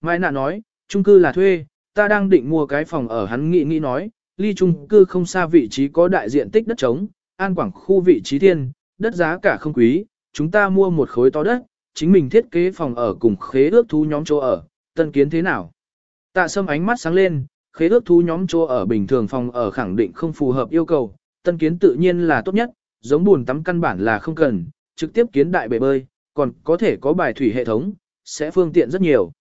Mai nạ nói, chung cư là thuê, ta đang định mua cái phòng ở hắn nghĩ nghĩ nói, ly chung cư không xa vị trí có đại diện tích đất trống, an quảng khu vị trí thiên, đất giá cả không quý, chúng ta mua một khối to đất, chính mình thiết kế phòng ở cùng khế ước thú nhóm chỗ ở, tân kiến thế nào? Tạ sâm ánh mắt sáng lên, khế ước thú nhóm chỗ ở bình thường phòng ở khẳng định không phù hợp yêu cầu, tân kiến tự nhiên là tốt nhất, giống buồn tắm căn bản là không cần, trực tiếp kiến đại bể bơi, còn có thể có bài thủy hệ thống, sẽ phương tiện rất nhiều.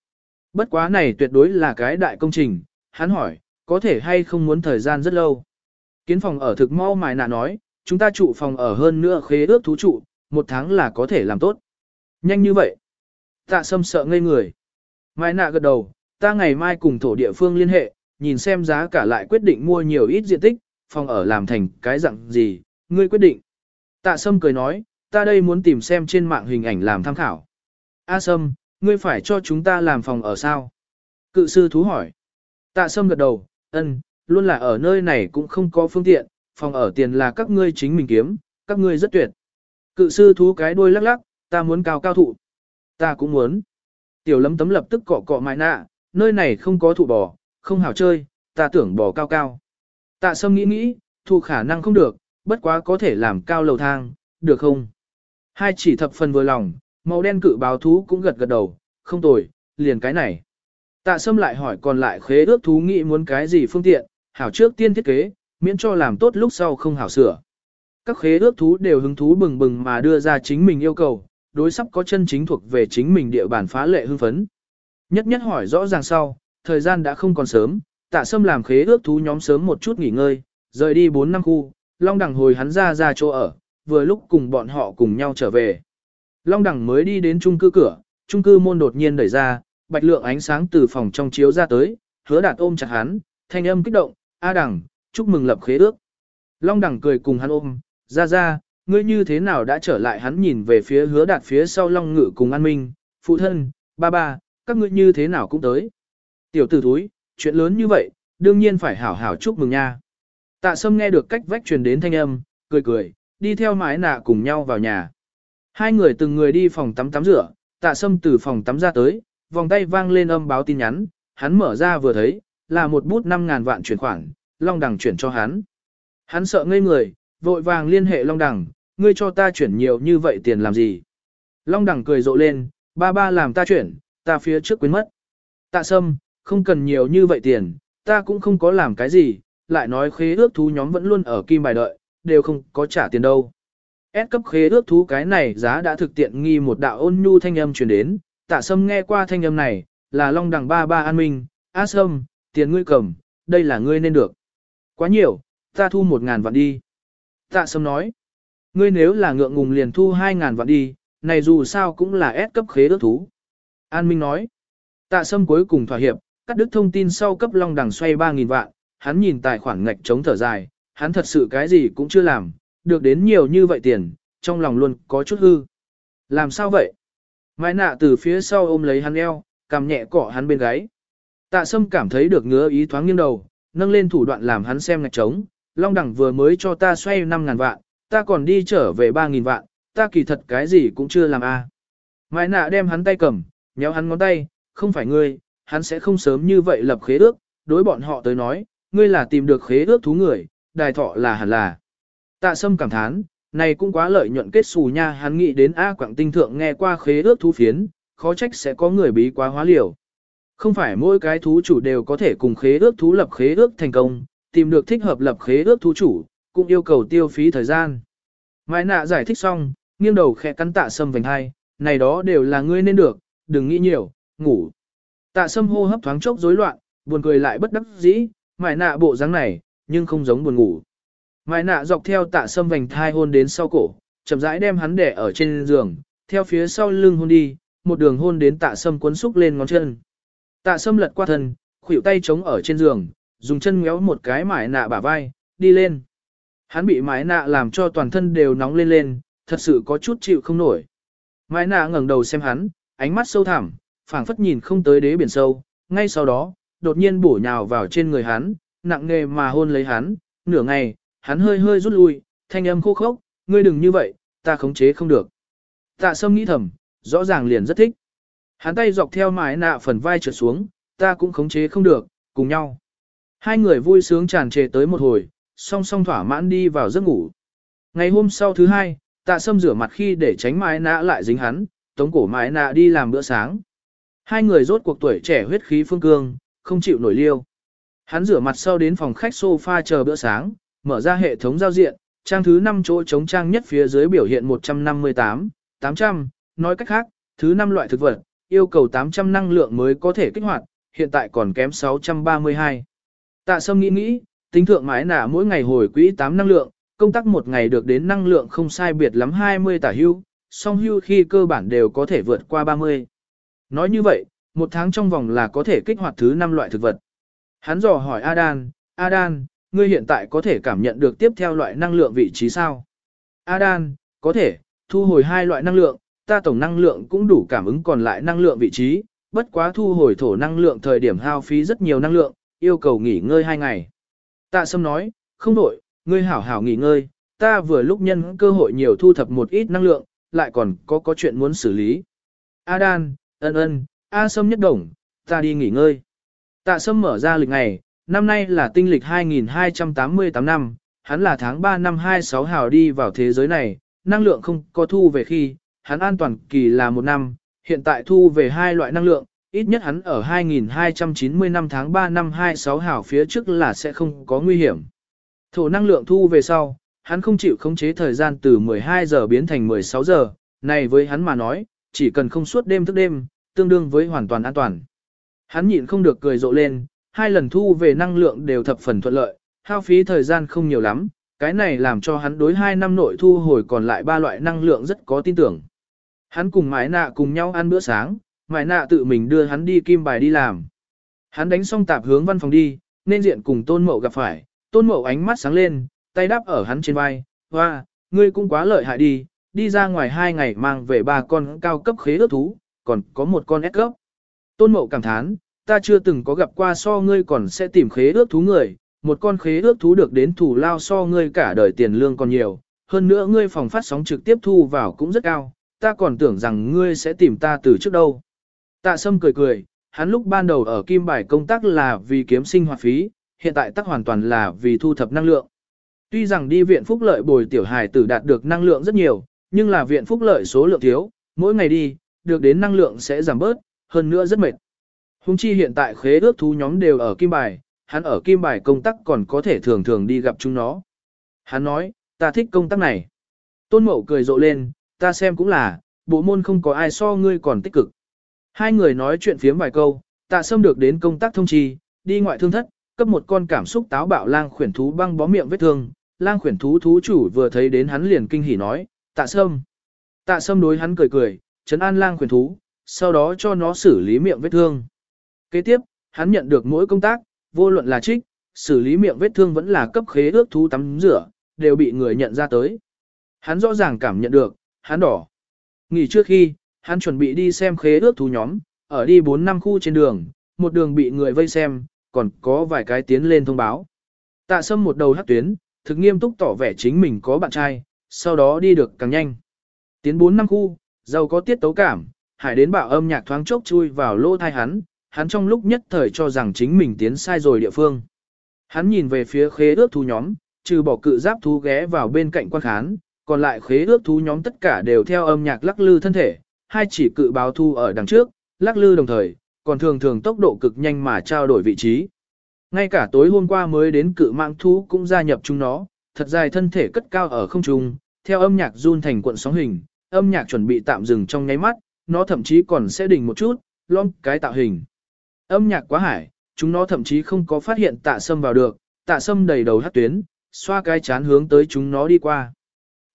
Bất quá này tuyệt đối là cái đại công trình, hắn hỏi, có thể hay không muốn thời gian rất lâu. Kiến phòng ở thực mau mài nạ nói, chúng ta trụ phòng ở hơn nữa khế ước thú trụ, một tháng là có thể làm tốt. Nhanh như vậy. Tạ sâm sợ ngây người. Mai nạ gật đầu, ta ngày mai cùng thổ địa phương liên hệ, nhìn xem giá cả lại quyết định mua nhiều ít diện tích, phòng ở làm thành cái dạng gì, ngươi quyết định. Tạ sâm cười nói, ta đây muốn tìm xem trên mạng hình ảnh làm tham khảo. A sâm, ngươi phải cho chúng ta làm phòng ở sao? Cự sư thú hỏi. Tạ sâm gật đầu, ân, luôn là ở nơi này cũng không có phương tiện, phòng ở tiền là các ngươi chính mình kiếm, các ngươi rất tuyệt. Cự sư thú cái đuôi lắc lắc, ta muốn cao cao thụ. Ta cũng muốn. Tiểu lấm tấm lập tức cọ cọ mại nạ, nơi này không có thụ bò, không hảo chơi, ta tưởng bò cao cao. Tạ sâm nghĩ nghĩ, thụ khả năng không được, bất quá có thể làm cao lầu thang, được không? Hai chỉ thập phần vừa lòng, màu đen cự báo thú cũng gật gật đầu, không tồi, liền cái này. Tạ sâm lại hỏi còn lại khế ước thú nghĩ muốn cái gì phương tiện, hảo trước tiên thiết kế, miễn cho làm tốt lúc sau không hảo sửa. Các khế ước thú đều hứng thú bừng bừng mà đưa ra chính mình yêu cầu, đối sắp có chân chính thuộc về chính mình địa bàn phá lệ hưng phấn. Nhất nhất hỏi rõ ràng sau, thời gian đã không còn sớm, tạ sâm làm khế ước thú nhóm sớm một chút nghỉ ngơi, rời đi 4 năm khu, long đẳng hồi hắn ra ra chỗ ở, vừa lúc cùng bọn họ cùng nhau trở về. Long đẳng mới đi đến trung cư cửa, trung cư môn đột nhiên đẩy ra, bạch lượng ánh sáng từ phòng trong chiếu ra tới, hứa đạt ôm chặt hắn, thanh âm kích động, A đẳng, chúc mừng lập khế ước. Long đẳng cười cùng hắn ôm, ra ra, ngươi như thế nào đã trở lại hắn nhìn về phía hứa đạt phía sau long ngự cùng an minh, phụ thân, ba ba, các ngươi như thế nào cũng tới. Tiểu tử thúi, chuyện lớn như vậy, đương nhiên phải hảo hảo chúc mừng nha. Tạ sâm nghe được cách vách truyền đến thanh âm, cười cười, đi theo mái nạ cùng nhau vào nhà. Hai người từng người đi phòng tắm tắm rửa, tạ sâm từ phòng tắm ra tới, vòng tay vang lên âm báo tin nhắn, hắn mở ra vừa thấy, là một bút 5.000 vạn chuyển khoản, Long Đằng chuyển cho hắn. Hắn sợ ngây người, vội vàng liên hệ Long Đằng, ngươi cho ta chuyển nhiều như vậy tiền làm gì? Long Đằng cười rộ lên, ba ba làm ta chuyển, ta phía trước quên mất. Tạ sâm, không cần nhiều như vậy tiền, ta cũng không có làm cái gì, lại nói khế ước thú nhóm vẫn luôn ở kim bài đợi, đều không có trả tiền đâu. S cấp khế ước thú cái này giá đã thực tiện nghi một đạo ôn nhu thanh âm truyền đến, tạ sâm nghe qua thanh âm này, là long đằng ba ba an minh, á sâm, tiền ngươi cầm, đây là ngươi nên được. Quá nhiều, ta thu một ngàn vạn đi. Tạ sâm nói, ngươi nếu là ngượng ngùng liền thu hai ngàn vạn đi, này dù sao cũng là S cấp khế ước thú. An Minh nói, tạ sâm cuối cùng thỏa hiệp, cắt đứt thông tin sau cấp long đằng xoay ba nghìn vạn, hắn nhìn tài khoản ngạch chống thở dài, hắn thật sự cái gì cũng chưa làm, được đến nhiều như vậy tiền, trong lòng luôn có chút hư. Làm sao vậy? Mai nạ từ phía sau ôm lấy hắn eo, cầm nhẹ cọ hắn bên gáy. Tạ sâm cảm thấy được ngứa ý thoáng nghiêng đầu, nâng lên thủ đoạn làm hắn xem ngạch trống. Long đẳng vừa mới cho ta xoay 5.000 vạn, ta còn đi trở về 3.000 vạn, ta kỳ thật cái gì cũng chưa làm a. À. Mai nạ đem hắn tay cầm, nhéo hắn ngón tay, không phải ngươi, hắn sẽ không sớm như vậy lập khế ước, đối bọn họ tới nói, ngươi là tìm được khế ước thú người, đài thọ là hẳn là. Tạ sâm cảm thán, này cũng quá lợi nhuận kết xù nha hắn nghĩ đến A Quảng Tinh Thượng nghe qua khế ước thú phiến, khó trách sẽ có người bí quá hóa liều. Không phải mỗi cái thú chủ đều có thể cùng khế ước thú lập khế ước thành công, tìm được thích hợp lập khế ước thú chủ, cũng yêu cầu tiêu phí thời gian. Mai nạ giải thích xong, nghiêng đầu khẽ cắn tạ sâm vành hai, này đó đều là ngươi nên được, đừng nghĩ nhiều, ngủ. Tạ sâm hô hấp thoáng chốc rối loạn, buồn cười lại bất đắc dĩ, mải nạ bộ dáng này, nhưng không giống buồn ngủ. Mai nạ dọc theo tạ sâm vành thai hôn đến sau cổ, chậm rãi đem hắn đẻ ở trên giường, theo phía sau lưng hôn đi, một đường hôn đến tạ sâm cuốn xúc lên ngón chân. Tạ sâm lật qua thân, khuỷu tay chống ở trên giường, dùng chân ngéo một cái mải nạ bả vai, đi lên. Hắn bị mái nạ làm cho toàn thân đều nóng lên lên, thật sự có chút chịu không nổi. Mái nạ ngẩng đầu xem hắn, ánh mắt sâu thẳm, phảng phất nhìn không tới đế biển sâu, ngay sau đó, đột nhiên bổ nhào vào trên người hắn, nặng nề mà hôn lấy hắn, nửa ngày, hắn hơi hơi rút lui, thanh âm khô khốc, ngươi đừng như vậy, ta khống chế không được. Tạ sâm nghĩ thầm, rõ ràng liền rất thích. Hắn tay dọc theo mái nạ phần vai trượt xuống, ta cũng khống chế không được, cùng nhau. Hai người vui sướng tràn trề tới một hồi, song song thỏa mãn đi vào giấc ngủ. Ngày hôm sau thứ hai, tạ sâm rửa mặt khi để tránh mái nạ lại dính hắn, tống cổ mái nạ đi làm bữa sáng. Hai người rốt cuộc tuổi trẻ huyết khí phương cương, không chịu nổi liêu. Hắn rửa mặt sau đến phòng khách sofa chờ bữa sáng, mở ra hệ thống giao diện, trang thứ 5 chỗ chống trang nhất phía dưới biểu hiện 158, 800, nói cách khác, thứ 5 loại thực vật, yêu cầu 800 năng lượng mới có thể kích hoạt, hiện tại còn kém 632. Tạ Sâm nghĩ nghĩ, tính thượng mãi nả mỗi ngày hồi quỹ 8 năng lượng, công tác một ngày được đến năng lượng không sai biệt lắm 20 tả hưu, song hưu khi cơ bản đều có thể vượt qua 30. Nói như vậy, một tháng trong vòng là có thể kích hoạt thứ 5 loại thực vật. Hắn dò hỏi Adan, Adan, ngươi hiện tại có thể cảm nhận được tiếp theo loại năng lượng vị trí sao? Adan, có thể, thu hồi hai loại năng lượng, ta tổng năng lượng cũng đủ cảm ứng còn lại năng lượng vị trí, bất quá thu hồi thổ năng lượng thời điểm hao phí rất nhiều năng lượng, yêu cầu nghỉ ngơi hai ngày. Tạ Sâm nói, không đổi, ngươi hảo hảo nghỉ ngơi, ta vừa lúc nhân cơ hội nhiều thu thập một ít năng lượng, lại còn có có chuyện muốn xử lý. Adan, ân ân, A Sâm nhất đồng, ta đi nghỉ ngơi. Tạ Sâm mở ra lịch ngày, năm nay là tinh lịch 2288 năm, hắn là tháng 3 năm 26 hào đi vào thế giới này, năng lượng không có thu về khi, hắn an toàn kỳ là một năm, hiện tại thu về hai loại năng lượng, ít nhất hắn ở 2290 năm tháng 3 năm 26 hào phía trước là sẽ không có nguy hiểm. Thổ năng lượng thu về sau, hắn không chịu khống chế thời gian từ 12 giờ biến thành 16 giờ, này với hắn mà nói, chỉ cần không suốt đêm thức đêm, tương đương với hoàn toàn an toàn. Hắn nhịn không được cười rộ lên, hai lần thu về năng lượng đều thập phần thuận lợi, hao phí thời gian không nhiều lắm, cái này làm cho hắn đối hai năm nội thu hồi còn lại ba loại năng lượng rất có tin tưởng. Hắn cùng mái nạ cùng nhau ăn bữa sáng, mái nạ tự mình đưa hắn đi kim bài đi làm. Hắn đánh xong tạp hướng văn phòng đi, nên diện cùng tôn mậu gặp phải, tôn mậu ánh mắt sáng lên, tay đắp ở hắn trên vai, hoa, ngươi cũng quá lợi hại đi, đi ra ngoài hai ngày mang về ba con cao cấp khế ước thú, còn có một con ép cấp. Tôn mậu cảm thán, ta chưa từng có gặp qua so ngươi còn sẽ tìm khế ước thú người, một con khế ước thú được đến thủ lao so ngươi cả đời tiền lương còn nhiều, hơn nữa ngươi phòng phát sóng trực tiếp thu vào cũng rất cao, ta còn tưởng rằng ngươi sẽ tìm ta từ trước đâu. Tạ Sâm cười cười, hắn lúc ban đầu ở Kim Bài công tác là vì kiếm sinh hoạt phí, hiện tại tác hoàn toàn là vì thu thập năng lượng. Tuy rằng đi viện phúc lợi bồi tiểu hài tử đạt được năng lượng rất nhiều, nhưng là viện phúc lợi số lượng thiếu, mỗi ngày đi, được đến năng lượng sẽ giảm bớt, hơn nữa rất mệt. Hùng chi hiện tại khế ước thú nhóm đều ở Kim Bài, hắn ở Kim Bài công tác còn có thể thường thường đi gặp chúng nó. Hắn nói, ta thích công tác này. Tôn Mậu cười rộ lên, ta xem cũng là, bộ môn không có ai so ngươi còn tích cực. Hai người nói chuyện phiếm vài câu, tạ sâm được đến công tác thông trì, đi ngoại thương thất, cấp một con cảm xúc táo bạo lang khuyển thú băng bó miệng vết thương. Lang khuyển thú thú chủ vừa thấy đến hắn liền kinh hỉ nói, tạ sâm. Tạ sâm đối hắn cười cười, chấn an lang khuyển thú, sau đó cho nó xử lý miệng vết thương. Kế tiếp, hắn nhận được mỗi công tác, vô luận là trích, xử lý miệng vết thương vẫn là cấp khế ước thú tắm rửa, đều bị người nhận ra tới. Hắn rõ ràng cảm nhận được, hắn đỏ. Nghỉ trước khi, hắn chuẩn bị đi xem khế ước thú nhóm, ở đi 4 năm khu trên đường, một đường bị người vây xem, còn có vài cái tiến lên thông báo. Tạ sâm một đầu hắc tuyến, thực nghiêm túc tỏ vẻ chính mình có bạn trai, sau đó đi được càng nhanh. Tiến 4 năm khu, giàu có tiết tấu cảm, hải đến bạo âm nhạc thoáng chốc chui vào lỗ thai hắn, hắn trong lúc nhất thời cho rằng chính mình tiến sai rồi địa phương. Hắn nhìn về phía khế ước thú nhóm, trừ bỏ cự giáp thú ghé vào bên cạnh quan khán, còn lại khế ước thú nhóm tất cả đều theo âm nhạc lắc lư thân thể, hai chỉ cự báo thu ở đằng trước, lắc lư đồng thời, còn thường thường tốc độ cực nhanh mà trao đổi vị trí. Ngay cả tối hôm qua mới đến cự mạng thú cũng gia nhập chúng nó, thật dài thân thể cất cao ở không trung, theo âm nhạc run thành cuộn sóng hình, âm nhạc chuẩn bị tạm dừng trong nháy mắt, nó thậm chí còn sẽ đỉnh một chút, lom cái tạo hình. Âm nhạc quá hải, chúng nó thậm chí không có phát hiện tạ sâm vào được, tạ sâm đầy đầu hát tuyến, xoa cái chán hướng tới chúng nó đi qua.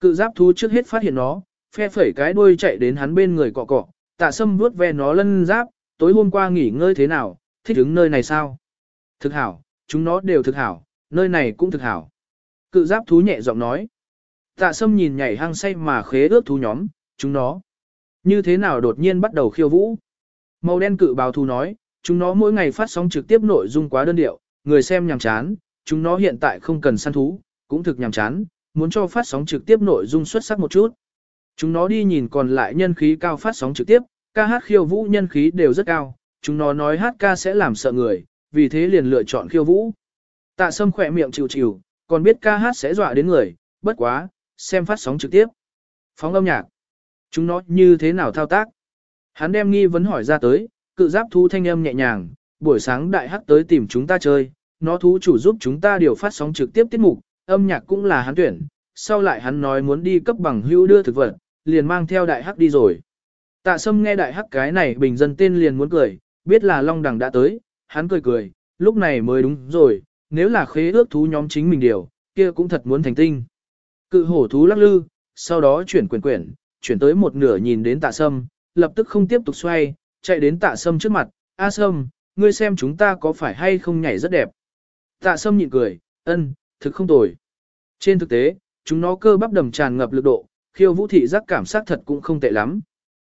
Cự giáp thú trước hết phát hiện nó, phe phẩy cái đuôi chạy đến hắn bên người cọ cọ, tạ sâm vuốt ve nó lân giáp, tối hôm qua nghỉ ngơi thế nào, thích đứng nơi này sao? Thực hảo, chúng nó đều thực hảo, nơi này cũng thực hảo. Cự giáp thú nhẹ giọng nói. Tạ sâm nhìn nhảy hăng say mà khế ước thú nhóm, chúng nó. Như thế nào đột nhiên bắt đầu khiêu vũ? Màu đen cự bào thú nói, chúng nó mỗi ngày phát sóng trực tiếp nội dung quá đơn điệu, người xem nhàm chán, chúng nó hiện tại không cần săn thú, cũng thực nhàm chán, muốn cho phát sóng trực tiếp nội dung xuất sắc một chút. Chúng nó đi nhìn còn lại nhân khí cao phát sóng trực tiếp, ca hát khiêu vũ nhân khí đều rất cao, chúng nó nói hát ca sẽ làm sợ người, vì thế liền lựa chọn khiêu vũ. Tạ sâm khỏe miệng chịu chịu, còn biết ca hát sẽ dọa đến người, bất quá, xem phát sóng trực tiếp. Phóng âm nhạc. Chúng nó như thế nào thao tác? Hắn đem nghi vấn hỏi ra tới, cự giáp thú thanh âm nhẹ nhàng, buổi sáng đại hắc tới tìm chúng ta chơi, nó thú chủ giúp chúng ta điều phát sóng trực tiếp tiết mục, âm nhạc cũng là hắn tuyển, sau lại hắn nói muốn đi cấp bằng hữu đưa thực vật, liền mang theo đại hắc đi rồi. Tạ sâm nghe đại hắc cái này bình dân tên liền muốn cười, biết là Long Đằng đã tới, hắn cười cười, lúc này mới đúng rồi, nếu là khế ước thú nhóm chính mình điều, kia cũng thật muốn thành tinh. Cự hổ thú lắc lư, sau đó chuyển quyển quyển, chuyển tới một nửa nhìn đến tạ sâm, lập tức không tiếp tục xoay, chạy đến tạ sâm trước mặt, A sâm, ngươi xem chúng ta có phải hay không nhảy rất đẹp. Tạ sâm nhịn cười, ân, thực không tồi. Trên thực tế, chúng nó cơ bắp đầm tràn ngập lực độ, khiêu vũ thị giác cảm giác thật cũng không tệ lắm.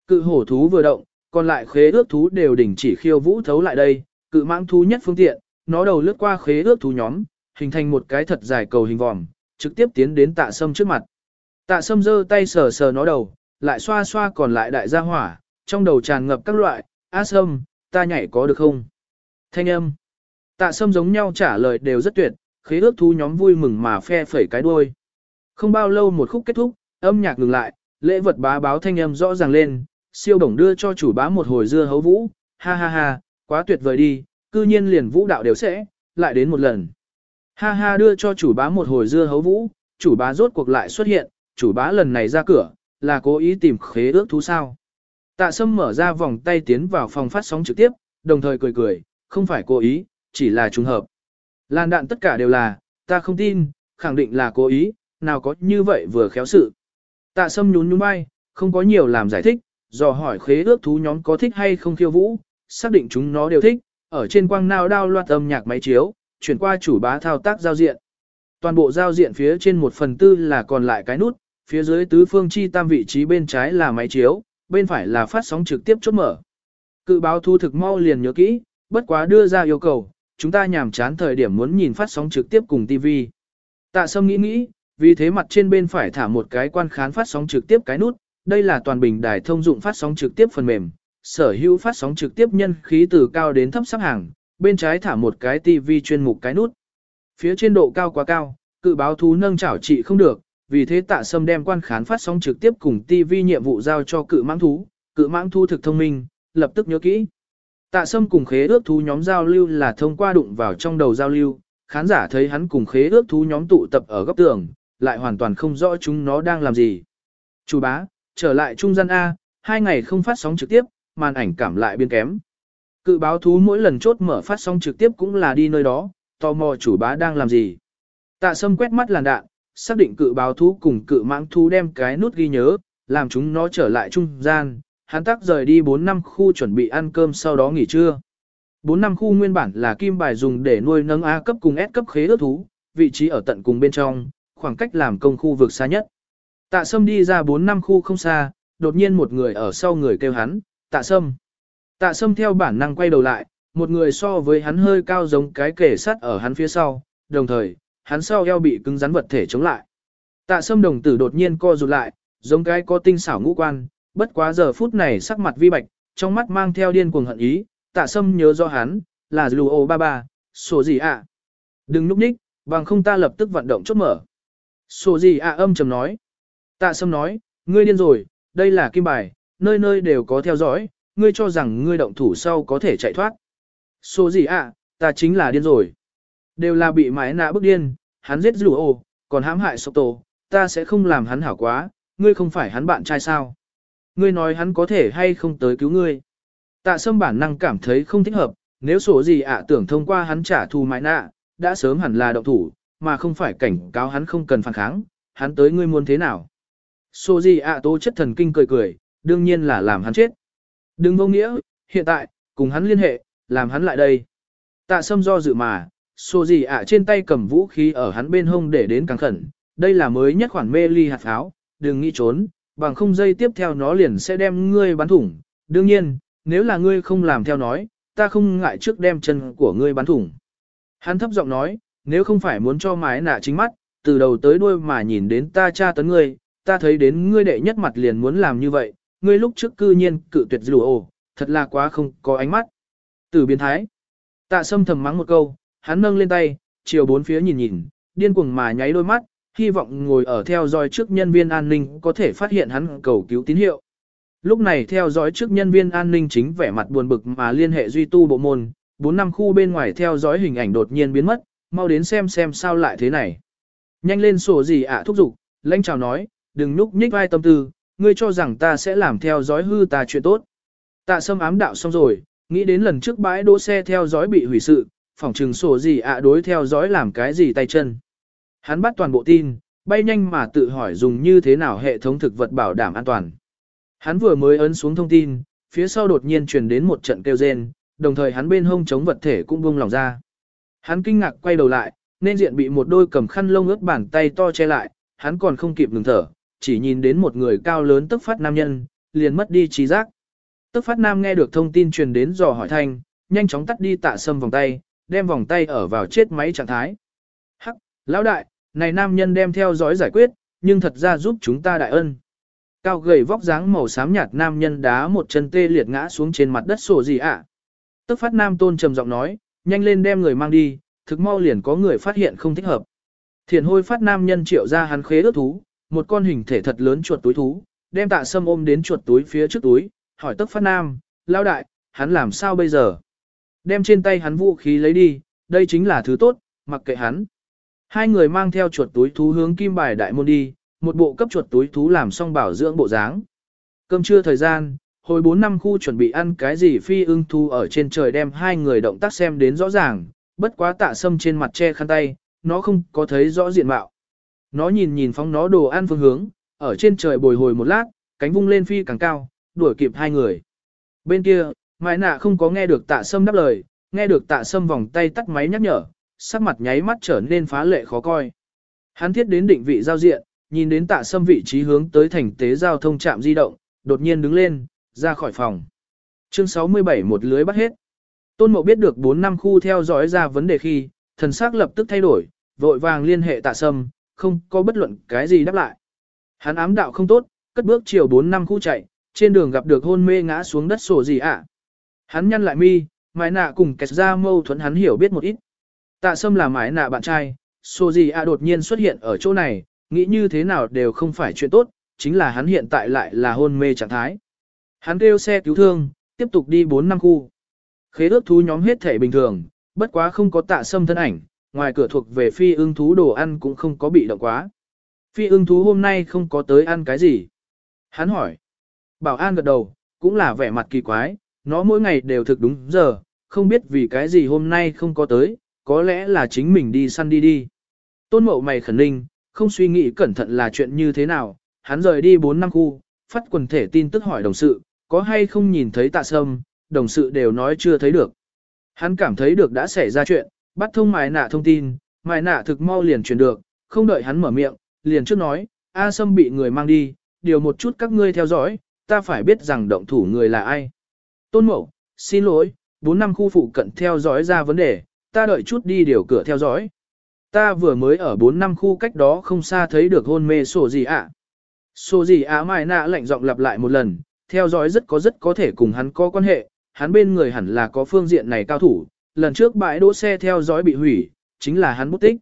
Cự hổ thú vừa động, còn lại khế ước thú đều đình chỉ khiêu vũ thấu lại đây, cự mãng thú nhất phương tiện, nó đầu lướt qua khế ước thú nhóm, hình thành một cái thật dài cầu hình vòm, trực tiếp tiến đến tạ sâm trước mặt. Tạ sâm giơ tay sờ sờ nó đầu, lại xoa xoa còn lại đại gia hỏa, trong đầu tràn ngập các loại, A sâm, ta nhảy có được không? Thanh âm. Tạ sâm giống nhau trả lời đều rất tuyệt, khế ước thú nhóm vui mừng mà phe phẩy cái đuôi. Không bao lâu một khúc kết thúc, âm nhạc ngừng lại, lễ vật bá báo thanh âm rõ ràng lên, siêu đồng đưa cho chủ bá một hồi dưa hấu vũ, ha ha ha, quá tuyệt vời đi, cư nhiên liền vũ đạo đều sẽ, lại đến một lần. Ha ha đưa cho chủ bá một hồi dưa hấu vũ, chủ bá rốt cuộc lại xuất hiện, chủ bá lần này ra cửa, là cố ý tìm khế ước thú sao. Tạ sâm mở ra vòng tay tiến vào phòng phát sóng trực tiếp, đồng thời cười cười, không phải cố ý, chỉ là trùng hợp. Lan đạn tất cả đều là, ta không tin, khẳng định là cố ý, nào có như vậy vừa khéo sự. Tạ sâm nhún nhún vai, không có nhiều làm giải thích, dò hỏi khế ước thú nhóm có thích hay không khiêu vũ, xác định chúng nó đều thích, ở trên quang nào đao loạt âm nhạc máy chiếu, chuyển qua chủ bá thao tác giao diện. Toàn bộ giao diện phía trên một phần tư là còn lại cái nút, phía dưới tứ phương chi tam vị trí bên trái là máy chiếu, bên phải là phát sóng trực tiếp chốt mở. Cự báo thu thực mau liền nhớ kỹ, bất quá đưa ra yêu cầu, chúng ta nhàm chán thời điểm muốn nhìn phát sóng trực tiếp cùng TV. Tạ Sâm nghĩ nghĩ, vì thế mặt trên bên phải thả một cái quan khán phát sóng trực tiếp cái nút, đây là toàn bình đài thông dụng phát sóng trực tiếp phần mềm, sở hữu phát sóng trực tiếp nhân khí từ cao đến thấp sắp hàng, bên trái thả một cái TV chuyên mục cái nút. Phía trên độ cao quá cao, cự báo thú nâng chảo trị không được, vì thế tạ sâm đem quan khán phát sóng trực tiếp cùng TV nhiệm vụ giao cho cự mãng thú, cự mãng thú thực thông minh, lập tức nhớ kỹ. Tạ sâm cùng khế ước thú nhóm giao lưu là thông qua đụng vào trong đầu giao lưu, khán giả thấy hắn cùng khế ước thú nhóm tụ tập ở góc tường, lại hoàn toàn không rõ chúng nó đang làm gì. Chủ bá, trở lại trung gian A, hai ngày không phát sóng trực tiếp, màn ảnh cảm lại biên kém. Cự báo thú mỗi lần chốt mở phát sóng trực tiếp cũng là đi nơi đó, tò mò chủ bá đang làm gì. Tạ sâm quét mắt làn đạn, xác định cự báo thú cùng cự mãng thú đem cái nút ghi nhớ, làm chúng nó trở lại trung gian, hắn tắc rời đi 4 năm khu chuẩn bị ăn cơm sau đó nghỉ trưa. 4 năm khu nguyên bản là kim bài dùng để nuôi nâng A cấp cùng S cấp khế ước thú, vị trí ở tận cùng bên trong, khoảng cách làm công khu vực xa nhất. Tạ Sâm đi ra 4 năm khu không xa, đột nhiên một người ở sau người kêu hắn, Tạ Sâm. Tạ Sâm theo bản năng quay đầu lại, một người so với hắn hơi cao giống cái kể sắt ở hắn phía sau, đồng thời, hắn sau eo bị cứng rắn vật thể chống lại. Tạ Sâm đồng tử đột nhiên co rụt lại, giống cái có tinh xảo ngũ quan, bất quá giờ phút này sắc mặt vi bạch, trong mắt mang theo điên cuồng hận ý, Tạ Sâm nhớ do hắn, là Luo ba ba, số gì ạ? Đừng núp nhích, bằng không ta lập tức vận động chốt mở. Số gì ạ âm trầm nói. Tạ Sâm nói, ngươi điên rồi, đây là kim bài, nơi nơi đều có theo dõi, ngươi cho rằng ngươi động thủ sau có thể chạy thoát. Số gì ạ, ta chính là điên rồi. Đều là bị mái nạ bức điên, hắn giết rủ ồ, còn hãm hại sốc tổ, ta sẽ không làm hắn hảo quá, ngươi không phải hắn bạn trai sao. Ngươi nói hắn có thể hay không tới cứu ngươi. Tạ sâm bản năng cảm thấy không thích hợp, nếu sổ gì ạ tưởng thông qua hắn trả thù mái nạ, đã sớm hẳn là động thủ, mà không phải cảnh cáo hắn không cần phản kháng, hắn tới ngươi muốn thế nào. Sổ gì ạ tố chất thần kinh cười cười, đương nhiên là làm hắn chết. Đừng vô nghĩa, hiện tại, cùng hắn liên hệ, làm hắn lại đây. Tạ sâm do dự mà, Sô gì ạ trên tay cầm vũ khí ở hắn bên hông để đến càng khẩn, đây là mới nhất khoản mê ly hạt pháo, đừng nghĩ trốn, bằng không dây tiếp theo nó liền sẽ đem ngươi bắn thủng. Đương nhiên, nếu là ngươi không làm theo nói, ta không ngại trước đem chân của ngươi bắn thủng. Hắn thấp giọng nói, nếu không phải muốn cho mái nạ chính mắt, từ đầu tới đuôi mà nhìn đến ta tra tấn ngươi, ta thấy đến ngươi đệ nhất mặt liền muốn làm như vậy, ngươi lúc trước cư nhiên cự tuyệt dù ồ, thật là quá không có ánh mắt. Tử biến thái. Tạ sâm thầm mắng một câu, hắn nâng lên tay, chiều bốn phía nhìn nhìn, điên cuồng mà nháy đôi mắt, hy vọng ngồi ở theo dõi trước nhân viên an ninh có thể phát hiện hắn cầu cứu tín hiệu. Lúc này theo dõi trước nhân viên an ninh chính vẻ mặt buồn bực mà liên hệ duy tu bộ môn, 4 năm khu bên ngoài theo dõi hình ảnh đột nhiên biến mất, mau đến xem xem sao lại thế này. Nhanh lên sổ gì ạ thúc giục, lãnh chào nói, đừng núp nhích vai tâm tư, ngươi cho rằng ta sẽ làm theo dõi hư ta chuyện tốt. Tạ sâm ám đạo xong rồi, nghĩ đến lần trước bãi đỗ xe theo dõi bị hủy sự, phòng trừng sổ gì ạ đối theo dõi làm cái gì tay chân. Hắn bắt toàn bộ tin, bay nhanh mà tự hỏi dùng như thế nào hệ thống thực vật bảo đảm an toàn. Hắn vừa mới ấn xuống thông tin, phía sau đột nhiên truyền đến một trận kêu rên, đồng thời hắn bên hông chống vật thể cũng buông lỏng ra. Hắn kinh ngạc quay đầu lại, nên diện bị một đôi cầm khăn lông ướt bàn tay to che lại, hắn còn không kịp ngừng thở, chỉ nhìn đến một người cao lớn tức phát nam nhân, liền mất đi trí giác. Tức phát nam nghe được thông tin truyền đến dò hỏi thanh, nhanh chóng tắt đi tạ sâm vòng tay, đem vòng tay ở vào chết máy trạng thái. Hắc, lão đại, này nam nhân đem theo dõi giải quyết, nhưng thật ra giúp chúng ta đại ân. Cao gầy vóc dáng màu xám nhạt nam nhân đá một chân tê liệt ngã xuống trên mặt đất sổ gì ạ. À? Tức phát nam tôn trầm giọng nói, nhanh lên đem người mang đi, thực mau liền có người phát hiện không thích hợp. Thiền hôi phát nam nhân triệu ra hắn khế ước thú, một con hình thể thật lớn chuột túi thú, đem tạ sâm ôm đến chuột túi phía trước túi, hỏi tức phát nam, lao đại, hắn làm sao bây giờ? Đem trên tay hắn vũ khí lấy đi, đây chính là thứ tốt, mặc kệ hắn. Hai người mang theo chuột túi thú hướng kim bài đại môn đi, một bộ cấp chuột túi thú làm xong bảo dưỡng bộ dáng. Cơm trưa thời gian, hồi 4 năm khu chuẩn bị ăn cái gì phi ưng thu ở trên trời đem hai người động tác xem đến rõ ràng, bất quá tạ sâm trên mặt che khăn tay, nó không có thấy rõ diện mạo. Nó nhìn nhìn phóng nó đồ ăn phương hướng, ở trên trời bồi hồi một lát, cánh vung lên phi càng cao, đuổi kịp hai người. Bên kia, Mai nạ không có nghe được tạ sâm đáp lời, nghe được tạ sâm vòng tay tắt máy nhắc nhở, sắc mặt nháy mắt trở nên phá lệ khó coi. Hắn thiết đến định vị giao diện, nhìn đến tạ sâm vị trí hướng tới thành tế giao thông trạm di động, đột nhiên đứng lên, ra khỏi phòng. Chương 67 một lưới bắt hết. Tôn Mộ biết được 4 năm khu theo dõi ra vấn đề khi, thần sắc lập tức thay đổi, vội vàng liên hệ tạ sâm, không có bất luận cái gì đáp lại. Hắn ám đạo không tốt, cất bước chiều 4 năm khu chạy, trên đường gặp được hôn mê ngã xuống đất sổ gì ạ. Hắn nhăn lại mi, mái nạ cùng kẹt ra mâu thuẫn hắn hiểu biết một ít. Tạ sâm là mái nạ bạn trai, xô gì à đột nhiên xuất hiện ở chỗ này, nghĩ như thế nào đều không phải chuyện tốt, chính là hắn hiện tại lại là hôn mê trạng thái. Hắn kêu xe cứu thương, tiếp tục đi 4 năm khu. Khế ước thú nhóm hết thể bình thường, bất quá không có tạ sâm thân ảnh, ngoài cửa thuộc về phi ưng thú đồ ăn cũng không có bị động quá. Phi ưng thú hôm nay không có tới ăn cái gì. Hắn hỏi. Bảo an gật đầu, cũng là vẻ mặt kỳ quái, nó mỗi ngày đều thực đúng giờ, không biết vì cái gì hôm nay không có tới, có lẽ là chính mình đi săn đi đi. Tôn mậu mày khẩn ninh, không suy nghĩ cẩn thận là chuyện như thế nào, hắn rời đi 4 năm khu, phát quần thể tin tức hỏi đồng sự, có hay không nhìn thấy tạ sâm, đồng sự đều nói chưa thấy được. Hắn cảm thấy được đã xảy ra chuyện, bắt thông mài nạ thông tin, mài nạ thực mau liền truyền được, không đợi hắn mở miệng, liền trước nói, A Sâm bị người mang đi, điều một chút các ngươi theo dõi, ta phải biết rằng động thủ người là ai. Tôn Mậu, xin lỗi, 4 năm khu phụ cận theo dõi ra vấn đề, ta đợi chút đi điều cửa theo dõi. Ta vừa mới ở 4 năm khu cách đó không xa thấy được hôn mê sổ gì ạ. À? Sổ gì ạ à mài nạ lạnh giọng lặp lại một lần, theo dõi rất có rất có thể cùng hắn có quan hệ, hắn bên người hẳn là có phương diện này cao thủ, lần trước bãi đỗ xe theo dõi bị hủy, chính là hắn bút tích.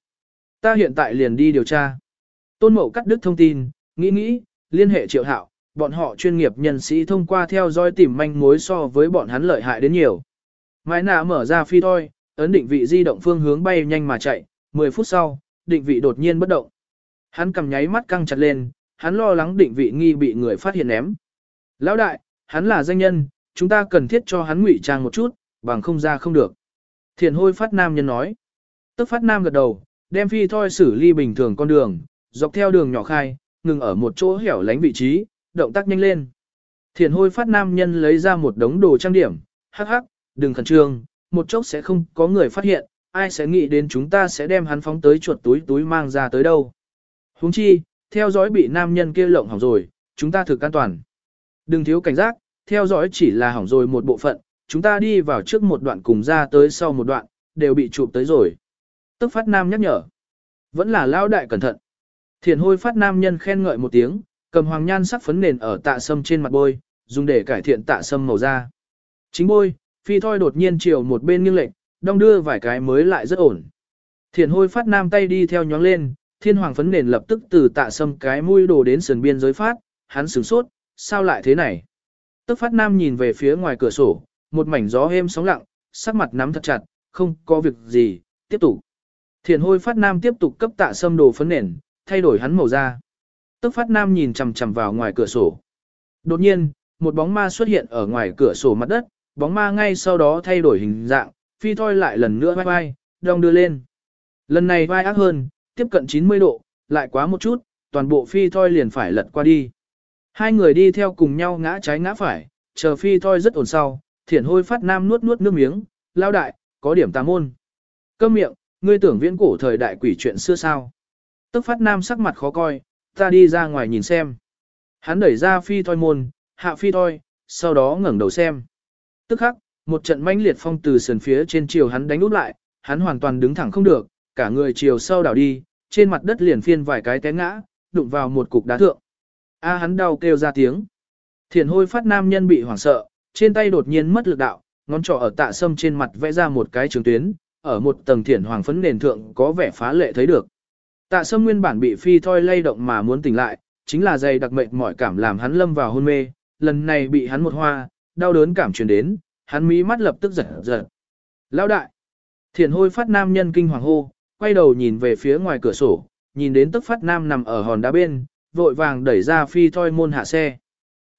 Ta hiện tại liền đi điều tra. Tôn Mậu cắt đứt thông tin, nghĩ nghĩ, liên hệ triệu hạo, bọn họ chuyên nghiệp nhân sĩ thông qua theo dõi tìm manh mối so với bọn hắn lợi hại đến nhiều. Mãi nạ mở ra phi thôi, ấn định vị di động phương hướng bay nhanh mà chạy, 10 phút sau, định vị đột nhiên bất động. Hắn cầm nháy mắt căng chặt lên, hắn lo lắng định vị nghi bị người phát hiện ném. Lão đại, hắn là danh nhân, chúng ta cần thiết cho hắn ngụy trang một chút, bằng không ra không được. Thiền hôi phát nam nhân nói. Tức phát nam gật đầu, đem phi thoi xử ly bình thường con đường, dọc theo đường nhỏ khai, ngừng ở một chỗ hẻo lánh vị trí, động tác nhanh lên. Thiền hôi phát nam nhân lấy ra một đống đồ trang điểm, hắc hắc, đừng khẩn trương, một chốc sẽ không có người phát hiện, ai sẽ nghĩ đến chúng ta sẽ đem hắn phóng tới chuột túi túi mang ra tới đâu. Huống chi, theo dõi bị nam nhân kia lộng hỏng rồi, chúng ta thực an toàn. Đừng thiếu cảnh giác, theo dõi chỉ là hỏng rồi một bộ phận, chúng ta đi vào trước một đoạn cùng ra tới sau một đoạn, đều bị chụp tới rồi. Tức phát nam nhắc nhở. Vẫn là lao đại cẩn thận. Thiền hôi phát nam nhân khen ngợi một tiếng, cầm hoàng nhan sắc phấn nền ở tạ sâm trên mặt bôi, dùng để cải thiện tạ sâm màu da. Chính bôi, phi thoi đột nhiên chiều một bên nghiêng lệch, đong đưa vài cái mới lại rất ổn. Thiền hôi phát nam tay đi theo nhóng lên, thiên hoàng phấn nền lập tức từ tạ sâm cái mũi đổ đến sườn biên giới phát, hắn sửng sốt, sao lại thế này? Tức phát nam nhìn về phía ngoài cửa sổ, một mảnh gió êm sóng lặng, sắc mặt nắm thật chặt, không có việc gì, tiếp tục. Thiền hôi phát nam tiếp tục cấp tạ sâm đồ phấn nền, thay đổi hắn màu da. Tức phát nam nhìn chằm chằm vào ngoài cửa sổ. Đột nhiên, một bóng ma xuất hiện ở ngoài cửa sổ mặt đất, bóng ma ngay sau đó thay đổi hình dạng, phi thoi lại lần nữa vai vai, đong đưa lên. Lần này vai ác hơn, tiếp cận 90 độ, lại quá một chút, toàn bộ phi thoi liền phải lật qua đi. Hai người đi theo cùng nhau ngã trái ngã phải, chờ phi thoi rất ổn sau, thiển hôi phát nam nuốt nuốt nước miếng, lao đại, có điểm tà môn. Câm miệng, ngươi tưởng viễn cổ thời đại quỷ chuyện xưa sao. Tức phát nam sắc mặt khó coi, ta đi ra ngoài nhìn xem. Hắn đẩy ra phi thoi môn, hạ phi thoi, sau đó ngẩng đầu xem. Tức khắc, một trận mãnh liệt phong từ sườn phía trên chiều hắn đánh úp lại, hắn hoàn toàn đứng thẳng không được, cả người chiều sau đảo đi, trên mặt đất liền phiên vài cái té ngã, đụng vào một cục đá thượng. A hắn đau kêu ra tiếng. Thiền hôi phát nam nhân bị hoảng sợ, trên tay đột nhiên mất lực đạo, ngón trỏ ở tạ sâm trên mặt vẽ ra một cái trường tuyến, ở một tầng thiển hoàng phấn nền thượng có vẻ phá lệ thấy được. Tạ sâm nguyên bản bị phi thoi lay động mà muốn tỉnh lại, chính là dày đặc mệnh mỏi cảm làm hắn lâm vào hôn mê, lần này bị hắn một hoa, đau đớn cảm truyền đến, hắn mí mắt lập tức giật giật. Lão đại! Thiển hôi phát nam nhân kinh hoàng hô, quay đầu nhìn về phía ngoài cửa sổ, nhìn đến tức phát nam nằm ở hòn đá bên, vội vàng đẩy ra phi thoi môn hạ xe.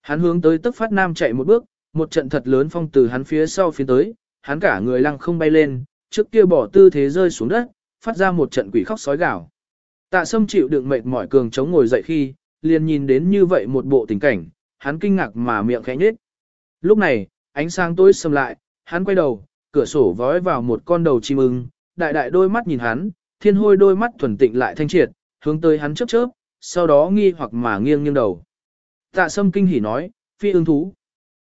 Hắn hướng tới tức phát nam chạy một bước, một trận thật lớn phong từ hắn phía sau phía tới, hắn cả người lăng không bay lên, trước kia bỏ tư thế rơi xuống đất, phát ra một trận quỷ khóc sói gào. Tạ sâm chịu đựng mệt mỏi cường chống ngồi dậy khi, liền nhìn đến như vậy một bộ tình cảnh, hắn kinh ngạc mà miệng khẽ nhếch. Lúc này, ánh sáng tối sầm lại, hắn quay đầu, cửa sổ vói vào một con đầu chim ưng, đại đại đôi mắt nhìn hắn, thiên hôi đôi mắt thuần tịnh lại thanh triệt, hướng tới hắn chớp chớp, sau đó nghi hoặc mà nghiêng nghiêng đầu. Tạ sâm kinh hỉ nói, phi ưng thú.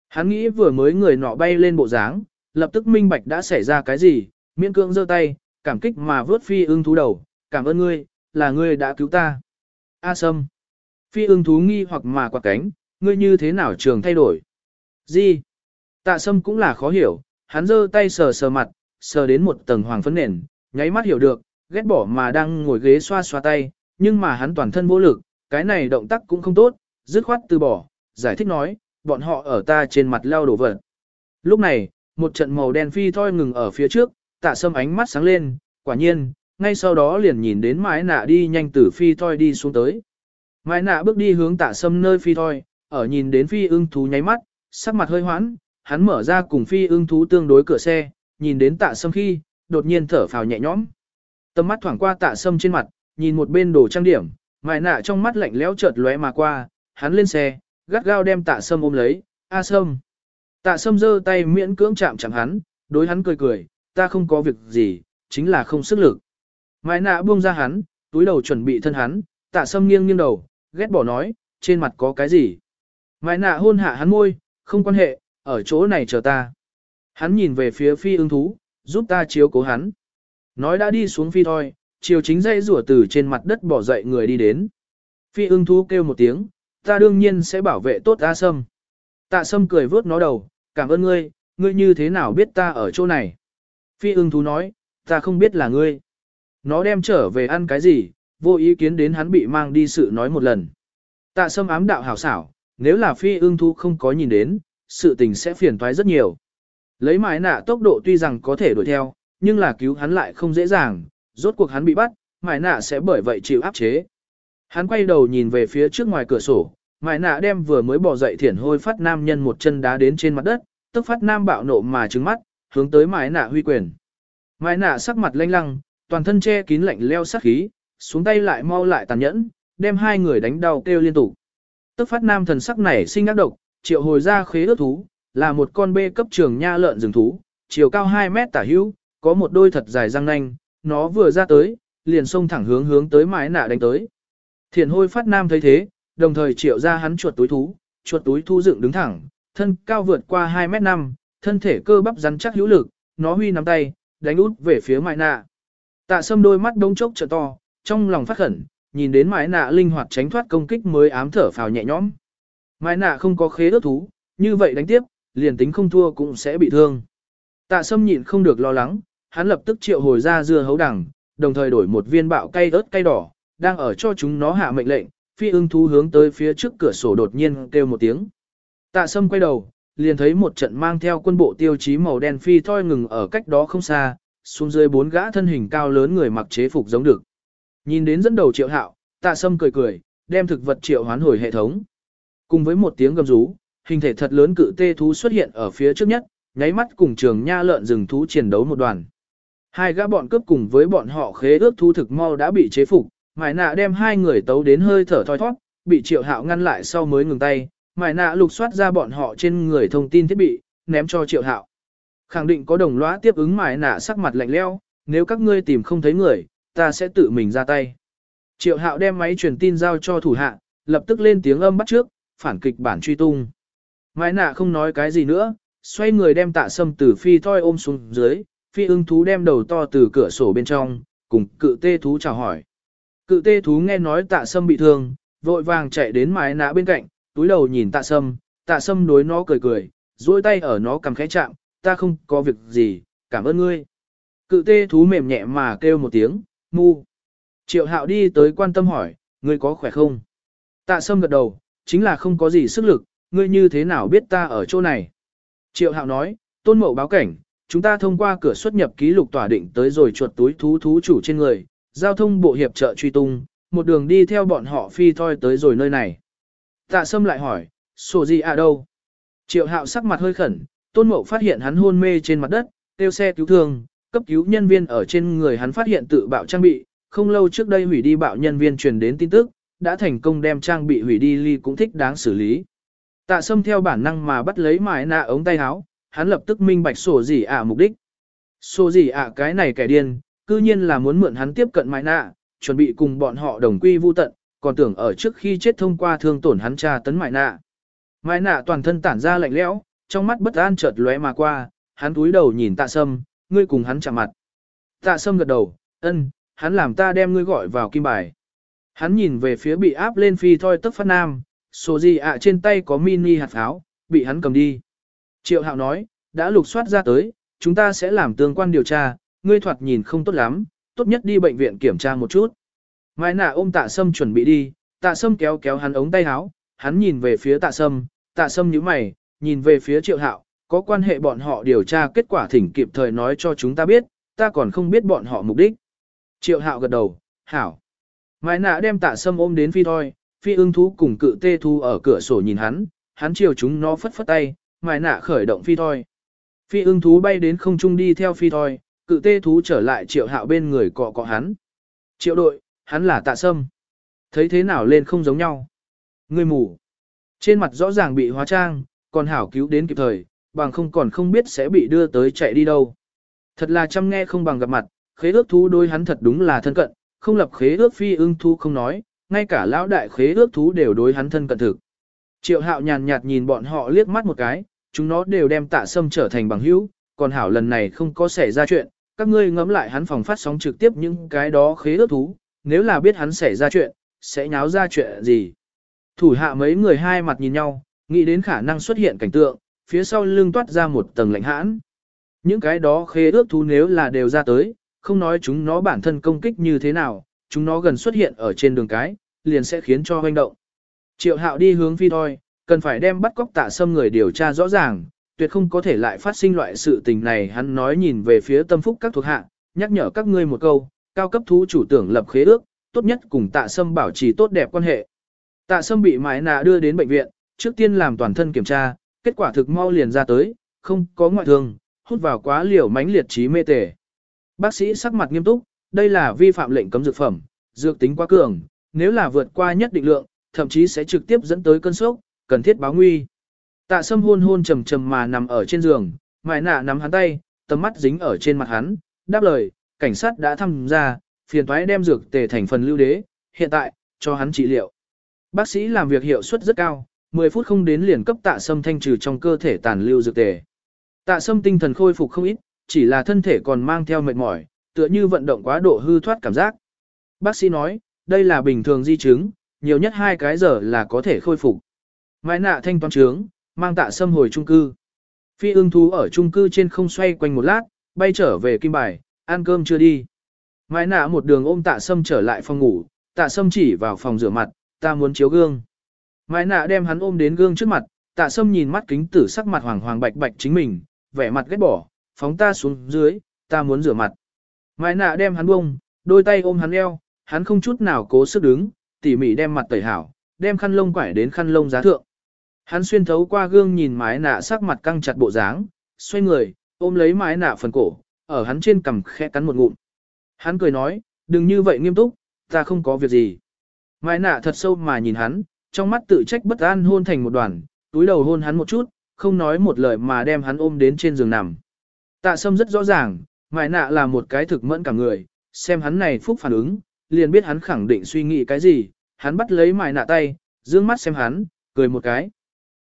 Hắn nghĩ vừa mới người nọ bay lên bộ dáng, lập tức minh bạch đã xảy ra cái gì, miễn cưỡng giơ tay, cảm kích mà vớt phi ưng thú đầu, cảm ơn ngươi, là ngươi đã cứu ta. A sâm. Phi ưng thú nghi hoặc mà quạt cánh, ngươi như thế nào trường thay đổi. Gì? Tạ sâm cũng là khó hiểu, hắn giơ tay sờ sờ mặt, sờ đến một tầng hoàng phấn nền, nháy mắt hiểu được, ghét bỏ mà đang ngồi ghế xoa xoa tay, nhưng mà hắn toàn thân vô lực, cái này động tác cũng không tốt, dứt khoát từ bỏ, giải thích nói, bọn họ ở ta trên mặt leo đổ vật. Lúc này, một trận màu đen phi thoi ngừng ở phía trước, tạ sâm ánh mắt sáng lên, quả nhiên, ngay sau đó liền nhìn đến mái nạ đi nhanh từ phi thoi đi xuống tới. Mái nạ bước đi hướng tạ sâm nơi phi thoi, ở nhìn đến phi ưng thú nháy mắt, sắc mặt hơi hoãn, hắn mở ra cùng phi ưng thú tương đối cửa xe, nhìn đến tạ sâm khi, đột nhiên thở phào nhẹ nhõm. Tầm mắt thoảng qua tạ sâm trên mặt, nhìn một bên đồ trang điểm, mài nạ trong mắt lạnh lẽo chợt lóe mà qua, hắn lên xe, gắt gao đem tạ sâm ôm lấy, a sâm. Tạ sâm giơ tay miễn cưỡng chạm chẳng hắn, đối hắn cười cười, ta không có việc gì, chính là không sức lực. Mai nạ buông ra hắn, túi đầu chuẩn bị thân hắn, tạ sâm nghiêng nghiêng đầu, ghét bỏ nói, trên mặt có cái gì. Mai nạ hôn hạ hắn môi, không quan hệ, ở chỗ này chờ ta. Hắn nhìn về phía phi ưng thú, giúp ta chiếu cố hắn. Nói đã đi xuống phi thôi, chiều chính dây rủa từ trên mặt đất bỏ dậy người đi đến. Phi ưng thú kêu một tiếng, ta đương nhiên sẽ bảo vệ tốt A Sâm. Tạ Sâm cười vớt nó đầu, cảm ơn ngươi, ngươi như thế nào biết ta ở chỗ này. Phi ưng thú nói, ta không biết là ngươi. Nó đem trở về ăn cái gì, vô ý kiến đến hắn bị mang đi sự nói một lần. Tạ Sâm ám đạo hảo xảo, nếu là phi ưng thú không có nhìn đến, sự tình sẽ phiền toái rất nhiều. Lấy mái nạ tốc độ tuy rằng có thể đuổi theo, nhưng là cứu hắn lại không dễ dàng, rốt cuộc hắn bị bắt, mái nạ sẽ bởi vậy chịu áp chế. Hắn quay đầu nhìn về phía trước ngoài cửa sổ, mái nạ đem vừa mới bỏ dậy thiển hôi phát nam nhân một chân đá đến trên mặt đất, tức phát nam bạo nộ mà trứng mắt, hướng tới mái nạ huy quyền. Mái nạ sắc mặt lanh lăng, toàn thân che kín lạnh leo sát khí, xuống tay lại mau lại tàn nhẫn, đem hai người đánh đau kêu liên tục. Tức phát nam thần sắc này sinh ác độc, triệu hồi ra khế ước thú, là một con bê cấp trường nha lợn rừng thú, chiều cao 2 mét tả hữu, có một đôi thật dài răng nanh, nó vừa ra tới, liền xông thẳng hướng hướng tới mái nạ đánh tới. Thiền hôi phát nam thấy thế, đồng thời triệu ra hắn chuột túi thú, chuột túi thu dựng đứng thẳng, thân cao vượt qua 2 mét 5, thân thể cơ bắp rắn chắc hữu lực, nó huy nắm tay, đánh út về phía mái nạ. Tạ sâm đôi mắt đông chốc trợ to, trong lòng phát khẩn, nhìn đến mái nạ linh hoạt tránh thoát công kích mới ám thở phào nhẹ nhõm. Mái nạ không có khế ước thú, như vậy đánh tiếp, liền tính không thua cũng sẽ bị thương. Tạ sâm nhịn không được lo lắng, hắn lập tức triệu hồi ra dưa hấu đằng, đồng thời đổi một viên bạo cay ớt cay đỏ, đang ở cho chúng nó hạ mệnh lệnh, phi ưng thú hướng tới phía trước cửa sổ đột nhiên kêu một tiếng. Tạ sâm quay đầu, liền thấy một trận mang theo quân bộ tiêu chí màu đen phi thoi ngừng ở cách đó không xa, xuống dưới bốn gã thân hình cao lớn người mặc chế phục giống được. Nhìn đến dẫn đầu triệu hạo, tạ sâm cười cười, đem thực vật triệu hoán hồi hệ thống. Cùng với một tiếng gầm rú, hình thể thật lớn cự tê thú xuất hiện ở phía trước nhất, nháy mắt cùng trường nha lợn rừng thú chiến đấu một đoàn. Hai gã bọn cướp cùng với bọn họ khế ước thú thực mau đã bị chế phục, mải nạ đem hai người tấu đến hơi thở thoi thoát, bị triệu hạo ngăn lại sau mới ngừng tay, mải nạ lục soát ra bọn họ trên người thông tin thiết bị, ném cho triệu hạo. Khẳng định có đồng lõa tiếp ứng mãi nạ sắc mặt lạnh leo, nếu các ngươi tìm không thấy người, ta sẽ tự mình ra tay. Triệu hạo đem máy truyền tin giao cho thủ hạ, lập tức lên tiếng âm bắt trước, phản kịch bản truy tung. Mãi nạ không nói cái gì nữa, xoay người đem tạ sâm từ phi thoi ôm xuống dưới, phi ưng thú đem đầu to từ cửa sổ bên trong, cùng cự tê thú chào hỏi. Cự tê thú nghe nói tạ sâm bị thương, vội vàng chạy đến mái nạ bên cạnh, túi đầu nhìn tạ sâm, tạ sâm đối nó cười cười, duỗi tay ở nó cầm khẽ chạm, ta không có việc gì, cảm ơn ngươi. Cự tê thú mềm nhẹ mà kêu một tiếng, ngu. Triệu hạo đi tới quan tâm hỏi, ngươi có khỏe không? Tạ sâm gật đầu, chính là không có gì sức lực, ngươi như thế nào biết ta ở chỗ này? Triệu hạo nói, tôn mậu báo cảnh, chúng ta thông qua cửa xuất nhập ký lục tỏa định tới rồi chuột túi thú thú chủ trên người, giao thông bộ hiệp trợ truy tung, một đường đi theo bọn họ phi thoi tới rồi nơi này. Tạ sâm lại hỏi, sổ gì à đâu? Triệu hạo sắc mặt hơi khẩn, tôn mậu phát hiện hắn hôn mê trên mặt đất, tiêu xe cứu thương, cấp cứu nhân viên ở trên người hắn phát hiện tự bạo trang bị, không lâu trước đây hủy đi bạo nhân viên truyền đến tin tức, đã thành công đem trang bị hủy đi ly cũng thích đáng xử lý. Tạ sâm theo bản năng mà bắt lấy mái nạ ống tay áo, hắn lập tức minh bạch sổ gì ạ mục đích. Sổ gì ạ cái này kẻ điên, cư nhiên là muốn mượn hắn tiếp cận mái nạ, chuẩn bị cùng bọn họ đồng quy vu tận, còn tưởng ở trước khi chết thông qua thương tổn hắn tra tấn mái nạ. Mái nạ toàn thân tản ra lạnh lẽo, trong mắt bất an chợt lóe mà qua, hắn túi đầu nhìn tạ sâm, ngươi cùng hắn chạm mặt. Tạ sâm gật đầu, ân, hắn làm ta đem ngươi gọi vào kim bài. Hắn nhìn về phía bị áp lên phi thoi tức phát nam, số gì ạ trên tay có mini hạt pháo, bị hắn cầm đi. Triệu hạo nói, đã lục soát ra tới, chúng ta sẽ làm tương quan điều tra, ngươi thoạt nhìn không tốt lắm, tốt nhất đi bệnh viện kiểm tra một chút. Mai nạ ôm tạ sâm chuẩn bị đi, tạ sâm kéo kéo hắn ống tay áo, hắn nhìn về phía tạ sâm, tạ sâm nhíu mày, nhìn về phía triệu hạo, có quan hệ bọn họ điều tra kết quả thỉnh kịp thời nói cho chúng ta biết, ta còn không biết bọn họ mục đích. Triệu hạo gật đầu, hảo. Mai nạ đem tạ sâm ôm đến phi thôi, phi ưng thú cùng cự tê thú ở cửa sổ nhìn hắn, hắn chiều chúng nó phất phất tay, mai nạ khởi động phi thôi. Phi ưng thú bay đến không trung đi theo phi thôi, cự tê thú trở lại triệu hạo bên người cọ cọ hắn. Triệu đội, hắn là tạ sâm. Thấy thế nào lên không giống nhau. Người mù. Trên mặt rõ ràng bị hóa trang, còn hảo cứu đến kịp thời, bằng không còn không biết sẽ bị đưa tới chạy đi đâu. Thật là chăm nghe không bằng gặp mặt, khế ước thú đôi hắn thật đúng là thân cận, không lập khế ước phi ưng thú không nói, ngay cả lão đại khế ước thú đều đối hắn thân cận thực. Triệu hạo nhàn nhạt nhìn bọn họ liếc mắt một cái, chúng nó đều đem tạ sâm trở thành bằng hữu, còn hảo lần này không có xảy ra chuyện, các ngươi ngẫm lại hắn phòng phát sóng trực tiếp những cái đó khế ước thú, nếu là biết hắn xảy ra chuyện, sẽ nháo ra chuyện gì. Thủ hạ mấy người hai mặt nhìn nhau, nghĩ đến khả năng xuất hiện cảnh tượng, phía sau lưng toát ra một tầng lạnh hãn. Những cái đó khế ước thú nếu là đều ra tới, không nói chúng nó bản thân công kích như thế nào, chúng nó gần xuất hiện ở trên đường cái, liền sẽ khiến cho hoành động. Triệu hạo đi hướng phi thôi, cần phải đem bắt cóc tạ xâm người điều tra rõ ràng, tuyệt không có thể lại phát sinh loại sự tình này hắn nói nhìn về phía tâm phúc các thuộc hạ, nhắc nhở các ngươi một câu, cao cấp thú chủ tưởng lập khế ước, tốt nhất cùng tạ sâm bảo trì tốt đẹp quan hệ. Tạ sâm bị mái nạ đưa đến bệnh viện, trước tiên làm toàn thân kiểm tra, kết quả thực mau liền ra tới, không có ngoại thương, hút vào quá liều mánh liệt trí mê tề. Bác sĩ sắc mặt nghiêm túc, đây là vi phạm lệnh cấm dược phẩm, dược tính quá cường, nếu là vượt qua nhất định lượng, thậm chí sẽ trực tiếp dẫn tới cơn sốc, cần thiết báo nguy. Tạ sâm hôn hôn trầm trầm mà nằm ở trên giường, mại nạ nắm hắn tay, tầm mắt dính ở trên mặt hắn, đáp lời, cảnh sát đã thăm ra, phiền toái đem dược tề thành phần lưu đế, hiện tại, cho hắn trị liệu. Bác sĩ làm việc hiệu suất rất cao, 10 phút không đến liền cấp tạ sâm thanh trừ trong cơ thể tàn lưu dược tề. Tạ sâm tinh thần khôi phục không ít, chỉ là thân thể còn mang theo mệt mỏi, tựa như vận động quá độ hư thoát cảm giác. Bác sĩ nói, đây là bình thường di chứng, nhiều nhất hai cái giờ là có thể khôi phục. Mai nạ thanh toán trướng, mang tạ sâm hồi trung cư. Phi ưng thú ở trung cư trên không xoay quanh một lát, bay trở về kim bài, ăn cơm chưa đi. Mai nạ một đường ôm tạ sâm trở lại phòng ngủ, tạ sâm chỉ vào phòng rửa mặt, ta muốn chiếu gương. Mai nạ đem hắn ôm đến gương trước mặt, tạ sâm nhìn mắt kính tử sắc mặt hoàng hoàng bạch bạch chính mình, vẻ mặt ghét bỏ, phóng ta xuống dưới, ta muốn rửa mặt. Mai nạ đem hắn bông, đôi tay ôm hắn eo, hắn không chút nào cố sức đứng, tỉ mỉ đem mặt tẩy hảo, đem khăn lông quải đến khăn lông giá thượng. Hắn xuyên thấu qua gương nhìn mái nạ sắc mặt căng chặt bộ dáng, xoay người, ôm lấy mái nạ phần cổ, ở hắn trên cằm khẽ cắn một ngụm. Hắn cười nói, đừng như vậy nghiêm túc, ta không có việc gì. Mái nạ thật sâu mà nhìn hắn, trong mắt tự trách bất an hôn thành một đoàn, túi đầu hôn hắn một chút, không nói một lời mà đem hắn ôm đến trên giường nằm. Tạ sâm rất rõ ràng, mại nạ là một cái thực mẫn cả người, xem hắn này phúc phản ứng, liền biết hắn khẳng định suy nghĩ cái gì, hắn bắt lấy mại nạ tay, dương mắt xem hắn, cười một cái.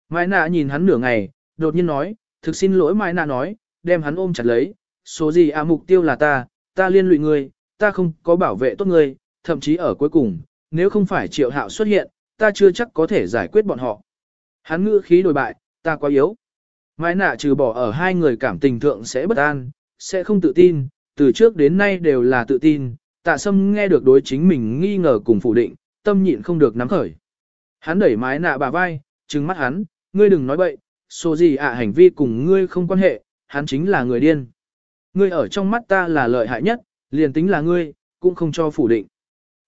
mại nạ nhìn hắn nửa ngày, đột nhiên nói, thực xin lỗi mại nạ nói, đem hắn ôm chặt lấy, số gì à mục tiêu là ta, ta liên lụy ngươi, ta không có bảo vệ tốt ngươi, thậm chí ở cuối cùng, nếu không phải triệu hạo xuất hiện, ta chưa chắc có thể giải quyết bọn họ. Hắn ngữ khí đổi bại, ta quá yếu. Mai nạ trừ bỏ ở hai người cảm tình thượng sẽ bất an, sẽ không tự tin, từ trước đến nay đều là tự tin, tạ sâm nghe được đối chính mình nghi ngờ cùng phủ định, tâm nhịn không được nắm khởi. Hắn đẩy mái nạ bà vai, trừng mắt hắn, ngươi đừng nói bậy, số gì ạ hành vi cùng ngươi không quan hệ, hắn chính là người điên. Ngươi ở trong mắt ta là lợi hại nhất, liền tính là ngươi, cũng không cho phủ định.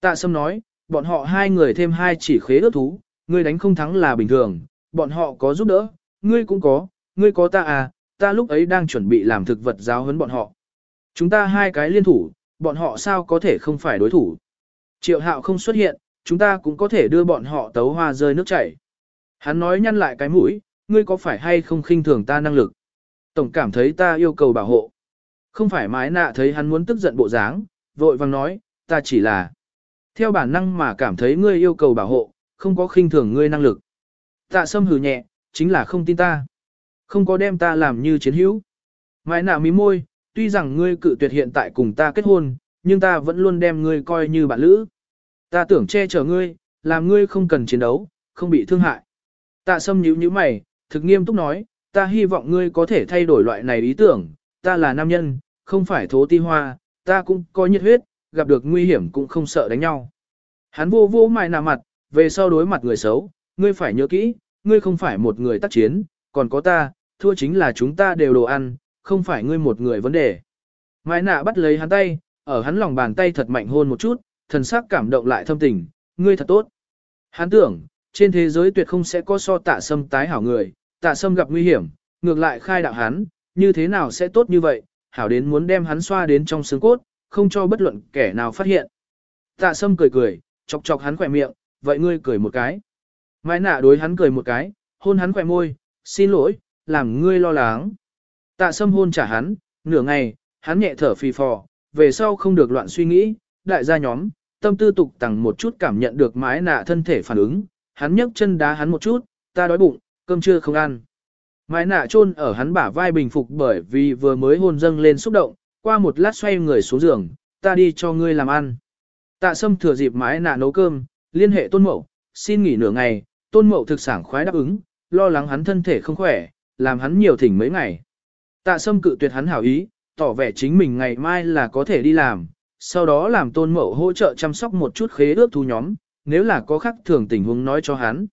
Tạ Sâm nói, bọn họ hai người thêm hai chỉ khế ước thú, ngươi đánh không thắng là bình thường, bọn họ có giúp đỡ, ngươi cũng có, ngươi có ta à, ta lúc ấy đang chuẩn bị làm thực vật giáo huấn bọn họ. Chúng ta hai cái liên thủ, bọn họ sao có thể không phải đối thủ. Triệu hạo không xuất hiện, chúng ta cũng có thể đưa bọn họ tấu hoa rơi nước chảy. Hắn nói nhăn lại cái mũi, ngươi có phải hay không khinh thường ta năng lực? Tổng cảm thấy ta yêu cầu bảo hộ. Không phải mái nạ thấy hắn muốn tức giận bộ dáng, vội vàng nói, ta chỉ là theo bản năng mà cảm thấy ngươi yêu cầu bảo hộ, không có khinh thường ngươi năng lực. Tạ sâm hừ nhẹ, chính là không tin ta. Không có đem ta làm như chiến hữu. Mái nạ mí môi, tuy rằng ngươi cự tuyệt hiện tại cùng ta kết hôn, nhưng ta vẫn luôn đem ngươi coi như bạn lữ. Ta tưởng che chở ngươi, làm ngươi không cần chiến đấu, không bị thương hại. Tạ sâm nhíu nhíu mày, thực nghiêm túc nói, ta hy vọng ngươi có thể thay đổi loại này ý tưởng, ta là nam nhân, không phải thố ti hoa, ta cũng có nhiệt huyết, gặp được nguy hiểm cũng không sợ đánh nhau. Hắn vô vô mài nà mặt, về sau đối mặt người xấu, ngươi phải nhớ kỹ, ngươi không phải một người tác chiến, còn có ta, thua chính là chúng ta đều đồ ăn, không phải ngươi một người vấn đề. Mai nạ bắt lấy hắn tay, ở hắn lòng bàn tay thật mạnh hôn một chút, thần sắc cảm động lại thâm tình, ngươi thật tốt. Hắn tưởng, trên thế giới tuyệt không sẽ có so tạ sâm tái hảo người, tạ sâm gặp nguy hiểm, ngược lại khai đạo hắn, như thế nào sẽ tốt như vậy, hảo đến muốn đem hắn xoa đến trong xương cốt, không cho bất luận kẻ nào phát hiện. Tạ sâm cười cười, chọc chọc hắn khỏe miệng, vậy ngươi cười một cái. Mai nạ đối hắn cười một cái, hôn hắn khỏe môi, xin lỗi, làm ngươi lo lắng. Tạ sâm hôn trả hắn, nửa ngày, hắn nhẹ thở phì phò, về sau không được loạn suy nghĩ, đại gia nhóm, tâm tư tục tằng một chút cảm nhận được mái nạ thân thể phản ứng, hắn nhấc chân đá hắn một chút, ta đói bụng, cơm trưa không ăn. Mái nạ chôn ở hắn bả vai bình phục bởi vì vừa mới hôn dâng lên xúc động, qua một lát xoay người xuống giường, ta đi cho ngươi làm ăn. Tạ sâm thừa dịp mái nạ nấu cơm, liên hệ tôn mậu, xin nghỉ nửa ngày, tôn mậu thực sản khoái đáp ứng, lo lắng hắn thân thể không khỏe, làm hắn nhiều thỉnh mấy ngày. Tạ sâm cự tuyệt hắn hảo ý, tỏ vẻ chính mình ngày mai là có thể đi làm, sau đó làm tôn mậu hỗ trợ chăm sóc một chút khế ước thu nhóm, nếu là có khắc thường tình huống nói cho hắn.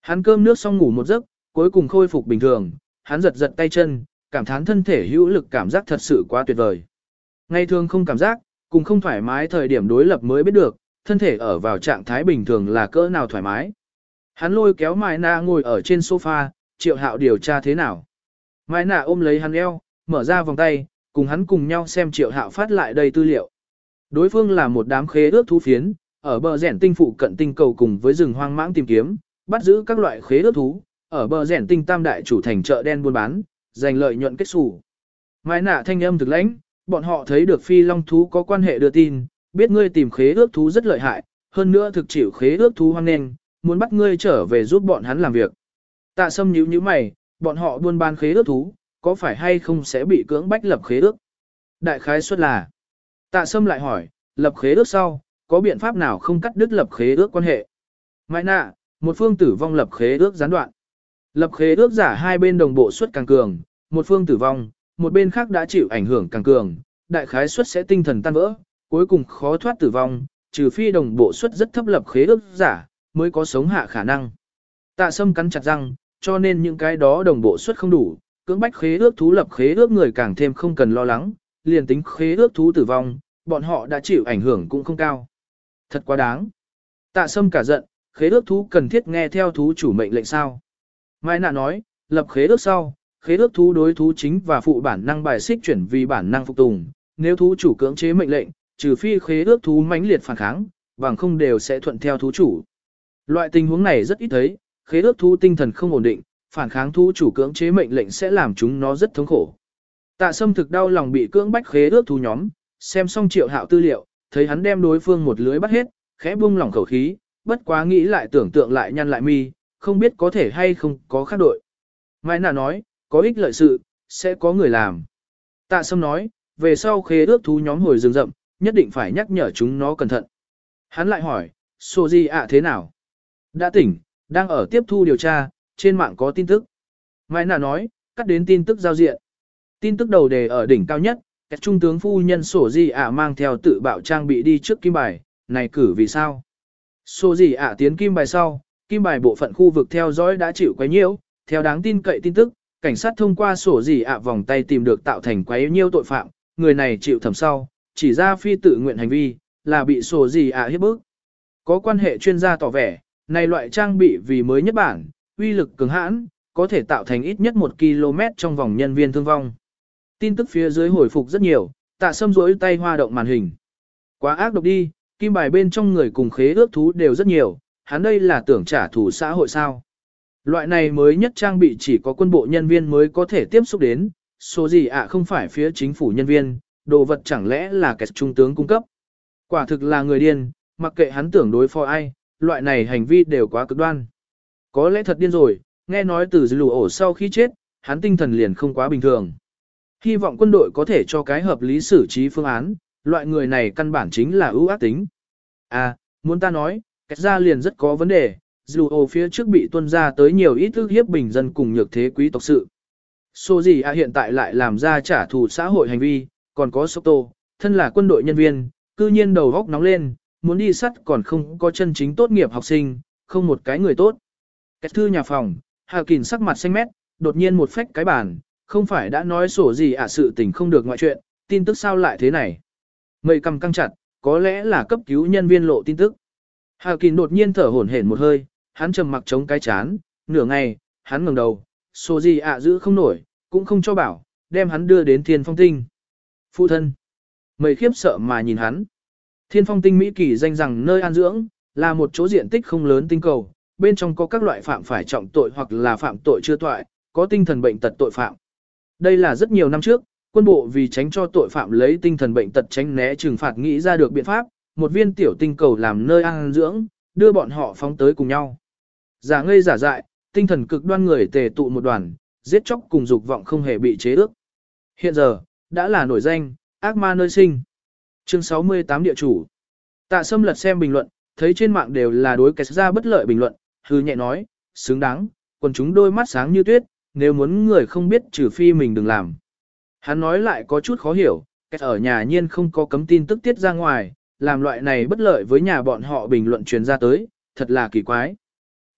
Hắn cơm nước xong ngủ một giấc, cuối cùng khôi phục bình thường, hắn giật giật tay chân, cảm thán thân thể hữu lực cảm giác thật sự quá tuyệt vời. Ngày thường không cảm giác, cùng không thoải mái thời điểm đối lập mới biết được, thân thể ở vào trạng thái bình thường là cỡ nào thoải mái. Hắn lôi kéo Mai Na ngồi ở trên sofa, triệu hạo điều tra thế nào. Mai Na ôm lấy hắn eo, mở ra vòng tay, cùng hắn cùng nhau xem triệu hạo phát lại đây tư liệu. Đối phương là một đám khế ước thú phiến, ở bờ rẻn tinh phụ cận tinh cầu cùng với rừng hoang mãng tìm kiếm, bắt giữ các loại khế ước thú, ở bờ rẻn tinh tam đại chủ thành chợ đen buôn bán, giành lợi nhuận kết xù. Mai nạ thanh âm thực lãnh, bọn họ thấy được phi long thú có quan hệ đưa tin, biết ngươi tìm khế ước thú rất lợi hại, hơn nữa thực chịu khế ước thú hoang nên, muốn bắt ngươi trở về giúp bọn hắn làm việc. Tạ sâm nhíu nhíu mày, bọn họ buôn bán khế ước thú, có phải hay không sẽ bị cưỡng bách lập khế ước? Đại khái suất là. Tạ sâm lại hỏi, lập khế ước sau, có biện pháp nào không cắt đứt lập khế ước quan hệ. Mai nạ, một phương tử vong lập khế ước gián đoạn. Lập khế ước giả hai bên đồng bộ suất càng cường, một phương tử vong, một bên khác đã chịu ảnh hưởng càng cường, đại khái suất sẽ tinh thần tan vỡ, cuối cùng khó thoát tử vong, trừ phi đồng bộ suất rất thấp lập khế ước giả, mới có sống hạ khả năng. Tạ sâm cắn chặt răng, cho nên những cái đó đồng bộ suất không đủ, cưỡng bách khế ước thú lập khế ước người càng thêm không cần lo lắng, liền tính khế ước thú tử vong, bọn họ đã chịu ảnh hưởng cũng không cao. Thật quá đáng. Tạ sâm cả giận, khế ước thú cần thiết nghe theo thú chủ mệnh lệnh sao. Mai nạ nói, lập khế ước sau, khế ước thú đối thú chính và phụ bản năng bài xích chuyển vì bản năng phục tùng, nếu thú chủ cưỡng chế mệnh lệnh, trừ phi khế ước thú mãnh liệt phản kháng, bằng không đều sẽ thuận theo thú chủ. Loại tình huống này rất ít thấy, khế ước thú tinh thần không ổn định, phản kháng thú chủ cưỡng chế mệnh lệnh sẽ làm chúng nó rất thống khổ. Tạ Sâm thực đau lòng bị cưỡng bách khế ước thú nhóm, xem xong Triệu Hạo tư liệu, thấy hắn đem đối phương một lưới bắt hết, khẽ buông lỏng khẩu khí, bất quá nghĩ lại tưởng tượng lại nhăn lại mi, không biết có thể hay không có khác đội. Mai nà nói, có ích lợi sự, sẽ có người làm. Tạ Sâm nói, về sau khế ước thú nhóm hồi rừng rậm, nhất định phải nhắc nhở chúng nó cẩn thận. Hắn lại hỏi, Sô Di ạ thế nào? Đã tỉnh, đang ở tiếp thu điều tra, trên mạng có tin tức. Mai nà nói, cắt đến tin tức giao diện. Tin tức đầu đề ở đỉnh cao nhất, các trung tướng phu nhân Sô Di ạ mang theo tự bạo trang bị đi trước kim bài, này cử vì sao? Sô Di ạ tiến kim bài sau, kim bài bộ phận khu vực theo dõi đã chịu quấy nhiễu, theo đáng tin cậy tin tức, cảnh sát thông qua sổ gì ạ vòng tay tìm được tạo thành quấy nhiễu tội phạm, người này chịu thẩm sau, chỉ ra phi tự nguyện hành vi, là bị sổ gì ạ hiếp bức. Có quan hệ chuyên gia tỏ vẻ, này loại trang bị vì mới nhất bản, uy lực cường hãn, có thể tạo thành ít nhất 1 km trong vòng nhân viên thương vong. Tin tức phía dưới hồi phục rất nhiều, tạ sâm rỗi tay hoa động màn hình. Quá ác độc đi, kim bài bên trong người cùng khế ước thú đều rất nhiều, hắn đây là tưởng trả thù xã hội sao. Loại này mới nhất trang bị chỉ có quân bộ nhân viên mới có thể tiếp xúc đến, số gì ạ không phải phía chính phủ nhân viên, đồ vật chẳng lẽ là kẻ trung tướng cung cấp. Quả thực là người điên, mặc kệ hắn tưởng đối phó ai, loại này hành vi đều quá cực đoan. Có lẽ thật điên rồi, nghe nói từ lù ổ sau khi chết, hắn tinh thần liền không quá bình thường. Hy vọng quân đội có thể cho cái hợp lý xử trí phương án, loại người này căn bản chính là ưu ác tính. À, muốn ta nói, kết ra liền rất có vấn đề, dù ô phía trước bị tuân ra tới nhiều ít ức hiếp bình dân cùng nhược thế quý tộc sự. Sô gì à hiện tại lại làm ra trả thù xã hội hành vi, còn có Soto, thân là quân đội nhân viên, cư nhiên đầu góc nóng lên, muốn đi sắt còn không có chân chính tốt nghiệp học sinh, không một cái người tốt. Kết thư nhà phòng, Hà Kỳn sắc mặt xanh mét, đột nhiên một phách cái bàn, không phải đã nói sổ gì à sự tình không được ngoại chuyện, tin tức sao lại thế này. Mây cầm căng chặt, có lẽ là cấp cứu nhân viên lộ tin tức. Hà Kỳ đột nhiên thở hổn hển một hơi, hắn trầm mặc chống cái chán, nửa ngày, hắn ngẩng đầu, số gì ạ giữ không nổi, cũng không cho bảo, đem hắn đưa đến thiên phong tinh. Phụ thân. mầy khiếp sợ mà nhìn hắn. Thiên phong tinh Mỹ kỳ danh rằng nơi an dưỡng, là một chỗ diện tích không lớn tinh cầu, bên trong có các loại phạm phải trọng tội hoặc là phạm tội chưa toại, có tinh thần bệnh tật tội phạm. Đây là rất nhiều năm trước, quân bộ vì tránh cho tội phạm lấy tinh thần bệnh tật tránh né trừng phạt nghĩ ra được biện pháp, một viên tiểu tinh cầu làm nơi an dưỡng, đưa bọn họ phóng tới cùng nhau. Giả ngây giả dại, tinh thần cực đoan người tề tụ một đoàn, giết chóc cùng dục vọng không hề bị chế ước. Hiện giờ, đã là nổi danh, ác ma nơi sinh. Chương 68 địa chủ. Tạ Sâm lật xem bình luận, thấy trên mạng đều là đối kẹt ra bất lợi bình luận, hư nhẹ nói, xứng đáng, quần chúng đôi mắt sáng như tuyết, nếu muốn người không biết trừ phi mình đừng làm. Hắn nói lại có chút khó hiểu, kẹt ở nhà nhiên không có cấm tin tức tiết ra ngoài, làm loại này bất lợi với nhà bọn họ bình luận truyền ra tới, thật là kỳ quái.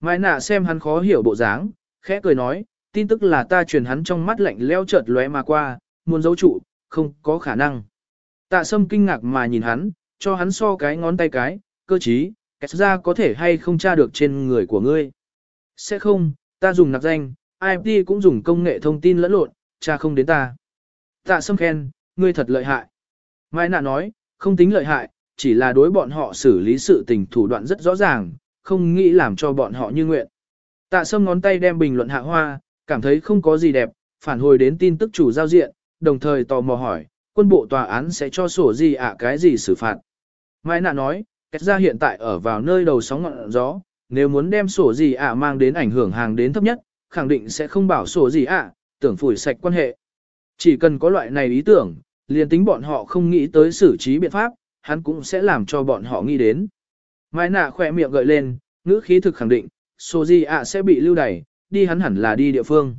Mai nạ xem hắn khó hiểu bộ dáng, khẽ cười nói, tin tức là ta truyền hắn trong mắt lạnh leo chợt lóe mà qua, muốn giấu trụ, không có khả năng. Tạ sâm kinh ngạc mà nhìn hắn, cho hắn so cái ngón tay cái, cơ chí, kẹt ra có thể hay không tra được trên người của ngươi. Sẽ không, ta dùng nạp danh, IMT cũng dùng công nghệ thông tin lẫn lộn, tra không đến ta. Tạ sâm khen, ngươi thật lợi hại. Mai nạ nói, không tính lợi hại, chỉ là đối bọn họ xử lý sự tình thủ đoạn rất rõ ràng, không nghĩ làm cho bọn họ như nguyện. Tạ sâm ngón tay đem bình luận hạ hoa, cảm thấy không có gì đẹp, phản hồi đến tin tức chủ giao diện, đồng thời tò mò hỏi, quân bộ tòa án sẽ cho sổ gì ạ cái gì xử phạt. Mai nạ nói, cách ra hiện tại ở vào nơi đầu sóng ngọn gió, nếu muốn đem sổ gì ạ mang đến ảnh hưởng hàng đến thấp nhất, khẳng định sẽ không bảo sổ gì ạ, tưởng phủi sạch quan hệ. Chỉ cần có loại này ý tưởng, liền tính bọn họ không nghĩ tới xử trí biện pháp, hắn cũng sẽ làm cho bọn họ nghĩ đến. Mai nạ khỏe miệng gợi lên, ngữ khí thực khẳng định, Soji ạ sẽ bị lưu đẩy, đi hắn hẳn là đi địa phương.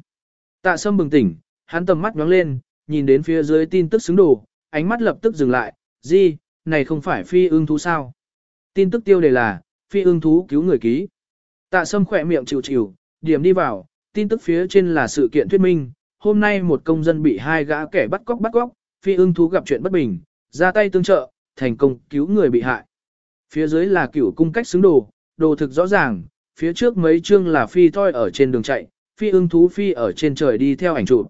Tạ sâm bừng tỉnh, hắn tầm mắt nhóng lên, nhìn đến phía dưới tin tức xứng đủ, ánh mắt lập tức dừng lại, di, này không phải phi ưng thú sao? Tin tức tiêu đề là, phi ưng thú cứu người ký. Tạ sâm khỏe miệng chịu chịu, điểm đi vào, tin tức phía trên là sự kiện thuyết minh, hôm nay một công dân bị hai gã kẻ bắt cóc bắt cóc, phi ưng thú gặp chuyện bất bình, ra tay tương trợ, thành công cứu người bị hại. Phía dưới là cửu cung cách xứng đồ, đồ thực rõ ràng, phía trước mấy chương là phi thoi ở trên đường chạy, phi ưng thú phi ở trên trời đi theo ảnh chụp.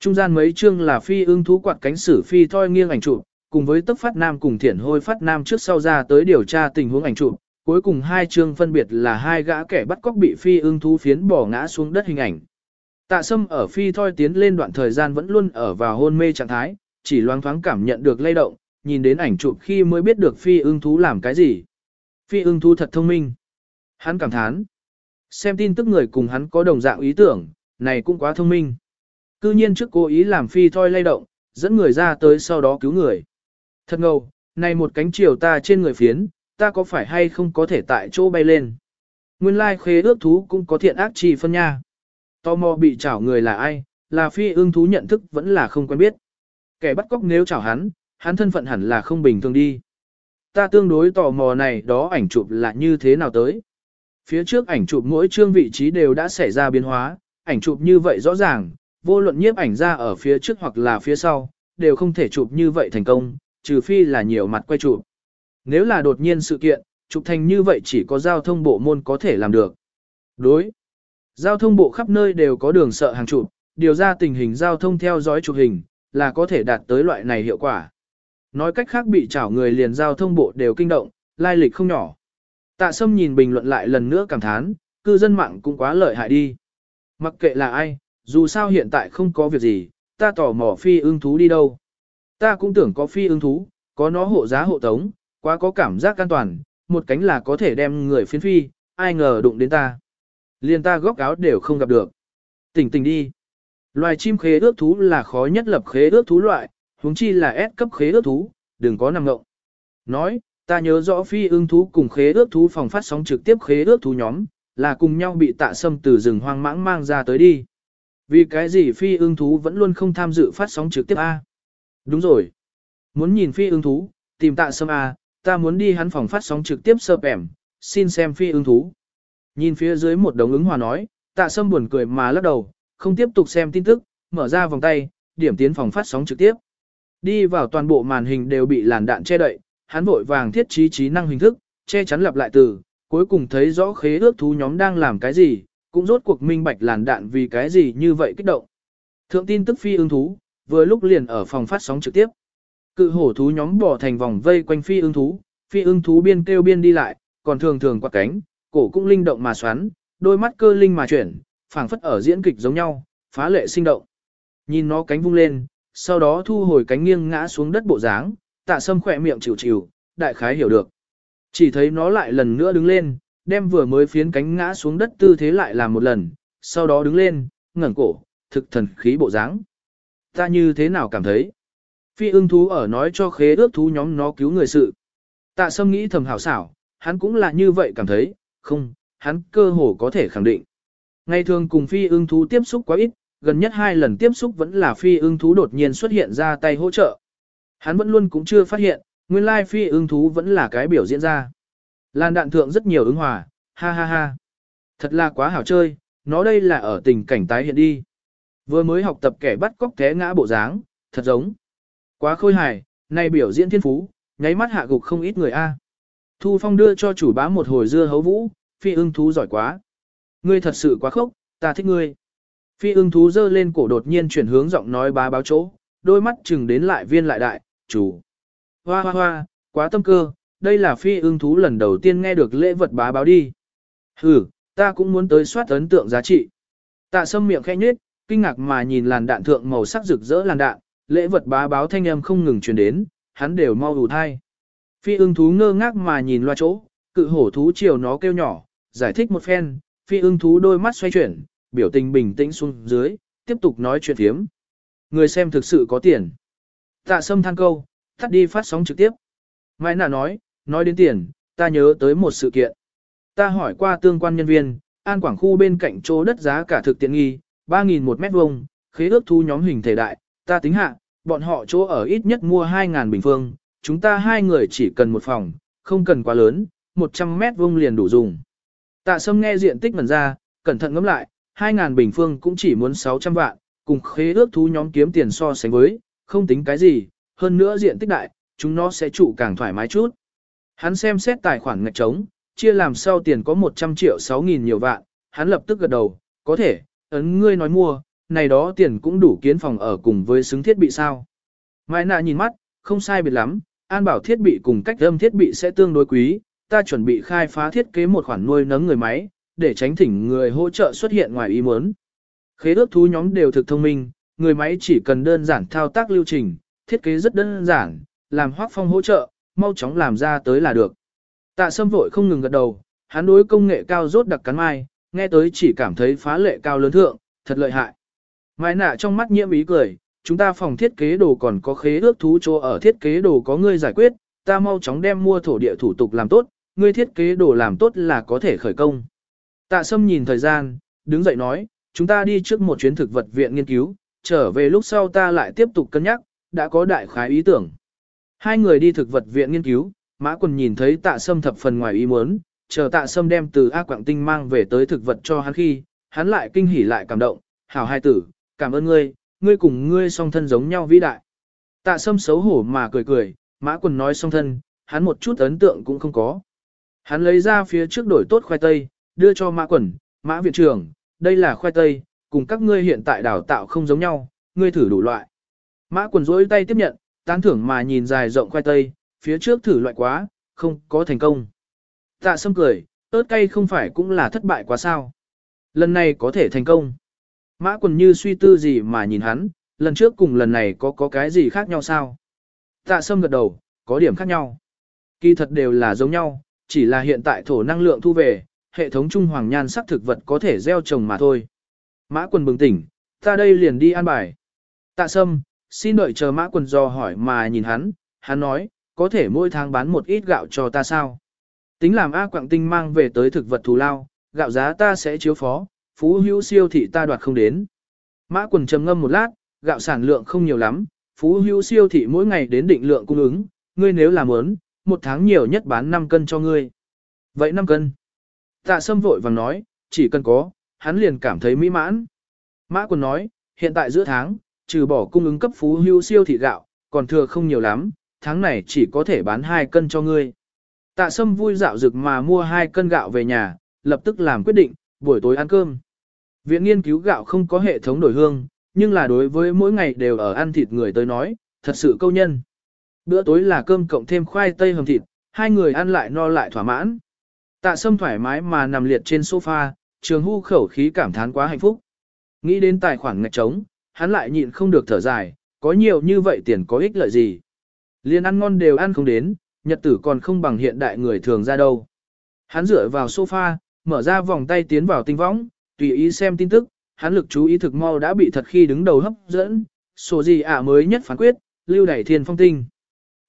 Trung gian mấy chương là phi ưng thú quạt cánh sử phi thoi nghiêng ảnh chụp, cùng với tức phát nam cùng thiển hôi phát nam trước sau ra tới điều tra tình huống ảnh chụp. Cuối cùng hai chương phân biệt là hai gã kẻ bắt cóc bị phi ưng thú phiến bỏ ngã xuống đất hình ảnh. Tạ sâm ở phi thoi tiến lên đoạn thời gian vẫn luôn ở vào hôn mê trạng thái, chỉ loáng thoáng cảm nhận được lay động, nhìn đến ảnh chụp khi mới biết được phi ưng thú làm cái gì. Phi ưng thú thật thông minh. Hắn cảm thán. Xem tin tức người cùng hắn có đồng dạng ý tưởng, này cũng quá thông minh. Cư nhiên trước cố ý làm phi thoi lay động, dẫn người ra tới sau đó cứu người. Thật ngầu, này một cánh chiều ta trên người phiến, ta có phải hay không có thể tại chỗ bay lên. Nguyên lai khế ước thú cũng có thiện ác trì phân nha. Tò mò bị chảo người là ai, là phi ương thú nhận thức vẫn là không quen biết. Kẻ bắt cóc nếu chảo hắn, hắn thân phận hẳn là không bình thường đi. Ta tương đối tò mò này đó ảnh chụp là như thế nào tới. Phía trước ảnh chụp mỗi chương vị trí đều đã xảy ra biến hóa, ảnh chụp như vậy rõ ràng, vô luận nhiếp ảnh ra ở phía trước hoặc là phía sau, đều không thể chụp như vậy thành công, trừ phi là nhiều mặt quay chụp. Nếu là đột nhiên sự kiện, chụp thành như vậy chỉ có giao thông bộ môn có thể làm được. Đối. Giao thông bộ khắp nơi đều có đường sợ hàng chụp, điều ra tình hình giao thông theo dõi chụp hình, là có thể đạt tới loại này hiệu quả. Nói cách khác bị chảo người liền giao thông bộ đều kinh động, lai lịch không nhỏ. Tạ Sâm nhìn bình luận lại lần nữa cảm thán, cư dân mạng cũng quá lợi hại đi. Mặc kệ là ai, dù sao hiện tại không có việc gì, ta tỏ mò phi ưng thú đi đâu. Ta cũng tưởng có phi ưng thú, có nó hộ giá hộ tống, quá có cảm giác an toàn, một cánh là có thể đem người phiến phi, ai ngờ đụng đến ta. liền ta góc áo đều không gặp được. Tỉnh tỉnh đi. Loài chim khế ước thú là khó nhất lập khế ước thú loại, huống chi là S cấp khế ước thú, đừng có nằm ngộng. Nói, ta nhớ rõ phi ưng thú cùng khế ước thú phòng phát sóng trực tiếp khế ước thú nhóm, là cùng nhau bị tạ sâm từ rừng hoang mãng mang ra tới đi. Vì cái gì phi ưng thú vẫn luôn không tham dự phát sóng trực tiếp A? Đúng rồi. Muốn nhìn phi ưng thú, tìm tạ sâm A, ta muốn đi hắn phòng phát sóng trực tiếp sơ ẻm, xin xem phi ưng thú. Nhìn phía dưới một đống ứng hòa nói, tạ sâm buồn cười mà lắc đầu, không tiếp tục xem tin tức, mở ra vòng tay, điểm tiến phòng phát sóng trực tiếp. Đi vào toàn bộ màn hình đều bị làn đạn che đậy, hắn vội vàng thiết trí trí năng hình thức, che chắn lặp lại từ, cuối cùng thấy rõ khế ước thú nhóm đang làm cái gì, cũng rốt cuộc minh bạch làn đạn vì cái gì như vậy kích động. Thượng tin tức phi ương thú, vừa lúc liền ở phòng phát sóng trực tiếp. Cự hổ thú nhóm bỏ thành vòng vây quanh phi ương thú, phi ương thú biên kêu biên đi lại, còn thường thường quạt cánh, cổ cũng linh động mà xoắn, đôi mắt cơ linh mà chuyển, phảng phất ở diễn kịch giống nhau, phá lệ sinh động. Nhìn nó cánh vung lên, sau đó thu hồi cánh nghiêng ngã xuống đất bộ dáng, tạ sâm khỏe miệng chịu chịu, đại khái hiểu được. Chỉ thấy nó lại lần nữa đứng lên, đem vừa mới phiến cánh ngã xuống đất tư thế lại làm một lần, sau đó đứng lên, ngẩng cổ, thực thần khí bộ dáng. Ta như thế nào cảm thấy? Phi ưng thú ở nói cho khế ước thú nhóm nó cứu người sự. Tạ sâm nghĩ thầm hảo xảo, hắn cũng là như vậy cảm thấy, không, hắn cơ hồ có thể khẳng định. Ngày thường cùng phi ưng thú tiếp xúc quá ít, gần nhất hai lần tiếp xúc vẫn là phi ưng thú đột nhiên xuất hiện ra tay hỗ trợ. Hắn vẫn luôn cũng chưa phát hiện, nguyên lai phi ưng thú vẫn là cái biểu diễn ra. Lan đạn thượng rất nhiều ứng hòa, ha ha ha. Thật là quá hảo chơi, nó đây là ở tình cảnh tái hiện đi. Vừa mới học tập kẻ bắt cóc té ngã bộ dáng, thật giống. Quá khôi hài, này biểu diễn thiên phú, nháy mắt hạ gục không ít người a. Thu Phong đưa cho chủ bá một hồi dưa hấu vũ, phi ưng thú giỏi quá. Ngươi thật sự quá khốc, ta thích ngươi. Phi ưng thú dơ lên cổ đột nhiên chuyển hướng giọng nói bá báo chỗ, đôi mắt chừng đến lại viên lại đại, chủ. Hoa hoa hoa, quá tâm cơ, đây là phi ưng thú lần đầu tiên nghe được lễ vật bá báo đi. Ừ, ta cũng muốn tới soát ấn tượng giá trị. Tạ sâm miệng khẽ nhếch, kinh ngạc mà nhìn làn đạn thượng màu sắc rực rỡ làn đạn, lễ vật bá báo thanh âm không ngừng truyền đến, hắn đều mau đủ thai. Phi ưng thú ngơ ngác mà nhìn loa chỗ, cự hổ thú chiều nó kêu nhỏ, giải thích một phen, phi ưng thú đôi mắt xoay chuyển, biểu tình bình tĩnh xuống dưới, tiếp tục nói chuyện thiếm. Người xem thực sự có tiền. Tạ sâm than câu, tắt đi phát sóng trực tiếp. Mai nà nói, nói đến tiền, ta nhớ tới một sự kiện. Ta hỏi qua tương quan nhân viên, an quảng khu bên cạnh chỗ đất giá cả thực tiện nghi, 3.000 một mét vuông, khế ước thu nhóm hình thể đại, ta tính hạ, bọn họ chỗ ở ít nhất mua 2.000 bình phương, chúng ta hai người chỉ cần một phòng, không cần quá lớn, 100 mét vuông liền đủ dùng. Tạ sâm nghe diện tích ngần ra, cẩn thận ngẫm lại, 2.000 bình phương cũng chỉ muốn 600 vạn, cùng khế ước thú nhóm kiếm tiền so sánh với, không tính cái gì, hơn nữa diện tích đại, chúng nó sẽ trụ càng thoải mái chút. Hắn xem xét tài khoản ngạch trống, chia làm sau tiền có 100 triệu 6 nghìn nhiều vạn, hắn lập tức gật đầu, có thể, ấn ngươi nói mua, này đó tiền cũng đủ kiến phòng ở cùng với xứng thiết bị sao. Mai nạ nhìn mắt, không sai biệt lắm, an bảo thiết bị cùng cách âm thiết bị sẽ tương đối quý, ta chuẩn bị khai phá thiết kế một khoản nuôi nấng người máy, để tránh thỉnh người hỗ trợ xuất hiện ngoài ý muốn. Khế ước thú nhóm đều thực thông minh, người máy chỉ cần đơn giản thao tác lưu trình, thiết kế rất đơn giản, làm hoác phong hỗ trợ, mau chóng làm ra tới là được. Tạ sâm vội không ngừng gật đầu, hắn đối công nghệ cao rốt đặc cắn mai, nghe tới chỉ cảm thấy phá lệ cao lớn thượng, thật lợi hại. Mai nạ trong mắt nhiễm ý cười, chúng ta phòng thiết kế đồ còn có khế ước thú chỗ ở thiết kế đồ có ngươi giải quyết, ta mau chóng đem mua thổ địa thủ tục làm tốt, ngươi thiết kế đồ làm tốt là có thể khởi công. Tạ Sâm nhìn thời gian, đứng dậy nói, chúng ta đi trước một chuyến thực vật viện nghiên cứu, trở về lúc sau ta lại tiếp tục cân nhắc, đã có đại khái ý tưởng. Hai người đi thực vật viện nghiên cứu, Mã Quần nhìn thấy Tạ Sâm thập phần ngoài ý muốn, chờ Tạ Sâm đem từ A Quảng Tinh mang về tới thực vật cho hắn khi, hắn lại kinh hỉ lại cảm động, hảo hai tử, cảm ơn ngươi, ngươi cùng ngươi song thân giống nhau vĩ đại. Tạ Sâm xấu hổ mà cười cười, Mã Quần nói song thân, hắn một chút ấn tượng cũng không có. Hắn lấy ra phía trước đổi tốt khoai tây, đưa cho Mã Quần, Mã Viện trưởng, đây là khoai tây, cùng các ngươi hiện tại đào tạo không giống nhau, ngươi thử đủ loại. Mã Quần rỗi tay tiếp nhận, tán thưởng mà nhìn dài rộng khoai tây, phía trước thử loại quá, không có thành công. Tạ Sâm cười, ớt cay không phải cũng là thất bại quá sao. Lần này có thể thành công. Mã Quần như suy tư gì mà nhìn hắn, lần trước cùng lần này có có cái gì khác nhau sao? Tạ Sâm gật đầu, có điểm khác nhau. Kỳ thật đều là giống nhau, chỉ là hiện tại thổ năng lượng thu về, hệ thống trung hoàng nhan sắc thực vật có thể gieo trồng mà thôi. Mã quần bừng tỉnh, ta đây liền đi an bài. Tạ sâm, xin đợi chờ mã quần do hỏi mà nhìn hắn, hắn nói, có thể mỗi tháng bán một ít gạo cho ta sao. Tính làm A quạng tinh mang về tới thực vật thù lao, gạo giá ta sẽ chiếu phó, phú hữu siêu thị ta đoạt không đến. Mã quần trầm ngâm một lát, gạo sản lượng không nhiều lắm, phú hữu siêu thị mỗi ngày đến định lượng cung ứng, ngươi nếu làm muốn, một tháng nhiều nhất bán 5 cân cho ngươi. Vậy 5 cân. Tạ sâm vội vàng nói, chỉ cần có, hắn liền cảm thấy mỹ mãn. Mã quần nói, hiện tại giữa tháng, trừ bỏ cung ứng cấp phú hưu siêu thị gạo, còn thừa không nhiều lắm, tháng này chỉ có thể bán 2 cân cho ngươi. Tạ sâm vui dạo dực mà mua 2 cân gạo về nhà, lập tức làm quyết định, buổi tối ăn cơm. Viện nghiên cứu gạo không có hệ thống đổi hương, nhưng là đối với mỗi ngày đều ở ăn thịt người tới nói, thật sự câu nhân. Bữa tối là cơm cộng thêm khoai tây hầm thịt, hai người ăn lại no lại thỏa mãn. Tạ sâm thoải mái mà nằm liệt trên sofa, trường hưu khẩu khí cảm thán quá hạnh phúc. Nghĩ đến tài khoản ngạch trống, hắn lại nhịn không được thở dài, có nhiều như vậy tiền có ích lợi gì. Liên ăn ngon đều ăn không đến, nhật tử còn không bằng hiện đại người thường ra đâu. Hắn dựa vào sofa, mở ra vòng tay tiến vào tinh võng, tùy ý xem tin tức, hắn lực chú ý thực mau đã bị thật khi đứng đầu hấp dẫn, sổ gì ạ mới nhất phán quyết, lưu đẩy thiên phong tinh.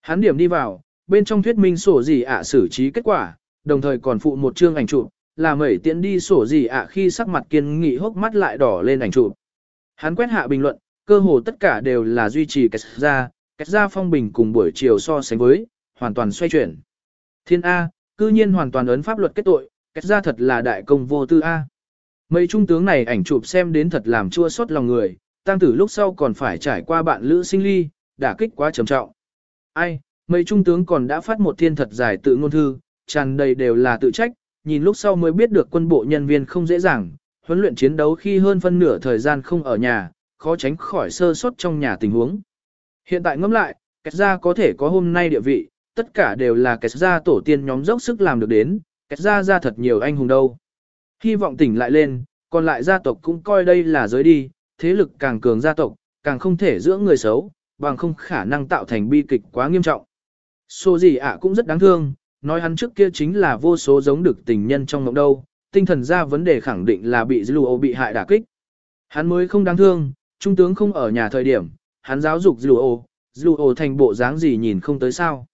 Hắn điểm đi vào, bên trong thuyết minh sổ gì ạ xử trí kết quả, đồng thời còn phụ một chương ảnh chụp, là mẩy tiễn đi sổ gì ạ khi sắc mặt kiên nghị hốc mắt lại đỏ lên ảnh chụp. Hắn quét hạ bình luận, cơ hồ tất cả đều là duy trì cách ra, cách ra phong bình cùng buổi chiều so sánh với, hoàn toàn xoay chuyển. Thiên A, cư nhiên hoàn toàn ấn pháp luật kết tội, cách ra thật là đại công vô tư A. Mấy trung tướng này ảnh chụp xem đến thật làm chua xót lòng người, tăng tử lúc sau còn phải trải qua bạn lữ sinh ly, đả kích quá trầm trọng. Ai, mấy trung tướng còn đã phát một thiên thật dài tự ngôn thư, tràn đầy đều là tự trách, nhìn lúc sau mới biết được quân bộ nhân viên không dễ dàng, huấn luyện chiến đấu khi hơn phân nửa thời gian không ở nhà, khó tránh khỏi sơ sót trong nhà tình huống. Hiện tại ngẫm lại, kẹt ra có thể có hôm nay địa vị, tất cả đều là kẹt ra tổ tiên nhóm dốc sức làm được đến, kẹt ra ra thật nhiều anh hùng đâu. Hy vọng tỉnh lại lên, còn lại gia tộc cũng coi đây là giới đi, thế lực càng cường gia tộc, càng không thể dưỡng người xấu, bằng không khả năng tạo thành bi kịch quá nghiêm trọng. Số gì ạ cũng rất đáng thương, nói hắn trước kia chính là vô số giống được tình nhân trong mộng đâu, tinh thần ra vấn đề khẳng định là bị Luo bị hại đả kích. Hắn mới không đáng thương, trung tướng không ở nhà thời điểm, hắn giáo dục Luo, Luo thành bộ dáng gì nhìn không tới sao.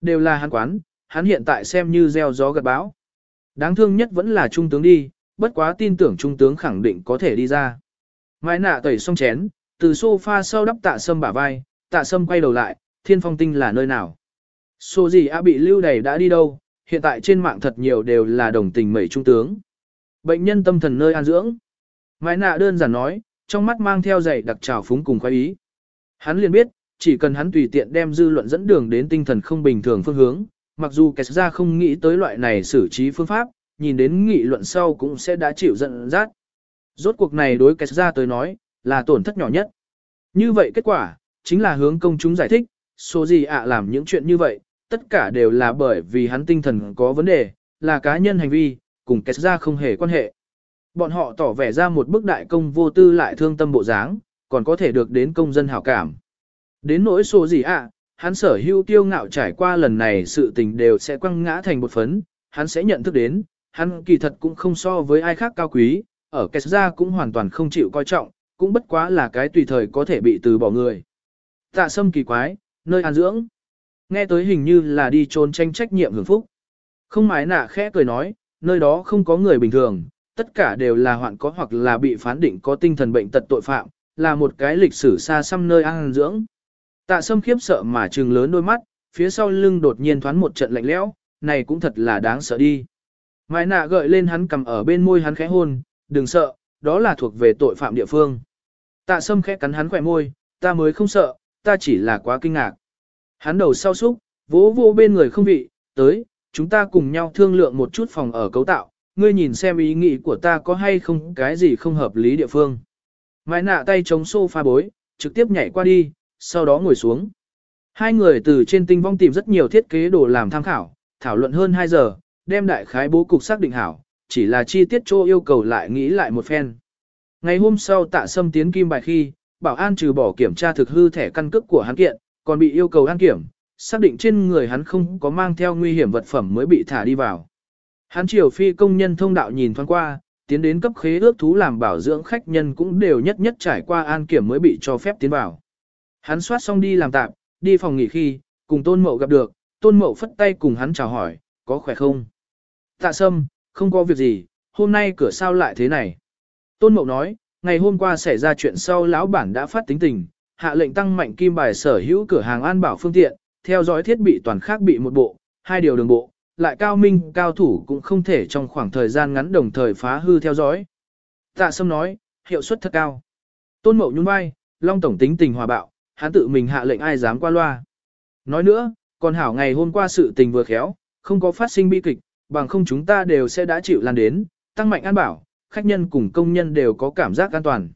Đều là hắn quán, hắn hiện tại xem như gieo gió gặt bão. Đáng thương nhất vẫn là trung tướng đi, bất quá tin tưởng trung tướng khẳng định có thể đi ra. Mãi nạ tẩy xong chén, từ sofa sau đắp tạ sâm bả vai, tạ sâm quay đầu lại, thiên phong tinh là nơi nào. Số gì a bị lưu đày đã đi đâu, hiện tại trên mạng thật nhiều đều là đồng tình mẩy trung tướng. Bệnh nhân tâm thần nơi an dưỡng. Mai nạ đơn giản nói, trong mắt mang theo dày đặc trào phúng cùng khoái ý. Hắn liền biết, chỉ cần hắn tùy tiện đem dư luận dẫn đường đến tinh thần không bình thường phương hướng, mặc dù kẻ ra không nghĩ tới loại này xử trí phương pháp, nhìn đến nghị luận sau cũng sẽ đã chịu giận dắt. Rốt cuộc này đối kẻ ra tới nói, là tổn thất nhỏ nhất. Như vậy kết quả, chính là hướng công chúng giải thích, số gì ạ làm những chuyện như vậy, tất cả đều là bởi vì hắn tinh thần có vấn đề, là cá nhân hành vi, cùng kết ra không hề quan hệ. Bọn họ tỏ vẻ ra một bức đại công vô tư lại thương tâm bộ dáng, còn có thể được đến công dân hảo cảm. Đến nỗi số gì ạ, hắn sở hữu tiêu ngạo trải qua lần này sự tình đều sẽ quăng ngã thành một phấn, hắn sẽ nhận thức đến, hắn kỳ thật cũng không so với ai khác cao quý, ở kết ra cũng hoàn toàn không chịu coi trọng, cũng bất quá là cái tùy thời có thể bị từ bỏ người. Tạ sâm kỳ quái, nơi an dưỡng. Nghe tới hình như là đi trốn tranh trách nhiệm hưởng phúc. Không mái nạ khẽ cười nói, nơi đó không có người bình thường, tất cả đều là hoạn có hoặc là bị phán định có tinh thần bệnh tật tội phạm, là một cái lịch sử xa xăm nơi ăn dưỡng. Tạ sâm khiếp sợ mà trừng lớn đôi mắt, phía sau lưng đột nhiên thoáng một trận lạnh lẽo, này cũng thật là đáng sợ đi. Mai nạ gợi lên hắn cầm ở bên môi hắn khẽ hôn, đừng sợ, đó là thuộc về tội phạm địa phương. Tạ sâm khẽ cắn hắn khỏe môi, ta mới không sợ, ta chỉ là quá kinh ngạc. Hắn đầu sau súc, vỗ vô bên người không vị, tới, chúng ta cùng nhau thương lượng một chút phòng ở cấu tạo, ngươi nhìn xem ý nghĩ của ta có hay không cái gì không hợp lý địa phương. Mai nạ tay chống sofa bối, trực tiếp nhảy qua đi, sau đó ngồi xuống. Hai người từ trên tinh vong tìm rất nhiều thiết kế đồ làm tham khảo, thảo luận hơn 2 giờ, đem đại khái bố cục xác định hảo, chỉ là chi tiết chỗ yêu cầu lại nghĩ lại một phen. Ngày hôm sau tạ sâm tiến kim bài khi, bảo an trừ bỏ kiểm tra thực hư thẻ căn cước của hắn kiện, còn bị yêu cầu an kiểm, xác định trên người hắn không có mang theo nguy hiểm vật phẩm mới bị thả đi vào. Hắn triều phi công nhân thông đạo nhìn thoáng qua, tiến đến cấp khế ước thú làm bảo dưỡng khách nhân cũng đều nhất nhất trải qua an kiểm mới bị cho phép tiến vào. Hắn soát xong đi làm tạm, đi phòng nghỉ khi, cùng tôn mậu gặp được, tôn mậu phất tay cùng hắn chào hỏi, có khỏe không? Tạ sâm, không có việc gì, hôm nay cửa sao lại thế này? Tôn mậu nói, ngày hôm qua xảy ra chuyện sau lão bản đã phát tính tình, hạ lệnh tăng mạnh kim bài sở hữu cửa hàng an bảo phương tiện, theo dõi thiết bị toàn khác bị một bộ, hai điều đường bộ, lại cao minh cao thủ cũng không thể trong khoảng thời gian ngắn đồng thời phá hư theo dõi. Tạ sâm nói, hiệu suất thật cao. Tôn mậu nhún vai, Long Tổng tính tình hòa bạo, hắn tự mình hạ lệnh ai dám qua loa. Nói nữa, còn hảo ngày hôm qua sự tình vừa khéo, không có phát sinh bi kịch, bằng không chúng ta đều sẽ đã chịu lan đến, tăng mạnh an bảo, khách nhân cùng công nhân đều có cảm giác an toàn.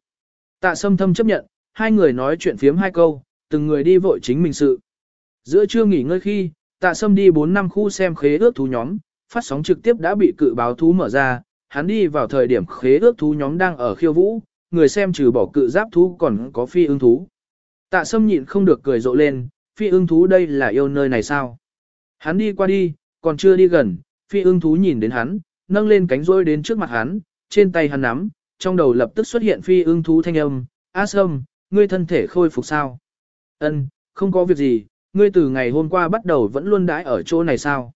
Tạ sâm thâm chấp nhận, hai người nói chuyện phiếm hai câu, từng người đi vội chính mình sự. Giữa trưa nghỉ ngơi khi, tạ sâm đi 4 năm khu xem khế ước thú nhóm, phát sóng trực tiếp đã bị cự báo thú mở ra, hắn đi vào thời điểm khế ước thú nhóm đang ở khiêu vũ, người xem trừ bỏ cự giáp thú còn có phi ưng thú. Tạ sâm nhịn không được cười rộ lên, phi ưng thú đây là yêu nơi này sao? Hắn đi qua đi, còn chưa đi gần, phi ưng thú nhìn đến hắn, nâng lên cánh rôi đến trước mặt hắn, trên tay hắn nắm, trong đầu lập tức xuất hiện phi ưng thú thanh âm, A sâm, ngươi thân thể khôi phục sao? Ân, không có việc gì, ngươi từ ngày hôm qua bắt đầu vẫn luôn đãi ở chỗ này sao?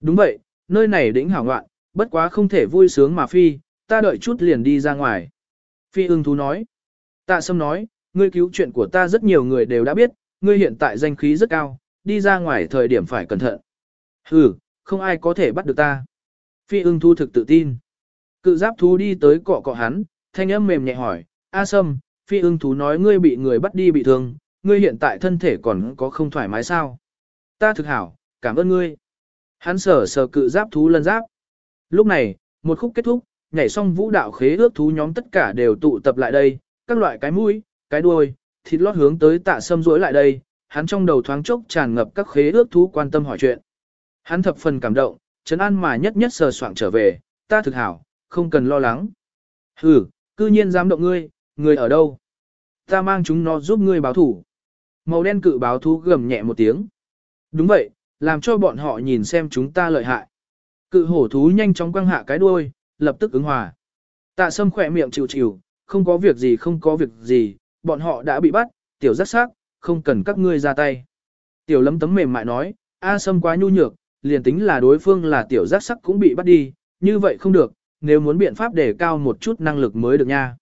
Đúng vậy, nơi này đỉnh hảo ngoạn, bất quá không thể vui sướng mà phi, ta đợi chút liền đi ra ngoài. Phi ưng thú nói. Tạ sâm nói, ngươi cứu chuyện của ta rất nhiều người đều đã biết, ngươi hiện tại danh khí rất cao, đi ra ngoài thời điểm phải cẩn thận. Ừ, không ai có thể bắt được ta. Phi ưng thu thực tự tin. Cự giáp thú đi tới cọ cọ hắn, thanh âm mềm nhẹ hỏi, A Sâm, phi ưng thú nói ngươi bị người bắt đi bị thương, ngươi hiện tại thân thể còn có không thoải mái sao? Ta thực hảo, cảm ơn ngươi. Hắn sở sở cự giáp thú lân giáp. Lúc này, một khúc kết thúc, nhảy xong vũ đạo khế ước thú nhóm tất cả đều tụ tập lại đây, các loại cái mũi, cái đuôi, thịt lót hướng tới tạ sâm rối lại đây, hắn trong đầu thoáng chốc tràn ngập các khế ước thú quan tâm hỏi chuyện. Hắn thập phần cảm động, trấn an mà nhất nhất sờ soạng trở về, ta thực hảo, không cần lo lắng. Hừ, cư nhiên dám động ngươi, ngươi ở đâu? Ta mang chúng nó giúp ngươi báo thủ. Màu đen cự báo thú gầm nhẹ một tiếng. Đúng vậy, làm cho bọn họ nhìn xem chúng ta lợi hại. Cự hổ thú nhanh chóng quăng hạ cái đuôi, lập tức ứng hòa. Tạ sâm khỏe miệng chịu chịu, không có việc gì không có việc gì, bọn họ đã bị bắt, tiểu rất sắc, không cần các ngươi ra tay. Tiểu lấm tấm mềm mại nói, A Sâm quá nhu nhược, liền tính là đối phương là tiểu giác sắc cũng bị bắt đi, như vậy không được, nếu muốn biện pháp để cao một chút năng lực mới được nha.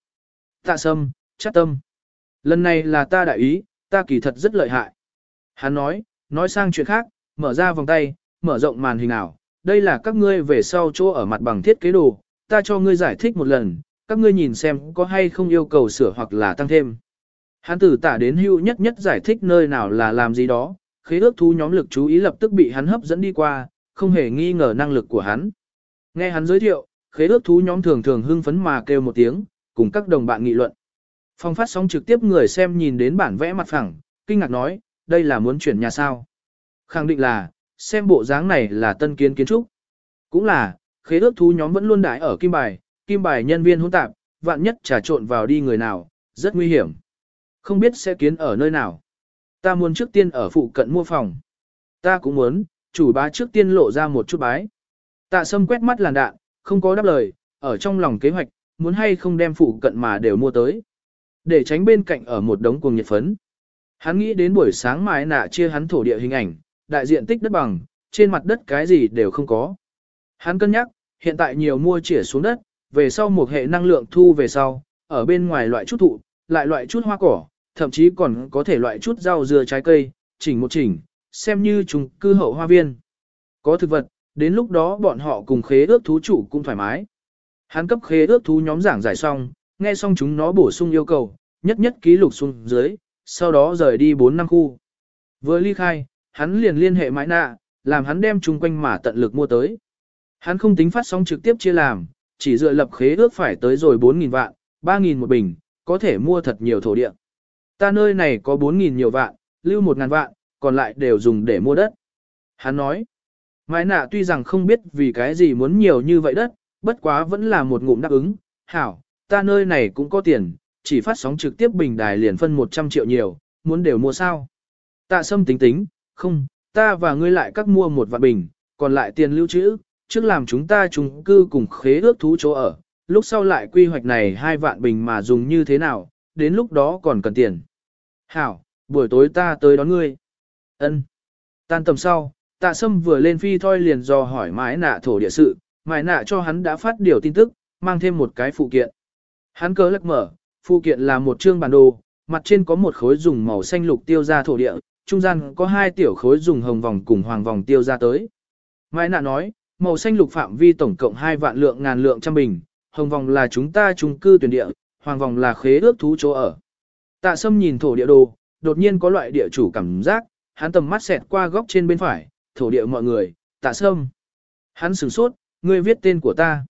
Tạ sâm, chắc tâm. Lần này là ta đại ý, ta kỳ thật rất lợi hại. Hắn nói, nói sang chuyện khác, mở ra vòng tay, mở rộng màn hình ảo. Đây là các ngươi về sau chỗ ở mặt bằng thiết kế đồ, ta cho ngươi giải thích một lần, các ngươi nhìn xem có hay không yêu cầu sửa hoặc là tăng thêm. Hắn tử tả đến hưu nhất nhất giải thích nơi nào là làm gì đó, khế ước thú nhóm lực chú ý lập tức bị hắn hấp dẫn đi qua, không hề nghi ngờ năng lực của hắn. Nghe hắn giới thiệu, khế ước thú nhóm thường thường hưng phấn mà kêu một tiếng, cùng các đồng bạn nghị luận. Phong phát sóng trực tiếp người xem nhìn đến bản vẽ mặt phẳng, kinh ngạc nói, đây là muốn chuyển nhà sao. Khẳng định là, xem bộ dáng này là tân kiến kiến trúc. Cũng là, khế ước thú nhóm vẫn luôn đãi ở kim bài, kim bài nhân viên hỗn tạp, vạn nhất trà trộn vào đi người nào, rất nguy hiểm. Không biết sẽ kiến ở nơi nào. Ta muốn trước tiên ở phụ cận mua phòng. Ta cũng muốn, chủ bá trước tiên lộ ra một chút bái. Tạ sâm quét mắt làn đạn, không có đáp lời, ở trong lòng kế hoạch, muốn hay không đem phụ cận mà đều mua tới. Để tránh bên cạnh ở một đống cuồng nhiệt phấn. Hắn nghĩ đến buổi sáng mai nạ chia hắn thổ địa hình ảnh, đại diện tích đất bằng, trên mặt đất cái gì đều không có. Hắn cân nhắc, hiện tại nhiều mua chỉa xuống đất, về sau một hệ năng lượng thu về sau, ở bên ngoài loại chút thụ, lại loại chút hoa cỏ, thậm chí còn có thể loại chút rau dưa trái cây, chỉnh một chỉnh, xem như trùng cư hậu hoa viên. Có thực vật, đến lúc đó bọn họ cùng khế ước thú chủ cũng thoải mái. Hắn cấp khế ước thú nhóm giảng giải xong, nghe xong chúng nó bổ sung yêu cầu, nhất nhất ký lục xuống dưới, sau đó rời đi 4 năm khu. Vừa ly khai, hắn liền liên hệ mãi nạ, làm hắn đem chung quanh mà tận lực mua tới. Hắn không tính phát sóng trực tiếp chia làm, chỉ dựa lập khế ước phải tới rồi 4.000 vạn, 3.000 một bình, có thể mua thật nhiều thổ địa. Ta nơi này có 4.000 nhiều vạn, lưu 1.000 vạn, còn lại đều dùng để mua đất. Hắn nói, mãi nạ tuy rằng không biết vì cái gì muốn nhiều như vậy đất, bất quá vẫn là một ngụm đáp ứng, hảo, ta nơi này cũng có tiền, chỉ phát sóng trực tiếp bình đài liền phân 100 triệu nhiều, muốn đều mua sao. Tạ sâm tính tính, không, ta và ngươi lại các mua một vạn bình, còn lại tiền lưu trữ, trước làm chúng ta chung cư cùng khế ước thú chỗ ở, lúc sau lại quy hoạch này hai vạn bình mà dùng như thế nào, đến lúc đó còn cần tiền. Hảo, buổi tối ta tới đón ngươi. Ân. Tan tầm sau, tạ sâm vừa lên phi thôi liền do hỏi mãi nạ thổ địa sự, mãi nạ cho hắn đã phát điều tin tức, mang thêm một cái phụ kiện. Hắn cớ lắc mở, phụ kiện là một chương bản đồ, mặt trên có một khối dùng màu xanh lục tiêu ra thổ địa, trung gian có hai tiểu khối dùng hồng vòng cùng hoàng vòng tiêu ra tới. Mai nạ nói, màu xanh lục phạm vi tổng cộng 2 vạn lượng ngàn lượng trăm bình, hồng vòng là chúng ta trung cư tuyển địa, hoàng vòng là khế ước thú chỗ ở. Tạ sâm nhìn thổ địa đồ, đột nhiên có loại địa chủ cảm giác, hắn tầm mắt xẹt qua góc trên bên phải, thổ địa mọi người, tạ sâm. Hắn sửng sốt, ngươi viết tên của ta.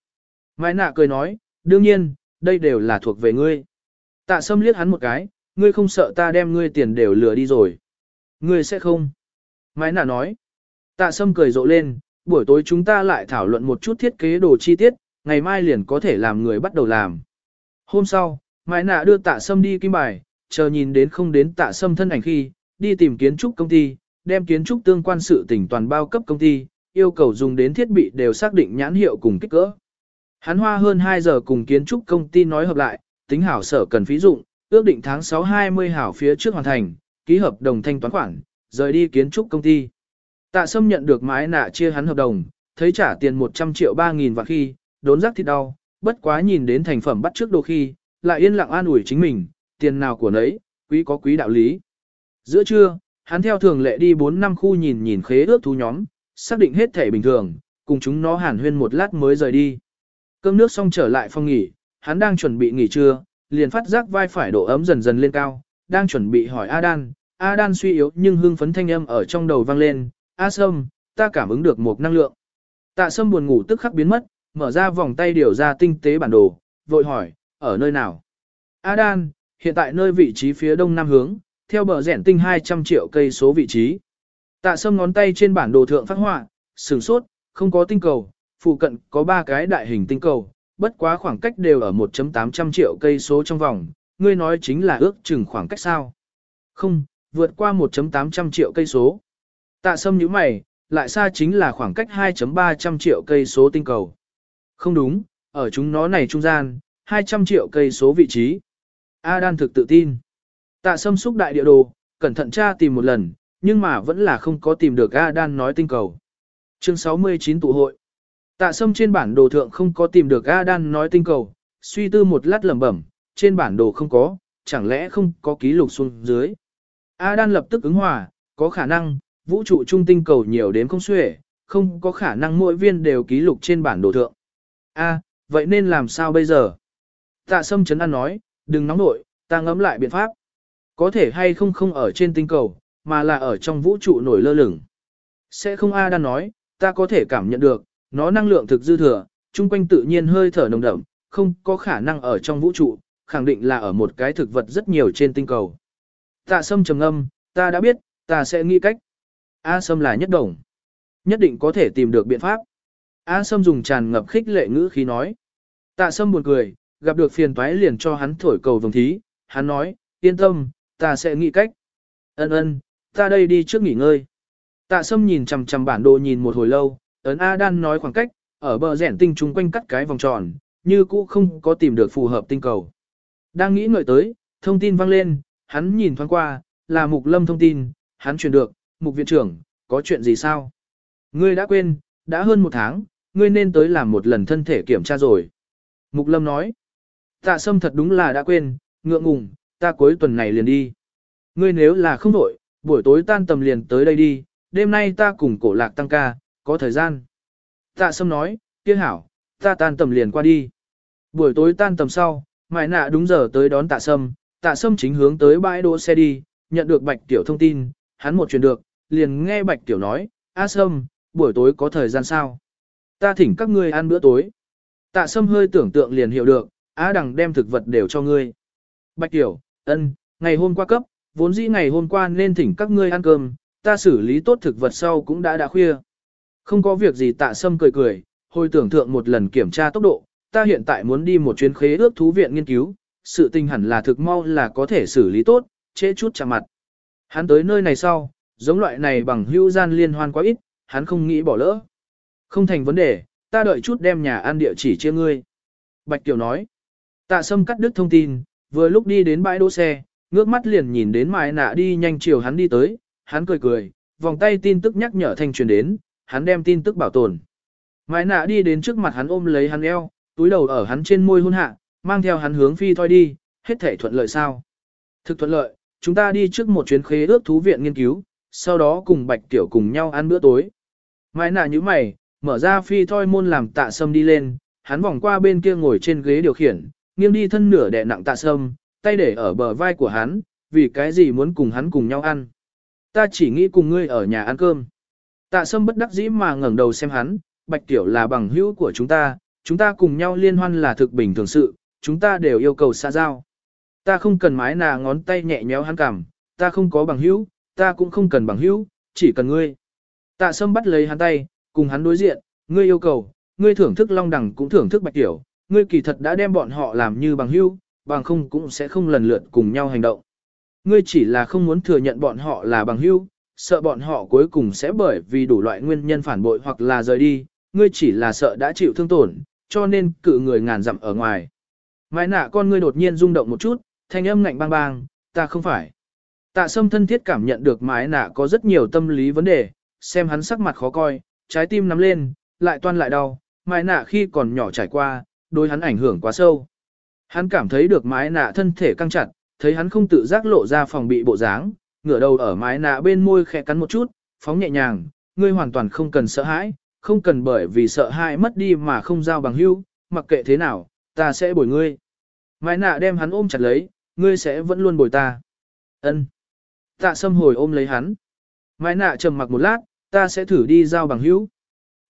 Mai nạ cười nói, đương nhiên, đây đều là thuộc về ngươi. Tạ sâm liếc hắn một cái, ngươi không sợ ta đem ngươi tiền đều lừa đi rồi. Ngươi sẽ không. Mai nạ nói. Tạ sâm cười rộ lên, buổi tối chúng ta lại thảo luận một chút thiết kế đồ chi tiết, ngày mai liền có thể làm người bắt đầu làm. Hôm sau, Mai nạ đưa tạ sâm đi kim bài, chờ nhìn đến không đến tạ sâm thân ảnh khi, đi tìm kiến trúc công ty, đem kiến trúc tương quan sự tỉnh toàn bao cấp công ty, yêu cầu dùng đến thiết bị đều xác định nhãn hiệu cùng kích cỡ. Hắn hoa hơn 2 giờ cùng kiến trúc công ty nói hợp lại, tính hảo sở cần phí dụng, ước định tháng 6-20 hảo phía trước hoàn thành, ký hợp đồng thanh toán khoản, rời đi kiến trúc công ty. Tạ Sâm nhận được mái nạ chia hắn hợp đồng, thấy trả tiền 100 triệu 3.000 và khi, đốn giác thịt đau, bất quá nhìn đến thành phẩm bắt trước đồ khi, lại yên lặng an ủi chính mình, tiền nào của nấy, quý có quý đạo lý. Giữa trưa, hắn theo thường lệ đi 4 năm khu nhìn nhìn khế ước thú nhóm, xác định hết thể bình thường, cùng chúng nó hàn huyên một lát mới rời đi. Cơm nước xong trở lại phòng nghỉ, hắn đang chuẩn bị nghỉ trưa, liền phát giác vai phải độ ấm dần dần lên cao, đang chuẩn bị hỏi Adan, Adan suy yếu nhưng hưng phấn thanh âm ở trong đầu vang lên, A Sâm, ta cảm ứng được một năng lượng. Tạ Sâm buồn ngủ tức khắc biến mất, mở ra vòng tay điều ra tinh tế bản đồ, vội hỏi, ở nơi nào? Adan, hiện tại nơi vị trí phía đông nam hướng, theo bờ rẻn tinh 200 triệu cây số vị trí. Tạ Sâm ngón tay trên bản đồ thượng phát họa, sửng sốt, không có tinh cầu, phụ cận có ba cái đại hình tinh cầu, bất quá khoảng cách đều ở 1.800 triệu cây số trong vòng, ngươi nói chính là ước chừng khoảng cách sao? Không, vượt qua 1.800 triệu cây số. Tạ Sâm nhíu mày, lại xa chính là khoảng cách 2.300 triệu cây số tinh cầu. Không đúng, ở chúng nó này trung gian, 200 triệu cây số vị trí. A Đan thực tự tin. Tạ Sâm xúc đại địa đồ, cẩn thận tra tìm một lần, nhưng mà vẫn là không có tìm được A Đan nói tinh cầu. Chương 69 tụ hội. Tạ sâm trên bản đồ thượng không có tìm được A Đan nói tinh cầu, suy tư một lát lẩm bẩm, trên bản đồ không có, chẳng lẽ không có ký lục xuống dưới. A Đan lập tức ứng hòa, có khả năng, vũ trụ trung tinh cầu nhiều đến không xuể, không có khả năng mỗi viên đều ký lục trên bản đồ thượng. A, vậy nên làm sao bây giờ? Tạ Sâm chấn An nói, đừng nóng nội, ta ngẫm lại biện pháp. Có thể hay không không ở trên tinh cầu, mà là ở trong vũ trụ nổi lơ lửng. Sẽ không A Đan nói, ta có thể cảm nhận được, nó năng lượng thực dư thừa, chung quanh tự nhiên hơi thở nồng đậm, không có khả năng ở trong vũ trụ, khẳng định là ở một cái thực vật rất nhiều trên tinh cầu. Tạ Sâm trầm ngâm, ta đã biết, ta sẽ nghĩ cách. A Sâm là nhất đồng. Nhất định có thể tìm được biện pháp. A Sâm dùng tràn ngập khích lệ ngữ khí nói. Tạ Sâm buồn cười, gặp được phiền toái liền cho hắn thổi cầu vồng thí. Hắn nói, yên tâm, ta sẽ nghĩ cách. Ân ân, ta đây đi trước nghỉ ngơi. Tạ Sâm nhìn chằm chằm bản đồ nhìn một hồi lâu, ấn A Đan nói khoảng cách, ở bờ rẻn tinh chung quanh cắt cái vòng tròn, như cũ không có tìm được phù hợp tinh cầu. Đang nghĩ ngợi tới, thông tin vang lên, hắn nhìn thoáng qua, là Mục Lâm thông tin, hắn truyền được, Mục Viện trưởng, có chuyện gì sao? Ngươi đã quên, đã hơn một tháng, ngươi nên tới làm một lần thân thể kiểm tra rồi. Mục Lâm nói, tạ sâm thật đúng là đã quên, ngượng ngùng, ta cuối tuần này liền đi. Ngươi nếu là không đổi, buổi tối tan tầm liền tới đây đi, đêm nay ta cùng cổ lạc tăng ca, có thời gian. Tạ sâm nói, kia hảo, ta tan tầm liền qua đi. Buổi tối tan tầm sau, mại nạ đúng giờ tới đón tạ sâm, tạ sâm chính hướng tới bãi đỗ xe đi, nhận được bạch tiểu thông tin, hắn một truyền được, liền nghe bạch tiểu nói, A sâm, buổi tối có thời gian sao? Ta thỉnh các ngươi ăn bữa tối. Tạ sâm hơi tưởng tượng liền hiểu được, Á đằng đem thực vật đều cho ngươi. Bạch tiểu, ân, ngày hôm qua cấp, vốn dĩ ngày hôm qua nên thỉnh các ngươi ăn cơm, ta xử lý tốt thực vật sau cũng đã đã khuya. Không có việc gì tạ sâm cười cười, hồi tưởng thượng một lần kiểm tra tốc độ, ta hiện tại muốn đi một chuyến khế ước thú viện nghiên cứu, sự tình hẳn là thực mau là có thể xử lý tốt, chế chút chạm mặt. Hắn tới nơi này sau, giống loại này bằng hữu gian liên hoan quá ít, hắn không nghĩ bỏ lỡ. Không thành vấn đề, ta đợi chút đem nhà ăn địa chỉ chia ngươi. Bạch Kiều nói. Tạ Sâm cắt đứt thông tin, vừa lúc đi đến bãi đỗ xe, ngước mắt liền nhìn đến Mai nạ đi nhanh chiều hắn đi tới, hắn cười cười, vòng tay tin tức nhắc nhở thanh truyền đến, hắn đem tin tức bảo tồn. Mai nạ đi đến trước mặt hắn ôm lấy hắn eo, túi đầu ở hắn trên môi hôn hạ, mang theo hắn hướng phi thoi đi, hết thể thuận lợi sao. Thực thuận lợi, chúng ta đi trước một chuyến khế ước thú viện nghiên cứu, sau đó cùng Bạch Tiểu cùng nhau ăn bữa tối. Mai nạ như mày, mở ra phi thoi môn làm tạ sâm đi lên, hắn vòng qua bên kia ngồi trên ghế điều khiển, nghiêng đi thân nửa đè nặng tạ sâm, tay để ở bờ vai của hắn, vì cái gì muốn cùng hắn cùng nhau ăn. Ta chỉ nghĩ cùng ngươi ở nhà ăn cơm. Tạ sâm bất đắc dĩ mà ngẩng đầu xem hắn, Bạch Tiểu là bằng hữu của chúng ta, chúng ta cùng nhau liên hoan là thực bình thường sự, chúng ta đều yêu cầu xa giao. Ta không cần mái nà ngón tay nhẹ nhéo hắn cằm, ta không có bằng hữu, ta cũng không cần bằng hữu, chỉ cần ngươi. Tạ sâm bắt lấy hắn tay, cùng hắn đối diện, ngươi yêu cầu, ngươi thưởng thức long đẳng cũng thưởng thức bạch tiểu, ngươi kỳ thật đã đem bọn họ làm như bằng hữu, bằng không cũng sẽ không lần lượt cùng nhau hành động. Ngươi chỉ là không muốn thừa nhận bọn họ là bằng hữu, sợ bọn họ cuối cùng sẽ bởi vì đủ loại nguyên nhân phản bội hoặc là rời đi, ngươi chỉ là sợ đã chịu thương tổn, cho nên cự người ngàn dặm ở ngoài. Mai nạ con ngươi đột nhiên rung động một chút, thanh âm ngạnh bang bang, ta không phải. Tạ sâm thân thiết cảm nhận được mái nạ có rất nhiều tâm lý vấn đề, xem hắn sắc mặt khó coi, trái tim nắm lên, lại toan lại đau, mái nạ khi còn nhỏ trải qua, đối hắn ảnh hưởng quá sâu. Hắn cảm thấy được mái nạ thân thể căng chặt, thấy hắn không tự giác lộ ra phòng bị bộ dáng, ngửa đầu ở mái nạ bên môi khẽ cắn một chút, phóng nhẹ nhàng, ngươi hoàn toàn không cần sợ hãi, không cần bởi vì sợ hãi mất đi mà không giao bằng hữu, mặc kệ thế nào, ta sẽ bồi ngươi. Mái nạ đem hắn ôm chặt lấy, ngươi sẽ vẫn luôn bồi ta. Ân. Tạ sâm hồi ôm lấy hắn. Mái nạ trầm mặc một lát, ta sẽ thử đi giao bằng hữu.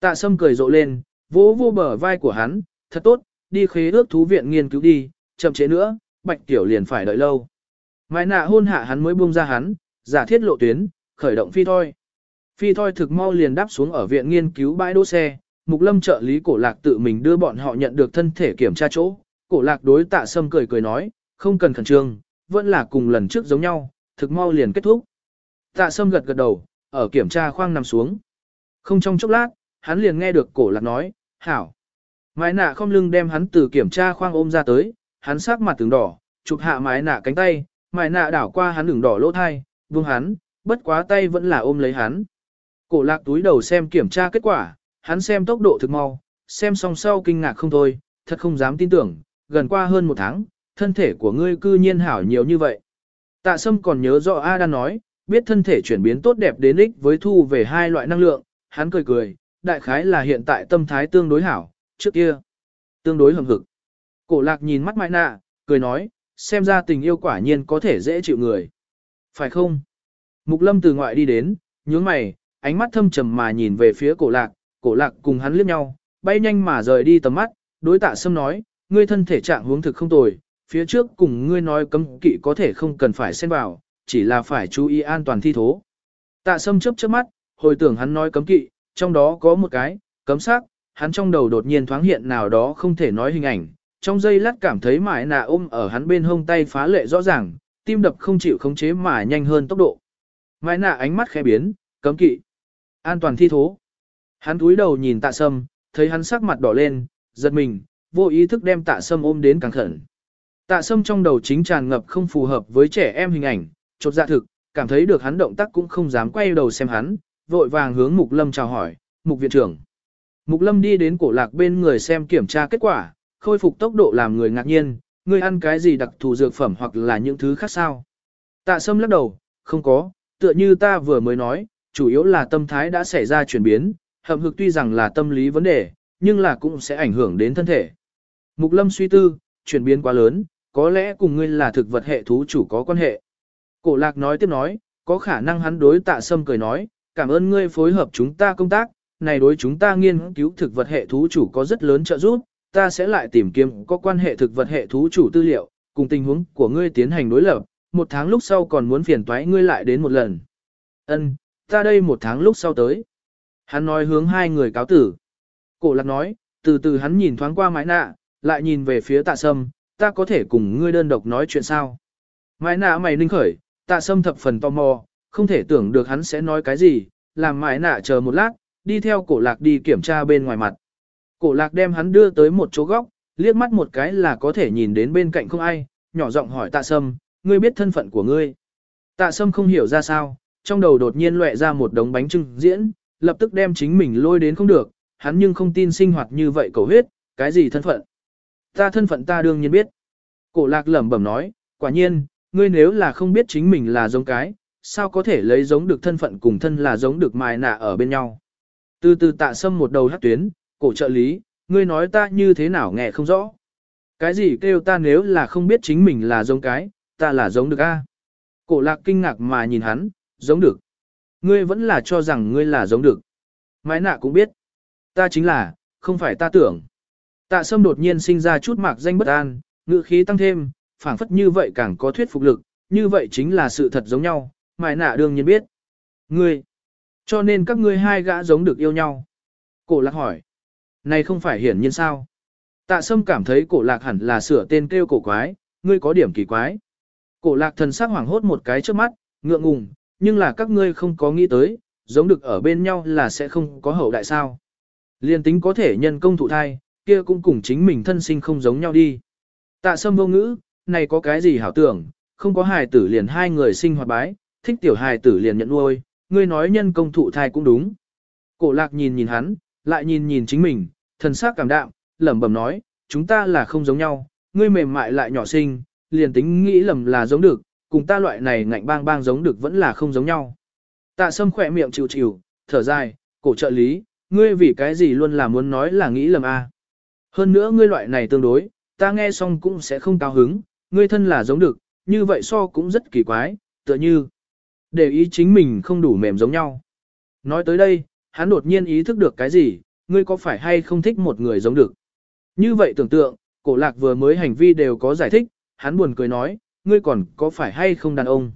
Tạ sâm cười rộ lên, vỗ vô bờ vai của hắn, thật tốt, đi khế ước thú viện nghiên cứu đi, chậm chế nữa, bạch tiểu liền phải đợi lâu. Mái nạ hôn hạ hắn mới buông ra hắn, giả thiết lộ tuyến, khởi động phi thôi. Phi thôi thực mau liền đáp xuống ở viện nghiên cứu bãi đỗ xe, Mục Lâm trợ lý cổ lạc tự mình đưa bọn họ nhận được thân thể kiểm tra chỗ. Cổ lạc đối tạ sâm cười cười nói, không cần khẩn trương, vẫn là cùng lần trước giống nhau, thực mau liền kết thúc. Tạ sâm gật gật đầu, ở kiểm tra khoang nằm xuống. Không trong chốc lát, hắn liền nghe được cổ lạc nói, hảo. Mái nạ không lưng đem hắn từ kiểm tra khoang ôm ra tới, hắn sắc mặt từng đỏ, chụp hạ mái nạ cánh tay, mài nạ đảo qua hắn đường đỏ lỗ thai, vương hắn, bất quá tay vẫn là ôm lấy hắn. Cổ lạc túi đầu xem kiểm tra kết quả, hắn xem tốc độ thực mau, xem xong sau kinh ngạc không thôi, thật không dám tin tưởng, gần qua hơn một tháng, thân thể của ngươi cư nhiên hảo nhiều như vậy. Tạ Sâm còn nhớ rõ A đang nói, biết thân thể chuyển biến tốt đẹp đến ích với thu về hai loại năng lượng, hắn cười cười, đại khái là hiện tại tâm thái tương đối hảo, trước kia, tương đối hầm hực. Cổ lạc nhìn mắt mãi nạ, cười nói, xem ra tình yêu quả nhiên có thể dễ chịu người. Phải không? Mục lâm từ ngoại đi đến, nhướng mày, ánh mắt thâm trầm mà nhìn về phía cổ lạc, cổ lạc cùng hắn liếc nhau, bay nhanh mà rời đi tầm mắt, đối tạ sâm nói, ngươi thân thể trạng hướng thực không tồi, phía trước cùng ngươi nói cấm kỵ có thể không cần phải xen vào, chỉ là phải chú ý an toàn thi thố. Tạ sâm chớp chớp mắt, hồi tưởng hắn nói cấm kỵ, trong đó có một cái, cấm sắc, hắn trong đầu đột nhiên thoáng hiện nào đó không thể nói hình ảnh, trong giây lát cảm thấy mãi nà ôm ở hắn bên hông tay phá lệ rõ ràng, tim đập không chịu khống chế mà nhanh hơn tốc độ. Mãi nà ánh mắt khẽ biến, cấm kỵ, an toàn thi thố. Hắn túi đầu nhìn tạ sâm, thấy hắn sắc mặt đỏ lên, giật mình, vô ý thức đem tạ sâm ôm đến càng khẩn. Tạ sâm trong đầu chính tràn ngập không phù hợp với trẻ em hình ảnh, chột dạ thực, cảm thấy được hắn động tác cũng không dám quay đầu xem hắn, vội vàng hướng Mục Lâm chào hỏi, Mục viện trưởng. Mục Lâm đi đến cổ lạc bên người xem kiểm tra kết quả, khôi phục tốc độ làm người ngạc nhiên, ngươi ăn cái gì đặc thù dược phẩm hoặc là những thứ khác sao. Tạ sâm lắc đầu, không có, tựa như ta vừa mới nói, chủ yếu là tâm thái đã xảy ra chuyển biến, hậm hực tuy rằng là tâm lý vấn đề, nhưng là cũng sẽ ảnh hưởng đến thân thể. Mục Lâm suy tư, chuyển biến quá lớn, có lẽ cùng ngươi là thực vật hệ thú chủ có quan hệ. Cổ lạc nói tiếp nói, có khả năng hắn đối tạ sâm cười nói, cảm ơn ngươi phối hợp chúng ta công tác, này đối chúng ta nghiên cứu thực vật hệ thú chủ có rất lớn trợ giúp, ta sẽ lại tìm kiếm có quan hệ thực vật hệ thú chủ tư liệu, cùng tình huống của ngươi tiến hành đối lập, một tháng lúc sau còn muốn phiền toái ngươi lại đến một lần. Ân, ta đây một tháng lúc sau tới. Hắn nói hướng hai người cáo tử. Cổ lạc nói, từ từ hắn nhìn thoáng qua mái nạ, lại nhìn về phía tạ sâm, ta có thể cùng ngươi đơn độc nói chuyện sao. Mái nạ mày ninh khởi, tạ sâm thập phần tò mò, không thể tưởng được hắn sẽ nói cái gì, làm mái nạ chờ một lát, đi theo cổ lạc đi kiểm tra bên ngoài mặt. Cổ lạc đem hắn đưa tới một chỗ góc, liếc mắt một cái là có thể nhìn đến bên cạnh không ai, nhỏ giọng hỏi tạ sâm, ngươi biết thân phận của ngươi. Tạ sâm không hiểu ra sao, trong đầu đột nhiên lóe ra một đống bánh trưng diễn, lập tức đem chính mình lôi đến không được, hắn nhưng không tin sinh hoạt như vậy cầu huyết, cái gì thân phận. Ta thân phận ta đương nhiên biết. Cổ lạc lẩm bẩm nói, quả nhiên, ngươi nếu là không biết chính mình là giống cái, sao có thể lấy giống được thân phận cùng thân là giống được mài nạ ở bên nhau. Từ từ tạ sâm một đầu hát tuyến, cổ trợ lý, ngươi nói ta như thế nào nghe không rõ. Cái gì kêu ta nếu là không biết chính mình là giống cái, ta là giống được a? Cổ lạc kinh ngạc mà nhìn hắn, giống được. Ngươi vẫn là cho rằng ngươi là giống được. Mãi nạ cũng biết. Ta chính là, không phải ta tưởng. Tạ sâm đột nhiên sinh ra chút mạc danh bất an, ngữ khí tăng thêm, phảng phất như vậy càng có thuyết phục lực, như vậy chính là sự thật giống nhau, mãi nạ đương nhiên biết. Ngươi, cho nên các ngươi hai gã giống được yêu nhau. Cổ lạc hỏi, này không phải hiển nhiên sao? Tạ sâm cảm thấy cổ lạc hẳn là sửa tên kêu cổ quái, ngươi có điểm kỳ quái. Cổ lạc thần sắc hoảng hốt một cái trước mắt, ngượng ngùng, nhưng là các ngươi không có nghĩ tới, giống được ở bên nhau là sẽ không có hậu đại sao. Liên tính có thể nhân công thụ thai, kia cũng cùng chính mình thân sinh không giống nhau đi. Tạ sâm vô ngữ, này có cái gì hảo tưởng, không có hài tử liền hai người sinh hoạt bái, thích tiểu hài tử liền nhận nuôi, ngươi nói nhân công thụ thai cũng đúng. Cổ lạc nhìn nhìn hắn, lại nhìn nhìn chính mình, thần sắc cảm đạm, lẩm bẩm nói, chúng ta là không giống nhau, ngươi mềm mại lại nhỏ xinh, liền tính nghĩ lầm là giống được, cùng ta loại này ngạnh bang bang giống được vẫn là không giống nhau. Tạ sâm khỏe miệng chịu chịu, thở dài, cổ trợ lý, ngươi vì cái gì luôn là muốn nói là nghĩ lầm a. Hơn nữa ngươi loại này tương đối, ta nghe xong cũng sẽ không cao hứng, ngươi thân là giống được, như vậy so cũng rất kỳ quái, tựa như để ý chính mình không đủ mềm giống nhau. Nói tới đây, hắn đột nhiên ý thức được cái gì, ngươi có phải hay không thích một người giống được. Như vậy tưởng tượng, cổ lạc vừa mới hành vi đều có giải thích, hắn buồn cười nói, ngươi còn có phải hay không đàn ông.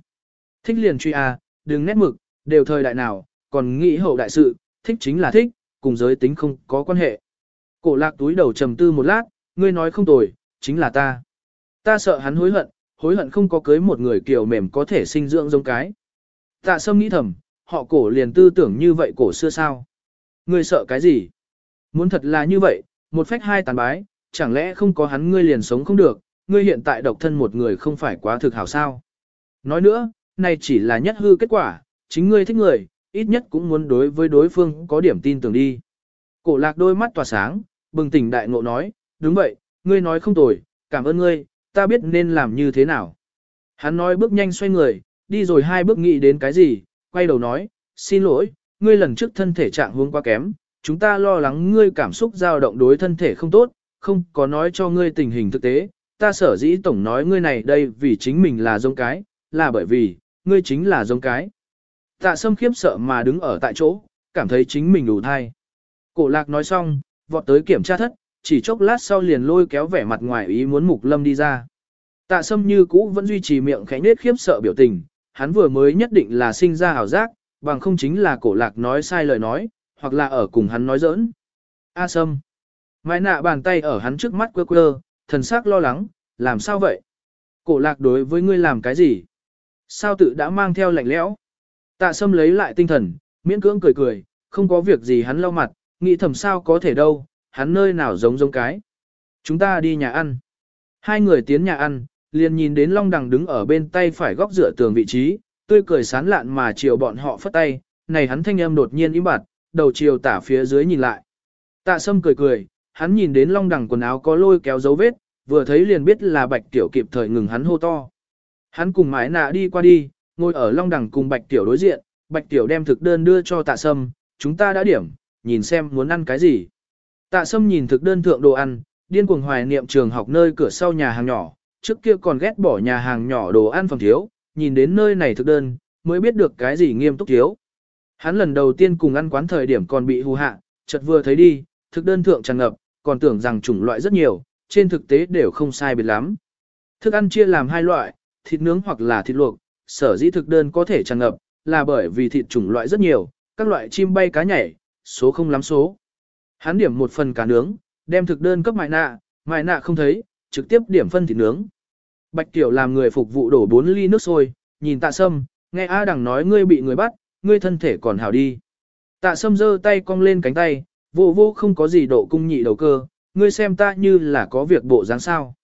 Thích liền truy à, đừng nét mực, đều thời đại nào, còn nghĩ hậu đại sự, thích chính là thích, cùng giới tính không có quan hệ. Cổ lạc túi đầu trầm tư một lát, ngươi nói không tồi, chính là ta. Ta sợ hắn hối hận, hối hận không có cưới một người kiểu mềm có thể sinh dưỡng giống cái. Tạ sâm nghĩ thầm, họ cổ liền tư tưởng như vậy cổ xưa sao. Ngươi sợ cái gì? Muốn thật là như vậy, một phách hai tàn bái, chẳng lẽ không có hắn ngươi liền sống không được, ngươi hiện tại độc thân một người không phải quá thực hảo sao. Nói nữa, này chỉ là nhất hư kết quả, chính ngươi thích người, ít nhất cũng muốn đối với đối phương có điểm tin tưởng đi. Cổ lạc đôi mắt tỏa sáng, Bừng tỉnh đại ngộ nói, đúng vậy, ngươi nói không tồi, cảm ơn ngươi, ta biết nên làm như thế nào. Hắn nói bước nhanh xoay người, đi rồi hai bước nghĩ đến cái gì, quay đầu nói, xin lỗi, ngươi lần trước thân thể trạng huống quá kém, chúng ta lo lắng ngươi cảm xúc dao động đối thân thể không tốt, không có nói cho ngươi tình hình thực tế, ta sở dĩ tổng nói ngươi này đây vì chính mình là giống cái, là bởi vì, ngươi chính là giống cái. Tạ sâm khiếp sợ mà đứng ở tại chỗ, cảm thấy chính mình đủ thai. Cổ lạc nói xong, vọt tới kiểm tra thất, chỉ chốc lát sau liền lôi kéo vẻ mặt ngoài ý muốn mục lâm đi ra. Tạ sâm như cũ vẫn duy trì miệng khẽ nết khiếp sợ biểu tình, hắn vừa mới nhất định là sinh ra ảo giác, bằng không chính là cổ lạc nói sai lời nói, hoặc là ở cùng hắn nói giỡn. A sâm. Mai nạ bàn tay ở hắn trước mắt quơ quơ, thần sắc lo lắng, làm sao vậy? Cổ lạc đối với ngươi làm cái gì? Sao tự đã mang theo lạnh lẽo? Tạ sâm lấy lại tinh thần, miễn cưỡng cười cười, không có việc gì hắn lau mặt, nghĩ thầm sao có thể đâu, hắn nơi nào giống giống cái. Chúng ta đi nhà ăn. Hai người tiến nhà ăn, liền nhìn đến Long Đằng đứng ở bên tay phải góc dựa tường vị trí, tươi cười sán lạn mà chiều bọn họ phất tay, này hắn thanh âm đột nhiên im bặt, đầu chiều tả phía dưới nhìn lại. Tạ Sâm cười cười, hắn nhìn đến Long Đằng quần áo có lôi kéo dấu vết, vừa thấy liền biết là Bạch Tiểu kịp thời ngừng hắn hô to. Hắn cùng mái nạ đi qua đi, ngồi ở Long Đằng cùng Bạch Tiểu đối diện, Bạch Tiểu đem thực đơn đưa cho Tạ Sâm, chúng ta đã điểm, nhìn xem muốn ăn cái gì. Tạ Sâm nhìn thực đơn thượng đồ ăn, điên cuồng hoài niệm trường học nơi cửa sau nhà hàng nhỏ, trước kia còn ghét bỏ nhà hàng nhỏ đồ ăn phẩm thiếu, nhìn đến nơi này thực đơn, mới biết được cái gì nghiêm túc thiếu. Hắn lần đầu tiên cùng ăn quán thời điểm còn bị hù hạ, chợt vừa thấy đi, thực đơn thượng tràn ngập, còn tưởng rằng chủng loại rất nhiều, trên thực tế đều không sai biệt lắm. Thức ăn chia làm hai loại, thịt nướng hoặc là thịt luộc, sở dĩ thực đơn có thể tràn ngập, là bởi vì thịt chủng loại rất nhiều, các loại chim bay cá nhảy, số không lắm số. Hắn điểm một phần cá nướng, đem thực đơn cấp mại nạ, mại nạ không thấy, trực tiếp điểm phân thịt nướng. Bạch Tiểu làm người phục vụ đổ 4 ly nước sôi, nhìn tạ sâm, nghe A đằng nói ngươi bị người bắt, ngươi thân thể còn hảo đi. Tạ sâm giơ tay cong lên cánh tay, vô vô không có gì độ cung nhị đầu cơ, ngươi xem ta như là có việc bộ dáng sao.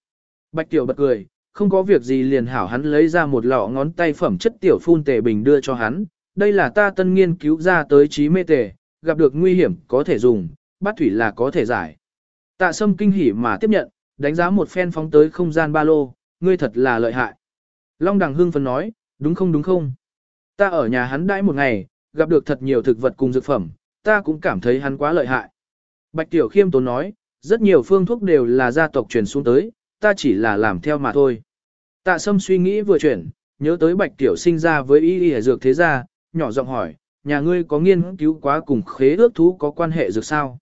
Bạch Tiểu bật cười, không có việc gì liền hảo hắn lấy ra một lọ ngón tay phẩm chất tiểu phun tề bình đưa cho hắn. Đây là ta tân nghiên cứu ra tới trí mê tề, gặp được nguy hiểm có thể dùng, bắt thủy là có thể giải. Tạ sâm kinh hỉ mà tiếp nhận, đánh giá một phen phóng tới không gian ba lô, ngươi thật là lợi hại. Long đằng hưng phấn nói, đúng không đúng không? Ta ở nhà hắn đãi một ngày, gặp được thật nhiều thực vật cùng dược phẩm, ta cũng cảm thấy hắn quá lợi hại. Bạch Tiểu Khiêm tốn nói, rất nhiều phương thuốc đều là gia tộc truyền xuống tới, ta chỉ là làm theo mà thôi. Tạ Sâm suy nghĩ vừa chuyển, nhớ tới Bạch Tiểu sinh ra với y y dược thế gia, nhỏ giọng hỏi, nhà ngươi có nghiên cứu quá cùng khế ước thú có quan hệ dược sao?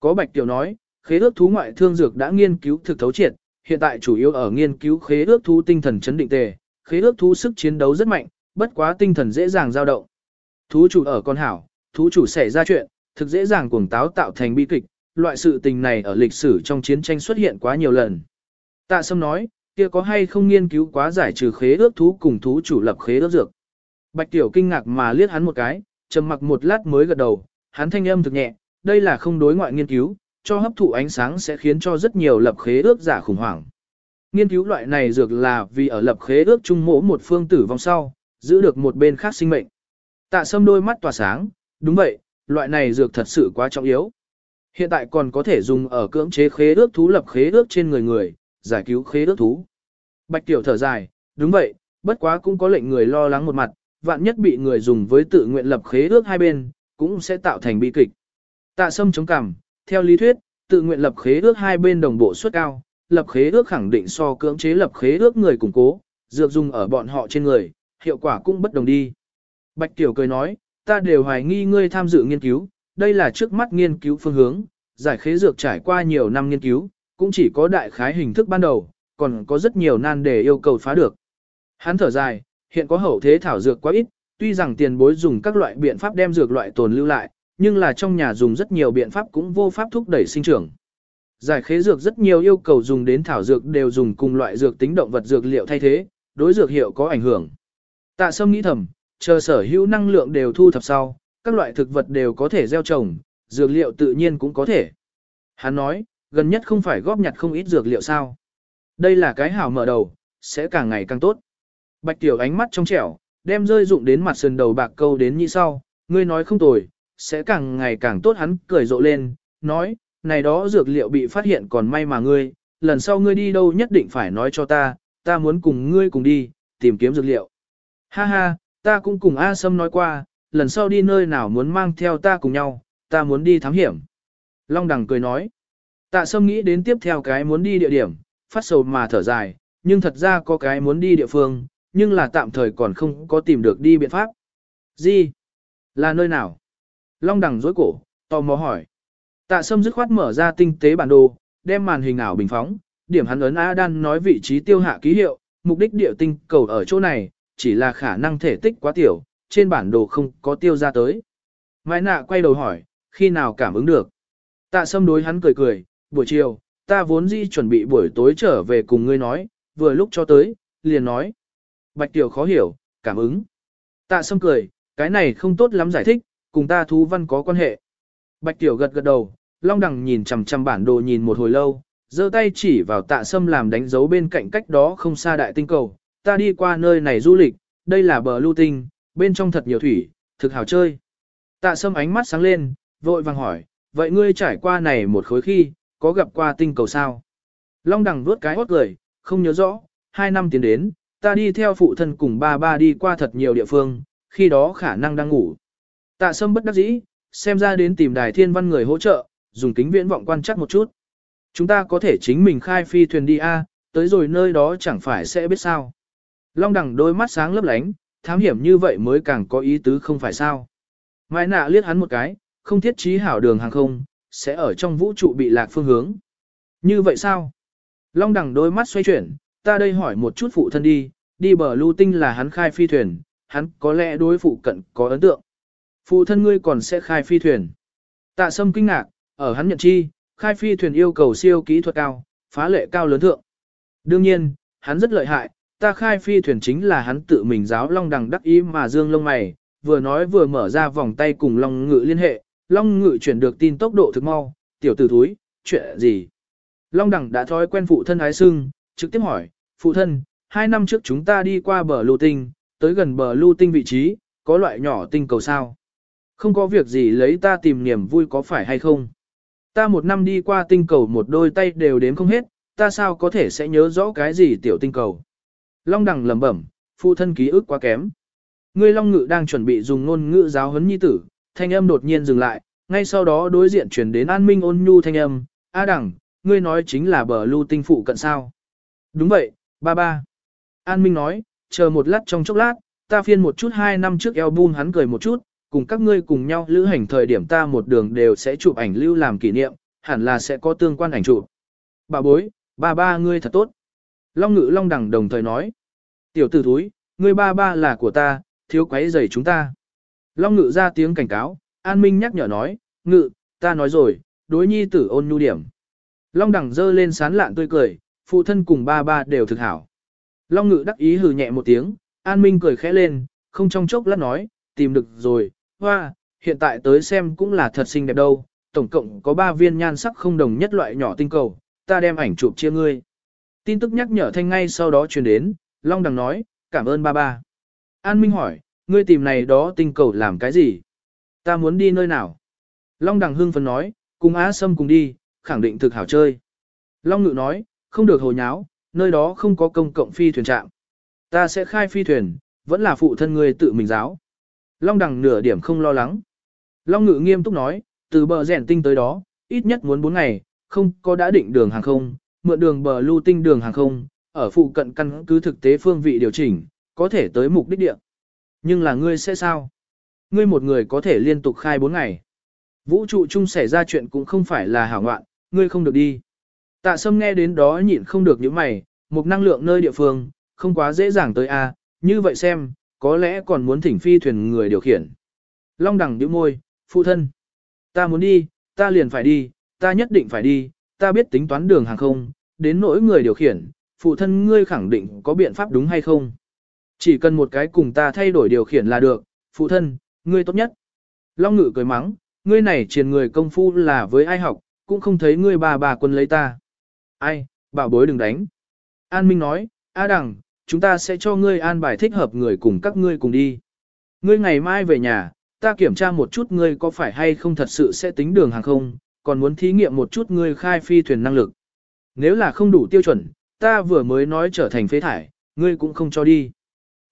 Có Bạch Tiểu nói, khế ước thú ngoại thương dược đã nghiên cứu thực thấu triệt, hiện tại chủ yếu ở nghiên cứu khế ước thú tinh thần chấn định tề, khế ước thú sức chiến đấu rất mạnh, bất quá tinh thần dễ dàng dao động. Thú chủ ở con hảo, thú chủ xảy ra chuyện, thực dễ dàng cuồng táo tạo thành bi kịch, loại sự tình này ở lịch sử trong chiến tranh xuất hiện quá nhiều lần. Tạ Sâm nói, kia có hay không nghiên cứu quá giải trừ khế ước thú cùng thú chủ lập khế ước dược. Bạch Tiểu kinh ngạc mà liếc hắn một cái, trầm mặc một lát mới gật đầu, hắn thanh âm thực nhẹ, đây là không đối ngoại nghiên cứu, cho hấp thụ ánh sáng sẽ khiến cho rất nhiều lập khế ước giả khủng hoảng. Nghiên cứu loại này dược là vì ở lập khế ước chung mỗ một phương tử vong sau, giữ được một bên khác sinh mệnh. Tạ sâm đôi mắt tỏa sáng, đúng vậy, loại này dược thật sự quá trọng yếu. Hiện tại còn có thể dùng ở cưỡng chế khế ước thú lập khế ước trên người người, giải cứu khế ước thú. Bạch tiểu thở dài, đúng vậy, bất quá cũng có lệnh người lo lắng một mặt, vạn nhất bị người dùng với tự nguyện lập khế ước hai bên, cũng sẽ tạo thành bi kịch. Tạ sâm chống cằm, theo lý thuyết, tự nguyện lập khế ước hai bên đồng bộ suất cao, lập khế ước khẳng định so cưỡng chế lập khế ước người củng cố, dược dùng ở bọn họ trên người, hiệu quả cũng bất đồng đi. Bạch Tiểu cười nói, ta đều hoài nghi ngươi tham dự nghiên cứu, đây là trước mắt nghiên cứu phương hướng, giải khế dược trải qua nhiều năm nghiên cứu, cũng chỉ có đại khái hình thức ban đầu, còn có rất nhiều nan đề yêu cầu phá được. Hắn thở dài, hiện có hậu thế thảo dược quá ít, tuy rằng tiền bối dùng các loại biện pháp đem dược loại tồn lưu lại, nhưng là trong nhà dùng rất nhiều biện pháp cũng vô pháp thúc đẩy sinh trưởng. Giải khế dược rất nhiều yêu cầu dùng đến thảo dược đều dùng cùng loại dược tính động vật dược liệu thay thế, đối dược hiệu có ảnh hưởng. Tạ Sâm nghĩ thầm, chờ sở hữu năng lượng đều thu thập sau, các loại thực vật đều có thể gieo trồng, dược liệu tự nhiên cũng có thể. Hắn nói, gần nhất không phải góp nhặt không ít dược liệu sao. Đây là cái hảo mở đầu, sẽ càng ngày càng tốt. Bạch Tiểu ánh mắt trong trẻo, đem rơi dụng đến mặt sườn đầu bạc câu đến như sau, ngươi nói không tồi, sẽ càng ngày càng tốt hắn cười rộ lên, nói, này đó dược liệu bị phát hiện còn may mà ngươi, lần sau ngươi đi đâu nhất định phải nói cho ta, ta muốn cùng ngươi cùng đi, tìm kiếm dược liệu. Ha ha, ta cũng cùng A Sâm nói qua, lần sau đi nơi nào muốn mang theo ta cùng nhau, ta muốn đi thám hiểm. Long Đằng cười nói, tạ Sâm nghĩ đến tiếp theo cái muốn đi địa điểm, phát sầu mà thở dài, nhưng thật ra có cái muốn đi địa phương, nhưng là tạm thời còn không có tìm được đi biện pháp. Gì? Là nơi nào? Long Đằng dối cổ, tò mò hỏi. Tạ Sâm dứt khoát mở ra tinh tế bản đồ, đem màn hình ảo bình phóng, điểm hắn ấn A Đan nói vị trí tiêu hạ ký hiệu, mục đích địa tinh cầu ở chỗ này, chỉ là khả năng thể tích quá tiểu, trên bản đồ không có tiêu ra tới. Mai nạ quay đầu hỏi, khi nào cảm ứng được? Tạ Sâm đối hắn cười cười, buổi chiều, ta vốn dĩ chuẩn bị buổi tối trở về cùng ngươi nói, vừa lúc cho tới, liền nói. Bạch Tiểu khó hiểu, cảm ứng. Tạ Sâm cười, cái này không tốt lắm giải thích, cùng ta thú văn có quan hệ. Bạch Tiểu gật gật đầu, Long Đằng nhìn chằm chằm bản đồ nhìn một hồi lâu, giơ tay chỉ vào tạ sâm làm đánh dấu bên cạnh cách đó không xa đại tinh cầu. Ta đi qua nơi này du lịch, đây là bờ lưu tinh, bên trong thật nhiều thủy, thực hào chơi. Tạ sâm ánh mắt sáng lên, vội vàng hỏi, vậy ngươi trải qua này một khối khi, có gặp qua tinh cầu sao? Long đằng vuốt cái hốt cười, không nhớ rõ, hai năm tiến đến, ta đi theo phụ thân cùng ba ba đi qua thật nhiều địa phương, khi đó khả năng đang ngủ. Tạ sâm bất đắc dĩ, xem ra đến tìm đài thiên văn người hỗ trợ, dùng kính viễn vọng quan chắc một chút. Chúng ta có thể chính mình khai phi thuyền đi a, tới rồi nơi đó chẳng phải sẽ biết sao. Long đẳng đôi mắt sáng lấp lánh, thám hiểm như vậy mới càng có ý tứ không phải sao. Mai nạ liếc hắn một cái, không thiết trí hảo đường hàng không, sẽ ở trong vũ trụ bị lạc phương hướng. Như vậy sao? Long đẳng đôi mắt xoay chuyển, ta đây hỏi một chút phụ thân đi, đi bờ lưu tinh là hắn khai phi thuyền, hắn có lẽ đối phụ cận có ấn tượng. Phụ thân ngươi còn sẽ khai phi thuyền. Tạ sâm kinh ngạc, ở hắn nhận chi, khai phi thuyền yêu cầu siêu kỹ thuật cao, phá lệ cao lớn thượng. Đương nhiên, hắn rất lợi hại, ta khai phi thuyền chính là hắn tự mình giáo long đằng đắc ý mà dương lông mày, vừa nói vừa mở ra vòng tay cùng long ngự liên hệ, long ngự chuyển được tin tốc độ thực mau, tiểu tử thúi, chuyện gì? Long đằng đã thói quen phụ thân ái sưng, trực tiếp hỏi, phụ thân, hai năm trước chúng ta đi qua bờ lưu tinh, tới gần bờ lưu tinh vị trí, có loại nhỏ tinh cầu sao? Không có việc gì lấy ta tìm niềm vui có phải hay không? Ta một năm đi qua tinh cầu một đôi tay đều đếm không hết, ta sao có thể sẽ nhớ rõ cái gì tiểu tinh cầu. Long đằng lẩm bẩm, phụ thân ký ức quá kém. Ngươi Long Ngự đang chuẩn bị dùng ngôn ngữ giáo huấn nhi tử, thanh âm đột nhiên dừng lại, ngay sau đó đối diện chuyển đến an minh ôn nhu thanh âm, A đằng, ngươi nói chính là bờ lưu tinh phụ cận sao. Đúng vậy, ba ba. An minh nói, chờ một lát trong chốc lát, ta phiên một chút hai năm trước album hắn cười một chút, cùng các ngươi cùng nhau lữ hành thời điểm ta một đường đều sẽ chụp ảnh lưu làm kỷ niệm, hẳn là sẽ có tương quan ảnh chụp. Bà bối, ba ba ngươi thật tốt. Long ngự long đẳng đồng thời nói. Tiểu tử thúi, ngươi ba ba là của ta, thiếu quấy rầy chúng ta. Long ngự ra tiếng cảnh cáo, an minh nhắc nhở nói, ngự, ta nói rồi, đối nhi tử ôn nhu điểm. Long đẳng dơ lên sán lạn tươi cười, phụ thân cùng ba ba đều thực hảo. Long ngự đắc ý hừ nhẹ một tiếng, an minh cười khẽ lên, không trong chốc lát nói, tìm được rồi, hoa, hiện tại tới xem cũng là thật xinh đẹp đâu, tổng cộng có 3 viên nhan sắc không đồng nhất loại nhỏ tinh cầu, ta đem ảnh chụp chia ngươi. Tin tức nhắc nhở thanh ngay sau đó truyền đến, Long Đằng nói, cảm ơn ba ba. An Minh hỏi, ngươi tìm này đó tinh cầu làm cái gì? Ta muốn đi nơi nào? Long Đằng hưng phấn nói, cùng Á Sâm cùng đi, khẳng định thực hảo chơi. Long Ngự nói, không được hồ nháo, nơi đó không có công cộng phi thuyền trạm. Ta sẽ khai phi thuyền, vẫn là phụ thân ngươi tự mình giáo. Long đằng nửa điểm không lo lắng. Long ngự nghiêm túc nói, từ bờ rèn tinh tới đó, ít nhất muốn 4 ngày, không có đã định đường hàng không, mượn đường bờ lưu tinh đường hàng không, ở phụ cận căn cứ thực tế phương vị điều chỉnh, có thể tới mục đích địa. Nhưng là ngươi sẽ sao? Ngươi một người có thể liên tục khai 4 ngày. Vũ trụ chung xảy ra chuyện cũng không phải là hảo ngoạn, ngươi không được đi. Tạ sâm nghe đến đó nhịn không được những mày, một năng lượng nơi địa phương, không quá dễ dàng tới a. như vậy xem, có lẽ còn muốn thỉnh phi thuyền người điều khiển. Long đẳng nhíu môi, phụ thân. Ta muốn đi, ta liền phải đi, ta nhất định phải đi, ta biết tính toán đường hàng không, đến nỗi người điều khiển, phụ thân ngươi khẳng định có biện pháp đúng hay không. Chỉ cần một cái cùng ta thay đổi điều khiển là được, phụ thân, ngươi tốt nhất. Long ngự cười mắng, ngươi này truyền người công phu là với ai học, cũng không thấy ngươi bà bà quân lấy ta. Ai, bảo bối đừng đánh. An Minh nói, A đằng, chúng ta sẽ cho ngươi an bài thích hợp người cùng các ngươi cùng đi. Ngươi ngày mai về nhà, ta kiểm tra một chút ngươi có phải hay không thật sự sẽ tính đường hàng không, còn muốn thí nghiệm một chút ngươi khai phi thuyền năng lực. Nếu là không đủ tiêu chuẩn, ta vừa mới nói trở thành phế thải, ngươi cũng không cho đi.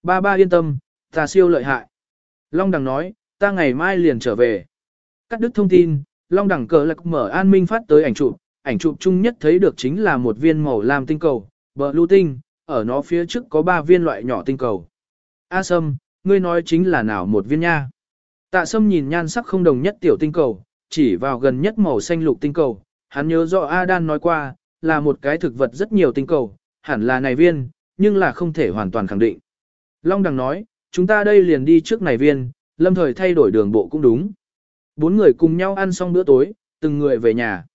Ba ba yên tâm, ta siêu lợi hại. Long Đằng nói, ta ngày mai liền trở về. Cắt đứt thông tin, Long Đằng cờ lạc mở an minh phát tới ảnh chụp, ảnh chụp chung nhất thấy được chính là một viên màu lam tinh cầu, bờ lưu tinh, ở nó phía trước có ba viên loại nhỏ tinh cầu. A Sâm, ngươi nói chính là nào một viên nha. Tạ Sâm nhìn nhan sắc không đồng nhất tiểu tinh cầu, chỉ vào gần nhất màu xanh lục tinh cầu, hắn nhớ rõ A Đan nói qua, là một cái thực vật rất nhiều tinh cầu, hẳn là này viên, nhưng là không thể hoàn toàn khẳng định. Long Đằng nói, chúng ta đây liền đi trước này viên, lâm thời thay đổi đường bộ cũng đúng. Bốn người cùng nhau ăn xong bữa tối, từng người về nhà.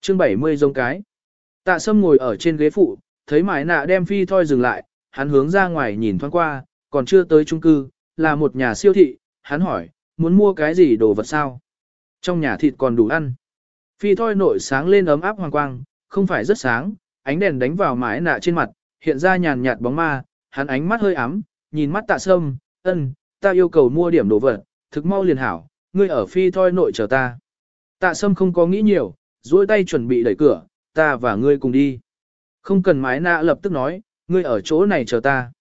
chương 70 giống cái. Tạ Sâm ngồi ở trên ghế phụ, thấy mải nạ đem phi thoi dừng lại, hắn hướng ra ngoài nhìn thoáng qua, còn chưa tới trung cư, là một nhà siêu thị, hắn hỏi, muốn mua cái gì đồ vật sao? Trong nhà thịt còn đủ ăn. Phi thoi nội sáng lên ấm áp hoàng quang, không phải rất sáng, ánh đèn đánh vào mái nạ trên mặt, hiện ra nhàn nhạt bóng ma, hắn ánh mắt hơi ấm, nhìn mắt tạ sâm, ân, ta yêu cầu mua điểm đồ vật, thực mau liền hảo, ngươi ở phi thoi nội chờ ta. Tạ sâm không có nghĩ nhiều, duỗi tay chuẩn bị đẩy cửa, ta và ngươi cùng đi. Không cần mái nạ lập tức nói, ngươi ở chỗ này chờ ta.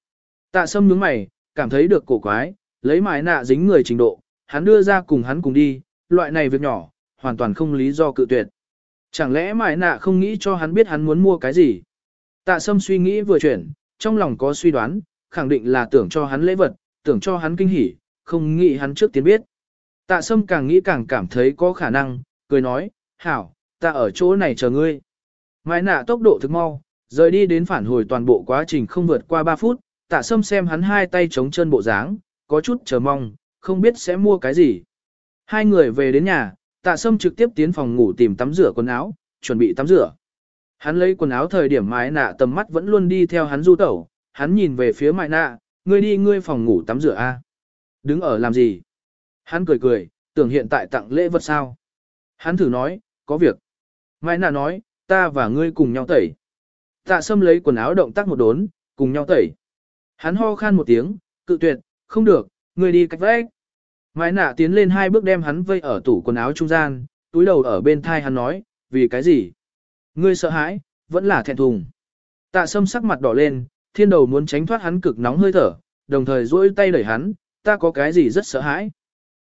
Tạ sâm nhướng mày, cảm thấy được cổ quái, lấy mái nạ dính người trình độ, hắn đưa ra cùng hắn cùng đi, loại này việc nhỏ, hoàn toàn không lý do cự tuyệt. Chẳng lẽ mái nạ không nghĩ cho hắn biết hắn muốn mua cái gì? Tạ sâm suy nghĩ vừa chuyển, trong lòng có suy đoán, khẳng định là tưởng cho hắn lễ vật, tưởng cho hắn kinh hỉ, không nghĩ hắn trước tiên biết. Tạ sâm càng nghĩ càng cảm thấy có khả năng, cười nói, hảo, ta ở chỗ này chờ ngươi. Mái nạ tốc độ thực mau, rời đi đến phản hồi toàn bộ quá trình không vượt qua 3 phút, tạ sâm xem hắn hai tay chống chân bộ dáng, có chút chờ mong, không biết sẽ mua cái gì. Hai người về đến nhà, tạ sâm trực tiếp tiến phòng ngủ tìm tắm rửa quần áo, chuẩn bị tắm rửa. Hắn lấy quần áo thời điểm mái nạ tầm mắt vẫn luôn đi theo hắn du tẩu, hắn nhìn về phía mái nạ, ngươi đi ngươi phòng ngủ tắm rửa a. Đứng ở làm gì? Hắn cười cười, tưởng hiện tại tặng lễ vật sao? Hắn thử nói, có việc. Mãi nạ nói, ta và ngươi cùng nhau tẩy. Tạ sâm lấy quần áo động tác một đốn, cùng nhau tẩy. Hắn ho khan một tiếng, cự tuyệt, không được, người đi cách vách. Mai nạ tiến lên hai bước đem hắn vây ở tủ quần áo trung gian, túi đầu ở bên thai hắn nói, vì cái gì? Ngươi sợ hãi, vẫn là thẹn thùng. Tạ sâm sắc mặt đỏ lên, thiên đầu muốn tránh thoát hắn cực nóng hơi thở, đồng thời duỗi tay đẩy hắn, ta có cái gì rất sợ hãi.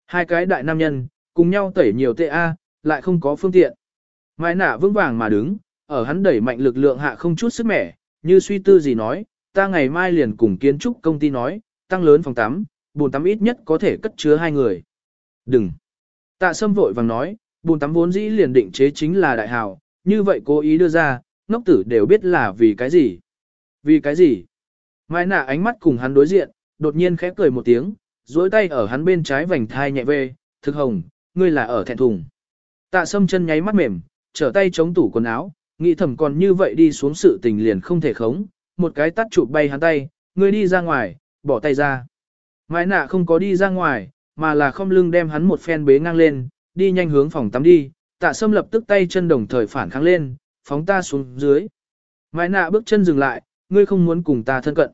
Hai cái đại nam nhân, cùng nhau tẩy nhiều tệ A, lại không có phương tiện. Mai nạ vững vàng mà đứng, ở hắn đẩy mạnh lực lượng hạ không chút sức mẻ, như suy tư gì nói, ta ngày mai liền cùng kiến trúc công ty nói, tăng lớn phòng tắm, bồn tắm ít nhất có thể cất chứa hai người. Đừng. Tạ sâm vội vàng nói, bồn tắm vốn dĩ liền định chế chính là đại hào, như vậy cố ý đưa ra, ngốc tử đều biết là vì cái gì. Vì cái gì? Mai nạ ánh mắt cùng hắn đối diện, đột nhiên khẽ cười một tiếng, duỗi tay ở hắn bên trái vành thai nhẹ về, thực hồng, ngươi là ở thẹn thùng. Tạ sâm chân nháy mắt mềm, trở tay chống tủ quần áo, nghĩ thầm còn như vậy đi xuống sự tình liền không thể khống, một cái tắt chụp bay hắn tay, người đi ra ngoài, bỏ tay ra. Mai nạ không có đi ra ngoài, mà là không lưng đem hắn một phen bế ngang lên, đi nhanh hướng phòng tắm đi, tạ sâm lập tức tay chân đồng thời phản kháng lên, phóng ta xuống dưới. Mai nạ bước chân dừng lại, ngươi không muốn cùng ta thân cận.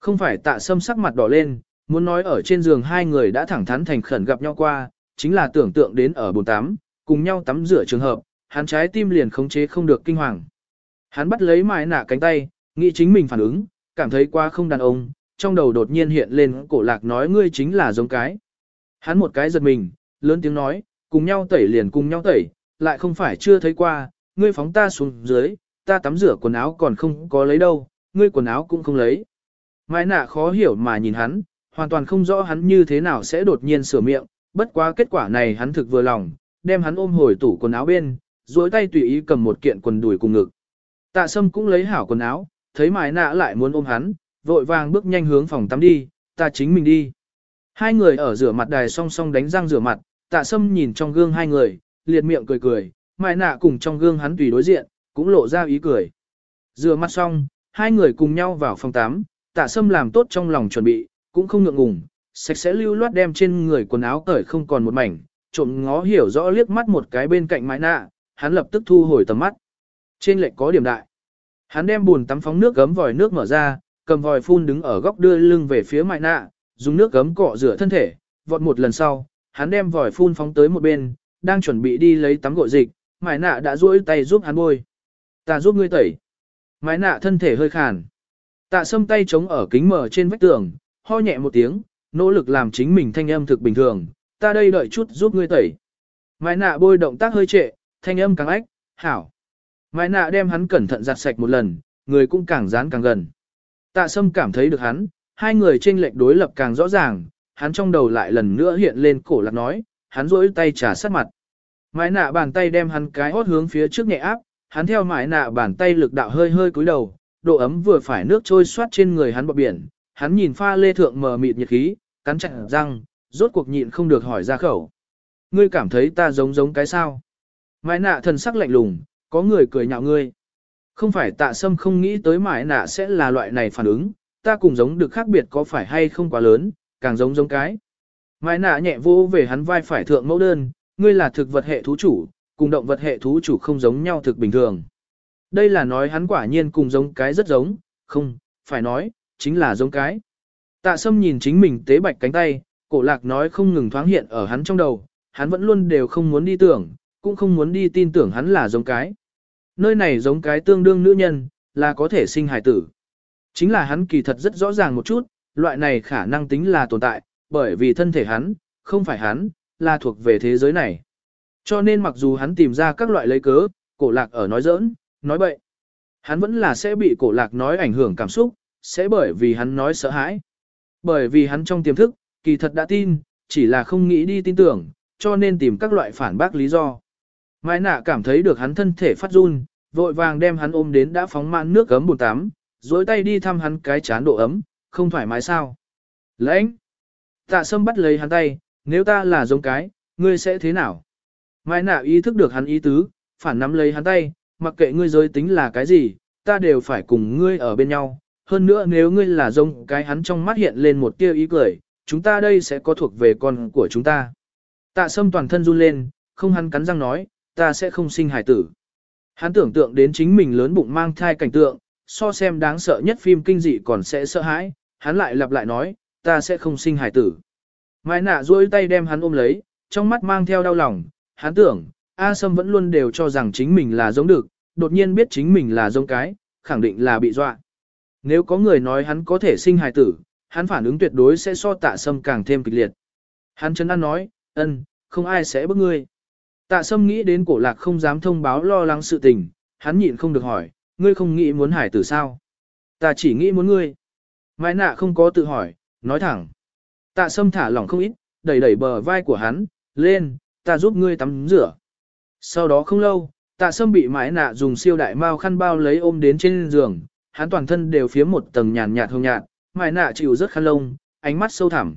Không phải tạ sâm sắc mặt đỏ lên, muốn nói ở trên giường hai người đã thẳng thắn thành khẩn gặp nhau qua, chính là tưởng tượng đến ở bồn tắm, cùng nhau tắm rửa trường hợp, hắn trái tim liền khống chế không được kinh hoàng. Hắn bắt lấy mái nạ cánh tay, nghĩ chính mình phản ứng, cảm thấy quá không đàn ông, trong đầu đột nhiên hiện lên cổ lạc nói ngươi chính là giống cái. Hắn một cái giật mình, lớn tiếng nói, cùng nhau tẩy liền cùng nhau tẩy, lại không phải chưa thấy qua, ngươi phóng ta xuống dưới, ta tắm rửa quần áo còn không có lấy đâu, ngươi quần áo cũng không lấy. Mai nạ khó hiểu mà nhìn hắn, hoàn toàn không rõ hắn như thế nào sẽ đột nhiên sửa miệng, bất quá kết quả này hắn thực vừa lòng, đem hắn ôm hồi tủ quần áo bên, duỗi tay tùy ý cầm một kiện quần đùi cùng ngực. Tạ sâm cũng lấy hảo quần áo, thấy mai nạ lại muốn ôm hắn, vội vàng bước nhanh hướng phòng tắm đi, ta chính mình đi. Hai người ở rửa mặt đài song song đánh răng rửa mặt, tạ sâm nhìn trong gương hai người, liệt miệng cười cười, Mai nạ cùng trong gương hắn tùy đối diện, cũng lộ ra ý cười. Rửa mặt xong, hai người cùng nhau vào phòng tắm, tạ sâm làm tốt trong lòng chuẩn bị, cũng không ngượng ngùng, sạch sẽ lưu loát đem trên người quần áo cởi không còn một mảnh, trộm ngó hiểu rõ liếc mắt một cái bên cạnh mái nạ, hắn lập tức thu hồi tầm mắt. Trên lệch có điểm đại. Hắn đem buồn tắm phóng nước gấm vòi nước mở ra, cầm vòi phun đứng ở góc đưa lưng về phía mại nạ, dùng nước gấm cọ rửa thân thể, vọt một lần sau, hắn đem vòi phun phóng tới một bên, đang chuẩn bị đi lấy tắm gội dịch, mại nạ đã duỗi tay giúp hắn bôi. Ta giúp ngươi tẩy. mại nạ thân thể hơi khàn. Tạ sâm tay chống ở kính mở trên vách tường, ho nhẹ một tiếng, nỗ lực làm chính mình thanh âm thực bình thường, ta đây đợi chút giúp ngươi tẩy. mại nạ bôi động tác hơi trệ, thanh âm càng ách, hảo. Mãi nạ đem hắn cẩn thận giặt sạch một lần, người cũng càng dán càng gần. Tạ sâm cảm thấy được hắn, hai người trên lệch đối lập càng rõ ràng, hắn trong đầu lại lần nữa hiện lên cổ lạc nói, hắn rỗi tay trả sát mặt. Mãi nạ bàn tay đem hắn cái hót hướng phía trước nhẹ áp, hắn theo mãi nạ bàn tay lực đạo hơi hơi cúi đầu, độ ấm vừa phải nước trôi xoát trên người hắn bọc biển, hắn nhìn pha lê thượng mờ mịt nhiệt khí, cắn chặt răng, rốt cuộc nhịn không được hỏi ra khẩu. Ngươi cảm thấy ta giống giống cái sao? Mãi nạ thần sắc lạnh lùng, có người cười nhạo ngươi. Không phải tạ sâm không nghĩ tới mãi nạ sẽ là loại này phản ứng, ta cùng giống được khác biệt có phải hay không quá lớn, càng giống giống cái. Mãi nạ nhẹ vô về hắn vai phải thượng mẫu đơn, ngươi là thực vật hệ thú chủ, cùng động vật hệ thú chủ không giống nhau thực bình thường. Đây là nói hắn quả nhiên cùng giống cái rất giống, không, phải nói, chính là giống cái. Tạ sâm nhìn chính mình tế bạch cánh tay, cổ lạc nói không ngừng thoáng hiện ở hắn trong đầu, hắn vẫn luôn đều không muốn đi tưởng, cũng không muốn đi tin tưởng hắn là giống cái. Nơi này giống cái tương đương nữ nhân, là có thể sinh hài tử. Chính là hắn kỳ thật rất rõ ràng một chút, loại này khả năng tính là tồn tại, bởi vì thân thể hắn, không phải hắn, là thuộc về thế giới này. Cho nên mặc dù hắn tìm ra các loại lấy cớ, cổ lạc ở nói giỡn, nói bậy. Hắn vẫn là sẽ bị cổ lạc nói ảnh hưởng cảm xúc, sẽ bởi vì hắn nói sợ hãi. Bởi vì hắn trong tiềm thức, kỳ thật đã tin, chỉ là không nghĩ đi tin tưởng, cho nên tìm các loại phản bác lý do. Mai nạ cảm thấy được hắn thân thể phát run, vội vàng đem hắn ôm đến đã phóng mãn nước gấm bồn tắm, dối tay đi thăm hắn cái chán độ ấm, không thoải mái sao. Lãnh! Tạ sâm bắt lấy hắn tay, nếu ta là giống cái, ngươi sẽ thế nào? Mai nạ ý thức được hắn ý tứ, phản nắm lấy hắn tay, mặc kệ ngươi giới tính là cái gì, ta đều phải cùng ngươi ở bên nhau. Hơn nữa nếu ngươi là giống cái hắn trong mắt hiện lên một tia ý cười, chúng ta đây sẽ có thuộc về con của chúng ta. Tạ sâm toàn thân run lên, không hắn cắn răng nói, ta sẽ không sinh hài tử. Hắn tưởng tượng đến chính mình lớn bụng mang thai cảnh tượng, so xem đáng sợ nhất phim kinh dị còn sẽ sợ hãi, hắn lại lặp lại nói, ta sẽ không sinh hài tử. Mai nạ duỗi tay đem hắn ôm lấy, trong mắt mang theo đau lòng, hắn tưởng, A Sâm vẫn luôn đều cho rằng chính mình là giống được, đột nhiên biết chính mình là giống cái, khẳng định là bị dọa. Nếu có người nói hắn có thể sinh hài tử, hắn phản ứng tuyệt đối sẽ so tạ Sâm càng thêm kịch liệt. Hắn chấn an nói, ân, không ai sẽ bức ngươi. Tạ Sâm nghĩ đến cổ lạc không dám thông báo lo lắng sự tình, hắn nhịn không được hỏi, ngươi không nghĩ muốn hải tử sao? Ta chỉ nghĩ muốn ngươi. Mai nạ không có tự hỏi, nói thẳng. Tạ Sâm thả lỏng không ít, đẩy đẩy bờ vai của hắn, lên, ta giúp ngươi tắm rửa. Sau đó không lâu, tạ sâm bị mái nạ dùng siêu đại mao khăn bao lấy ôm đến trên giường, hắn toàn thân đều phía một tầng nhàn nhạt hồng nhạt, mái nạ chịu rất khăn lông, ánh mắt sâu thẳm.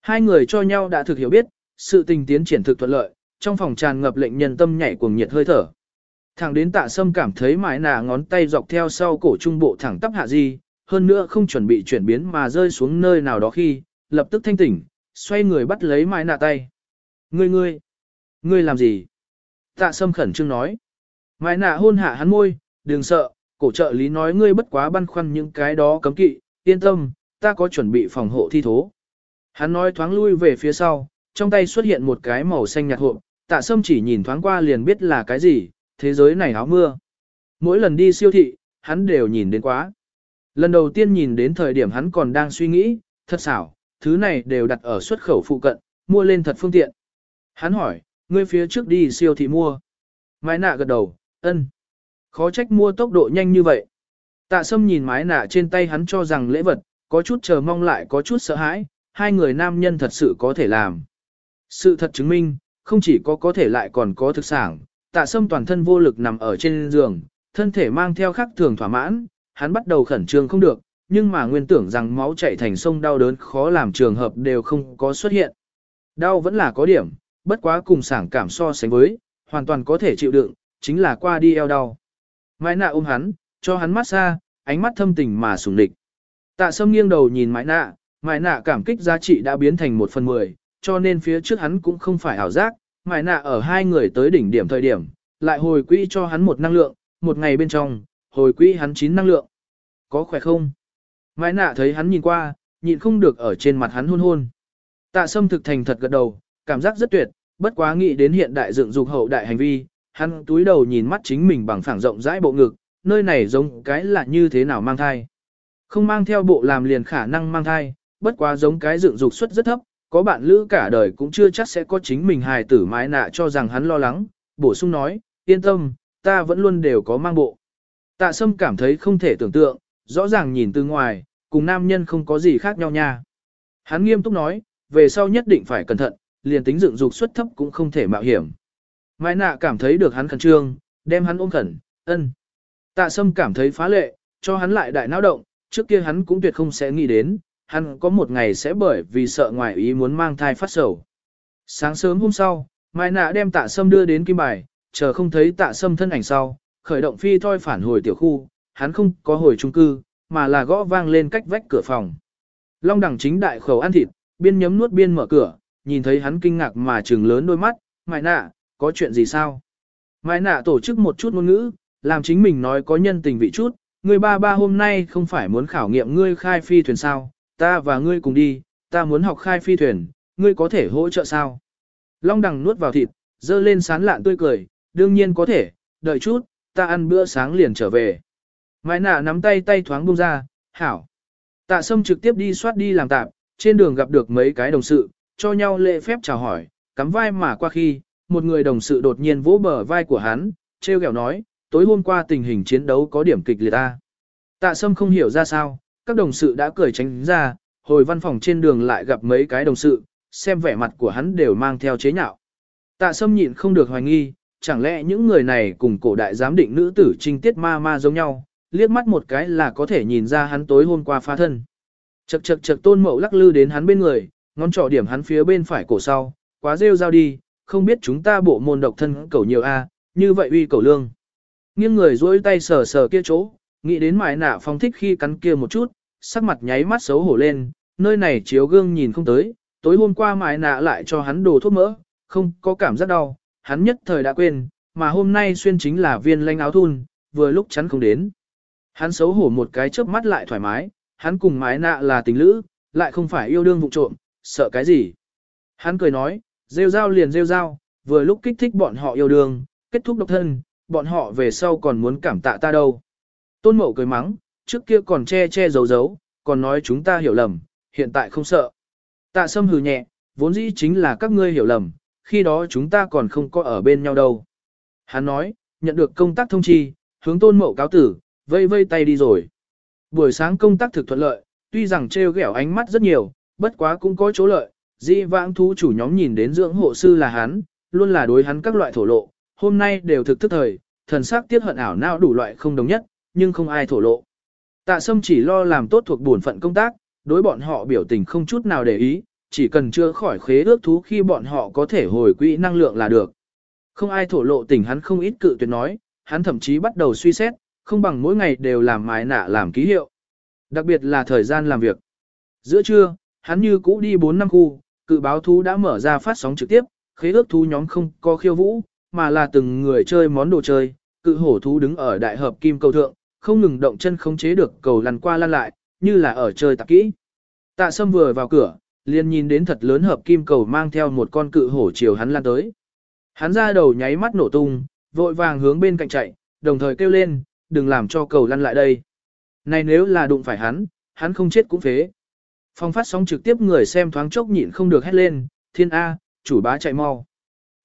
Hai người cho nhau đã thực hiểu biết, sự tình tiến triển thực thuận lợi, trong phòng tràn ngập lệnh nhân tâm nhảy cuồng nhiệt hơi thở. Thẳng đến tạ sâm cảm thấy mái nà ngón tay dọc theo sau cổ trung bộ thẳng tắp hạ di, hơn nữa không chuẩn bị chuyển biến mà rơi xuống nơi nào đó khi, lập tức thanh tỉnh, xoay người bắt lấy mái nà tay. Ngươi ngươi, ngươi làm gì? Tạ sâm khẩn trương nói. Mái nà hôn hạ hắn môi, đừng sợ, cổ trợ lý nói ngươi bất quá băn khoăn những cái đó cấm kỵ, yên tâm, ta có chuẩn bị phòng hộ thi thố. Hắn nói thoáng lui về phía sau, trong tay xuất hiện một cái màu xanh nhạt hộp, tạ sâm chỉ nhìn thoáng qua liền biết là cái gì, thế giới này áo mưa. Mỗi lần đi siêu thị, hắn đều nhìn đến quá. Lần đầu tiên nhìn đến thời điểm hắn còn đang suy nghĩ, thật xảo, thứ này đều đặt ở xuất khẩu phụ cận, mua lên thật phương tiện. Hắn hỏi, ngươi phía trước đi siêu thị mua. Mái nạ gật đầu, ân. Khó trách mua tốc độ nhanh như vậy. Tạ sâm nhìn mái nạ trên tay hắn cho rằng lễ vật, có chút chờ mong lại có chút sợ hãi, hai người nam nhân thật sự có thể làm. Sự thật chứng minh, không chỉ có có thể lại còn có thực sản, tạ sâm toàn thân vô lực nằm ở trên giường, thân thể mang theo khắc thường thỏa mãn, hắn bắt đầu khẩn trương không được, nhưng mà nguyên tưởng rằng máu chảy thành sông đau đớn khó làm trường hợp đều không có xuất hiện. Đau vẫn là có điểm, bất quá cùng sảng cảm so sánh với, hoàn toàn có thể chịu đựng, chính là qua đi eo đau. Mãi nạ ôm hắn, cho hắn mát xa, ánh mắt thâm tình mà sùng địch. Tạ sâm nghiêng đầu nhìn mãi nạ, mãi nạ cảm kích giá trị đã biến thành một phần mười, cho nên phía trước hắn cũng không phải ảo giác, mài nạ ở hai người tới đỉnh điểm thời điểm, lại hồi quỹ cho hắn một năng lượng, một ngày bên trong, hồi quỹ hắn chín năng lượng. Có khỏe không? Mãi nạ thấy hắn nhìn qua, nhịn không được ở trên mặt hắn hôn hôn. Tạ sâm thực thành thật gật đầu, cảm giác rất tuyệt, bất quá nghĩ đến hiện đại dựng dục hậu đại hành vi, hắn túi đầu nhìn mắt chính mình bằng phẳng rộng rãi bộ ngực, nơi này giống cái là như thế nào mang thai. Không mang theo bộ làm liền khả năng mang thai, bất quá giống cái dựng dục suất rất thấp, có bạn lữ cả đời cũng chưa chắc sẽ có chính mình hài tử mái nạ cho rằng hắn lo lắng, bổ sung nói, yên tâm, ta vẫn luôn đều có mang bộ. Tạ sâm cảm thấy không thể tưởng tượng, rõ ràng nhìn từ ngoài, cùng nam nhân không có gì khác nhau nha. Hắn nghiêm túc nói, về sau nhất định phải cẩn thận, liền tính dựng dục suất thấp cũng không thể mạo hiểm. Mai nạ cảm thấy được hắn khẩn trương, đem hắn ôm khẩn, ân. Tạ sâm cảm thấy phá lệ, cho hắn lại đại não động, trước kia hắn cũng tuyệt không sẽ nghĩ đến, hắn có một ngày sẽ bởi vì sợ ngoài ý muốn mang thai phát sầu. Sáng sớm hôm sau, Mai nạ đem tạ sâm đưa đến kim bài, chờ không thấy tạ sâm thân ảnh sau, khởi động phi thoi phản hồi tiểu khu, hắn không có hồi trung cư, mà là gõ vang lên cách vách cửa phòng. Long đẳng chính đại khẩu ăn thịt, biên nhấm nuốt biên mở cửa, nhìn thấy hắn kinh ngạc mà trừng lớn đôi mắt, Mai nạ, có chuyện gì sao? Mai nạ tổ chức một chút ngôn ngữ, làm chính mình nói có nhân tình vị chút, người ba ba hôm nay không phải muốn khảo nghiệm ngươi khai phi thuyền sao, ta và ngươi cùng đi, ta muốn học khai phi thuyền, ngươi có thể hỗ trợ sao? Long đằng nuốt vào thịt, dơ lên sán lạn tươi cười, đương nhiên có thể, đợi chút, ta ăn bữa sáng liền trở về. Mai nạ nắm tay tay thoáng buông ra, hảo. Tạ sâm trực tiếp đi soát đi làm tạp, trên đường gặp được mấy cái đồng sự, cho nhau lễ phép chào hỏi, cắm vai mà qua khi, một người đồng sự đột nhiên vỗ bờ vai của hắn, treo kẹo nói, tối hôm qua tình hình chiến đấu có điểm kịch liệt ta. Tạ sâm không hiểu ra sao, các đồng sự đã cười tránh ra, hồi văn phòng trên đường lại gặp mấy cái đồng sự, xem vẻ mặt của hắn đều mang theo chế nhạo. Tạ sâm nhịn không được hoài nghi, chẳng lẽ những người này cùng cổ đại giám định nữ tử trinh tiết ma ma giống nhau, liếc mắt một cái là có thể nhìn ra hắn tối hôm qua phá thân. chật chật chật tôn mậu lắc lư đến hắn bên người, ngón trỏ điểm hắn phía bên phải cổ sau, quá rêu rao đi, không biết chúng ta bộ môn độc thân cầu nhiều a, như vậy uy cầu lương. Nghiêng người duỗi tay sờ sờ kia chỗ, nghĩ đến mài nạ phong thích khi cắn kia một chút, sắc mặt nháy mắt xấu hổ lên, nơi này chiếu gương nhìn không tới, tối hôm qua mại nạ lại cho hắn đồ thuốc mỡ, không có cảm giác đau, hắn nhất thời đã quên, mà hôm nay xuyên chính là viên lanh áo thun, vừa lúc chắn không đến. Hắn xấu hổ một cái chớp mắt lại thoải mái, hắn cùng mái nạ là tình lữ, lại không phải yêu đương vụ trộm, sợ cái gì. Hắn cười nói, rêu rao liền rêu rao, vừa lúc kích thích bọn họ yêu đương, kết thúc độc thân, bọn họ về sau còn muốn cảm tạ ta đâu. Tôn mậu cười mắng, trước kia còn che che giấu giấu, còn nói chúng ta hiểu lầm, hiện tại không sợ. Tạ sâm hừ nhẹ, vốn dĩ chính là các ngươi hiểu lầm, khi đó chúng ta còn không có ở bên nhau đâu. Hắn nói, nhận được công tác thông chi, hướng tôn mậu cáo tử, vây vây tay đi rồi. Buổi sáng công tác thực thuận lợi, tuy rằng trêu ghẹo ánh mắt rất nhiều, bất quá cũng có chỗ lợi, Di vãng thú chủ nhóm nhìn đến dưỡng hộ sư là hắn, luôn là đối hắn các loại thổ lộ, hôm nay đều thực thức thời, thần sắc tiết hận ảo não đủ loại không đồng nhất, nhưng không ai thổ lộ. Tạ Sâm chỉ lo làm tốt thuộc bổn phận công tác, đối bọn họ biểu tình không chút nào để ý, chỉ cần chưa khỏi khế ước thú khi bọn họ có thể hồi quỹ năng lượng là được. Không ai thổ lộ tình hắn không ít cự tuyệt nói, hắn thậm chí bắt đầu suy xét, không bằng mỗi ngày đều làm mái nạ làm ký hiệu. Đặc biệt là thời gian làm việc. Giữa trưa, hắn như cũ đi 4 năm khu, cự báo thú đã mở ra phát sóng trực tiếp, khế ước thú nhóm không có khiêu vũ, mà là từng người chơi món đồ chơi, cự hổ thú đứng ở đại hợp kim cầu thượng, không ngừng động chân khống chế được cầu lăn qua lăn lại, như là ở chơi tạp kỹ. Tạ Sâm vừa vào cửa, liền nhìn đến thật lớn hợp kim cầu mang theo một con cự hổ chiều hắn lan tới. Hắn ra đầu nháy mắt nổ tung, vội vàng hướng bên cạnh chạy, đồng thời kêu lên, đừng làm cho cầu lăn lại đây. Này nếu là đụng phải hắn, hắn không chết cũng phế. Phong phát sóng trực tiếp người xem thoáng chốc nhịn không được hét lên, thiên A, chủ bá chạy mau.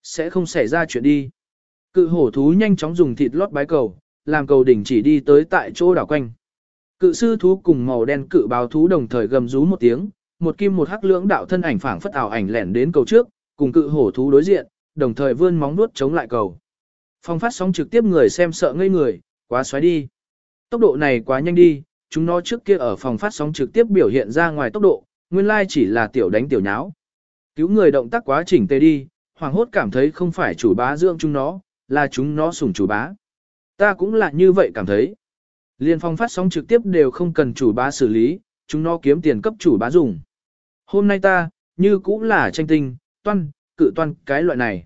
Sẽ không xảy ra chuyện đi. Cự hổ thú nhanh chóng dùng thịt lót bái cầu, làm cầu đỉnh chỉ đi tới tại chỗ đảo quanh. Cự sư thú cùng màu đen cự báo thú đồng thời gầm rú một tiếng, một kim một hắc lưỡng đạo thân ảnh phảng phất ảo ảnh lẻn đến cầu trước, cùng cự hổ thú đối diện, đồng thời vươn móng vuốt chống lại cầu. Phong phát sóng trực tiếp người xem sợ ngây người, quá xoáy đi. Tốc độ này quá nhanh đi, chúng nó trước kia ở phòng phát sóng trực tiếp biểu hiện ra ngoài tốc độ, nguyên lai chỉ là tiểu đánh tiểu nháo. Cứu người động tác quá chỉnh tề đi, hoàng hốt cảm thấy không phải chủ bá dưỡng chúng nó, là chúng nó sủng chủ bá. Ta cũng là như vậy cảm thấy. Liên phong phát sóng trực tiếp đều không cần chủ bá xử lý, chúng nó kiếm tiền cấp chủ bá dùng. Hôm nay ta, như cũng là tranh tinh, toan, cự toan cái loại này.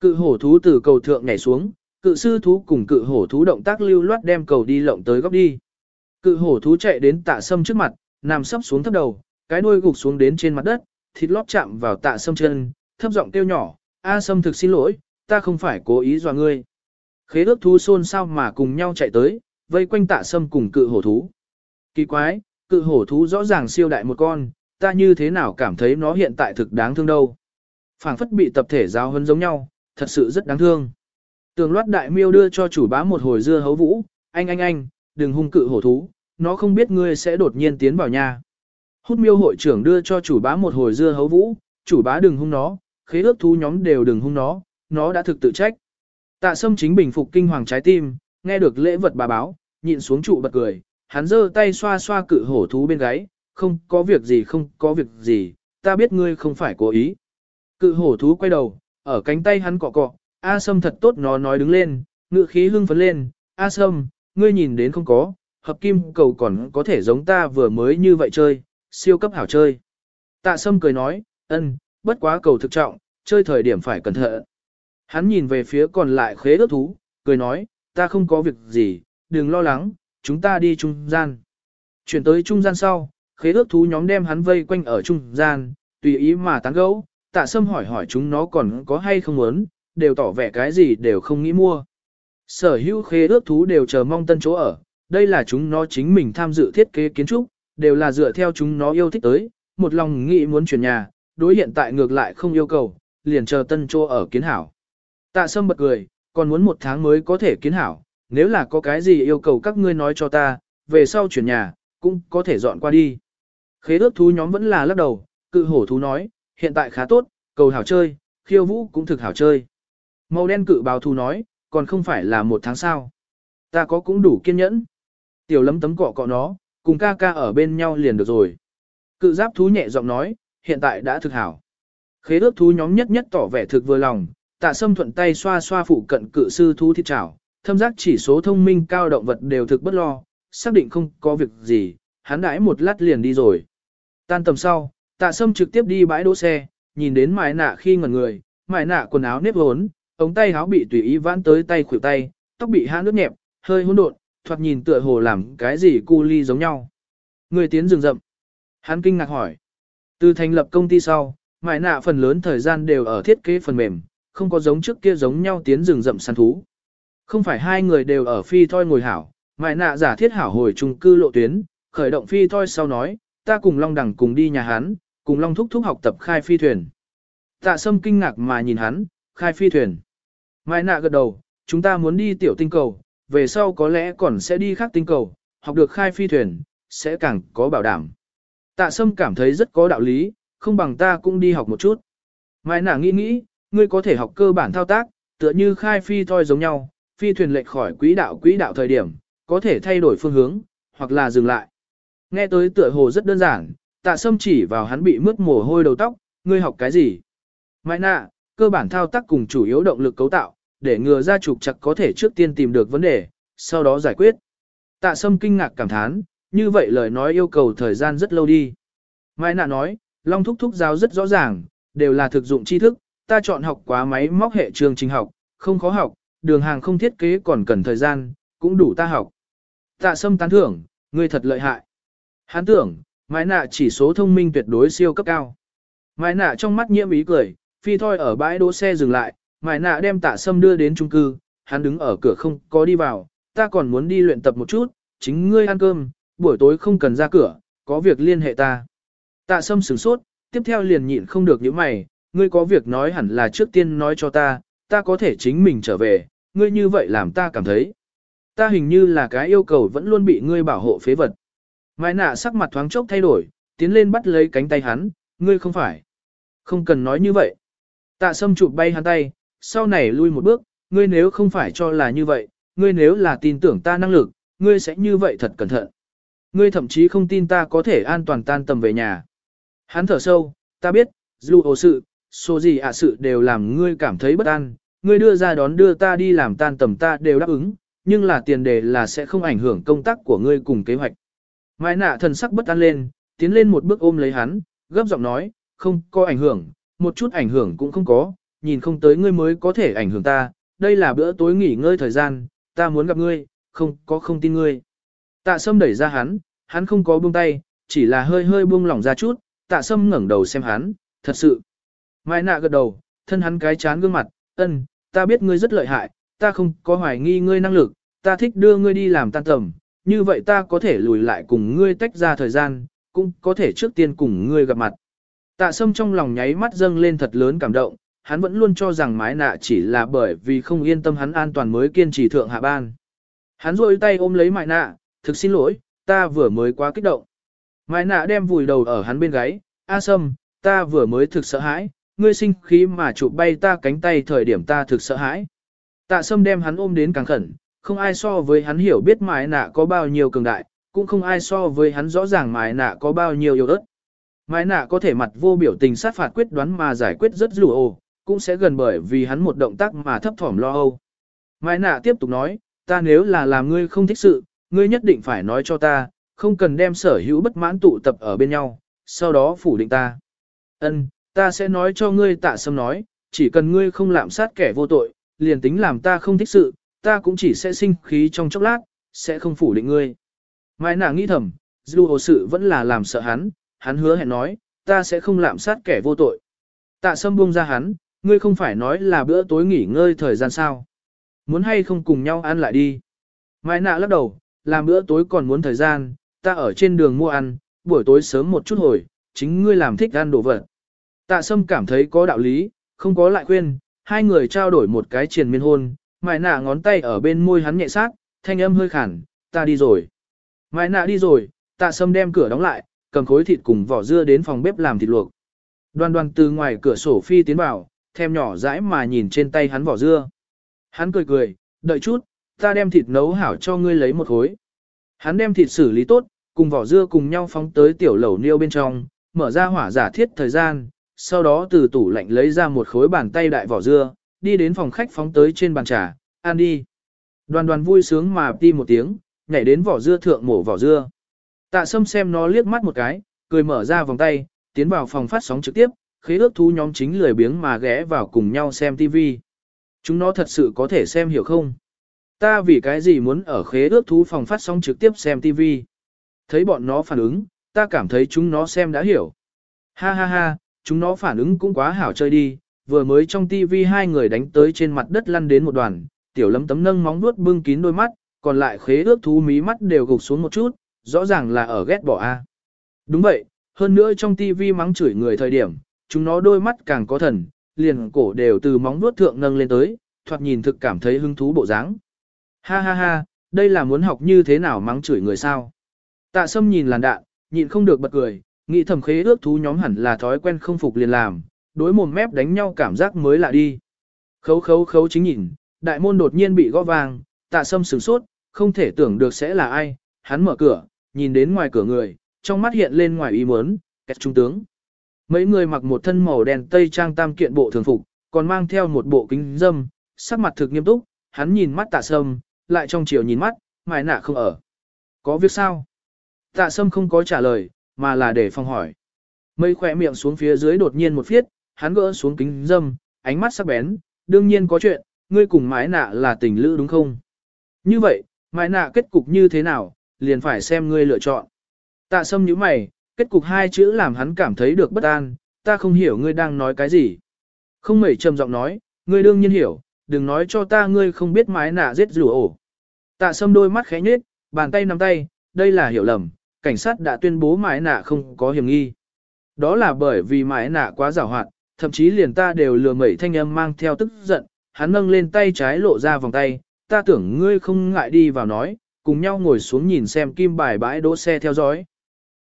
Cự hổ thú từ cầu thượng nhảy xuống, cự sư thú cùng cự hổ thú động tác lưu loát đem cầu đi lộng tới góc đi. Cự hổ thú chạy đến tạ sâm trước mặt, nằm sấp xuống thấp đầu, cái đuôi gục xuống đến trên mặt đất, thịt lót chạm vào tạ sâm chân, thấp giọng kêu nhỏ, A sâm thực xin lỗi, ta không phải cố ý dọa ngươi. Khế ước thú xôn sao mà cùng nhau chạy tới, vây quanh tạ sâm cùng cự hổ thú. Kỳ quái, cự hổ thú rõ ràng siêu đại một con, ta như thế nào cảm thấy nó hiện tại thực đáng thương đâu. phảng phất bị tập thể giáo huấn giống nhau, thật sự rất đáng thương. Tường loát đại miêu đưa cho chủ bá một hồi dưa hấu vũ, anh anh anh, đừng hung cự hổ thú, nó không biết ngươi sẽ đột nhiên tiến vào nhà. Hút miêu hội trưởng đưa cho chủ bá một hồi dưa hấu vũ, chủ bá đừng hung nó, khế ước thú nhóm đều đừng hung nó, nó đã thực tự trách. Tạ sâm chính bình phục kinh hoàng trái tim, nghe được lễ vật bà báo, nhịn xuống trụ bật cười, hắn giơ tay xoa xoa cự hổ thú bên gáy, không có việc gì không có việc gì, ta biết ngươi không phải cố ý. Cự hổ thú quay đầu, ở cánh tay hắn cọ cọ, A Sâm thật tốt nó nói đứng lên, ngự khí hưng phấn lên, A Sâm, ngươi nhìn đến không có, hợp kim cầu còn có thể giống ta vừa mới như vậy chơi, siêu cấp hảo chơi. Tạ Sâm cười nói, ân, bất quá cầu thực trọng, chơi thời điểm phải cẩn thận. Hắn nhìn về phía còn lại khế ước thú, cười nói, ta không có việc gì, đừng lo lắng, chúng ta đi trung gian. Chuyển tới trung gian sau, khế ước thú nhóm đem hắn vây quanh ở trung gian, tùy ý mà tán gẫu. tạ sâm hỏi hỏi chúng nó còn có hay không muốn, đều tỏ vẻ cái gì đều không nghĩ mua. Sở hữu khế ước thú đều chờ mong tân chỗ ở, đây là chúng nó chính mình tham dự thiết kế kiến trúc, đều là dựa theo chúng nó yêu thích tới, một lòng nghĩ muốn chuyển nhà, đối hiện tại ngược lại không yêu cầu, liền chờ tân chỗ ở kiến hảo. Tạ sâm bật cười, còn muốn một tháng mới có thể kiến hảo, nếu là có cái gì yêu cầu các ngươi nói cho ta, về sau chuyển nhà, cũng có thể dọn qua đi. Khế ước thú nhóm vẫn là lắc đầu, cự hổ thú nói, hiện tại khá tốt, cầu hảo chơi, khiêu vũ cũng thực hảo chơi. Màu đen cự báo thú nói, còn không phải là một tháng sau. Ta có cũng đủ kiên nhẫn. Tiểu lấm tấm cọ cọ nó, cùng ca ca ở bên nhau liền được rồi. Cự giáp thú nhẹ giọng nói, hiện tại đã thực hảo. Khế ước thú nhóm nhất nhất tỏ vẻ thực vừa lòng, tạ sâm thuận tay xoa xoa phụ cận cự sư thú thịt chảo, thâm giác chỉ số thông minh cao động vật đều thực bất lo, xác định không có việc gì, hắn đãi một lát liền đi rồi. Tan tầm sau, tạ sâm trực tiếp đi bãi đỗ xe, nhìn đến mải nạ khi ngẩn người, mải nạ quần áo nếp hốn, ống tay áo bị tùy ý vãn tới tay khuỷu tay, tóc bị hãn nước nhẹp, hơi hỗn độn, thoạt nhìn tựa hồ làm cái gì cu ly giống nhau. Người tiến rừng rậm. Hắn kinh ngạc hỏi. Từ thành lập công ty sau, mải nạ phần lớn thời gian đều ở thiết kế phần mềm, không có giống trước kia giống nhau tiến rừng rậm săn thú. Không phải hai người đều ở phi thoi ngồi hảo, mại nạ giả thiết hảo hồi trung cư lộ tuyến, khởi động phi thoi sau nói, ta cùng Long Đằng cùng đi nhà hắn, cùng Long Thúc Thúc học tập khai phi thuyền. Tạ sâm kinh ngạc mà nhìn hắn, khai phi thuyền. Mại nạ gật đầu, chúng ta muốn đi tiểu tinh cầu, về sau có lẽ còn sẽ đi khác tinh cầu, học được khai phi thuyền, sẽ càng có bảo đảm. Tạ sâm cảm thấy rất có đạo lý, không bằng ta cũng đi học một chút. Mai nạ nghĩ nghĩ, ngươi có thể học cơ bản thao tác, tựa như khai phi thoi giống nhau, phi thuyền lệch khỏi quỹ đạo quỹ đạo thời điểm, có thể thay đổi phương hướng, hoặc là dừng lại. Nghe tới tựa hồ rất đơn giản, tạ sâm chỉ vào hắn bị mướt mồ hôi đầu tóc, ngươi học cái gì? Mai nạ, cơ bản thao tác cùng chủ yếu động lực cấu tạo, để ngừa ra trục chặt có thể trước tiên tìm được vấn đề, sau đó giải quyết. Tạ sâm kinh ngạc cảm thán, như vậy lời nói yêu cầu thời gian rất lâu đi. Mai nạ nói, Long Thúc Thúc giáo rất rõ ràng, đều là thực dụng tri thức, ta chọn học quá máy móc hệ trường trình học, không khó học, đường hàng không thiết kế còn cần thời gian, cũng đủ ta học. Tạ sâm tán thưởng, ngươi thật lợi hại. Hán tưởng, mái nạ chỉ số thông minh tuyệt đối siêu cấp cao. Mái nạ trong mắt nhiễm ý cười, phi thôi ở bãi đỗ xe dừng lại, mái nạ đem tạ sâm đưa đến trung cư, hắn đứng ở cửa không có đi vào, ta còn muốn đi luyện tập một chút, chính ngươi ăn cơm, buổi tối không cần ra cửa, có việc liên hệ ta. Tạ sâm sửng sốt, tiếp theo liền nhịn không được những mày, ngươi có việc nói hẳn là trước tiên nói cho ta, ta có thể chính mình trở về, ngươi như vậy làm ta cảm thấy. Ta hình như là cái yêu cầu vẫn luôn bị ngươi bảo hộ phế vật. Mai nạ sắc mặt thoáng chốc thay đổi, tiến lên bắt lấy cánh tay hắn, ngươi không phải. Không cần nói như vậy. Tạ sâm chụp bay hắn tay, sau này lui một bước, ngươi nếu không phải cho là như vậy, ngươi nếu là tin tưởng ta năng lực, ngươi sẽ như vậy thật cẩn thận. Ngươi thậm chí không tin ta có thể an toàn tan tầm về nhà. Hắn thở sâu, ta biết, dù hồ sự, số gì ạ sự đều làm ngươi cảm thấy bất an, ngươi đưa ra đón đưa ta đi làm tan tầm ta đều đáp ứng, nhưng là tiền đề là sẽ không ảnh hưởng công tác của ngươi cùng kế hoạch. Mai nạ thần sắc bất an lên, tiến lên một bước ôm lấy hắn, gấp giọng nói, không có ảnh hưởng, một chút ảnh hưởng cũng không có, nhìn không tới ngươi mới có thể ảnh hưởng ta, đây là bữa tối nghỉ ngơi thời gian, ta muốn gặp ngươi, không có không tin ngươi. Tạ sâm đẩy ra hắn, hắn không có buông tay, chỉ là hơi hơi buông lỏng ra chút, tạ sâm ngẩng đầu xem hắn, thật sự. Mai nạ gật đầu, thân hắn cái chán gương mặt, ân, ta biết ngươi rất lợi hại, ta không có hoài nghi ngươi năng lực, ta thích đưa ngươi đi làm tan tầm, như vậy ta có thể lùi lại cùng ngươi tách ra thời gian, cũng có thể trước tiên cùng ngươi gặp mặt. Tạ sâm trong lòng nháy mắt dâng lên thật lớn cảm động, hắn vẫn luôn cho rằng mái nạ chỉ là bởi vì không yên tâm hắn an toàn mới kiên trì thượng hạ ban. Hắn rôi tay ôm lấy mái nạ, thực xin lỗi, ta vừa mới quá kích động. Mái nạ đem vùi đầu ở hắn bên gáy, A Sâm, ta vừa mới thực sợ hãi, ngươi sinh khí mà chụp bay ta cánh tay thời điểm ta thực sợ hãi. Tạ Sâm đem hắn ôm đến càng khẩn, không ai so với hắn hiểu biết mái nạ có bao nhiêu cường đại, cũng không ai so với hắn rõ ràng mái nạ có bao nhiêu yêu đất. Mái nạ có thể mặt vô biểu tình sát phạt quyết đoán mà giải quyết rất rủ ồ, cũng sẽ gần bởi vì hắn một động tác mà thấp thỏm lo âu. Mái nạ tiếp tục nói, ta nếu là làm ngươi không thích sự, ngươi nhất định phải nói cho ta, không cần đem sở hữu bất mãn tụ tập ở bên nhau, sau đó phủ định ta. Ân, ta sẽ nói cho ngươi tạ sâm nói, chỉ cần ngươi không lạm sát kẻ vô tội, liền tính làm ta không thích sự, ta cũng chỉ sẽ sinh khí trong chốc lát, sẽ không phủ định ngươi. Mai nạ nghĩ thầm, dù hồ sự vẫn là làm sợ hắn, hắn hứa hẹn nói, ta sẽ không lạm sát kẻ vô tội. Tạ sâm buông ra hắn, ngươi không phải nói là bữa tối nghỉ ngơi thời gian sao. Muốn hay không cùng nhau ăn lại đi. Mai nạ lắc đầu, làm bữa tối còn muốn thời gian, ta ở trên đường mua ăn, buổi tối sớm một chút hồi, chính ngươi làm thích ăn đồ vật. Tạ sâm cảm thấy có đạo lý, không có lại khuyên, hai người trao đổi một cái triền miên hôn, mai nạ ngón tay ở bên môi hắn nhẹ sát, thanh âm hơi khản, ta đi rồi. Mai nạ đi rồi, tạ sâm đem cửa đóng lại, cầm khối thịt cùng vỏ dưa đến phòng bếp làm thịt luộc. Đoan đoan từ ngoài cửa sổ phi tiến vào, thèm nhỏ dãi mà nhìn trên tay hắn vỏ dưa. Hắn cười cười, đợi chút, ta đem thịt nấu hảo cho ngươi lấy một khối. Hắn đem thịt xử lý tốt, cùng vỏ dưa cùng nhau phóng tới tiểu lẩu niêu bên trong, mở ra hỏa giả thiết thời gian, sau đó từ tủ lạnh lấy ra một khối bàn tay đại vỏ dưa, đi đến phòng khách phóng tới trên bàn trà, ăn đi. Đoàn đoàn vui sướng mà đi một tiếng, nhảy đến vỏ dưa thượng mổ vỏ dưa. Tạ sâm xem nó liếc mắt một cái, cười mở ra vòng tay, tiến vào phòng phát sóng trực tiếp, khế ước thú nhóm chính lười biếng mà ghé vào cùng nhau xem TV. Chúng nó thật sự có thể xem hiểu không? Ta vì cái gì muốn ở khế ước thú phòng phát sóng trực tiếp xem TV? Thấy bọn nó phản ứng, ta cảm thấy chúng nó xem đã hiểu. Ha ha ha, chúng nó phản ứng cũng quá hảo chơi đi, vừa mới trong TV hai người đánh tới trên mặt đất lăn đến một đoàn, tiểu lấm tấm nâng móng vuốt bưng kín đôi mắt, còn lại khế ước thú mí mắt đều gục xuống một chút, rõ ràng là ở ghét bỏ a. Đúng vậy, hơn nữa trong TV mắng chửi người thời điểm, chúng nó đôi mắt càng có thần, liền cổ đều từ móng vuốt thượng nâng lên tới, thoạt nhìn thực cảm thấy hứng thú bộ dáng. Ha ha ha, đây là muốn học như thế nào mắng chửi người sao? Tạ Sâm nhìn làn đạn, nhịn không được bật cười, nghĩ thầm khế ước thú nhóm hẳn là thói quen không phục liền làm, đối mồm mép đánh nhau cảm giác mới lạ đi. Khấu khấu khấu chính nhìn, đại môn đột nhiên bị gõ vang, Tạ Sâm sửng sốt, không thể tưởng được sẽ là ai, hắn mở cửa, nhìn đến ngoài cửa người, trong mắt hiện lên ngoài ý muốn, kẹt trung tướng. Mấy người mặc một thân màu đen tây trang tam kiện bộ thường phục, còn mang theo một bộ kính dâm, sắc mặt thực nghiêm túc, hắn nhìn mắt tạ sâm, lại trong chiều nhìn mắt, mài nạ không ở. Có việc sao? Tạ sâm không có trả lời, mà là để phong hỏi. Mây khỏe miệng xuống phía dưới đột nhiên một phiết, hắn gỡ xuống kính dâm, ánh mắt sắc bén, đương nhiên có chuyện, ngươi cùng mái nạ là tình lữ đúng không? Như vậy, mái nạ kết cục như thế nào, liền phải xem ngươi lựa chọn. Tạ sâm nhíu mày, kết cục hai chữ làm hắn cảm thấy được bất an, ta không hiểu ngươi đang nói cái gì. Không mẩy trầm giọng nói, ngươi đương nhiên hiểu, đừng nói cho ta ngươi không biết mái nạ giết rủ ổ. Tạ sâm đôi mắt khẽ nhếch, bàn tay nắm tay, đây là hiểu lầm, cảnh sát đã tuyên bố mãi nạ không có hiểm nghi. Đó là bởi vì mãi nạ quá giảo hoạt, thậm chí liền ta đều lừa mẩy thanh âm mang theo tức giận, hắn nâng lên tay trái lộ ra vòng tay, ta tưởng ngươi không ngại đi vào nói, cùng nhau ngồi xuống nhìn xem kim bài bãi đỗ xe theo dõi.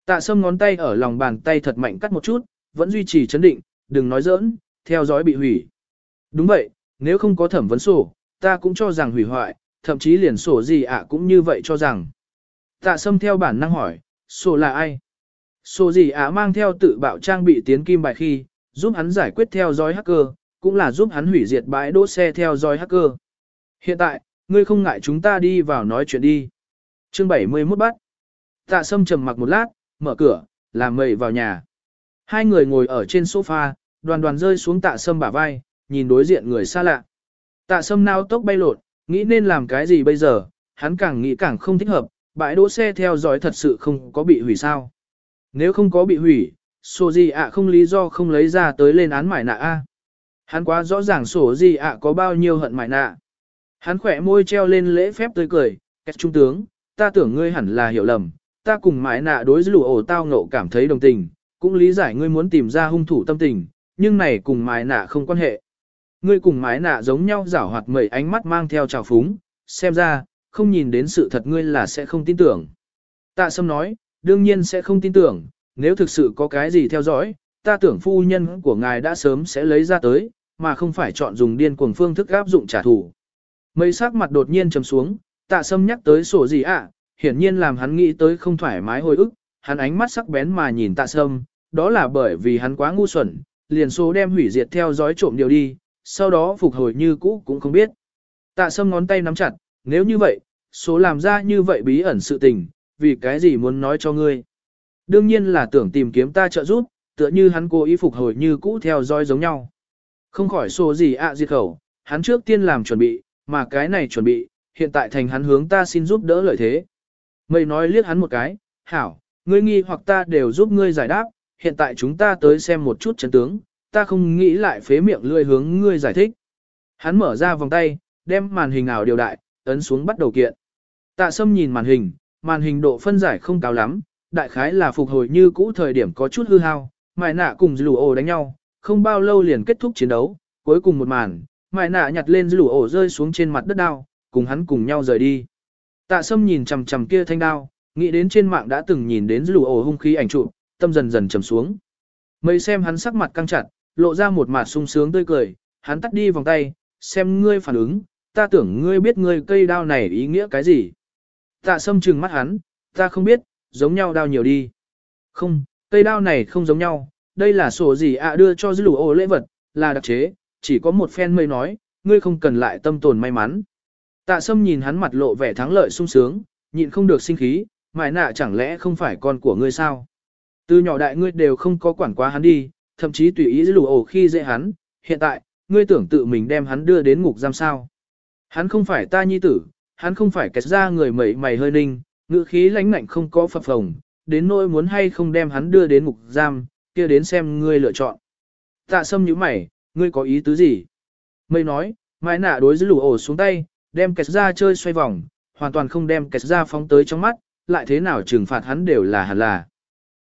Tạ sâm ngón tay ở lòng bàn tay thật mạnh cắt một chút, vẫn duy trì chấn định, đừng nói giỡn, theo dõi bị hủy. Đúng vậy, nếu không có thẩm vấn sổ, ta cũng cho rằng hủy hoại, thậm chí liền sổ gì ạ cũng như vậy cho rằng. Tạ sâm theo bản năng hỏi, sổ là ai? Sổ gì ạ mang theo tự bạo trang bị tiến kim bài khi, giúp hắn giải quyết theo dõi hacker, cũng là giúp hắn hủy diệt bãi đỗ xe theo dõi hacker. Hiện tại, ngươi không ngại chúng ta đi vào nói chuyện đi. Chương 71 bắt. Tạ sâm trầm mặc một lát, mở cửa, làm mầy vào nhà. Hai người ngồi ở trên sofa, đoàn đoàn rơi xuống tạ sâm bả vai, nhìn đối diện người xa lạ. Tạ sâm nao tốc bay lột, nghĩ nên làm cái gì bây giờ, hắn càng nghĩ càng không thích hợp, bãi đỗ xe theo dõi thật sự không có bị hủy sao. Nếu không có bị hủy, sổ gì ạ không lý do không lấy ra tới lên án mải nạ a. Hắn quá rõ ràng sổ gì ạ có bao nhiêu hận mải nạ. Hắn khỏe môi treo lên lễ phép tươi cười, cách trung tướng, ta tưởng ngươi hẳn là hiểu lầm, ta cùng mải nạ đối lũ ổ tao ngộ cảm thấy đồng tình, cũng lý giải ngươi muốn tìm ra hung thủ tâm tình, nhưng này cùng mải nạ không quan hệ. Ngươi cùng mái nạ giống nhau giảo hoạt mẩy ánh mắt mang theo trào phúng, xem ra, không nhìn đến sự thật ngươi là sẽ không tin tưởng. Tạ Sâm nói, đương nhiên sẽ không tin tưởng, nếu thực sự có cái gì theo dõi, ta tưởng phu nhân của ngài đã sớm sẽ lấy ra tới, mà không phải chọn dùng điên cuồng phương thức áp dụng trả thù. Mấy sắc mặt đột nhiên trầm xuống, tạ sâm nhắc tới sổ gì ạ, hiển nhiên làm hắn nghĩ tới không thoải mái hồi ức, hắn ánh mắt sắc bén mà nhìn tạ sâm, đó là bởi vì hắn quá ngu xuẩn, liền số đem hủy diệt theo dõi trộm điều đi, sau đó phục hồi như cũ cũng không biết. Tạ sâm ngón tay nắm chặt, nếu như vậy, số làm ra như vậy bí ẩn sự tình, vì cái gì muốn nói cho ngươi. Đương nhiên là tưởng tìm kiếm ta trợ giúp, tựa như hắn cố ý phục hồi như cũ theo dõi giống nhau. Không khỏi số gì ạ diệt khẩu, hắn trước tiên làm chuẩn bị, mà cái này chuẩn bị, hiện tại thành hắn hướng ta xin giúp đỡ lợi thế. Mày nói liếc hắn một cái, hảo, ngươi nghi hoặc ta đều giúp ngươi giải đáp, hiện tại chúng ta tới xem một chút chấn tướng, ta không nghĩ lại phế miệng lươi hướng ngươi giải thích. Hắn mở ra vòng tay, đem màn hình ảo điều đại, ấn xuống bắt đầu kiện. Tạ sâm nhìn màn hình, màn hình độ phân giải không cao lắm, đại khái là phục hồi như cũ thời điểm có chút hư hao, mài nạ cùng lù ổ đánh nhau, không bao lâu liền kết thúc chiến đấu, cuối cùng một màn, mài nạ nhặt lên lù ổ rơi xuống trên mặt đất đao, cùng hắn cùng nhau rời đi. Tạ sâm nhìn chằm chằm kia thanh đao, nghĩ đến trên mạng đã từng nhìn đến lù ổ hung khí ảnh chụp, tâm dần dần trầm xuống. Mấy xem hắn sắc mặt căng chặt, lộ ra một mặt sung sướng tươi cười, hắn tắt đi vòng tay, xem ngươi phản ứng, ta tưởng ngươi biết ngươi cây đao này ý nghĩa cái gì. Tạ sâm trừng mắt hắn, ta không biết, giống nhau đao nhiều đi. Không, cây đao này không giống nhau, đây là sổ gì ạ đưa cho dư lũ ô lễ vật, là đặc chế, chỉ có một phen mới nói, ngươi không cần lại tâm tồn may mắn. Tạ sâm nhìn hắn mặt lộ vẻ thắng lợi sung sướng, nhịn không được sinh khí, mại nạ chẳng lẽ không phải con của ngươi sao? Từ nhỏ đại ngươi đều không có quản quá hắn đi, thậm chí tùy ý lù ổ khi dễ hắn, hiện tại, ngươi tưởng tự mình đem hắn đưa đến ngục giam sao. Hắn không phải ta nhi tử, hắn không phải kẹt ra người mẩy mày hơi ninh, ngữ khí lãnh nạnh không có phập phồng, đến nỗi muốn hay không đem hắn đưa đến ngục giam, kia đến xem ngươi lựa chọn. Tạ sâm nhíu mày, ngươi có ý tứ gì? Mây nói, mãi nạ đối giữ lũ ổ xuống tay, đem kẹt ra chơi xoay vòng, hoàn toàn không đem kẹt ra phóng tới trong mắt, lại thế nào trừng phạt hắn đều là hẳn là.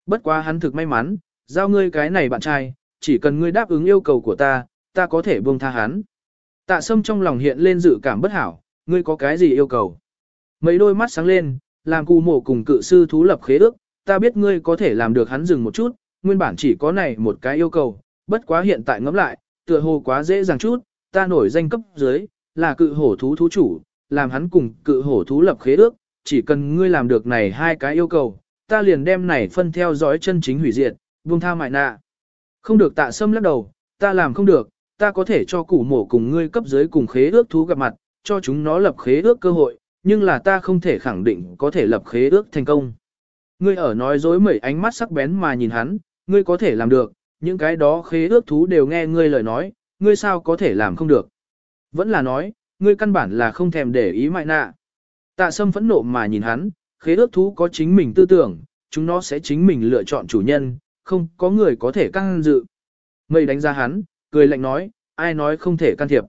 Bất quá hắn thực may mắn, giao ngươi cái này bạn trai, chỉ cần ngươi đáp ứng yêu cầu của ta, ta có thể buông tha hắn. Tạ sâm trong lòng hiện lên dự cảm bất hảo, ngươi có cái gì yêu cầu? Mấy đôi mắt sáng lên, làm cù mổ cùng cự sư thú lập khế ước, ta biết ngươi có thể làm được hắn dừng một chút, nguyên bản chỉ có này một cái yêu cầu, bất quá hiện tại ngẫm lại, tựa hồ quá dễ dàng chút, ta nổi danh cấp dưới, là cự hổ thú thú chủ, làm hắn cùng cự hổ thú lập khế ước, chỉ cần ngươi làm được này hai cái yêu cầu, ta liền đem này phân theo dõi chân chính hủy diệt, buông tha mại nạ. Không được tạ sâm lắc đầu, ta làm không được, ta có thể cho củ mổ cùng ngươi cấp dưới cùng khế ước thú gặp mặt, cho chúng nó lập khế ước cơ hội, nhưng là ta không thể khẳng định có thể lập khế ước thành công. Ngươi ở nói dối mẩy ánh mắt sắc bén mà nhìn hắn, ngươi có thể làm được, những cái đó khế ước thú đều nghe ngươi lời nói, ngươi sao có thể làm không được. Vẫn là nói, ngươi căn bản là không thèm để ý mại nạ. Tạ sâm phẫn nộ mà nhìn hắn, khế ước thú có chính mình tư tưởng, chúng nó sẽ chính mình lựa chọn chủ nhân, không có người có thể căng dự. Mây đánh ra hắn, cười lạnh nói, ai nói không thể can thiệp.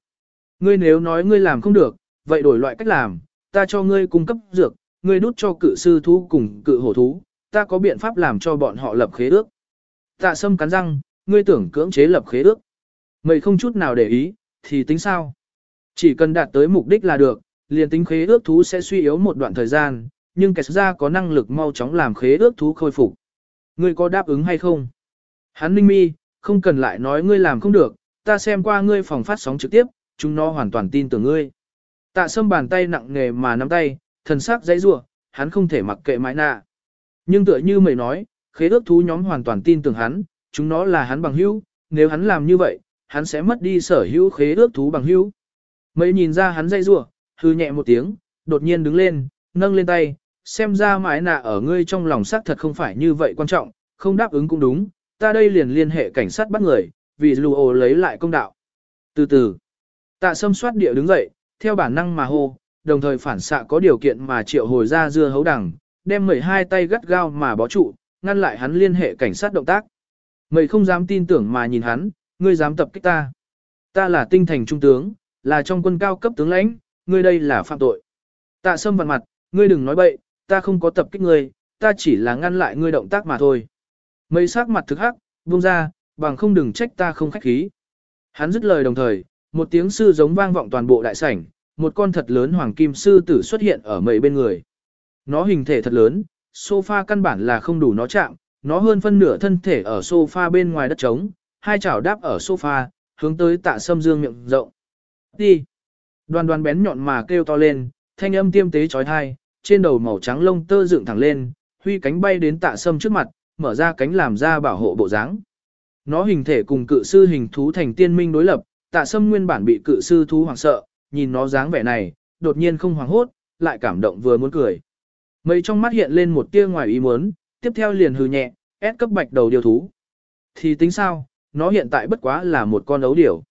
Ngươi nếu nói ngươi làm không được, vậy đổi loại cách làm, ta cho ngươi cung cấp dược, ngươi đút cho cự sư thú cùng cự hổ thú, ta có biện pháp làm cho bọn họ lập khế ước. Tạ sâm cắn răng, ngươi tưởng cưỡng chế lập khế ước. Mày không chút nào để ý, thì tính sao? Chỉ cần đạt tới mục đích là được, liền tính khế ước thú sẽ suy yếu một đoạn thời gian, nhưng kẻ ra có năng lực mau chóng làm khế ước thú khôi phục. Ngươi có đáp ứng hay không? Hắn ninh mi, không cần lại nói ngươi làm không được, ta xem qua ngươi phòng phát sóng trực tiếp, chúng nó hoàn toàn tin tưởng ngươi. Tạ sâm bàn tay nặng nề mà nắm tay, thần sắc dãy rủa, hắn không thể mặc kệ mãi nạ. Nhưng tựa như mày nói, khế ước thú nhóm hoàn toàn tin tưởng hắn, chúng nó là hắn bằng hữu, nếu hắn làm như vậy, hắn sẽ mất đi sở hữu khế ước thú bằng hữu. Mấy nhìn ra hắn dãy rủa, hư nhẹ một tiếng, đột nhiên đứng lên, nâng lên tay, xem ra mãi nạ ở ngươi trong lòng xác thật không phải như vậy quan trọng, không đáp ứng cũng đúng, ta đây liền liên hệ cảnh sát bắt người, vì lù ồ lấy lại công đạo. Từ từ, tạ sâm soát địa đứng dậy, theo bản năng mà hô, đồng thời phản xạ có điều kiện mà triệu hồi ra dưa hấu đằng, đem mười hai tay gắt gao mà bó trụ, ngăn lại hắn liên hệ cảnh sát động tác. Mày không dám tin tưởng mà nhìn hắn, ngươi dám tập kích ta. Ta là tinh thành trung tướng, là trong quân cao cấp tướng lãnh, ngươi đây là phạm tội. Tạ sâm vặn mặt, ngươi đừng nói bậy, ta không có tập kích ngươi, ta chỉ là ngăn lại ngươi động tác mà thôi. Mây sắc mặt thực hắc, buông ra, bằng không đừng trách ta không khách khí. Hắn dứt lời đồng thời, một tiếng sư giống vang vọng toàn bộ đại sảnh, một con thật lớn hoàng kim sư tử xuất hiện ở mây bên người. Nó hình thể thật lớn, sofa căn bản là không đủ nó chạm, nó hơn phân nửa thân thể ở sofa bên ngoài đất trống, hai chảo đáp ở sofa, hướng tới tạ sâm dương miệng rộng. Đi! Đoàn đoàn bén nhọn mà kêu to lên, thanh âm tiêm tế chói tai, trên đầu màu trắng lông tơ dựng thẳng lên, huy cánh bay đến tạ sâm trước mặt, mở ra cánh làm ra bảo hộ bộ dáng. Nó hình thể cùng cự sư hình thú thành tiên minh đối lập, tạ sâm nguyên bản bị cự sư thú hoảng sợ, nhìn nó dáng vẻ này, đột nhiên không hoảng hốt, lại cảm động vừa muốn cười. Mấy trong mắt hiện lên một tia ngoài ý muốn, tiếp theo liền hừ nhẹ, ép cấp bạch đầu điều thú. Thì tính sao, nó hiện tại bất quá là một con ấu điểu.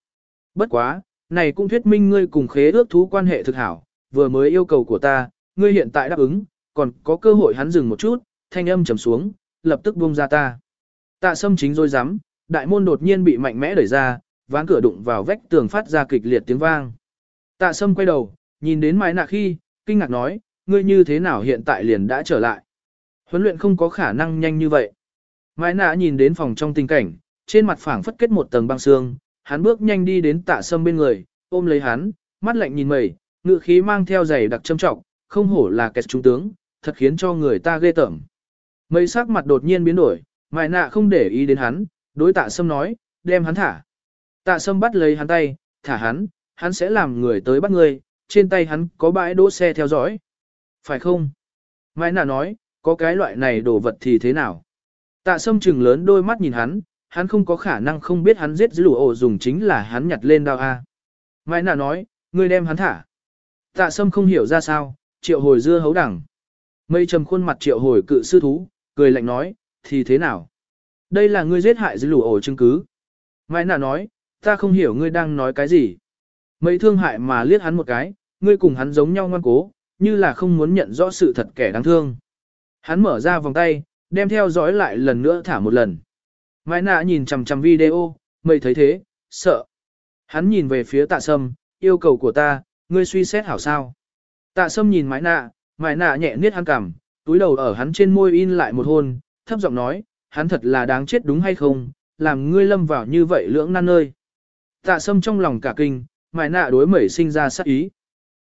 Bất quá, này cũng thuyết minh ngươi cùng khế ước thú quan hệ thực hảo, vừa mới yêu cầu của ta, ngươi hiện tại đáp ứng, còn có cơ hội hắn dừng một chút, thanh âm trầm xuống, lập tức buông ra ta. Tạ sâm chính rồi dám, đại môn đột nhiên bị mạnh mẽ đẩy ra, ván cửa đụng vào vách tường phát ra kịch liệt tiếng vang. Tạ sâm quay đầu, nhìn đến mái nạ khi, kinh ngạc nói, ngươi như thế nào hiện tại liền đã trở lại. Huấn luyện không có khả năng nhanh như vậy. Mái nạ nhìn đến phòng trong tình cảnh, trên mặt phẳng phất kết một tầng băng xương, hắn bước nhanh đi đến tạ sâm bên người, ôm lấy hắn, mắt lạnh nhìn mẩy, ngự khí mang theo giày đặc châm trọng, không hổ là kẹt trung tướng, thật khiến cho người ta ghê tởm. Mây sắc mặt đột nhiên biến đổi, mại nạ không để ý đến hắn, đối tạ sâm nói, đem hắn thả. Tạ sâm bắt lấy hắn tay, thả hắn, hắn sẽ làm người tới bắt ngươi, trên tay hắn có bãi đỗ xe theo dõi. Phải không? Mãi nạ nói, có cái loại này đồ vật thì thế nào? Tạ sâm trừng lớn đôi mắt nhìn hắn, hắn không có khả năng không biết hắn giết dữ lũ ổ dùng chính là hắn nhặt lên đao A. Mãi nạ nói, ngươi đem hắn thả. Tạ sâm không hiểu ra sao, triệu hồi dưa hấu đẳng. Mây trầm khuôn mặt triệu hồi cự sư thú, cười lạnh nói, thì thế nào? Đây là ngươi giết hại dư lũ ổ chứng cứ. Mai nạ nói, ta không hiểu ngươi đang nói cái gì. Mấy thương hại mà liếc hắn một cái, ngươi cùng hắn giống nhau ngoan cố, như là không muốn nhận rõ sự thật kẻ đáng thương. Hắn mở ra vòng tay, đem theo dõi lại lần nữa thả một lần. Mai nạ nhìn chằm chằm video, mây thấy thế, sợ. Hắn nhìn về phía tạ sâm, yêu cầu của ta, ngươi suy xét hảo sao. Tạ sâm nhìn mái nạ, mái nạ nhẹ niết hắn cằm, túi đầu ở hắn trên môi in lại một hôn, thấp giọng nói, hắn thật là đáng chết đúng hay không, làm ngươi lâm vào như vậy lưỡng nan nơi. Tạ sâm trong lòng cả kinh, mài nạ đối mẩy sinh ra sát ý.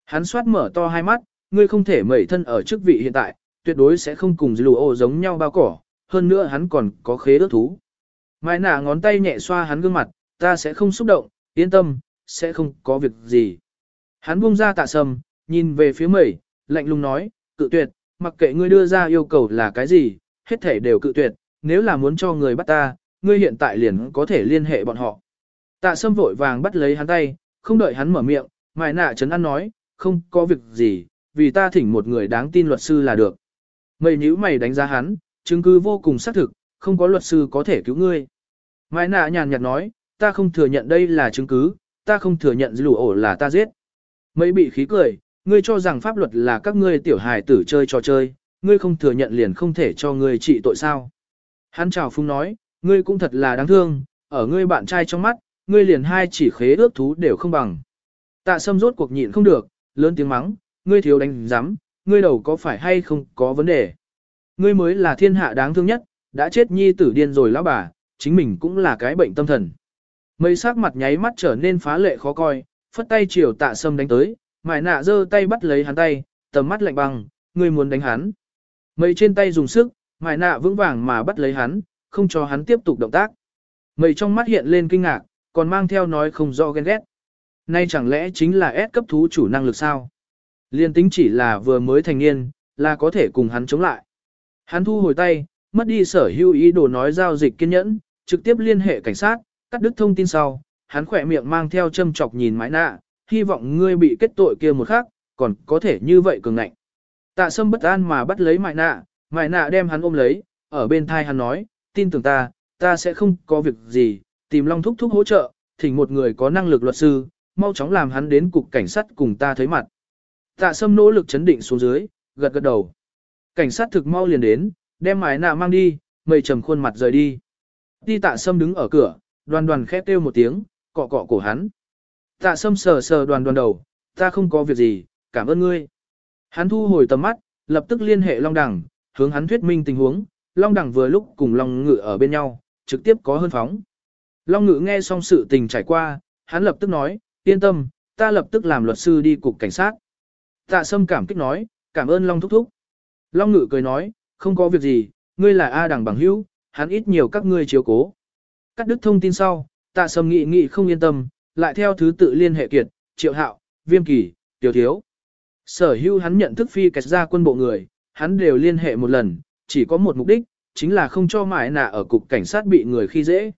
Hắn xoát mở to hai mắt, ngươi không thể mẩy thân ở chức vị hiện tại, tuyệt đối sẽ không cùng lù ô giống nhau bao cỏ, hơn nữa hắn còn có khế ước thú. mài nạ ngón tay nhẹ xoa hắn gương mặt, ta sẽ không xúc động, yên tâm, sẽ không có việc gì. Hắn buông ra tạ sâm nhìn về phía mẩy, lạnh lùng nói, cự tuyệt, mặc kệ ngươi đưa ra yêu cầu là cái gì, hết thể đều cự tuyệt, nếu là muốn cho người bắt ta, ngươi hiện tại liền có thể liên hệ bọn họ. Tạ sâm vội vàng bắt lấy hắn tay, không đợi hắn mở miệng, mai nạ chấn an nói, không có việc gì, vì ta thỉnh một người đáng tin luật sư là được. Mày nhữ mày đánh giá hắn, chứng cứ vô cùng xác thực, không có luật sư có thể cứu ngươi. Mai nạ nhàn nhạt nói, ta không thừa nhận đây là chứng cứ, ta không thừa nhận lũ ổ là ta giết. Mấy bị khí cười, ngươi cho rằng pháp luật là các ngươi tiểu hài tử chơi trò chơi, ngươi không thừa nhận liền không thể cho ngươi trị tội sao. Hắn chào phung nói, ngươi cũng thật là đáng thương, ở ngươi bạn trai trong mắt, ngươi liền hai chỉ khế ước thú đều không bằng. Tạ sâm rốt cuộc nhịn không được, lớn tiếng mắng, ngươi thiếu đánh giám, ngươi đầu có phải hay không có vấn đề. Ngươi mới là thiên hạ đáng thương nhất, đã chết nhi tử điên rồi lão bà, chính mình cũng là cái bệnh tâm thần. Mây sắc mặt nháy mắt trở nên phá lệ khó coi, phất tay chiều tạ sâm đánh tới, mải nạ giơ tay bắt lấy hắn tay, tầm mắt lạnh băng, ngươi muốn đánh hắn. Mây trên tay dùng sức, mải nạ vững vàng mà bắt lấy hắn, không cho hắn tiếp tục động tác. Mây trong mắt hiện lên kinh ngạc, còn mang theo nói không rõ ghen ghét. Nay chẳng lẽ chính là ép cấp thú chủ năng lực sao? Liên tính chỉ là vừa mới thành niên, là có thể cùng hắn chống lại. Hắn thu hồi tay, mất đi sở hữu ý đồ nói giao dịch kiên nhẫn, trực tiếp liên hệ cảnh sát, cắt đứt thông tin sau, hắn khỏe miệng mang theo châm chọc nhìn mãi nạ, hy vọng ngươi bị kết tội kia một khắc còn có thể như vậy cường ngạnh. Tạ sâm bất an mà bắt lấy mại nạ, mại nạ đem hắn ôm lấy, ở bên thai hắn nói, tin tưởng ta, ta sẽ không có việc gì, tìm Long Thúc Thúc hỗ trợ, thỉnh một người có năng lực luật sư, mau chóng làm hắn đến cục cảnh sát cùng ta thấy mặt. Tạ sâm nỗ lực chấn định xuống dưới, gật gật đầu. Cảnh sát thực mau liền đến, đem mái nạ mang đi, mây trầm khuôn mặt rời đi. Ti tạ sâm đứng ở cửa, đoàn đoàn khép kêu một tiếng, cọ cọ cổ hắn. Tạ sâm sờ sờ đoàn đoàn đầu, Ta không có việc gì, cảm ơn ngươi. Hắn thu hồi tầm mắt, lập tức liên hệ Long Đằng, hướng hắn thuyết minh tình huống, Long Đằng vừa lúc cùng Long Ngự ở bên nhau, trực tiếp có hơn phóng. Long Ngự nghe xong sự tình trải qua, hắn lập tức nói, yên tâm, ta lập tức làm luật sư đi cục cảnh sát. Tạ Sâm cảm kích nói, cảm ơn Long Thúc Thúc. Long Ngự cười nói, không có việc gì, ngươi là A đằng bằng hữu, hắn ít nhiều các ngươi chiếu cố. Cắt đứt thông tin sau, Tạ Sâm nghị nghị không yên tâm, lại theo thứ tự liên hệ kiệt, triệu hạo, viêm kỳ, tiểu thiếu. Sở hữu hắn nhận thức phi kẹt ra quân bộ người, hắn đều liên hệ một lần, chỉ có một mục đích, chính là không cho mãi nạ ở cục cảnh sát bị người khi dễ.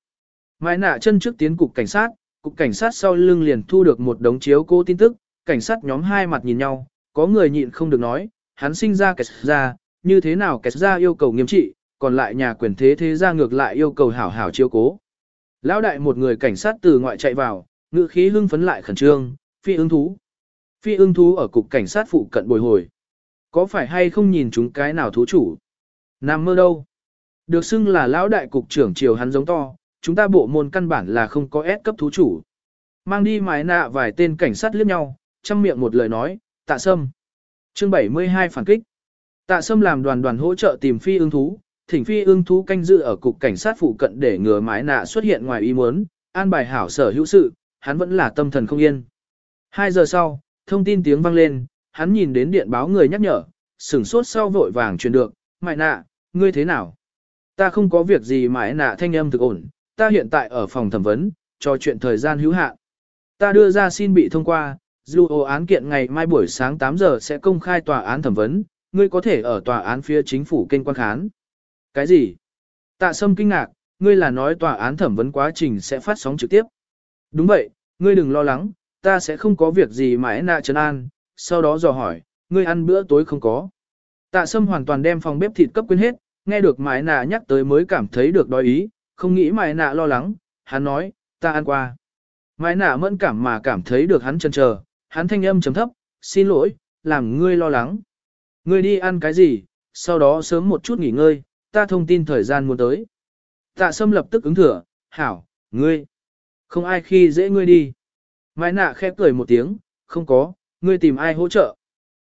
Mãi nạ chân trước tiến cục cảnh sát, cục cảnh sát sau lưng liền thu được một đống chiếu cố tin tức, cảnh sát nhóm hai mặt nhìn nhau, có người nhịn không được nói, hắn sinh ra kẹt ra, như thế nào kẹt ra yêu cầu nghiêm trị, còn lại nhà quyền thế thế ra ngược lại yêu cầu hảo hảo chiếu cố. Lão đại một người cảnh sát từ ngoại chạy vào, ngự khí hưng phấn lại khẩn trương, phi ưng thú. Phi ưng thú ở cục cảnh sát phụ cận bồi hồi. Có phải hay không nhìn chúng cái nào thú chủ? Nằm mơ đâu? Được xưng là lão đại cục trưởng triều hắn giống to, chúng ta bộ môn căn bản là không có S cấp thú chủ. Mang đi mái nạ vài tên cảnh sát liếc nhau, chăm miệng một lời nói, tạ sâm. Chương 72 phản kích. Tạ sâm làm đoàn đoàn hỗ trợ tìm phi ưng thú, thỉnh phi ưng thú canh dự ở cục cảnh sát phụ cận để ngừa mái nạ xuất hiện ngoài ý muốn, an bài hảo sở hữu sự, hắn vẫn là tâm thần không yên. Hai giờ sau, thông tin tiếng vang lên, hắn nhìn đến điện báo người nhắc nhở, sửng sốt sau vội vàng truyền được, mại nạ, ngươi thế nào? Ta không có việc gì mại nạ thanh âm thực ổn, ta hiện tại ở phòng thẩm vấn, cho chuyện thời gian hữu hạn. Ta đưa ra xin bị thông qua, dù ô án kiện ngày mai buổi sáng 8 giờ sẽ công khai tòa án thẩm vấn, ngươi có thể ở tòa án phía chính phủ kênh quan khán. Cái gì? Tạ sâm kinh ngạc, ngươi là nói tòa án thẩm vấn quá trình sẽ phát sóng trực tiếp. Đúng vậy, ngươi đừng lo lắng, ta sẽ không có việc gì mà nạ trấn an, sau đó dò hỏi, ngươi ăn bữa tối không có. Tạ sâm hoàn toàn đem phòng bếp thịt cấp quên hết, nghe được mái nạ nhắc tới mới cảm thấy được đói ý, không nghĩ mái nạ lo lắng, hắn nói, ta ăn qua. Mái nạ mẫn cảm mà cảm thấy được hắn chần chờ, hắn thanh âm chấm thấp, xin lỗi, làm ngươi lo lắng. Ngươi đi ăn cái gì, sau đó sớm một chút nghỉ ngơi, ta thông tin thời gian muốn tới. Tạ sâm lập tức ứng thừa, hảo, ngươi, không ai khi dễ ngươi đi. Mai nạ khép cười một tiếng, không có, ngươi tìm ai hỗ trợ.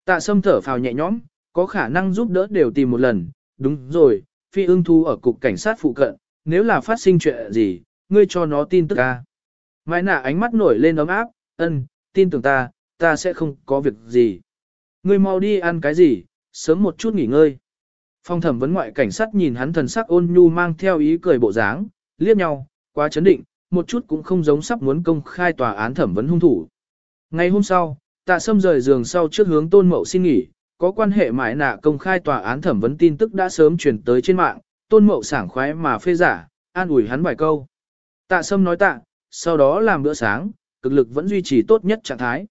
Tạ sâm thở phào nhẹ nhõm, có khả năng giúp đỡ đều tìm một lần, đúng rồi, phi ưng thu ở cục cảnh sát phụ cận, nếu là phát sinh chuyện gì, ngươi cho nó tin tức à? ca. Mai nạ ánh mắt nổi lên ấm áp, ân, tin tưởng ta, ta sẽ không có việc gì. Ngươi mau đi ăn cái gì, sớm một chút nghỉ ngơi. Phong thẩm vấn ngoại cảnh sát nhìn hắn thần sắc ôn nhu mang theo ý cười bộ dáng, liếc nhau, quá chấn định, một chút cũng không giống sắp muốn công khai tòa án thẩm vấn hung thủ. Ngày hôm sau, tạ sâm rời giường sau trước hướng tôn mậu xin nghỉ, có quan hệ mãi nạ công khai tòa án thẩm vấn tin tức đã sớm truyền tới trên mạng, tôn mậu sảng khoái mà phê giả, an ủi hắn vài câu. Tạ sâm nói tạ, sau đó làm bữa sáng, cực lực vẫn duy trì tốt nhất trạng thái.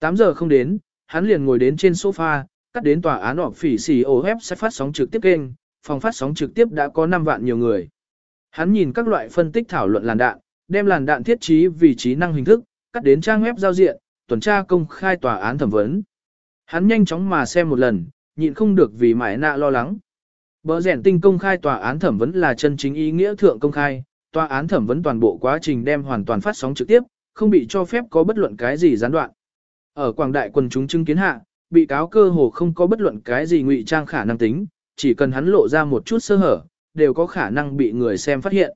8 giờ không đến, hắn liền ngồi đến trên sofa, cắt đến tòa án họp phỉ xì ô web sẽ phát sóng trực tiếp kênh, phòng phát sóng trực tiếp đã có 5 vạn nhiều người. Hắn nhìn các loại phân tích thảo luận làn đạn, đem làn đạn thiết trí vị trí năng hình thức, cắt đến trang web giao diện, tuần tra công khai tòa án thẩm vấn. Hắn nhanh chóng mà xem một lần, nhịn không được vì mãi nạ lo lắng. Bờ rèn tinh công khai tòa án thẩm vấn là chân chính ý nghĩa thượng công khai, tòa án thẩm vấn toàn bộ quá trình đem hoàn toàn phát sóng trực tiếp, không bị cho phép có bất luận cái gì gián đoạn. Ở quảng đại quần chúng chứng kiến hạ, bị cáo cơ hồ không có bất luận cái gì ngụy trang khả năng tính, chỉ cần hắn lộ ra một chút sơ hở, đều có khả năng bị người xem phát hiện.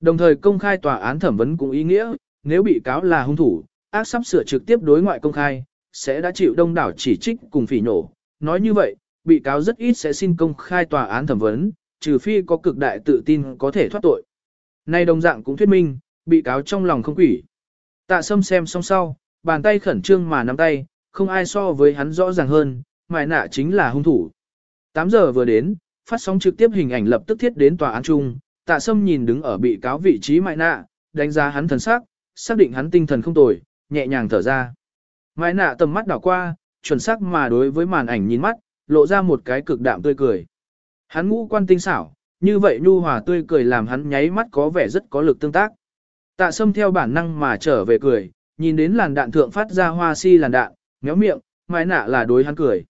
Đồng thời công khai tòa án thẩm vấn cũng ý nghĩa, nếu bị cáo là hung thủ, ác sắp sửa trực tiếp đối ngoại công khai, sẽ đã chịu đông đảo chỉ trích cùng phỉ nổ. Nói như vậy, bị cáo rất ít sẽ xin công khai tòa án thẩm vấn, trừ phi có cực đại tự tin có thể thoát tội. Nay đồng dạng cũng thuyết minh, bị cáo trong lòng không quỷ. Tạ sâm xem xong sau, bàn tay khẩn trương mà nắm tay, không ai so với hắn rõ ràng hơn, mại nạ chính là hung thủ. 8 giờ vừa đến, phát sóng trực tiếp hình ảnh lập tức thiết đến tòa án chung, tạ sâm nhìn đứng ở bị cáo vị trí mại nạ, đánh giá hắn thần sắc, xác định hắn tinh thần không tồi, nhẹ nhàng thở ra. Mại nạ tầm mắt đảo qua, chuẩn xác mà đối với màn ảnh nhìn mắt, lộ ra một cái cực đạm tươi cười. Hắn ngũ quan tinh xảo, như vậy nhu hòa tươi cười làm hắn nháy mắt có vẻ rất có lực tương tác. Tạ sâm theo bản năng mà trở về cười, nhìn đến làn đạn thượng phát ra hoa si làn đạn, méo miệng, mái nạ là đối hắn cười.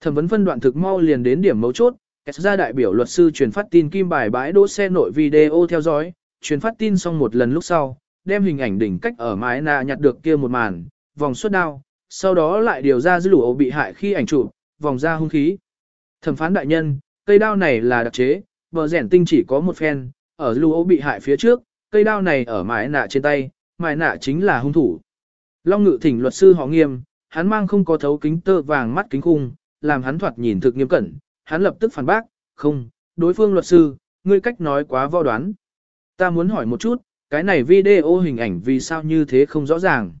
Thẩm vấn phân đoạn thực mau liền đến điểm mấu chốt, S ra đại biểu luật sư truyền phát tin kim bài bãi đỗ xe nội video theo dõi, truyền phát tin xong một lần lúc sau, đem hình ảnh đỉnh cách ở mái nạ nhặt được kia một màn, vòng suốt đao, sau đó lại điều ra dư lũ bị hại khi ảnh chụp, vòng ra hung khí. Thẩm phán đại nhân, cây đao này là đặc chế, bờ rèn tinh chỉ có một phen, ở lũ bị hại phía trước, cây đao này ở mái nạ trên tay, mái nạ chính là hung thủ. Long ngự thỉnh luật sư họ nghiêm, hắn mang không có thấu kính tơ vàng mắt kính khung, làm hắn thoạt nhìn thực nghiêm cẩn, hắn lập tức phản bác, không, đối phương luật sư, ngươi cách nói quá vo đoán. Ta muốn hỏi một chút, cái này video hình ảnh vì sao như thế không rõ ràng.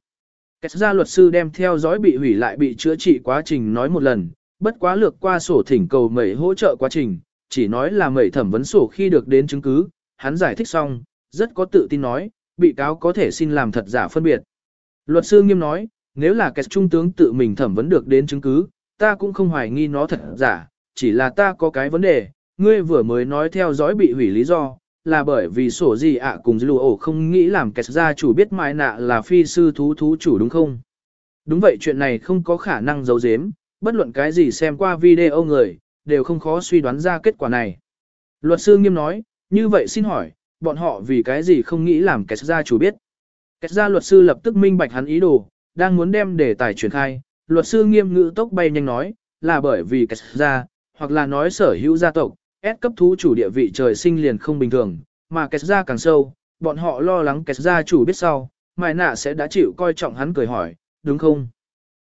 Kết ra luật sư đem theo dõi bị hủy lại bị chữa trị quá trình nói một lần, bất quá lược qua sổ thỉnh cầu mẩy hỗ trợ quá trình, chỉ nói là mẩy thẩm vấn sổ khi được đến chứng cứ, hắn giải thích xong, rất có tự tin nói, bị cáo có thể xin làm thật giả phân biệt. Luật sư nghiêm nói, nếu là kẻ trung tướng tự mình thẩm vấn được đến chứng cứ, ta cũng không hoài nghi nó thật giả, chỉ là ta có cái vấn đề, ngươi vừa mới nói theo dõi bị hủy lý do, là bởi vì sổ gì ạ cùng dư ổ không nghĩ làm kẻ gia chủ biết mai nạ là phi sư thú thú chủ đúng không? Đúng vậy chuyện này không có khả năng giấu giếm, bất luận cái gì xem qua video người, đều không khó suy đoán ra kết quả này. Luật sư nghiêm nói, như vậy xin hỏi, bọn họ vì cái gì không nghĩ làm kẻ gia chủ biết? Kẻ gia luật sư lập tức minh bạch hắn ý đồ, đang muốn đem đề tài truyền khai, luật sư nghiêm ngữ tốc bay nhanh nói, là bởi vì kẻ gia, hoặc là nói sở hữu gia tộc, S cấp thú chủ địa vị trời sinh liền không bình thường, mà kẹt ra càng sâu, bọn họ lo lắng kẹt ra chủ biết sau, mài nạ sẽ đã chịu coi trọng hắn cười hỏi, đúng không?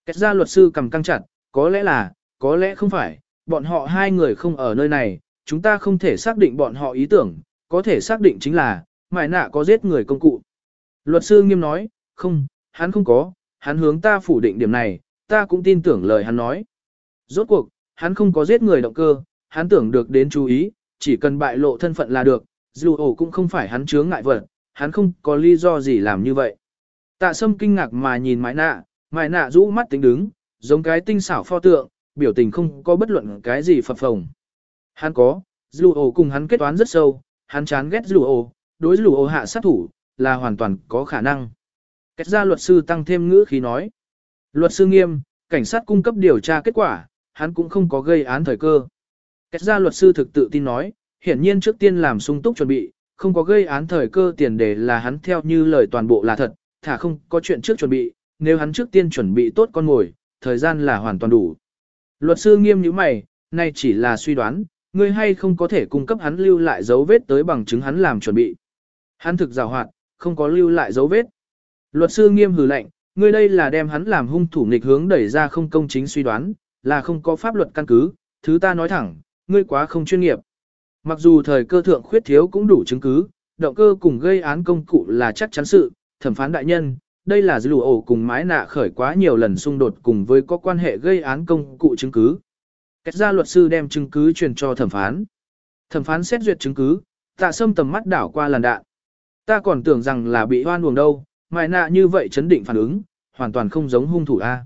Kẹt ra luật sư cầm căng chặt, có lẽ là, có lẽ không phải, bọn họ hai người không ở nơi này, chúng ta không thể xác định bọn họ ý tưởng, có thể xác định chính là, mài nạ có giết người công cụ. Luật sư nghiêm nói, không, hắn không có, hắn hướng ta phủ định điểm này, ta cũng tin tưởng lời hắn nói. Rốt cuộc, hắn không có giết người động cơ, hắn tưởng được đến chú ý, chỉ cần bại lộ thân phận là được, dù ổ cũng không phải hắn chướng ngại vật, hắn không có lý do gì làm như vậy. Tạ sâm kinh ngạc mà nhìn mãi nạ, mãi nạ rũ mắt tính đứng, giống cái tinh xảo pho tượng, biểu tình không có bất luận cái gì phập phồng. Hắn có, dù ổ cùng hắn kết toán rất sâu, hắn chán ghét dù ổ, đối dù ổ hạ sát thủ, là hoàn toàn có khả năng. Kết ra luật sư tăng thêm ngữ khí nói. Luật sư nghiêm, cảnh sát cung cấp điều tra kết quả, hắn cũng không có gây án thời cơ. Kết ra luật sư thực tự tin nói, hiển nhiên trước tiên làm sung túc chuẩn bị, không có gây án thời cơ tiền đề là hắn theo như lời toàn bộ là thật, thả không có chuyện trước chuẩn bị, nếu hắn trước tiên chuẩn bị tốt con ngồi, thời gian là hoàn toàn đủ. Luật sư nghiêm như mày, nay chỉ là suy đoán, ngươi hay không có thể cung cấp hắn lưu lại dấu vết tới bằng chứng hắn làm chuẩn bị. Hắn thực rào hoạt, không có lưu lại dấu vết. Luật sư nghiêm hừ lạnh, ngươi đây là đem hắn làm hung thủ nghịch hướng đẩy ra không công chính suy đoán, là không có pháp luật căn cứ, thứ ta nói thẳng, ngươi quá không chuyên nghiệp. Mặc dù thời cơ thượng khuyết thiếu cũng đủ chứng cứ, động cơ cùng gây án công cụ là chắc chắn sự, thẩm phán đại nhân, đây là dư ổ cùng mái nạ khởi quá nhiều lần xung đột cùng với có quan hệ gây án công cụ chứng cứ. Kết ra luật sư đem chứng cứ truyền cho thẩm phán. Thẩm phán xét duyệt chứng cứ, tạ sâm tầm mắt đảo qua làn đạn. Ta còn tưởng rằng là bị hoan uổng đâu, mái nạ như vậy chấn định phản ứng, hoàn toàn không giống hung thủ A.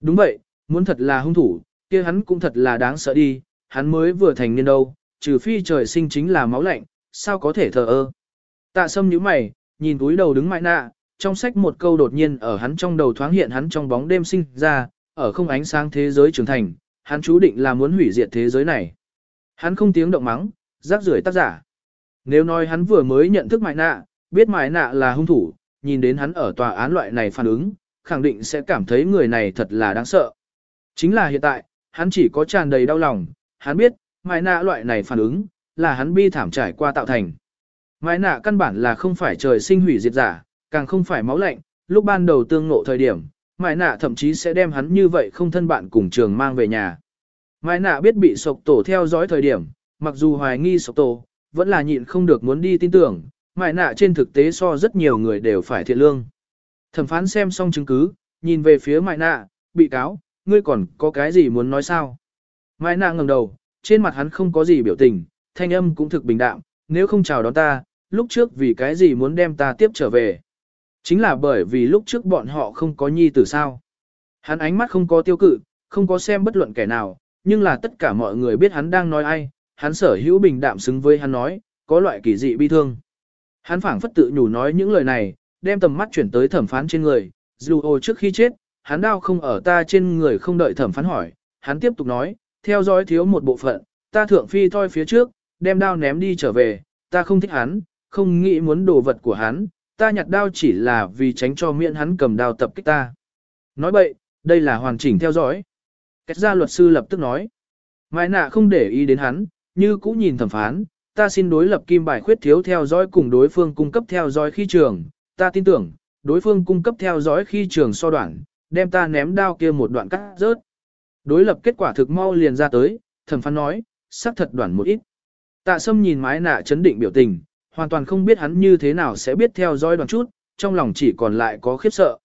Đúng vậy, muốn thật là hung thủ, kia hắn cũng thật là đáng sợ đi, hắn mới vừa thành niên đâu, trừ phi trời sinh chính là máu lạnh, sao có thể thờ ơ. Tạ sâm nhíu mày, nhìn túi đầu đứng mãi nạ, trong sách một câu đột nhiên ở hắn trong đầu thoáng hiện hắn trong bóng đêm sinh ra, ở không ánh sáng thế giới trưởng thành, hắn chú định là muốn hủy diệt thế giới này. Hắn không tiếng động mắng, rác rưởi tác giả. Nếu nói hắn vừa mới nhận thức mãi nạ, biết mãi nạ là hung thủ, nhìn đến hắn ở tòa án loại này phản ứng, khẳng định sẽ cảm thấy người này thật là đáng sợ. Chính là hiện tại, hắn chỉ có tràn đầy đau lòng, hắn biết, mại nạ loại này phản ứng, là hắn bi thảm trải qua tạo thành. Mại nạ căn bản là không phải trời sinh hủy diệt giả, càng không phải máu lạnh, lúc ban đầu tương ngộ thời điểm, mại nạ thậm chí sẽ đem hắn như vậy không thân bạn cùng trường mang về nhà. Mại nạ biết bị sộc tổ theo dõi thời điểm, mặc dù hoài nghi sộc tổ, vẫn là nhịn không được muốn đi tin tưởng, mại nạ trên thực tế so rất nhiều người đều phải thiện lương. Thẩm phán xem xong chứng cứ, nhìn về phía mại nạ, bị cáo, ngươi còn có cái gì muốn nói sao? Mai nạ ngẩng đầu, trên mặt hắn không có gì biểu tình, thanh âm cũng thực bình đạm, nếu không chào đón ta, lúc trước vì cái gì muốn đem ta tiếp trở về. Chính là bởi vì lúc trước bọn họ không có nhi tử sao. Hắn ánh mắt không có tiêu cự, không có xem bất luận kẻ nào, nhưng là tất cả mọi người biết hắn đang nói ai, hắn sở hữu bình đạm xứng với hắn nói, có loại kỳ dị bi thương. Hắn phảng phất tự nhủ nói những lời này, đem tầm mắt chuyển tới thẩm phán trên người, dù ô trước khi chết, hắn đao không ở ta trên người không đợi thẩm phán hỏi, hắn tiếp tục nói, theo dõi thiếu một bộ phận, ta thượng phi thoi phía trước, đem đao ném đi trở về, ta không thích hắn, không nghĩ muốn đồ vật của hắn, ta nhặt đao chỉ là vì tránh cho miệng hắn cầm đao tập kích ta. Nói vậy, Đây là hoàn chỉnh theo dõi. Kết ra luật sư lập tức nói. Mai nạ không để ý đến hắn, như cũ nhìn thẩm phán, ta xin đối lập kim bài khuyết thiếu theo dõi cùng đối phương cung cấp theo dõi khi trường, ta tin tưởng, đối phương cung cấp theo dõi khi trường so đoạn, đem ta ném đao kia một đoạn cắt rớt. Đối lập kết quả thực mau liền ra tới, thẩm phán nói, xác thật đoạn một ít. Tạ sâm nhìn mái nạ chấn định biểu tình, hoàn toàn không biết hắn như thế nào sẽ biết theo dõi đoạn chút, trong lòng chỉ còn lại có khiếp sợ.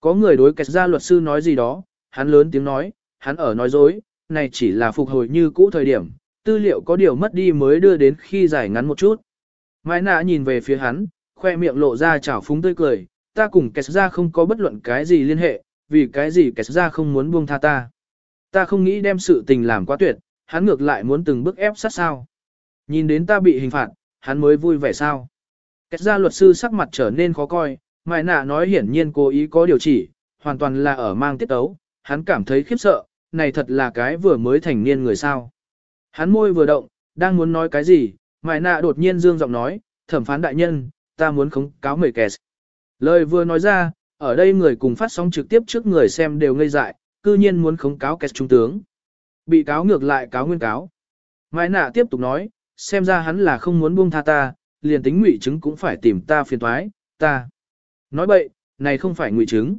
Có người đối kẹt ra luật sư nói gì đó, hắn lớn tiếng nói, hắn ở nói dối, này chỉ là phục hồi như cũ thời điểm, tư liệu có điều mất đi mới đưa đến khi giải ngắn một chút. Mai nạ nhìn về phía hắn, khoe miệng lộ ra chảo phúng tươi cười, ta cùng kẹt ra không có bất luận cái gì liên hệ, vì cái gì kẻ ra không muốn buông tha ta. Ta không nghĩ đem sự tình làm quá tuyệt, hắn ngược lại muốn từng bước ép sát sao. Nhìn đến ta bị hình phạt, hắn mới vui vẻ sao. kẻ ra luật sư sắc mặt trở nên khó coi, Mai nạ nói hiển nhiên cố ý có điều chỉ, hoàn toàn là ở mang tiết tấu, hắn cảm thấy khiếp sợ, này thật là cái vừa mới thành niên người sao. Hắn môi vừa động, đang muốn nói cái gì, Mai nạ đột nhiên dương giọng nói, thẩm phán đại nhân, ta muốn khống cáo mời kẻ. Lời vừa nói ra, ở đây người cùng phát sóng trực tiếp trước người xem đều ngây dại, cư nhiên muốn khống cáo kẹt trung tướng. Bị cáo ngược lại cáo nguyên cáo. Mai nạ tiếp tục nói, xem ra hắn là không muốn buông tha ta, liền tính ngụy chứng cũng phải tìm ta phiền thoái, ta. Nói bậy, này không phải ngụy chứng.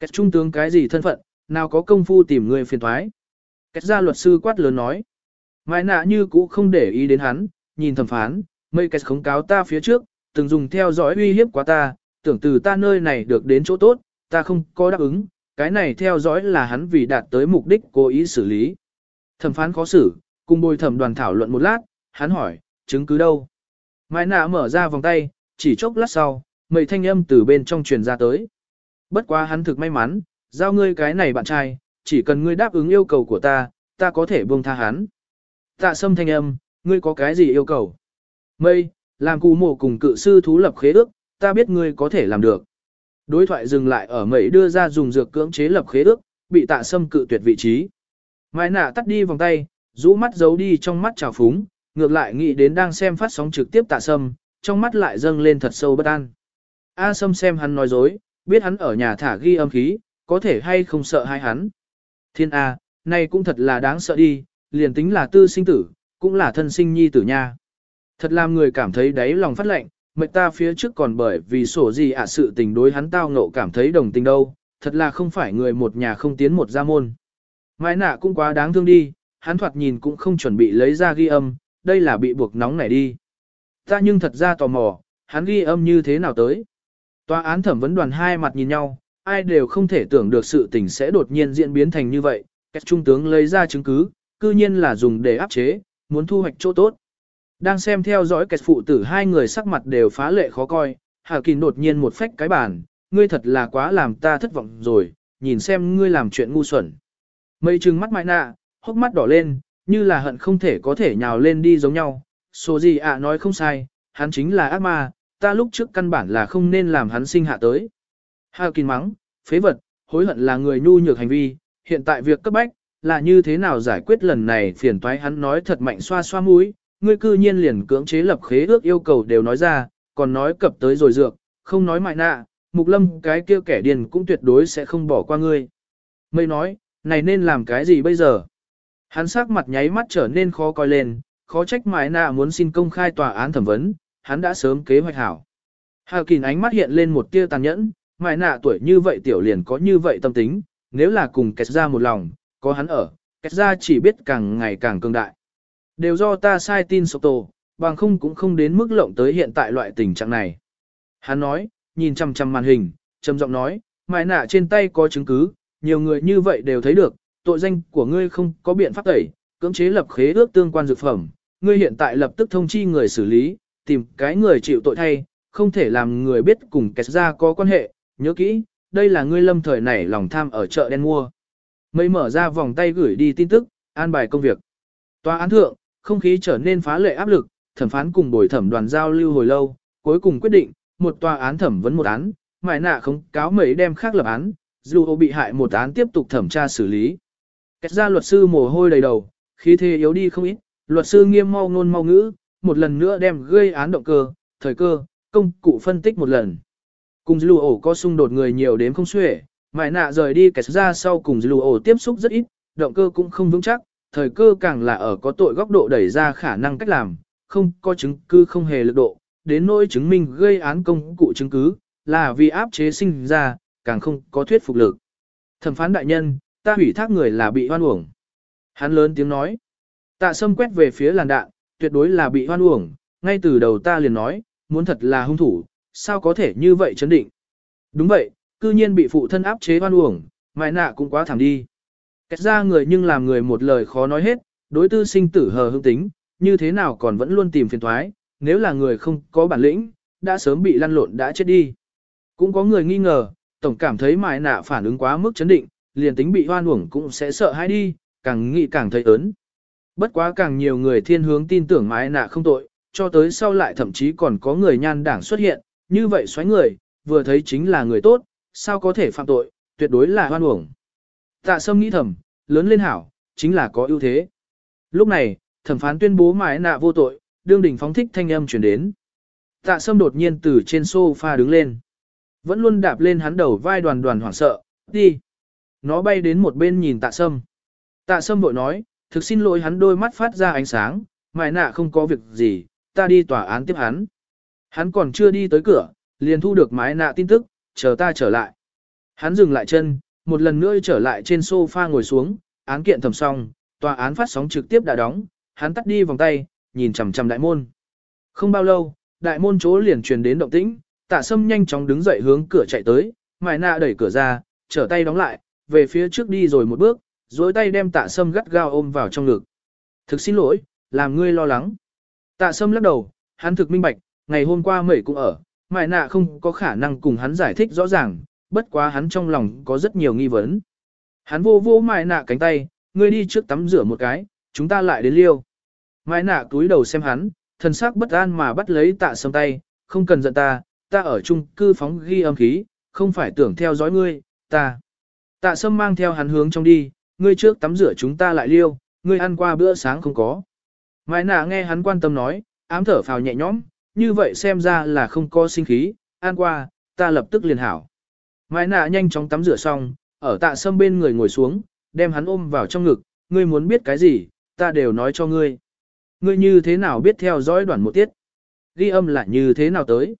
Kết trung tướng cái gì thân phận, nào có công phu tìm người phiền thoái. Kết ra luật sư quát lớn nói. Mai nạ như cũ không để ý đến hắn, nhìn thẩm phán, mây kết khống cáo ta phía trước, từng dùng theo dõi uy hiếp quá ta, tưởng từ ta nơi này được đến chỗ tốt, ta không có đáp ứng, cái này theo dõi là hắn vì đạt tới mục đích cố ý xử lý. Thẩm phán khó xử, cùng bồi thẩm đoàn thảo luận một lát, hắn hỏi, chứng cứ đâu? Mai nạ mở ra vòng tay, chỉ chốc lát sau, mây thanh âm từ bên trong truyền ra tới. Bất quá hắn thực may mắn, giao ngươi cái này bạn trai, chỉ cần ngươi đáp ứng yêu cầu của ta, ta có thể buông tha hắn. Tạ sâm thanh âm, ngươi có cái gì yêu cầu? Mây, làm cụ mộ cùng cự sư thú lập khế ước, ta biết ngươi có thể làm được. Đối thoại dừng lại ở mây đưa ra dùng dược cưỡng chế lập khế ước, bị tạ sâm cự tuyệt vị trí. Mai nạ tắt đi vòng tay, rũ mắt giấu đi trong mắt trào phúng, ngược lại nghĩ đến đang xem phát sóng trực tiếp tạ sâm, trong mắt lại dâng lên thật sâu bất an. A Sâm xem hắn nói dối, biết hắn ở nhà thả ghi âm khí, có thể hay không sợ hai hắn. Thiên A, này cũng thật là đáng sợ đi, liền tính là tư sinh tử, cũng là thân sinh nhi tử nha. Thật làm người cảm thấy đáy lòng phát lạnh mệnh ta phía trước còn bởi vì sổ gì ạ sự tình đối hắn tao ngộ cảm thấy đồng tình đâu, thật là không phải người một nhà không tiến một gia môn. mãi nạ cũng quá đáng thương đi, hắn thoạt nhìn cũng không chuẩn bị lấy ra ghi âm, đây là bị buộc nóng này đi. Ta nhưng thật ra tò mò, hắn ghi âm như thế nào tới. Tòa án thẩm vấn đoàn hai mặt nhìn nhau, ai đều không thể tưởng được sự tình sẽ đột nhiên diễn biến thành như vậy. Các trung tướng lấy ra chứng cứ, cư nhiên là dùng để áp chế, muốn thu hoạch chỗ tốt. Đang xem theo dõi kẹt phụ tử hai người sắc mặt đều phá lệ khó coi, Hà Kỳ đột nhiên một phách cái bàn, ngươi thật là quá làm ta thất vọng rồi, nhìn xem ngươi làm chuyện ngu xuẩn. Mây trừng mắt mãi nạ, hốc mắt đỏ lên, như là hận không thể có thể nhào lên đi giống nhau. Số gì ạ nói không sai, hắn chính là ác ma, ta lúc trước căn bản là không nên làm hắn sinh hạ tới. Hà Kỳ mắng, phế vật, hối hận là người nhu nhược hành vi, hiện tại việc cấp bách, là như thế nào giải quyết lần này phiền toái hắn nói thật mạnh xoa xoa mũi, ngươi cư nhiên liền cưỡng chế lập khế ước yêu cầu đều nói ra, còn nói cập tới rồi dược, không nói mại nạ, mục lâm cái kia kẻ điền cũng tuyệt đối sẽ không bỏ qua ngươi. Mây nói, này nên làm cái gì bây giờ? Hắn sắc mặt nháy mắt trở nên khó coi lên, khó trách mại nạ muốn xin công khai tòa án thẩm vấn, hắn đã sớm kế hoạch hảo. Hà Kình ánh mắt hiện lên một tia tàn nhẫn, mại nạ tuổi như vậy tiểu liền có như vậy tâm tính, nếu là cùng kẹt ra một lòng, có hắn ở, kẹt ra chỉ biết càng ngày càng cường đại. Đều do ta sai tin sọc tổ, bằng không cũng không đến mức lộng tới hiện tại loại tình trạng này. Hắn nói, nhìn chăm chăm màn hình, trầm giọng nói, mại nạ trên tay có chứng cứ, nhiều người như vậy đều thấy được, tội danh của ngươi không có biện pháp tẩy, cưỡng chế lập khế ước tương quan dược phẩm, ngươi hiện tại lập tức thông chi người xử lý, tìm cái người chịu tội thay, không thể làm người biết cùng kẹt ra có quan hệ, nhớ kỹ, đây là ngươi lâm thời nảy lòng tham ở chợ đen mua. Mây mở ra vòng tay gửi đi tin tức, an bài công việc. Tòa án thượng, không khí trở nên phá lệ áp lực, thẩm phán cùng bồi thẩm đoàn giao lưu hồi lâu, cuối cùng quyết định, một tòa án thẩm vấn một án, mại nạ không cáo mấy đem khác lập án, dù bị hại một án tiếp tục thẩm tra xử lý. Kết ra luật sư mồ hôi đầy đầu, khí thế yếu đi không ít, luật sư nghiêm mau ngôn mau ngữ, một lần nữa đem gây án động cơ, thời cơ, công cụ phân tích một lần. Cùng lưu ổ có xung đột người nhiều đến không xuể, mại nạ rời đi kẻ ra sau cùng lù ổ tiếp xúc rất ít, động cơ cũng không vững chắc, thời cơ càng là ở có tội góc độ đẩy ra khả năng cách làm, không có chứng cứ không hề lực độ, đến nỗi chứng minh gây án công cụ chứng cứ, là vì áp chế sinh ra, càng không có thuyết phục lực. Thẩm phán đại nhân, ta hủy thác người là bị hoan uổng. Hắn lớn tiếng nói. Tạ sâm quét về phía làn đạn, tuyệt đối là bị hoan uổng, ngay từ đầu ta liền nói, muốn thật là hung thủ, sao có thể như vậy chấn định. Đúng vậy, cư nhiên bị phụ thân áp chế hoan uổng, mại nạ cũng quá thảm đi. Kết ra người nhưng làm người một lời khó nói hết, đối tư sinh tử hờ hững tính, như thế nào còn vẫn luôn tìm phiền thoái, nếu là người không có bản lĩnh, đã sớm bị lăn lộn đã chết đi. Cũng có người nghi ngờ, tổng cảm thấy mại nạ phản ứng quá mức chấn định, liền tính bị hoan uổng cũng sẽ sợ hãi đi, càng nghĩ càng thấy ớn. Bất quá càng nhiều người thiên hướng tin tưởng mại nạ không tội, cho tới sau lại thậm chí còn có người nhan đảng xuất hiện, như vậy xoáy người, vừa thấy chính là người tốt, sao có thể phạm tội, tuyệt đối là hoan uổng. Tạ sâm nghĩ thầm, lớn lên hảo, chính là có ưu thế. Lúc này, thẩm phán tuyên bố mãi nạ vô tội, đương đình phóng thích thanh âm chuyển đến. Tạ sâm đột nhiên từ trên sofa đứng lên. Vẫn luôn đạp lên hắn đầu vai đoàn đoàn hoảng sợ, đi. Nó bay đến một bên nhìn tạ sâm. Tạ sâm vội nói, thực xin lỗi hắn đôi mắt phát ra ánh sáng, mãi nạ không có việc gì, ta đi tòa án tiếp hắn. Hắn còn chưa đi tới cửa, liền thu được mái nạ tin tức, chờ ta trở lại. Hắn dừng lại chân, một lần nữa trở lại trên sofa ngồi xuống, án kiện thẩm xong, tòa án phát sóng trực tiếp đã đóng, hắn tắt đi vòng tay, nhìn chằm chằm đại môn. Không bao lâu, đại môn chỗ liền truyền đến động tĩnh, tạ sâm nhanh chóng đứng dậy hướng cửa chạy tới, mài nạ đẩy cửa ra, trở tay đóng lại, về phía trước đi rồi một bước, duỗi tay đem tạ sâm gắt gao ôm vào trong ngực. Thực xin lỗi, làm ngươi lo lắng. Tạ sâm lắc đầu, hắn thực minh bạch, ngày hôm qua mẩy cũng ở, mài nạ không có khả năng cùng hắn giải thích rõ ràng, bất quá hắn trong lòng có rất nhiều nghi vấn. Hắn vô vô mại nạ cánh tay, ngươi đi trước tắm rửa một cái, chúng ta lại đến liêu. Mài nạ túi đầu xem hắn, thần sắc bất an mà bắt lấy tạ sâm tay, không cần giận ta, ta ở chung cư phóng ghi âm khí, không phải tưởng theo dõi ngươi, ta. Tạ sâm mang theo hắn hướng trong đi, ngươi trước tắm rửa chúng ta lại liêu, ngươi ăn qua bữa sáng không có. Mãi nạ nghe hắn quan tâm nói, ám thở phào nhẹ nhõm, như vậy xem ra là không có sinh khí, ăn qua, ta lập tức liền hảo. Mai nạ nhanh chóng tắm rửa xong, ở tạ sâm bên người ngồi xuống, đem hắn ôm vào trong ngực, ngươi muốn biết cái gì, ta đều nói cho ngươi. Ngươi như thế nào biết theo dõi đoạn một tiết? Ghi âm là như thế nào tới?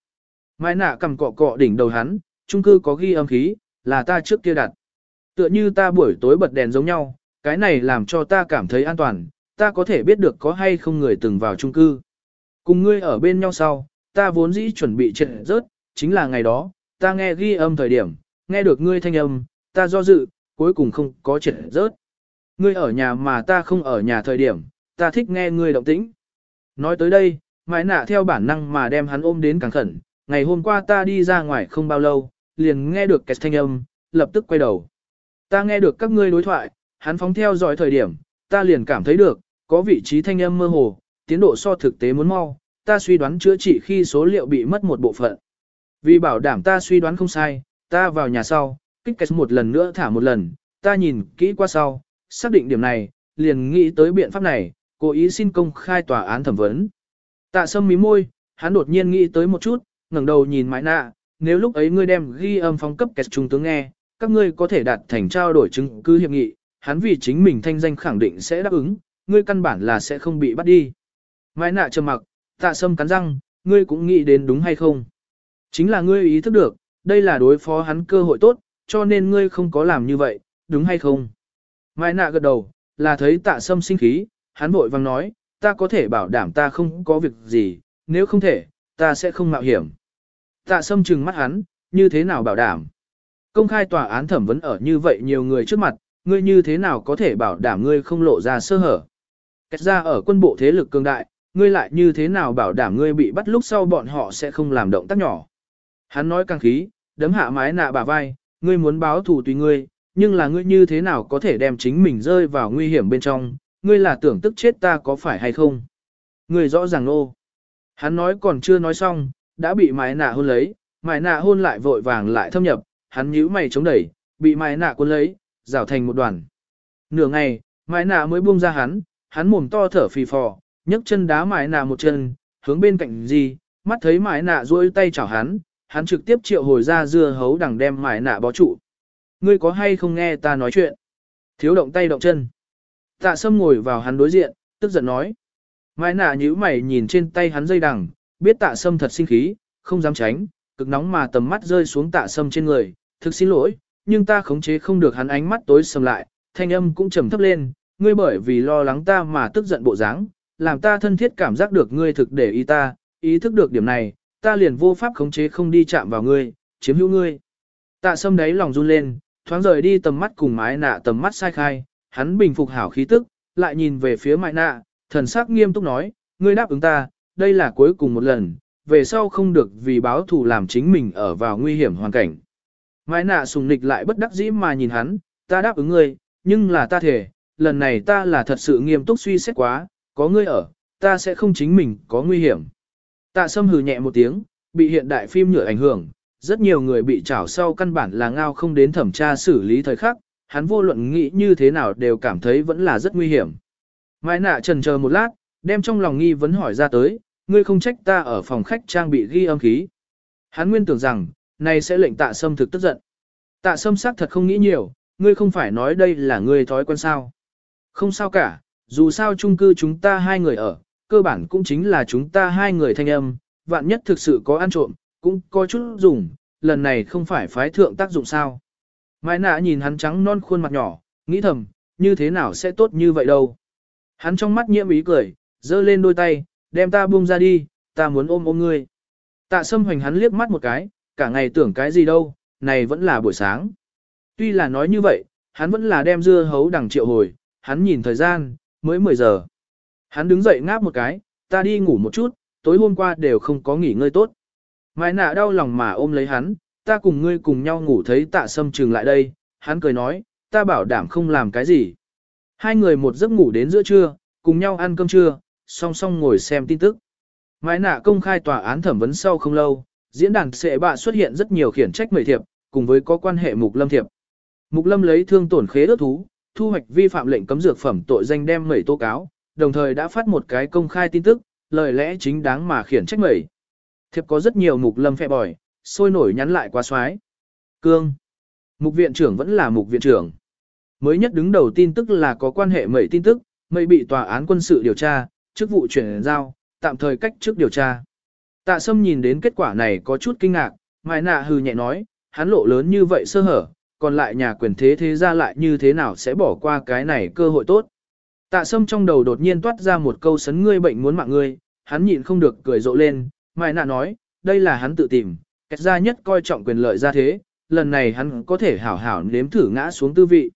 Mai nạ cầm cọ cọ đỉnh đầu hắn, chung cư có ghi âm khí, là ta trước kia đặt. Tựa như ta buổi tối bật đèn giống nhau, cái này làm cho ta cảm thấy an toàn, ta có thể biết được có hay không người từng vào chung cư. Cùng ngươi ở bên nhau sau, ta vốn dĩ chuẩn bị trệ rớt, chính là ngày đó, ta nghe ghi âm thời điểm, nghe được ngươi thanh âm, ta do dự, cuối cùng không có chuyện rớt. Ngươi ở nhà mà ta không ở nhà thời điểm, ta thích nghe ngươi động tĩnh. Nói tới đây, mãi nạ theo bản năng mà đem hắn ôm đến càng khẩn, ngày hôm qua ta đi ra ngoài không bao lâu, liền nghe được kẹt thanh âm, lập tức quay đầu. Ta nghe được các ngươi đối thoại, hắn phóng theo dõi thời điểm, ta liền cảm thấy được, có vị trí thanh âm mơ hồ, tiến độ so thực tế muốn mau, ta suy đoán chữa trị khi số liệu bị mất một bộ phận. Vì bảo đảm ta suy đoán không sai, ta vào nhà sau, kích cách một lần nữa thả một lần, ta nhìn kỹ qua sau, xác định điểm này, liền nghĩ tới biện pháp này, cố ý xin công khai tòa án thẩm vấn. Tạ sâm mí môi, hắn đột nhiên nghĩ tới một chút, ngẩng đầu nhìn mãi nạ, nếu lúc ấy ngươi đem ghi âm phong cấp kẹt trung tướng nghe, các ngươi có thể đạt thành trao đổi chứng cứ hiệp nghị, hắn vì chính mình thanh danh khẳng định sẽ đáp ứng, ngươi căn bản là sẽ không bị bắt đi. Mai nạ trầm mặc, tạ sâm cắn răng, ngươi cũng nghĩ đến đúng hay không? Chính là ngươi ý thức được, đây là đối phó hắn cơ hội tốt, cho nên ngươi không có làm như vậy, đúng hay không? Mai nạ gật đầu, là thấy tạ sâm sinh khí, hắn vội vang nói, ta có thể bảo đảm ta không có việc gì, nếu không thể, ta sẽ không mạo hiểm. Tạ sâm trừng mắt hắn, như thế nào bảo đảm? Công khai tòa án thẩm vấn ở như vậy nhiều người trước mặt, ngươi như thế nào có thể bảo đảm ngươi không lộ ra sơ hở? Kết ra ở quân bộ thế lực cường đại, ngươi lại như thế nào bảo đảm ngươi bị bắt lúc sau bọn họ sẽ không làm động tác nhỏ. Hắn nói càng khí, đấm hạ mái nạ bả vai, ngươi muốn báo thù tùy ngươi, nhưng là ngươi như thế nào có thể đem chính mình rơi vào nguy hiểm bên trong, ngươi là tưởng tức chết ta có phải hay không? Ngươi rõ ràng nô. Hắn nói còn chưa nói xong, đã bị mái nạ hôn lấy, mái nạ hôn lại vội vàng lại thâm nhập, hắn nhíu mày chống đẩy, bị mái nạ cuốn lấy, rào thành một đoàn. Nửa ngày, mái nạ mới buông ra hắn, hắn mồm to thở phì phò, nhấc chân đá mái nạ một chân, hướng bên cạnh gì, mắt thấy mái nạ duỗi tay chảo hắn, hắn trực tiếp triệu hồi ra dưa hấu đằng đem mải nạ bó trụ. ngươi có hay không nghe ta nói chuyện? Thiếu động tay động chân. Tạ sâm ngồi vào hắn đối diện, tức giận nói. Mãi nạ nhíu mày nhìn trên tay hắn dây đằng, biết tạ sâm thật sinh khí, không dám tránh, cực nóng mà tầm mắt rơi xuống tạ sâm trên người, thực xin lỗi, nhưng ta khống chế không được hắn ánh mắt tối sầm lại, thanh âm cũng trầm thấp lên, ngươi bởi vì lo lắng ta mà tức giận bộ dáng, làm ta thân thiết cảm giác được ngươi thực để ý ta, ý thức được điểm này, ta liền vô pháp khống chế không đi chạm vào ngươi, chiếm hữu ngươi. Tạ sâm đấy lòng run lên, thoáng rời đi tầm mắt cùng mái nạ tầm mắt sai khai, hắn bình phục hảo khí tức, lại nhìn về phía mái nạ, thần sắc nghiêm túc nói, ngươi đáp ứng ta, đây là cuối cùng một lần, về sau không được vì báo thù làm chính mình ở vào nguy hiểm hoàn cảnh. Mái nạ sùng nịch lại bất đắc dĩ mà nhìn hắn, ta đáp ứng ngươi, nhưng là ta thể, lần này ta là thật sự nghiêm túc suy xét quá, có ngươi ở, ta sẽ không chính mình có nguy hiểm. Tạ sâm hừ nhẹ một tiếng, bị hiện đại phim nhựa ảnh hưởng, rất nhiều người bị trảo sau căn bản là ngao không đến thẩm tra xử lý thời khắc, hắn vô luận nghĩ như thế nào đều cảm thấy vẫn là rất nguy hiểm. Mai nạ trần chờ một lát, đem trong lòng nghi vấn hỏi ra tới, ngươi không trách ta ở phòng khách trang bị ghi âm khí. Hắn nguyên tưởng rằng, này sẽ lệnh tạ sâm thực tức giận. Tạ sâm sắc thật không nghĩ nhiều, ngươi không phải nói đây là ngươi thói quen sao. Không sao cả, dù sao chung cư chúng ta hai người ở, cơ bản cũng chính là chúng ta hai người thanh âm, vạn nhất thực sự có ăn trộm, cũng có chút dùng, lần này không phải phái thượng tác dụng sao. Mai nạ nhìn hắn trắng non khuôn mặt nhỏ, nghĩ thầm, như thế nào sẽ tốt như vậy đâu. Hắn trong mắt nhiễm ý cười, giơ lên đôi tay, đem ta buông ra đi, ta muốn ôm ôm ngươi. Tạ sâm hoành hắn liếc mắt một cái, cả ngày tưởng cái gì đâu, này vẫn là buổi sáng. Tuy là nói như vậy, hắn vẫn là đem dưa hấu đằng triệu hồi, hắn nhìn thời gian, mới 10 giờ. Hắn đứng dậy ngáp một cái, ta đi ngủ một chút, tối hôm qua đều không có nghỉ ngơi tốt. Mai nạ đau lòng mà ôm lấy hắn, ta cùng ngươi cùng nhau ngủ thấy tạ sâm trừng lại đây, hắn cười nói, ta bảo đảm không làm cái gì. Hai người một giấc ngủ đến giữa trưa, cùng nhau ăn cơm trưa, song song ngồi xem tin tức. Mai nạ công khai tòa án thẩm vấn sau không lâu, diễn đàn sệ bạ xuất hiện rất nhiều khiển trách mời thiệp, cùng với có quan hệ mục lâm thiệp. Mục lâm lấy thương tổn khế ước thú, thu hoạch vi phạm lệnh cấm dược phẩm tội danh đem mẩy tố cáo, đồng thời đã phát một cái công khai tin tức, lời lẽ chính đáng mà khiển trách mẩy. Thiệp có rất nhiều mục lâm phẹ bòi, sôi nổi nhắn lại qua xoái. Cương. Mục viện trưởng vẫn là mục viện trưởng. Mới nhất đứng đầu tin tức là có quan hệ mẩy tin tức, mẩy bị tòa án quân sự điều tra, chức vụ chuyển giao, tạm thời cách trước điều tra. Tạ Sâm nhìn đến kết quả này có chút kinh ngạc, Mai Nạ hừ nhẹ nói, hắn lộ lớn như vậy sơ hở, còn lại nhà quyền thế thế ra lại như thế nào sẽ bỏ qua cái này cơ hội tốt. Tạ Sâm trong đầu đột nhiên toát ra một câu sấn ngươi bệnh muốn mạng ngươi, hắn nhịn không được cười rộ lên, Mai Nạ nói, đây là hắn tự tìm, kẹt ra nhất coi trọng quyền lợi ra thế, lần này hắn có thể hảo hảo nếm thử ngã xuống tư vị.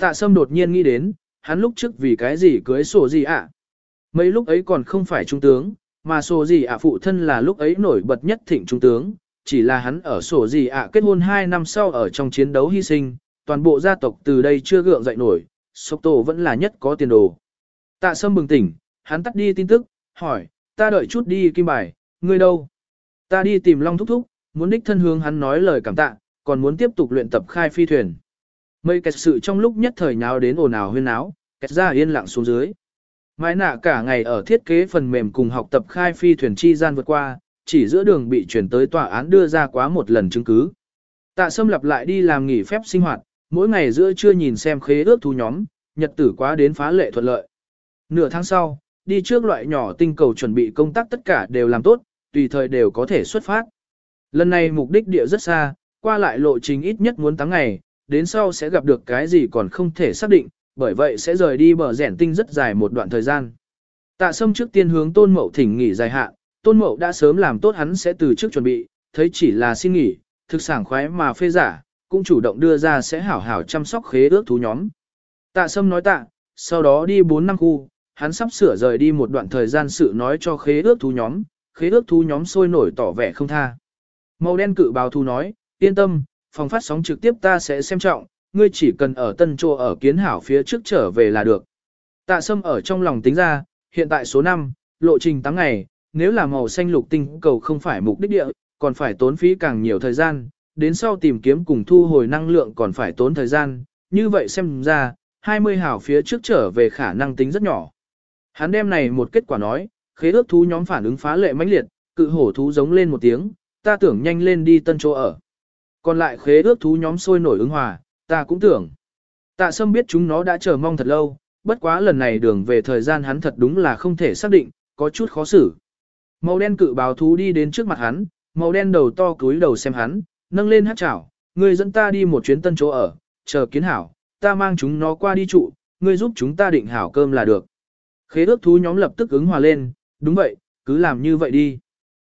Tạ Sâm đột nhiên nghĩ đến, hắn lúc trước vì cái gì cưới sổ gì ạ? Mấy lúc ấy còn không phải trung tướng, mà sổ gì ạ phụ thân là lúc ấy nổi bật nhất thịnh trung tướng, chỉ là hắn ở sổ gì ạ kết hôn 2 năm sau ở trong chiến đấu hy sinh, toàn bộ gia tộc từ đây chưa gượng dậy nổi, sốc tổ vẫn là nhất có tiền đồ. Tạ Sâm bừng tỉnh, hắn tắt đi tin tức, hỏi, ta đợi chút đi kim bài, ngươi đâu? Ta đi tìm Long Thúc Thúc, muốn đích thân hướng hắn nói lời cảm tạ, còn muốn tiếp tục luyện tập khai phi thuyền. Mây kẹt sự trong lúc nhất thời nháo đến ồn ào huyên náo, kẹt ra yên lặng xuống dưới. Mãi nạ cả ngày ở thiết kế phần mềm cùng học tập khai phi thuyền chi gian vượt qua, chỉ giữa đường bị chuyển tới tòa án đưa ra quá một lần chứng cứ. Tạ Sâm lặp lại đi làm nghỉ phép sinh hoạt, mỗi ngày giữa trưa nhìn xem khế ước thu nhóm, nhật tử quá đến phá lệ thuận lợi. Nửa tháng sau, đi trước loại nhỏ tinh cầu chuẩn bị công tác tất cả đều làm tốt, tùy thời đều có thể xuất phát. Lần này mục đích địa rất xa, qua lại lộ trình ít nhất muốn 8 ngày, đến sau sẽ gặp được cái gì còn không thể xác định, bởi vậy sẽ rời đi bờ rẻn tinh rất dài một đoạn thời gian. Tạ Sâm trước tiên hướng Tôn Mậu thỉnh nghỉ dài hạn, Tôn Mậu đã sớm làm tốt hắn sẽ từ trước chuẩn bị, thấy chỉ là xin nghỉ, thực sảng khoái mà phê giả, cũng chủ động đưa ra sẽ hảo hảo chăm sóc khế ước thú nhóm. Tạ Sâm nói tạ, sau đó đi 4 năm khu, hắn sắp sửa rời đi một đoạn thời gian sự nói cho khế ước thú nhóm, khế ước thú nhóm sôi nổi tỏ vẻ không tha. Màu đen cự báo thú nói, yên tâm, phòng phát sóng trực tiếp ta sẽ xem trọng, ngươi chỉ cần ở tân trô ở kiến hảo phía trước trở về là được. Tạ sâm ở trong lòng tính ra, hiện tại số 5, lộ trình 8 ngày, nếu là màu xanh lục tinh cầu không phải mục đích địa, còn phải tốn phí càng nhiều thời gian, đến sau tìm kiếm cùng thu hồi năng lượng còn phải tốn thời gian, như vậy xem ra, 20 hảo phía trước trở về khả năng tính rất nhỏ. Hắn đem này một kết quả nói, khế ước thú nhóm phản ứng phá lệ mãnh liệt, cự hổ thú giống lên một tiếng, ta tưởng nhanh lên đi tân chỗ ở. Còn lại khế ước thú nhóm sôi nổi ứng hòa, ta cũng tưởng. Tạ sâm biết chúng nó đã chờ mong thật lâu, bất quá lần này đường về thời gian hắn thật đúng là không thể xác định, có chút khó xử. Màu đen cự báo thú đi đến trước mặt hắn, màu đen đầu to cúi đầu xem hắn, nâng lên hát chảo, ngươi dẫn ta đi một chuyến tân chỗ ở, chờ kiến hảo, ta mang chúng nó qua đi trụ, ngươi giúp chúng ta định hảo cơm là được. Khế ước thú nhóm lập tức ứng hòa lên, đúng vậy, cứ làm như vậy đi.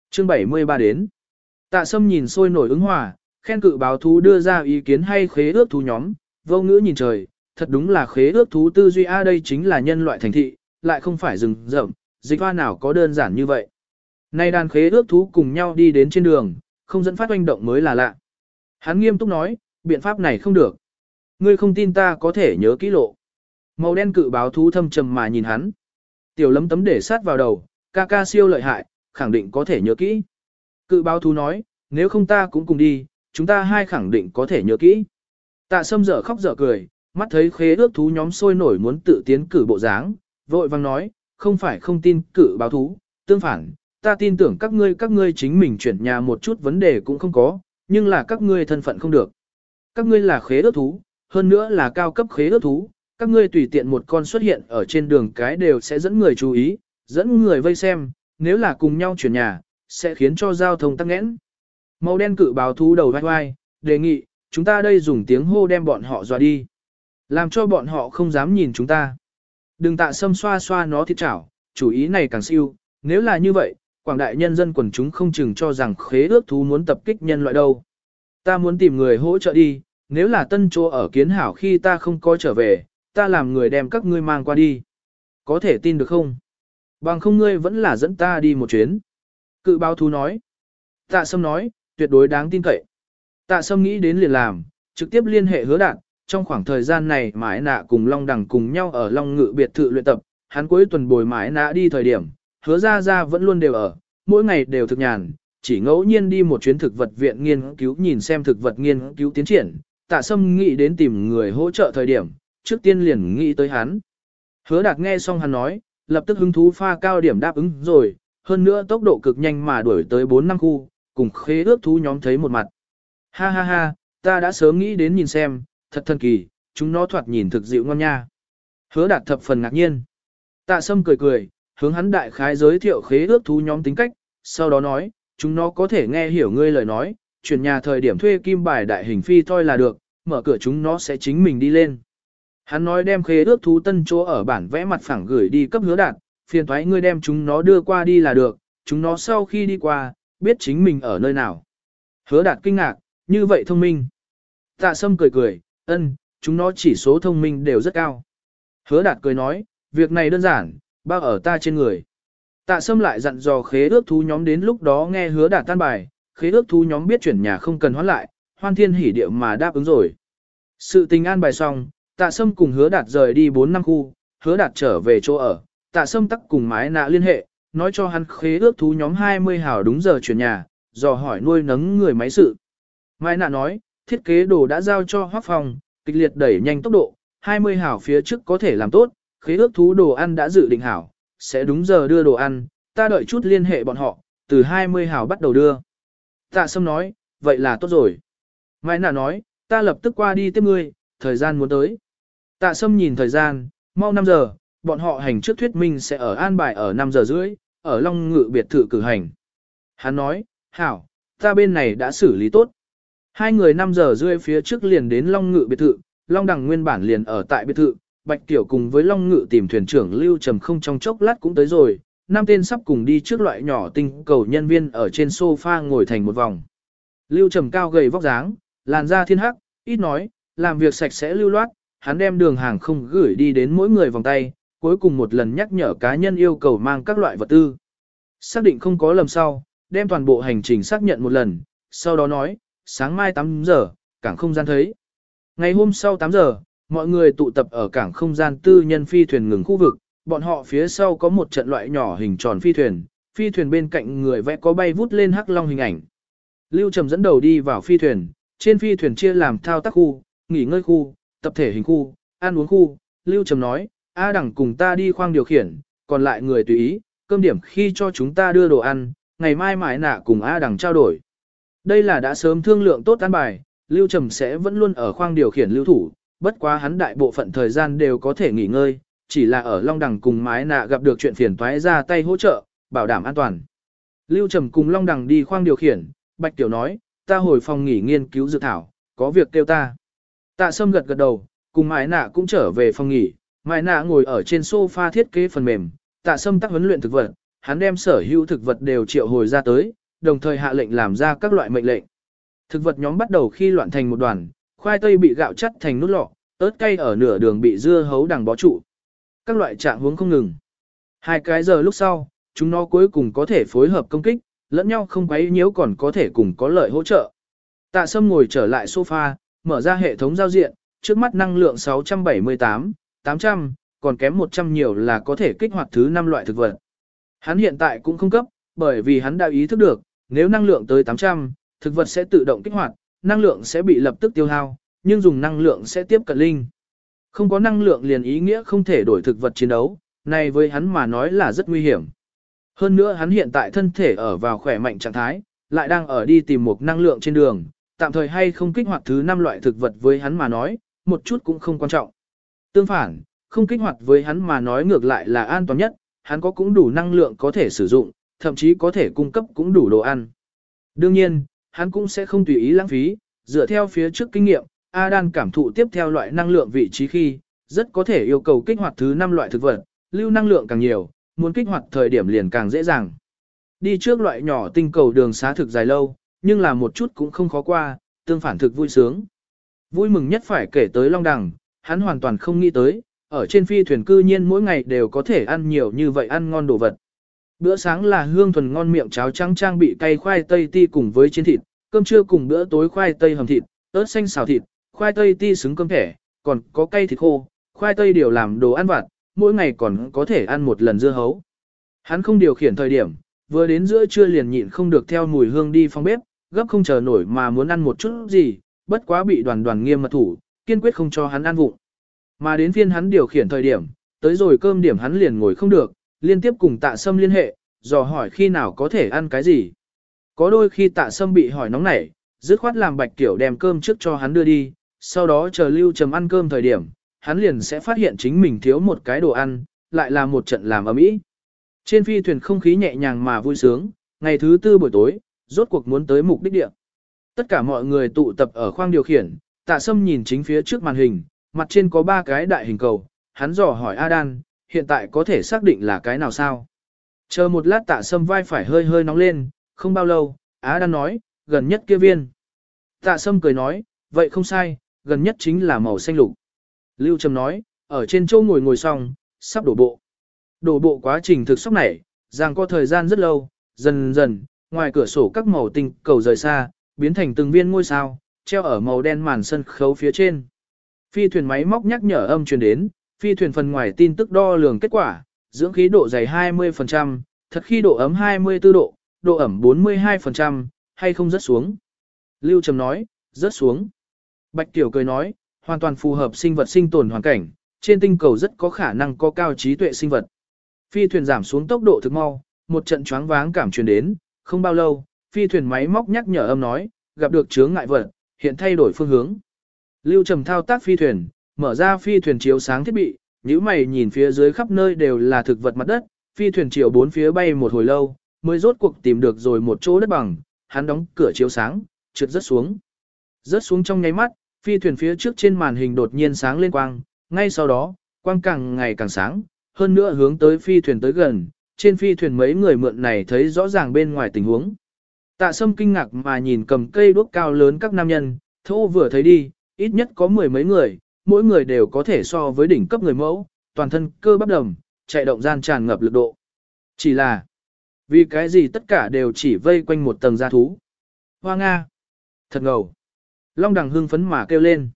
Chương 73 đến. Tạ Sâm nhìn sôi nổi ứng hòa, khen cự báo thú đưa ra ý kiến hay khế ước thú nhóm, vô ngữ nhìn trời, thật đúng là khế ước thú tư duy A đây chính là nhân loại thành thị, lại không phải rừng rậm, dịch hoa nào có đơn giản như vậy. Nay đàn khế ước thú cùng nhau đi đến trên đường, không dẫn phát oanh động mới là lạ. Hắn nghiêm túc nói, biện pháp này không được. Ngươi không tin ta có thể nhớ kỹ lộ. Màu đen cự báo thú thâm trầm mà nhìn hắn. Tiểu lấm tấm để sát vào đầu, ca ca siêu lợi hại, khẳng định có thể nhớ kỹ. Cự báo thú nói, nếu không ta cũng cùng đi, chúng ta hai khẳng định có thể nhớ kỹ. Tạ sâm dở khóc dở cười, mắt thấy khế ước thú nhóm sôi nổi muốn tự tiến cử bộ dáng, vội vang nói, không phải không tin cự báo thú, tương phản, ta tin tưởng các ngươi các ngươi chính mình chuyển nhà một chút vấn đề cũng không có, nhưng là các ngươi thân phận không được. Các ngươi là khế ước thú, hơn nữa là cao cấp khế ước thú, các ngươi tùy tiện một con xuất hiện ở trên đường cái đều sẽ dẫn người chú ý, dẫn người vây xem, nếu là cùng nhau chuyển nhà, sẽ khiến cho giao thông tắc nghẽn. Màu đen cự báo thú đầu vai vai, đề nghị, chúng ta đây dùng tiếng hô đem bọn họ dọa đi. Làm cho bọn họ không dám nhìn chúng ta. Đừng tạ xâm xoa xoa nó thịt chảo, chủ ý này càng siêu, nếu là như vậy, quảng đại nhân dân quần chúng không chừng cho rằng khế ước thú muốn tập kích nhân loại đâu. Ta muốn tìm người hỗ trợ đi, nếu là tân chỗ ở kiến hảo khi ta không có trở về, ta làm người đem các ngươi mang qua đi. Có thể tin được không? Bằng không ngươi vẫn là dẫn ta đi một chuyến. Cự báo thú nói. Tạ sâm nói, tuyệt đối đáng tin cậy. Tạ sâm nghĩ đến liền làm, trực tiếp liên hệ hứa đạn, trong khoảng thời gian này mãi nạ cùng Long Đằng cùng nhau ở Long Ngự biệt thự luyện tập, hắn cuối tuần bồi mãi nạ đi thời điểm, hứa ra ra vẫn luôn đều ở, mỗi ngày đều thực nhàn, chỉ ngẫu nhiên đi một chuyến thực vật viện nghiên cứu nhìn xem thực vật nghiên cứu tiến triển, tạ sâm nghĩ đến tìm người hỗ trợ thời điểm, trước tiên liền nghĩ tới hắn. Hứa đạt nghe xong hắn nói, lập tức hứng thú pha cao điểm đáp ứng rồi, hơn nữa tốc độ cực nhanh mà đuổi tới 4 năm khu, cùng khế ước thú nhóm thấy một mặt. Ha ha ha, ta đã sớm nghĩ đến nhìn xem, thật thần kỳ, chúng nó thoạt nhìn thực dịu ngon nha. Hứa đạt thập phần ngạc nhiên. Tạ sâm cười cười, hướng hắn đại khái giới thiệu khế ước thú nhóm tính cách, sau đó nói, chúng nó có thể nghe hiểu ngươi lời nói, chuyển nhà thời điểm thuê kim bài đại hình phi thôi là được, mở cửa chúng nó sẽ chính mình đi lên. Hắn nói đem khế ước thú tân chỗ ở bản vẽ mặt phẳng gửi đi cấp hứa đạt, phiền thoái ngươi đem chúng nó đưa qua đi là được, chúng nó sau khi đi qua, biết chính mình ở nơi nào. Hứa đạt kinh ngạc, như vậy thông minh. Tạ sâm cười cười, ân, chúng nó chỉ số thông minh đều rất cao. Hứa đạt cười nói, việc này đơn giản, bao ở ta trên người. Tạ sâm lại dặn dò khế ước thú nhóm đến lúc đó nghe hứa đạt tan bài, khế ước thú nhóm biết chuyển nhà không cần hoán lại, hoan thiên hỉ điệu mà đáp ứng rồi. Sự tình an bài xong, tạ sâm cùng hứa đạt rời đi 4 năm khu, hứa đạt trở về chỗ ở, tạ sâm tắc cùng mái nạ liên hệ, nói cho hắn khế ước thú nhóm 20 hào đúng giờ chuyển nhà, dò hỏi nuôi nấng người máy sự. Mái nạ nói, thiết kế đồ đã giao cho hoác phòng, kịch liệt đẩy nhanh tốc độ, 20 hào phía trước có thể làm tốt, khế ước thú đồ ăn đã dự định hảo, sẽ đúng giờ đưa đồ ăn, ta đợi chút liên hệ bọn họ, từ 20 hảo bắt đầu đưa. Tạ Sâm nói, vậy là tốt rồi. Mai nạ nói, ta lập tức qua đi tiếp ngươi, thời gian muốn tới. Tạ Sâm nhìn thời gian, mau 5 giờ, bọn họ hành trước thuyết minh sẽ ở an bài ở 5 giờ rưỡi, ở Long Ngự biệt thự cử hành. Hắn nói, hảo, ta bên này đã xử lý tốt. Hai người 5 giờ rưỡi phía trước liền đến Long Ngự biệt thự, Long Đằng nguyên bản liền ở tại biệt thự, Bạch Tiểu cùng với Long Ngự tìm thuyền trưởng Lưu Trầm không trong chốc lát cũng tới rồi, năm tên sắp cùng đi trước loại nhỏ tinh cầu nhân viên ở trên sofa ngồi thành một vòng. Lưu Trầm cao gầy vóc dáng, làn da thiên hắc, ít nói, làm việc sạch sẽ lưu loát, hắn đem đường hàng không gửi đi đến mỗi người vòng tay, cuối cùng một lần nhắc nhở cá nhân yêu cầu mang các loại vật tư. Xác định không có lầm sau, đem toàn bộ hành trình xác nhận một lần, sau đó nói, sáng mai 8 giờ, cảng không gian thấy. Ngày hôm sau 8 giờ, mọi người tụ tập ở cảng không gian tư nhân phi thuyền ngừng khu vực, bọn họ phía sau có một trận loại nhỏ hình tròn phi thuyền, phi thuyền bên cạnh người vẽ có bay vút lên hắc long hình ảnh. Lưu Trầm dẫn đầu đi vào phi thuyền, trên phi thuyền chia làm thao tác khu, nghỉ ngơi khu, tập thể hình khu, ăn uống khu. Lưu Trầm nói, A đẳng cùng ta đi khoang điều khiển, còn lại người tùy ý, cơm điểm khi cho chúng ta đưa đồ ăn, ngày mai mãi nạ cùng A đẳng trao đổi. Đây là đã sớm thương lượng tốt ăn bài, Lưu Trầm sẽ vẫn luôn ở khoang điều khiển lưu thủ, bất quá hắn đại bộ phận thời gian đều có thể nghỉ ngơi, chỉ là ở Long Đằng cùng mái nạ gặp được chuyện phiền toái ra tay hỗ trợ, bảo đảm an toàn. Lưu Trầm cùng Long Đằng đi khoang điều khiển, Bạch Tiểu nói, ta hồi phòng nghỉ nghiên cứu dự thảo, có việc kêu ta. Tạ Sâm gật gật đầu, cùng mái nạ cũng trở về phòng nghỉ, mái nạ ngồi ở trên sofa thiết kế phần mềm, Tạ Sâm tác huấn luyện thực vật, hắn đem sở hữu thực vật đều triệu hồi ra tới, đồng thời hạ lệnh làm ra các loại mệnh lệnh. Thực vật nhóm bắt đầu khi loạn thành một đoàn, khoai tây bị gạo chắt thành nút lọ, ớt cay ở nửa đường bị dưa hấu đằng bó trụ. Các loại trạng hướng không ngừng. Hai cái giờ lúc sau, chúng nó cuối cùng có thể phối hợp công kích, lẫn nhau không quấy nhiễu còn có thể cùng có lợi hỗ trợ. Tạ Sâm ngồi trở lại sofa, mở ra hệ thống giao diện, trước mắt năng lượng 678, 800, còn kém 100 nhiều là có thể kích hoạt thứ 5 loại thực vật. Hắn hiện tại cũng không cấp, bởi vì hắn đã ý thức được, nếu năng lượng tới 800, thực vật sẽ tự động kích hoạt, năng lượng sẽ bị lập tức tiêu hao, nhưng dùng năng lượng sẽ tiếp cận linh. Không có năng lượng liền ý nghĩa không thể đổi thực vật chiến đấu, này với hắn mà nói là rất nguy hiểm. Hơn nữa hắn hiện tại thân thể ở vào khỏe mạnh trạng thái, lại đang ở đi tìm một năng lượng trên đường, tạm thời hay không kích hoạt thứ năm loại thực vật với hắn mà nói, một chút cũng không quan trọng. Tương phản, không kích hoạt với hắn mà nói ngược lại là an toàn nhất, hắn có cũng đủ năng lượng có thể sử dụng, thậm chí có thể cung cấp cũng đủ đồ ăn. Đương nhiên, hắn cũng sẽ không tùy ý lãng phí, dựa theo phía trước kinh nghiệm, Adan cảm thụ tiếp theo loại năng lượng vị trí khi, rất có thể yêu cầu kích hoạt thứ năm loại thực vật, lưu năng lượng càng nhiều, muốn kích hoạt thời điểm liền càng dễ dàng. Đi trước loại nhỏ tinh cầu đường xá thực dài lâu, nhưng là một chút cũng không khó qua, tương phản thực vui sướng. Vui mừng nhất phải kể tới Long Đằng, hắn hoàn toàn không nghĩ tới, ở trên phi thuyền cư nhiên mỗi ngày đều có thể ăn nhiều như vậy ăn ngon đồ vật. Bữa sáng là hương thuần ngon miệng cháo trắng trang bị cay khoai tây ti cùng với chiên thịt, cơm trưa cùng bữa tối khoai tây hầm thịt, ớt xanh xào thịt, khoai tây ti xứng cơm thẻ, còn có cây thịt khô, khoai tây điều làm đồ ăn vặt, mỗi ngày còn có thể ăn một lần dưa hấu. Hắn không điều khiển thời điểm, vừa đến giữa trưa liền nhịn không được theo mùi hương đi phòng bếp, gấp không chờ nổi mà muốn ăn một chút gì, bất quá bị đoàn đoàn nghiêm mật thủ, kiên quyết không cho hắn ăn vụng. Mà đến phiên hắn điều khiển thời điểm, tới rồi cơm điểm hắn liền ngồi không được, liên tiếp cùng tạ sâm liên hệ, dò hỏi khi nào có thể ăn cái gì. Có đôi khi tạ sâm bị hỏi nóng nảy, dứt khoát làm bạch tiểu đem cơm trước cho hắn đưa đi, sau đó chờ lưu trầm ăn cơm thời điểm, hắn liền sẽ phát hiện chính mình thiếu một cái đồ ăn, lại là một trận làm ấm ý. Trên phi thuyền không khí nhẹ nhàng mà vui sướng, ngày thứ tư buổi tối, rốt cuộc muốn tới mục đích địa. Tất cả mọi người tụ tập ở khoang điều khiển, tạ sâm nhìn chính phía trước màn hình, mặt trên có ba cái đại hình cầu, hắn dò hỏi Adan, hiện tại có thể xác định là cái nào sao. Chờ một lát tạ sâm vai phải hơi hơi nóng lên, không bao lâu, Adan nói, gần nhất kia viên. Tạ sâm cười nói, vậy không sai, gần nhất chính là màu xanh lục. Lưu Trầm nói, ở trên châu ngồi ngồi xong, sắp đổ bộ. Đổ bộ quá trình thực sốc này, rằng có thời gian rất lâu, dần dần, ngoài cửa sổ các màu tinh cầu rời xa, biến thành từng viên ngôi sao, treo ở màu đen màn sân khấu phía trên. Phi thuyền máy móc nhắc nhở âm truyền đến, phi thuyền phần ngoài tin tức đo lường kết quả, dưỡng khí độ dày 20%, thật khi độ ấm 24 độ, độ ẩm 42%, hay không rớt xuống. Lưu Trầm nói, rớt xuống. Bạch Tiểu cười nói, hoàn toàn phù hợp sinh vật sinh tồn hoàn cảnh, trên tinh cầu rất có khả năng có cao trí tuệ sinh vật. Phi thuyền giảm xuống tốc độ thực mau, một trận choáng váng cảm truyền đến, không bao lâu, phi thuyền máy móc nhắc nhở âm nói, gặp được chướng ngại vật, hiện thay đổi phương hướng. Lưu Trầm thao tác phi thuyền, mở ra phi thuyền chiếu sáng thiết bị, nhíu mày nhìn phía dưới khắp nơi đều là thực vật mặt đất, phi thuyền chiều bốn phía bay một hồi lâu, mới rốt cuộc tìm được rồi một chỗ đất bằng, hắn đóng cửa chiếu sáng, trượt rất xuống. Rớt xuống trong nháy mắt, phi thuyền phía trước trên màn hình đột nhiên sáng lên quang, ngay sau đó, quang càng ngày càng sáng, hơn nữa hướng tới phi thuyền tới gần, trên phi thuyền mấy người mượn này thấy rõ ràng bên ngoài tình huống. Tạ sâm kinh ngạc mà nhìn cầm cây đuốc cao lớn các nam nhân, thô vừa thấy đi, ít nhất có mười mấy người, mỗi người đều có thể so với đỉnh cấp người mẫu, toàn thân cơ bắp đầm, chạy động gian tràn ngập lực độ. Chỉ là, vì cái gì tất cả đều chỉ vây quanh một tầng gia thú. Hoa Nga! Thật ngầu! Long đằng hưng phấn mà kêu lên.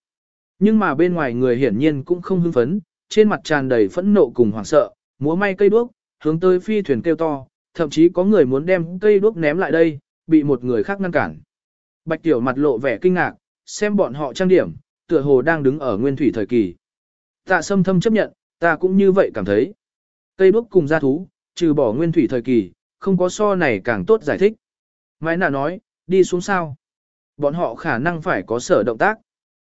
Nhưng mà bên ngoài người hiển nhiên cũng không hưng phấn, trên mặt tràn đầy phẫn nộ cùng hoảng sợ, múa may cây đuốc, hướng tới phi thuyền kêu to, thậm chí có người muốn đem cây đuốc ném lại đây, bị một người khác ngăn cản. Bạch Tiểu mặt lộ vẻ kinh ngạc, xem bọn họ trang điểm, tựa hồ đang đứng ở nguyên thủy thời kỳ. Tạ sâm thâm chấp nhận, ta cũng như vậy cảm thấy. Cây đuốc cùng gia thú, trừ bỏ nguyên thủy thời kỳ, không có so này càng tốt giải thích. Mãi nạ nói, đi xuống sao. Bọn họ khả năng phải có sở động tác.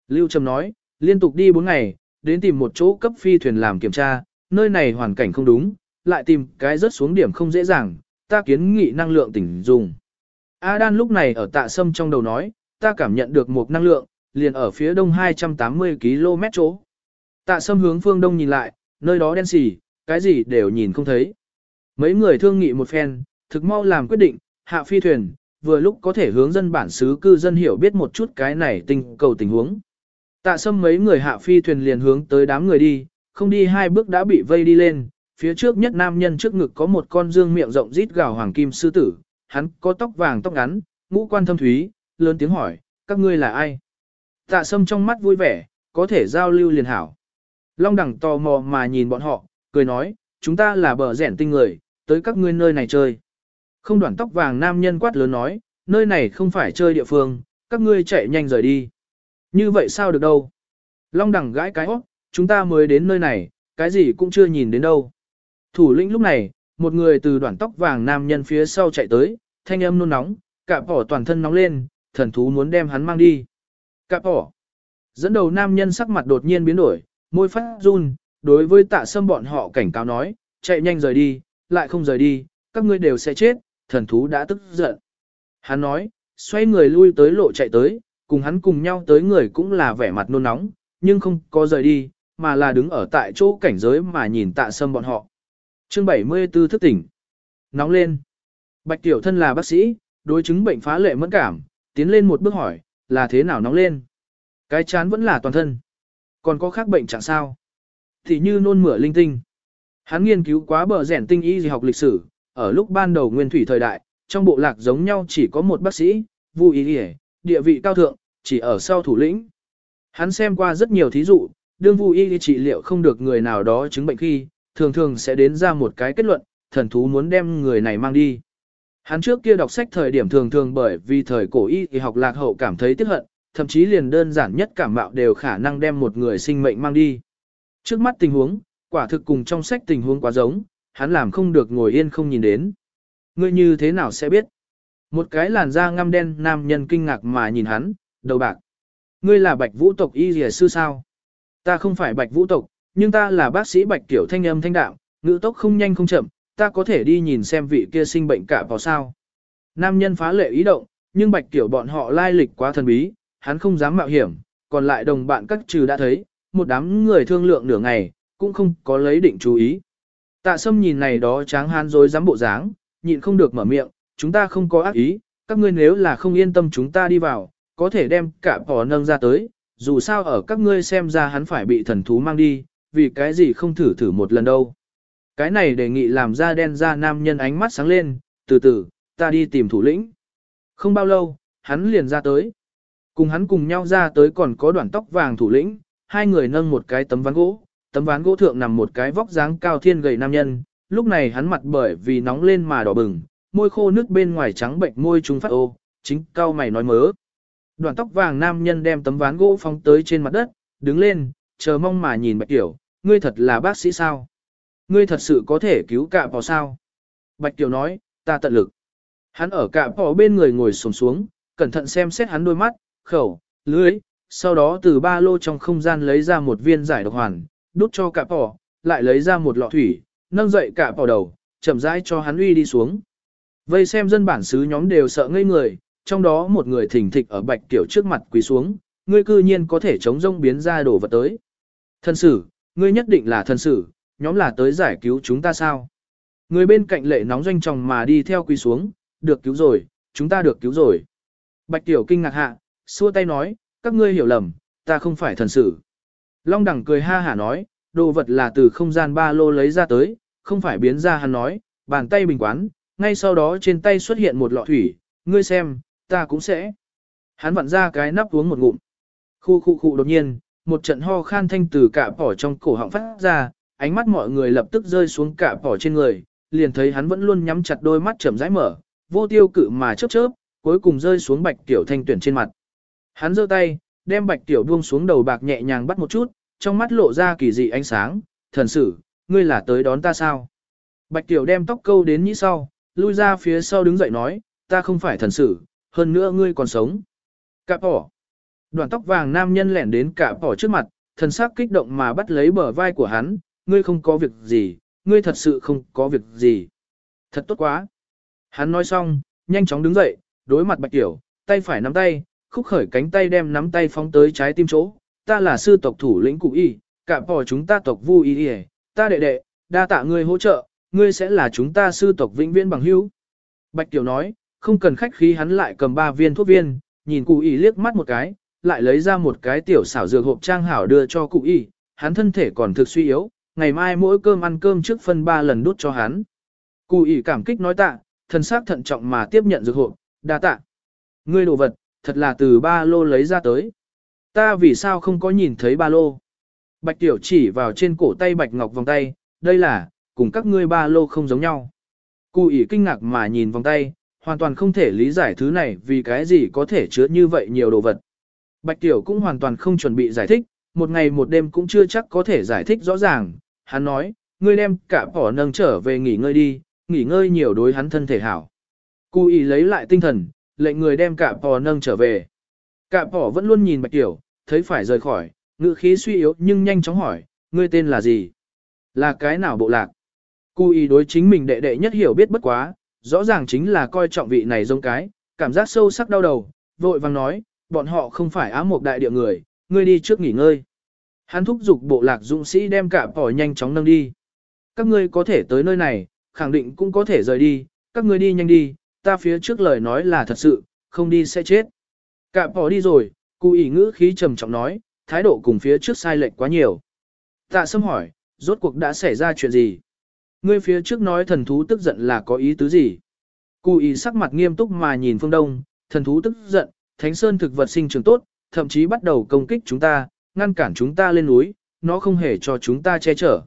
Lưu Trầm nói, liên tục đi 4 ngày, đến tìm một chỗ cấp phi thuyền làm kiểm tra, nơi này hoàn cảnh không đúng, lại tìm cái rớt xuống điểm không dễ dàng, ta kiến nghị năng lượng tỉnh dùng. Adan lúc này ở tạ sâm trong đầu nói, ta cảm nhận được một năng lượng, liền ở phía đông 280 km chỗ. Tạ sâm hướng phương đông nhìn lại, nơi đó đen xì, cái gì đều nhìn không thấy. Mấy người thương nghị một phen, thực mau làm quyết định, hạ phi thuyền, vừa lúc có thể hướng dân bản xứ cư dân hiểu biết một chút cái này tình cầu tình huống. Tạ sâm mấy người hạ phi thuyền liền hướng tới đám người đi, không đi hai bước đã bị vây đi lên, phía trước nhất nam nhân trước ngực có một con dương miệng rộng rít gào hoàng kim sư tử, hắn có tóc vàng tóc ngắn, ngũ quan thâm thúy, lớn tiếng hỏi, các ngươi là ai? Tạ sâm trong mắt vui vẻ, có thể giao lưu liền hảo. Long đẳng tò mò mà nhìn bọn họ, cười nói, chúng ta là bờ rẻn tinh người, tới các ngươi nơi này chơi. Không đoạn tóc vàng nam nhân quát lớn nói, nơi này không phải chơi địa phương, các ngươi chạy nhanh rời đi. Như vậy sao được đâu? Long đẳng gãi cái hót, chúng ta mới đến nơi này, cái gì cũng chưa nhìn đến đâu. Thủ lĩnh lúc này, một người từ đoạn tóc vàng nam nhân phía sau chạy tới, thanh âm nôn nóng, cả bỏ toàn thân nóng lên, thần thú muốn đem hắn mang đi. Cả bỏ. Dẫn đầu nam nhân sắc mặt đột nhiên biến đổi, môi phát run, đối với tạ sâm bọn họ cảnh cáo nói, chạy nhanh rời đi, lại không rời đi, các ngươi đều sẽ chết, thần thú đã tức giận. Hắn nói, xoay người lui tới lộ chạy tới, cùng hắn cùng nhau tới người cũng là vẻ mặt nôn nóng, nhưng không có rời đi, mà là đứng ở tại chỗ cảnh giới mà nhìn tạ sâm bọn họ. Chương 74 thức tỉnh. Nóng lên. Bạch Tiểu Thân là bác sĩ, đối chứng bệnh phá lệ mẫn cảm, tiến lên một bước hỏi, là thế nào nóng lên? Cái chán vẫn là toàn thân. Còn có khác bệnh chẳng sao? Thì như nôn mửa linh tinh. Hắn nghiên cứu quá bờ rẻn tinh y gì học lịch sử, ở lúc ban đầu nguyên thủy thời đại, trong bộ lạc giống nhau chỉ có một bác sĩ, Vu Y Y, địa vị cao thượng, chỉ ở sau thủ lĩnh. Hắn xem qua rất nhiều thí dụ, đương Vu Y trị liệu không được người nào đó chứng bệnh khi, thường thường sẽ đến ra một cái kết luận, thần thú muốn đem người này mang đi. Hắn trước kia đọc sách thời điểm thường thường bởi vì thời cổ y thì học lạc hậu cảm thấy tiếc hận, thậm chí liền đơn giản nhất cảm mạo đều khả năng đem một người sinh mệnh mang đi. Trước mắt tình huống, quả thực cùng trong sách tình huống quá giống, hắn làm không được ngồi yên không nhìn đến. Ngươi như thế nào sẽ biết? Một cái làn da ngăm đen nam nhân kinh ngạc mà nhìn hắn, đầu bạc. Ngươi là bạch vũ tộc y rìa sư sao? Ta không phải bạch vũ tộc, nhưng ta là bác sĩ bạch tiểu thanh âm thanh đạo, ngữ tốc không nhanh không chậm, ta có thể đi nhìn xem vị kia sinh bệnh cả vào sao. Nam nhân phá lệ ý động, nhưng bạch tiểu bọn họ lai lịch quá thần bí, hắn không dám mạo hiểm, còn lại đồng bạn các trừ đã thấy, một đám người thương lượng nửa ngày, cũng không có lấy định chú ý. Tạ sâm nhìn này đó tráng hán dối dám bộ dáng, nhịn không được mở miệng, chúng ta không có ác ý, các ngươi nếu là không yên tâm chúng ta đi vào, có thể đem cả bò nâng ra tới, dù sao ở các ngươi xem ra hắn phải bị thần thú mang đi, vì cái gì không thử thử một lần đâu. Cái này đề nghị làm ra đen ra nam nhân ánh mắt sáng lên, từ từ, ta đi tìm thủ lĩnh. Không bao lâu, hắn liền ra tới. Cùng hắn cùng nhau ra tới còn có đoạn tóc vàng thủ lĩnh, hai người nâng một cái tấm ván gỗ, tấm ván gỗ thượng nằm một cái vóc dáng cao thiên gầy nam nhân, lúc này hắn mặt bởi vì nóng lên mà đỏ bừng, môi khô nước bên ngoài trắng bệnh môi trùng phát ô, chính cao mày nói mớ. Đoạn tóc vàng nam nhân đem tấm ván gỗ phóng tới trên mặt đất, đứng lên, chờ mong mà nhìn bạch tiểu, ngươi thật là bác sĩ sao? Ngươi thật sự có thể cứu cạ bò sao? Bạch tiểu nói, ta tận lực. Hắn ở cạ bò bên người ngồi sồm xuống, cẩn thận xem xét hắn đôi mắt, khẩu, lưới, sau đó từ ba lô trong không gian lấy ra một viên giải độc hoàn, đút cho cả bò, lại lấy ra một lọ thủy, nâng dậy cả bò đầu, chậm rãi cho hắn uy đi xuống. Vây xem dân bản xứ nhóm đều sợ ngây người, trong đó một người thỉnh thịch ở bạch tiểu trước mặt quỳ xuống, ngươi cư nhiên có thể chống rông biến ra đồ vật tới. Thân sử, ngươi nhất định là thân sử, nhóm là tới giải cứu chúng ta sao? Người bên cạnh lệ nóng doanh chồng mà đi theo quỳ xuống, được cứu rồi, chúng ta được cứu rồi. Bạch tiểu kinh ngạc hạ, xua tay nói, các ngươi hiểu lầm, ta không phải thần sử. Long đẳng cười ha hả nói, đồ vật là từ không gian ba lô lấy ra tới, không phải biến ra hắn nói, bàn tay bình quán, ngay sau đó trên tay xuất hiện một lọ thủy, ngươi xem, ta cũng sẽ. Hắn vặn ra cái nắp uống một ngụm. Khu khu khu đột nhiên, một trận ho khan thanh từ cả bỏ trong cổ họng phát ra, ánh mắt mọi người lập tức rơi xuống cả bỏ trên người, liền thấy hắn vẫn luôn nhắm chặt đôi mắt chậm rãi mở, vô tiêu cự mà chớp chớp, cuối cùng rơi xuống bạch tiểu thanh tuyển trên mặt. Hắn giơ tay, đem bạch tiểu buông xuống đầu bạc nhẹ nhàng bắt một chút, trong mắt lộ ra kỳ dị ánh sáng, thần sử, ngươi là tới đón ta sao? Bạch tiểu đem tóc câu đến nhĩ sau, lui ra phía sau đứng dậy nói, ta không phải thần sử, hơn nữa ngươi còn sống. Cạp bỏ. Đoàn tóc vàng nam nhân lẻn đến cạp bỏ trước mặt, thần sắc kích động mà bắt lấy bờ vai của hắn, ngươi không có việc gì, ngươi thật sự không có việc gì. Thật tốt quá. Hắn nói xong, nhanh chóng đứng dậy, đối mặt bạch tiểu, tay phải nắm tay, khúc khởi cánh tay đem nắm tay phóng tới trái tim chỗ. Ta là sư tộc thủ lĩnh cụ y, cả bỏ chúng ta tộc vu y y, ta đệ đệ, đa tạ ngươi hỗ trợ, ngươi sẽ là chúng ta sư tộc vĩnh viễn bằng hữu. Bạch tiểu nói, không cần khách khí hắn lại cầm ba viên thuốc viên, nhìn cụ y liếc mắt một cái, lại lấy ra một cái tiểu xảo dược hộp trang hảo đưa cho cụ y, hắn thân thể còn thực suy yếu, ngày mai mỗi cơm ăn cơm trước phân ba lần đút cho hắn. Cụ y cảm kích nói tạ, thân xác thận trọng mà tiếp nhận dược hộp, đa tạ. Ngươi đồ vật, thật là từ ba lô lấy ra tới. Ta vì sao không có nhìn thấy ba lô? Bạch tiểu chỉ vào trên cổ tay bạch ngọc vòng tay, đây là, cùng các ngươi ba lô không giống nhau. Cụ ỉ kinh ngạc mà nhìn vòng tay, hoàn toàn không thể lý giải thứ này vì cái gì có thể chứa như vậy nhiều đồ vật. Bạch tiểu cũng hoàn toàn không chuẩn bị giải thích, một ngày một đêm cũng chưa chắc có thể giải thích rõ ràng. Hắn nói, ngươi đem cả bỏ nâng trở về nghỉ ngơi đi, nghỉ ngơi nhiều đối hắn thân thể hảo. Cụ ý lấy lại tinh thần, lệnh người đem cả bò nâng trở về. Cả bò vẫn luôn nhìn bạch tiểu, thấy phải rời khỏi, ngữ khí suy yếu nhưng nhanh chóng hỏi, ngươi tên là gì? Là cái nào bộ lạc? Cú ý đối chính mình đệ đệ nhất hiểu biết bất quá, rõ ràng chính là coi trọng vị này giống cái, cảm giác sâu sắc đau đầu, vội vàng nói, bọn họ không phải ám một đại địa người, ngươi đi trước nghỉ ngơi. Hắn thúc giục bộ lạc dũng sĩ đem cả bò nhanh chóng nâng đi. Các ngươi có thể tới nơi này, khẳng định cũng có thể rời đi, các ngươi đi nhanh đi, ta phía trước lời nói là thật sự, không đi sẽ chết. Cạm bỏ đi rồi, cụ ỉ ngữ khí trầm trọng nói, thái độ cùng phía trước sai lệch quá nhiều. Tạ sâm hỏi, rốt cuộc đã xảy ra chuyện gì? Ngươi phía trước nói thần thú tức giận là có ý tứ gì? Cụ ỉ sắc mặt nghiêm túc mà nhìn phương đông, thần thú tức giận, thánh sơn thực vật sinh trưởng tốt, thậm chí bắt đầu công kích chúng ta, ngăn cản chúng ta lên núi, nó không hề cho chúng ta che chở.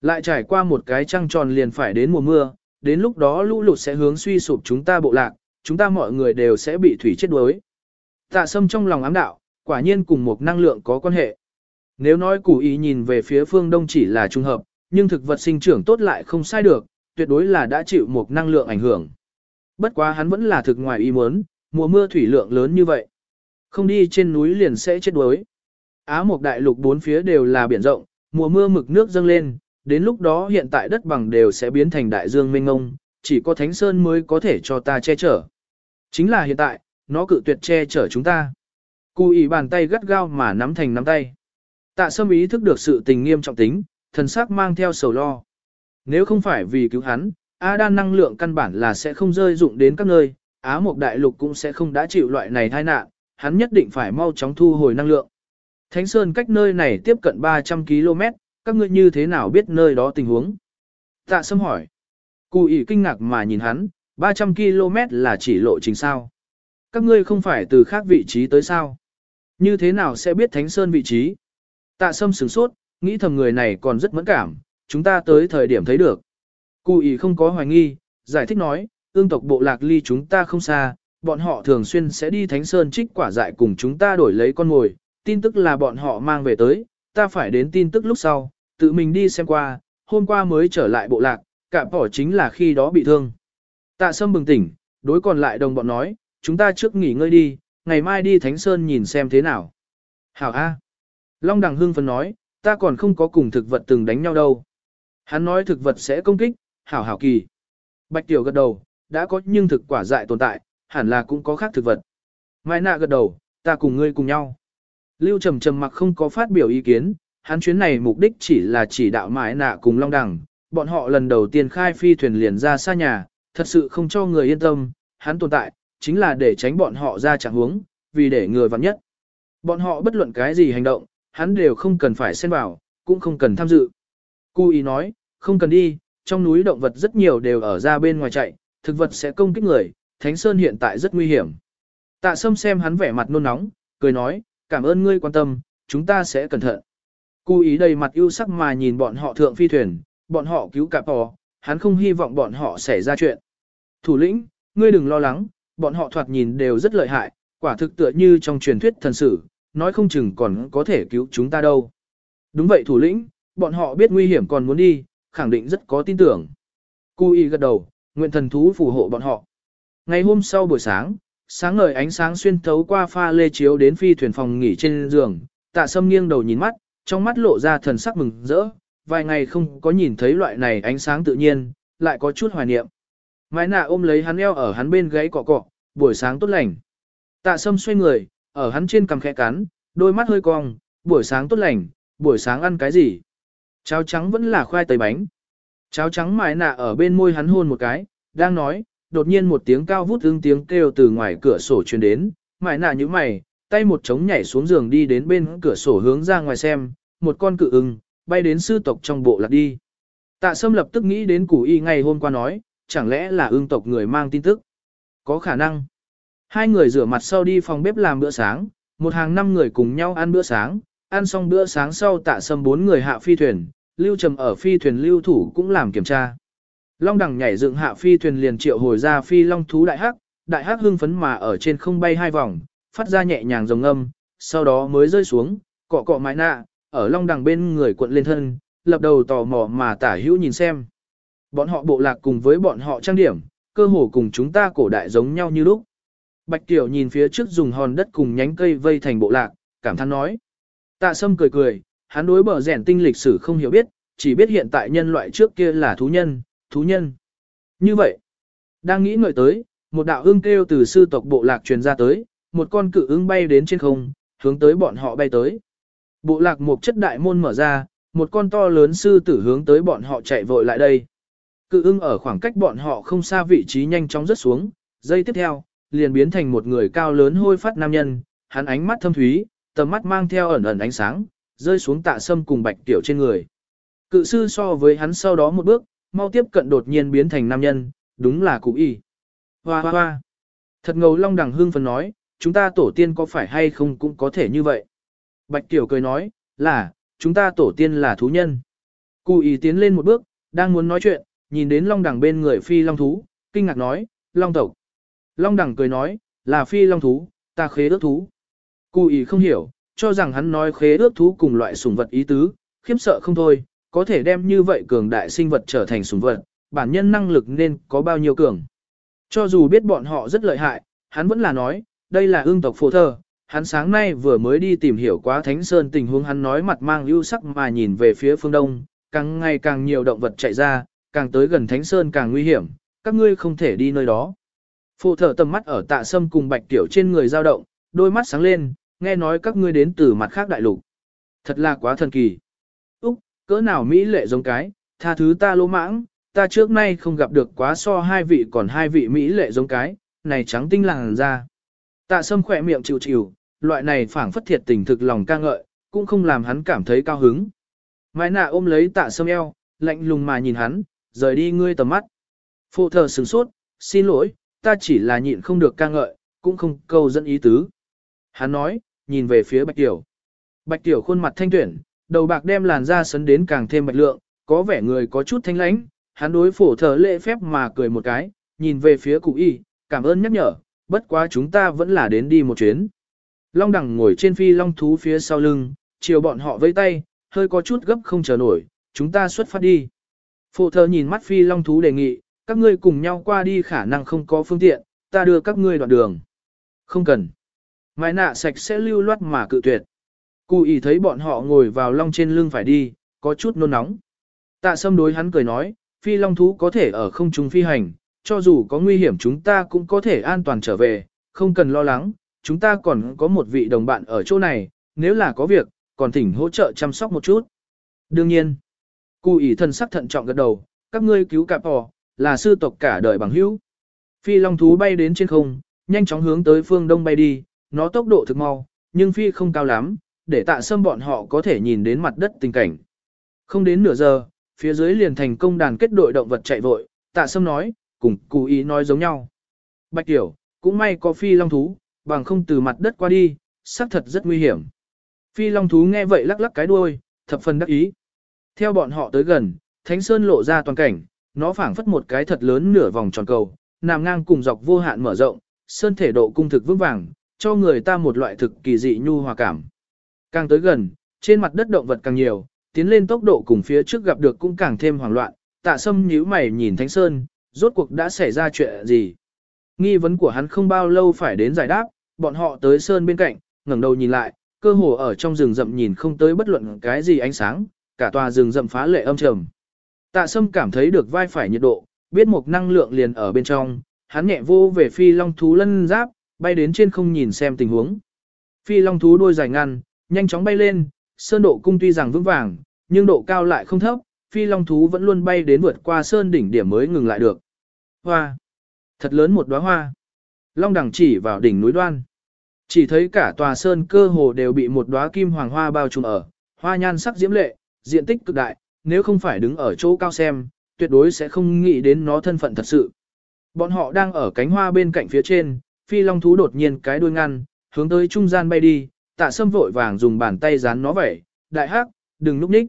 Lại trải qua một cái trăng tròn liền phải đến mùa mưa, đến lúc đó lũ lụt sẽ hướng suy sụp chúng ta bộ lạc, chúng ta mọi người đều sẽ bị thủy chết đuối. Tạ sâm trong lòng ám đạo, quả nhiên cùng một năng lượng có quan hệ. Nếu nói củ ý nhìn về phía phương đông chỉ là trung hợp, nhưng thực vật sinh trưởng tốt lại không sai được, tuyệt đối là đã chịu một năng lượng ảnh hưởng. Bất quá hắn vẫn là thực ngoài ý muốn, mùa mưa thủy lượng lớn như vậy. Không đi trên núi liền sẽ chết đuối. Á một đại lục bốn phía đều là biển rộng, mùa mưa mực nước dâng lên, đến lúc đó hiện tại đất bằng đều sẽ biến thành đại dương mênh ngông, chỉ có Thánh Sơn mới có thể cho ta che chở. Chính là hiện tại, nó cự tuyệt che chở chúng ta. Cụ ý bàn tay gắt gao mà nắm thành nắm tay. Tạ sâm ý thức được sự tình nghiêm trọng tính, thần sắc mang theo sầu lo. Nếu không phải vì cứu hắn, A đan năng lượng căn bản là sẽ không rơi dụng đến các nơi, Á Mộc Đại Lục cũng sẽ không đã chịu loại này tai nạn, hắn nhất định phải mau chóng thu hồi năng lượng. Thánh Sơn cách nơi này tiếp cận 300 km, các ngươi như thế nào biết nơi đó tình huống? Tạ Sâm hỏi. Cụ ỉ kinh ngạc mà nhìn hắn, 300 km là chỉ lộ trình sao? Các ngươi không phải từ khác vị trí tới sao? Như thế nào sẽ biết Thánh Sơn vị trí? Tạ Sâm sửng sốt, nghĩ thầm người này còn rất mẫn cảm, chúng ta tới thời điểm thấy được. Cụ ỉ không có hoài nghi, giải thích nói, ương tộc bộ lạc ly chúng ta không xa, bọn họ thường xuyên sẽ đi Thánh Sơn trích quả dại cùng chúng ta đổi lấy con mồi, tin tức là bọn họ mang về tới, ta phải đến tin tức lúc sau, tự mình đi xem qua, hôm qua mới trở lại bộ lạc, cả bỏ chính là khi đó bị thương. Tạ Sâm bừng tỉnh, đối còn lại đồng bọn nói, chúng ta trước nghỉ ngơi đi, ngày mai đi Thánh Sơn nhìn xem thế nào. Hảo A. Long Đằng Hưng phấn nói, ta còn không có cùng thực vật từng đánh nhau đâu. Hắn nói thực vật sẽ công kích, hảo hảo kỳ. Bạch Tiểu gật đầu, đã có nhưng thực quả dại tồn tại, hẳn là cũng có khác thực vật. Mai nạ gật đầu, ta cùng ngươi cùng nhau. Lưu Trầm Trầm mặc không có phát biểu ý kiến, hắn chuyến này mục đích chỉ là chỉ đạo mãi nạ cùng Long Đằng, bọn họ lần đầu tiên khai phi thuyền liền ra xa nhà, thật sự không cho người yên tâm, hắn tồn tại, chính là để tránh bọn họ ra trạng huống, vì để người vặn nhất. Bọn họ bất luận cái gì hành động, hắn đều không cần phải xen vào, cũng không cần tham dự. Cú ý nói, không cần đi, trong núi động vật rất nhiều đều ở ra bên ngoài chạy, thực vật sẽ công kích người, Thánh Sơn hiện tại rất nguy hiểm. Tạ Sâm xem hắn vẻ mặt nôn nóng, cười nói, cảm ơn ngươi quan tâm, chúng ta sẽ cẩn thận. Cú ý đầy mặt ưu sắc mà nhìn bọn họ thượng phi thuyền, bọn họ cứu cả bò, hắn không hy vọng bọn họ xảy ra chuyện. Thủ lĩnh, ngươi đừng lo lắng, bọn họ thoạt nhìn đều rất lợi hại, quả thực tựa như trong truyền thuyết thần sử, nói không chừng còn có thể cứu chúng ta đâu. Đúng vậy thủ lĩnh, bọn họ biết nguy hiểm còn muốn đi, khẳng định rất có tin tưởng. Cú ý gật đầu, nguyện thần thú phù hộ bọn họ. Ngày hôm sau buổi sáng, sáng ngời ánh sáng xuyên thấu qua pha lê chiếu đến phi thuyền phòng nghỉ trên giường, tạ sâm nghiêng đầu nhìn mắt, trong mắt lộ ra thần sắc mừng rỡ, vài ngày không có nhìn thấy loại này ánh sáng tự nhiên, lại có chút hoài niệm. Mai nạ ôm lấy hắn eo ở hắn bên gáy cọ cọ, buổi sáng tốt lành. Tạ sâm xoay người, ở hắn trên cằm khẽ cắn, đôi mắt hơi cong, buổi sáng tốt lành, buổi sáng ăn cái gì? Cháo trắng vẫn là khoai tây bánh. Cháo trắng mài nạ ở bên môi hắn hôn một cái, đang nói, đột nhiên một tiếng cao vút ưng tiếng kêu từ ngoài cửa sổ truyền đến, mài nạ như mày, tay một trống nhảy xuống giường đi đến bên cửa sổ hướng ra ngoài xem, một con cự ưng, bay đến sư tộc trong bộ lạc đi. Tạ sâm lập tức nghĩ đến củ y ngày hôm qua nói, chẳng lẽ là ưng tộc người mang tin tức? Có khả năng. Hai người rửa mặt sau đi phòng bếp làm bữa sáng, một hàng năm người cùng nhau ăn bữa sáng, ăn xong bữa sáng sau tạ sâm bốn người hạ phi thuyền, lưu trầm ở phi thuyền lưu thủ cũng làm kiểm tra. Long đẳng nhảy dựng hạ phi thuyền liền triệu hồi ra phi long thú đại hắc, đại hắc hưng phấn mà ở trên không bay hai vòng, phát ra nhẹ nhàng rồng âm, sau đó mới rơi xuống, cọ cọ mái nạ, ở long đằng bên người cuộn lên thân, lập đầu tò mò mà tả hữu nhìn xem. Bọn họ bộ lạc cùng với bọn họ trang điểm, cơ hồ cùng chúng ta cổ đại giống nhau như lúc. Bạch Tiểu nhìn phía trước dùng hòn đất cùng nhánh cây vây thành bộ lạc, cảm thán nói. Tạ Sâm cười cười, hắn đối bờ rèn tinh lịch sử không hiểu biết, chỉ biết hiện tại nhân loại trước kia là thú nhân, thú nhân. Như vậy, đang nghĩ ngợi tới, một đạo ưng kêu từ sư tộc bộ lạc truyền ra tới, một con cự ứng bay đến trên không, hướng tới bọn họ bay tới. Bộ lạc một chất đại môn mở ra, một con to lớn sư tử hướng tới bọn họ chạy vội lại đây. Cự ưng ở khoảng cách bọn họ không xa vị trí nhanh chóng rớt xuống, giây tiếp theo, liền biến thành một người cao lớn hôi phát nam nhân, hắn ánh mắt thâm thúy, tầm mắt mang theo ẩn ẩn ánh sáng, rơi xuống tạ sâm cùng bạch tiểu trên người. Cự sư so với hắn sau đó một bước, mau tiếp cận đột nhiên biến thành nam nhân, đúng là cụ y. Hoa hoa hoa. Thật ngầu long đằng hương phần nói, chúng ta tổ tiên có phải hay không cũng có thể như vậy. Bạch tiểu cười nói, là, chúng ta tổ tiên là thú nhân. Cụ y tiến lên một bước, đang muốn nói chuyện, nhìn đến long đằng bên người phi long thú, kinh ngạc nói, long tộc. Long đằng cười nói, là phi long thú, ta khế ước thú. Cụ ý không hiểu, cho rằng hắn nói khế ước thú cùng loại sủng vật ý tứ, khiếm sợ không thôi, có thể đem như vậy cường đại sinh vật trở thành sủng vật, bản nhân năng lực nên có bao nhiêu cường. Cho dù biết bọn họ rất lợi hại, hắn vẫn là nói, đây là ương tộc phổ thơ, hắn sáng nay vừa mới đi tìm hiểu quá Thánh Sơn tình huống hắn nói mặt mang ưu sắc mà nhìn về phía phương đông, càng ngày càng nhiều động vật chạy ra, càng tới gần Thánh Sơn càng nguy hiểm, các ngươi không thể đi nơi đó. Phụ thở tầm mắt ở tạ sâm cùng bạch tiểu trên người dao động, đôi mắt sáng lên, nghe nói các ngươi đến từ mặt khác đại lục. Thật là quá thần kỳ. Úc, cỡ nào Mỹ lệ giống cái, tha thứ ta lỗ mãng, ta trước nay không gặp được quá so hai vị còn hai vị Mỹ lệ giống cái, này trắng tinh làng ra. Tạ sâm khỏe miệng chịu chịu, loại này phảng phất thiệt tình thực lòng ca ngợi, cũng không làm hắn cảm thấy cao hứng. Mai nạ ôm lấy tạ sâm eo, lạnh lùng mà nhìn hắn, rời đi ngươi tầm mắt. Phụ thờ sửng sốt, xin lỗi, ta chỉ là nhịn không được ca ngợi, cũng không câu dẫn ý tứ. Hắn nói, nhìn về phía Bạch Tiểu. Bạch Tiểu khuôn mặt thanh tuyển, đầu bạc đem làn da sấn đến càng thêm bạch lượng, có vẻ người có chút thanh lãnh. Hắn đối phổ thờ lễ phép mà cười một cái, nhìn về phía cụ y, cảm ơn nhắc nhở, bất quá chúng ta vẫn là đến đi một chuyến. Long đẳng ngồi trên phi long thú phía sau lưng, chiều bọn họ vẫy tay, hơi có chút gấp không chờ nổi, chúng ta xuất phát đi. phụ thờ nhìn mắt phi long thú đề nghị, các ngươi cùng nhau qua đi khả năng không có phương tiện, ta đưa các ngươi đoạn đường. Không cần. Mai nạ sạch sẽ lưu loát mà cự tuyệt. Cụ ý thấy bọn họ ngồi vào long trên lưng phải đi, có chút nôn nóng. Tạ sâm đối hắn cười nói, phi long thú có thể ở không trung phi hành, cho dù có nguy hiểm chúng ta cũng có thể an toàn trở về, không cần lo lắng, chúng ta còn có một vị đồng bạn ở chỗ này, nếu là có việc, còn thỉnh hỗ trợ chăm sóc một chút. Đương nhiên, cụ ý thân sắc thận trọng gật đầu, các ngươi cứu cạp bò, là sư tộc cả đời bằng hữu. Phi long thú bay đến trên không, nhanh chóng hướng tới phương đông bay đi, nó tốc độ thực mau, nhưng phi không cao lắm, để tạ sâm bọn họ có thể nhìn đến mặt đất tình cảnh. Không đến nửa giờ, phía dưới liền thành công đàn kết đội động vật chạy vội, tạ sâm nói, cùng cụ ý nói giống nhau. Bạch tiểu, cũng may có phi long thú, bằng không từ mặt đất qua đi, xác thật rất nguy hiểm. Phi long thú nghe vậy lắc lắc cái đuôi, thập phần đắc ý. Theo bọn họ tới gần, Thánh Sơn lộ ra toàn cảnh, nó phảng phất một cái thật lớn nửa vòng tròn cầu, nằm ngang cùng dọc vô hạn mở rộng, sơn thể độ cung thực vững vàng, cho người ta một loại thực kỳ dị nhu hòa cảm. Càng tới gần, trên mặt đất động vật càng nhiều, tiến lên tốc độ cùng phía trước gặp được cũng càng thêm hoảng loạn, tạ sâm nhíu mày nhìn Thánh Sơn, rốt cuộc đã xảy ra chuyện gì. Nghi vấn của hắn không bao lâu phải đến giải đáp, bọn họ tới sơn bên cạnh, ngẩng đầu nhìn lại, cơ hồ ở trong rừng rậm nhìn không tới bất luận cái gì ánh sáng, cả tòa rừng rậm phá lệ âm trầm. Tạ Sâm cảm thấy được vai phải nhiệt độ, biết một năng lượng liền ở bên trong, hắn nhẹ vô về phi long thú lân giáp, bay đến trên không nhìn xem tình huống. Phi long thú đôi dài ngăn, nhanh chóng bay lên, sơn độ cung tuy rằng vững vàng, nhưng độ cao lại không thấp, phi long thú vẫn luôn bay đến vượt qua sơn đỉnh điểm mới ngừng lại được. Hoa! Thật lớn một đóa hoa. Long đẳng chỉ vào đỉnh núi đoan. Chỉ thấy cả tòa sơn cơ hồ đều bị một đóa kim hoàng hoa bao trùm ở, hoa nhan sắc diễm lệ, diện tích cực đại, nếu không phải đứng ở chỗ cao xem, tuyệt đối sẽ không nghĩ đến nó thân phận thật sự. Bọn họ đang ở cánh hoa bên cạnh phía trên, phi long thú đột nhiên cái đuôi ngăn, hướng tới trung gian bay đi, tạ sâm vội vàng dùng bàn tay dán nó vẩy. đại hắc, đừng núp ních.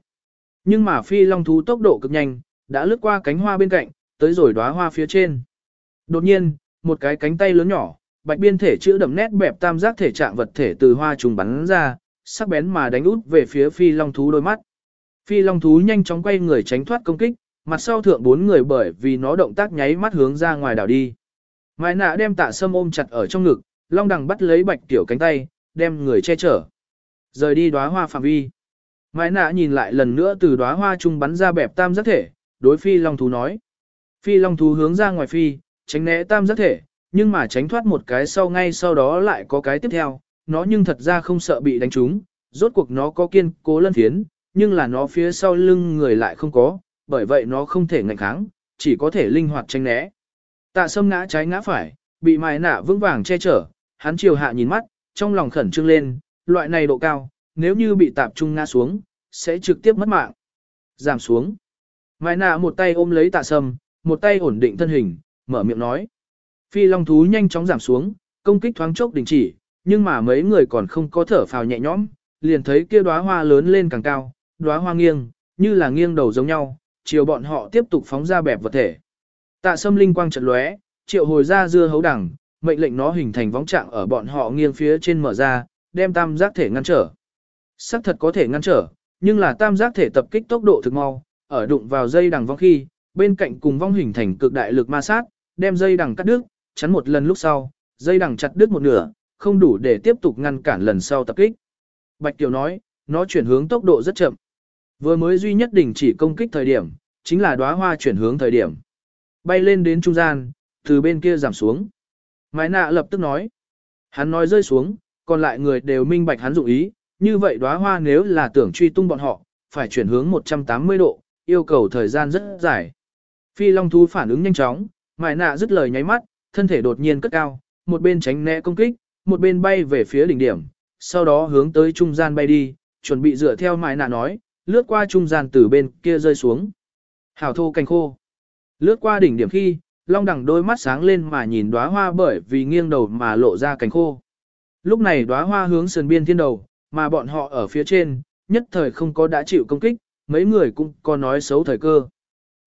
Nhưng mà phi long thú tốc độ cực nhanh, đã lướt qua cánh hoa bên cạnh, tới rồi đóa hoa phía trên. Đột nhiên, một cái cánh tay lớn nhỏ, bạch biên thể chữ đậm nét bẹp tam giác thể trạng vật thể từ hoa trùng bắn ra, sắc bén mà đánh út về phía phi long thú đôi mắt. Phi long thú nhanh chóng quay người tránh thoát công kích, mặt sau thượng bốn người bởi vì nó động tác nháy mắt hướng ra ngoài đảo đi. Mai nạ đem tạ sâm ôm chặt ở trong ngực, long đằng bắt lấy bạch tiểu cánh tay, đem người che chở. Rời đi đóa hoa phạm vi. Mai nạ nhìn lại lần nữa từ đóa hoa trung bắn ra bẹp tam giác thể, đối phi long thú nói. Phi long thú hướng ra ngoài phi, tránh né tam giác thể, nhưng mà tránh thoát một cái sau ngay sau đó lại có cái tiếp theo, nó nhưng thật ra không sợ bị đánh trúng, rốt cuộc nó có kiên cố lân phiến, nhưng là nó phía sau lưng người lại không có, bởi vậy nó không thể ngạnh kháng, chỉ có thể linh hoạt tránh né. Tạ sâm ngã trái ngã phải, bị mài nạ vững vàng che chở, hắn chiều hạ nhìn mắt, trong lòng khẩn trương lên, loại này độ cao, nếu như bị tạp trung ngã xuống, sẽ trực tiếp mất mạng. Giảm xuống. mai nạ một tay ôm lấy tạ sâm, một tay ổn định thân hình, mở miệng nói. Phi long thú nhanh chóng giảm xuống, công kích thoáng chốc đình chỉ, nhưng mà mấy người còn không có thở phào nhẹ nhõm, liền thấy kia đóa hoa lớn lên càng cao, đóa hoa nghiêng, như là nghiêng đầu giống nhau, chiều bọn họ tiếp tục phóng ra bẹp vật thể. Tạ Sâm linh quang chợt lóe, triệu hồi ra dưa hấu đẳng, mệnh lệnh nó hình thành vóng trạng ở bọn họ nghiêng phía trên mở ra, đem tam giác thể ngăn trở. Sắc thật có thể ngăn trở, nhưng là tam giác thể tập kích tốc độ thực mau, ở đụng vào dây đằng vong khi, bên cạnh cùng vong hình thành cực đại lực ma sát, đem dây đằng cắt đứt, chắn một lần lúc sau, dây đằng chặt đứt một nửa, không đủ để tiếp tục ngăn cản lần sau tập kích. Bạch Kiều nói, nó chuyển hướng tốc độ rất chậm. Vừa mới duy nhất đỉnh chỉ công kích thời điểm, chính là đóa hoa chuyển hướng thời điểm. Bay lên đến trung gian, từ bên kia giảm xuống. Mai nạ lập tức nói. Hắn nói rơi xuống, còn lại người đều minh bạch hắn dụng ý, như vậy đóa hoa nếu là tưởng truy tung bọn họ, phải chuyển hướng 180 độ, yêu cầu thời gian rất dài. Phi Long thú phản ứng nhanh chóng, mài nạ dứt lời nháy mắt, thân thể đột nhiên cất cao, một bên tránh né công kích, một bên bay về phía đỉnh điểm, sau đó hướng tới trung gian bay đi, chuẩn bị dựa theo mài nạ nói, lướt qua trung gian từ bên kia rơi xuống. Hảo thô cành khô. Lướt qua đỉnh điểm khi, long đẳng đôi mắt sáng lên mà nhìn đóa hoa bởi vì nghiêng đầu mà lộ ra cành khô. Lúc này đóa hoa hướng sườn biên thiên đầu, mà bọn họ ở phía trên, nhất thời không có đã chịu công kích, mấy người cũng có nói xấu thời cơ.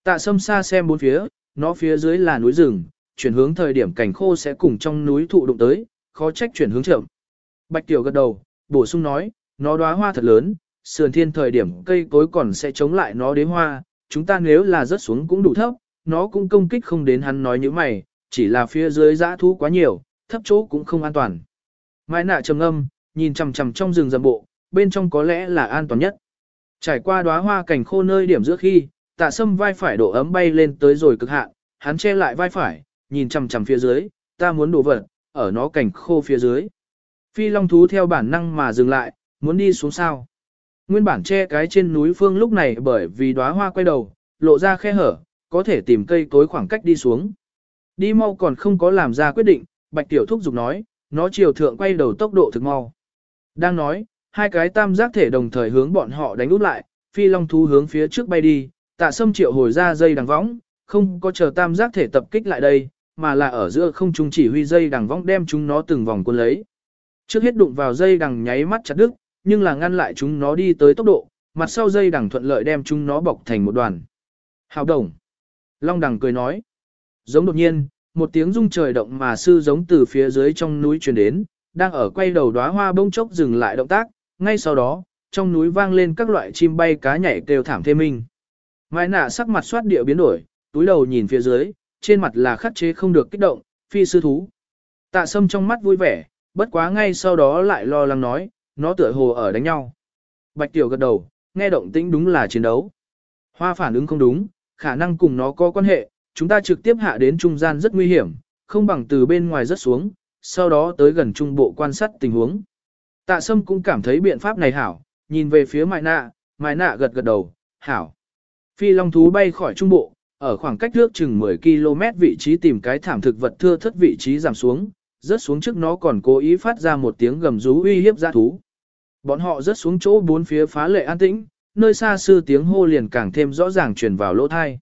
Tạ sâm xa xem bốn phía, nó phía dưới là núi rừng, chuyển hướng thời điểm cảnh khô sẽ cùng trong núi thụ đụng tới, khó trách chuyển hướng chậm. Bạch Tiểu gật đầu, bổ sung nói, nó đóa hoa thật lớn, sườn thiên thời điểm cây cối còn sẽ chống lại nó đế hoa, chúng ta nếu là rớt xuống cũng đủ thấp, nó cũng công kích không đến hắn nói như mày, chỉ là phía dưới dã thú quá nhiều, thấp chỗ cũng không an toàn. Mai nạ trầm âm, nhìn chằm chằm trong rừng rậm bộ, bên trong có lẽ là an toàn nhất. Trải qua đóa hoa cảnh khô nơi điểm giữa khi, tạ sâm vai phải độ ấm bay lên tới rồi cực hạn, hắn che lại vai phải, nhìn chằm chằm phía dưới, ta muốn đổ vật, ở nó cảnh khô phía dưới. Phi long thú theo bản năng mà dừng lại, muốn đi xuống sao. Nguyên bản che cái trên núi phương lúc này bởi vì đóa hoa quay đầu, lộ ra khe hở, có thể tìm cây tối khoảng cách đi xuống. Đi mau còn không có làm ra quyết định, Bạch Tiểu Thúc dục nói, nó chiều thượng quay đầu tốc độ thực mau. Đang nói, hai cái tam giác thể đồng thời hướng bọn họ đánh út lại, phi long thú hướng phía trước bay đi, tạ sâm triệu hồi ra dây đằng võng, không có chờ tam giác thể tập kích lại đây, mà là ở giữa không trung chỉ huy dây đằng võng đem chúng nó từng vòng cuốn lấy. Trước hết đụng vào dây đằng nháy mắt chặt đứt, nhưng là ngăn lại chúng nó đi tới tốc độ, mặt sau dây đằng thuận lợi đem chúng nó bọc thành một đoàn. Hào đồng. Long đằng cười nói. Giống đột nhiên, một tiếng rung trời động mà sư giống từ phía dưới trong núi truyền đến, đang ở quay đầu đóa hoa bông chốc dừng lại động tác, ngay sau đó, trong núi vang lên các loại chim bay cá nhảy kêu thảm thêm minh. Mai nạ sắc mặt soát địa biến đổi, túi đầu nhìn phía dưới, trên mặt là khắc chế không được kích động, phi sư thú. Tạ sâm trong mắt vui vẻ, bất quá ngay sau đó lại lo lắng nói, nó tựa hồ ở đánh nhau. Bạch tiểu gật đầu, nghe động tĩnh đúng là chiến đấu. Hoa phản ứng không đúng, khả năng cùng nó có quan hệ, chúng ta trực tiếp hạ đến trung gian rất nguy hiểm, không bằng từ bên ngoài rất xuống, sau đó tới gần trung bộ quan sát tình huống. Tạ sâm cũng cảm thấy biện pháp này hảo, nhìn về phía mại nạ, mại nạ gật gật đầu, hảo. Phi long thú bay khỏi trung bộ, ở khoảng cách nước chừng 10 km vị trí tìm cái thảm thực vật thưa thất vị trí giảm xuống, rớt xuống trước nó còn cố ý phát ra một tiếng gầm rú uy hiếp dã thú. Bọn họ rớt xuống chỗ bốn phía phá lệ an tĩnh, nơi xa sư tiếng hô liền càng thêm rõ ràng truyền vào lỗ thai.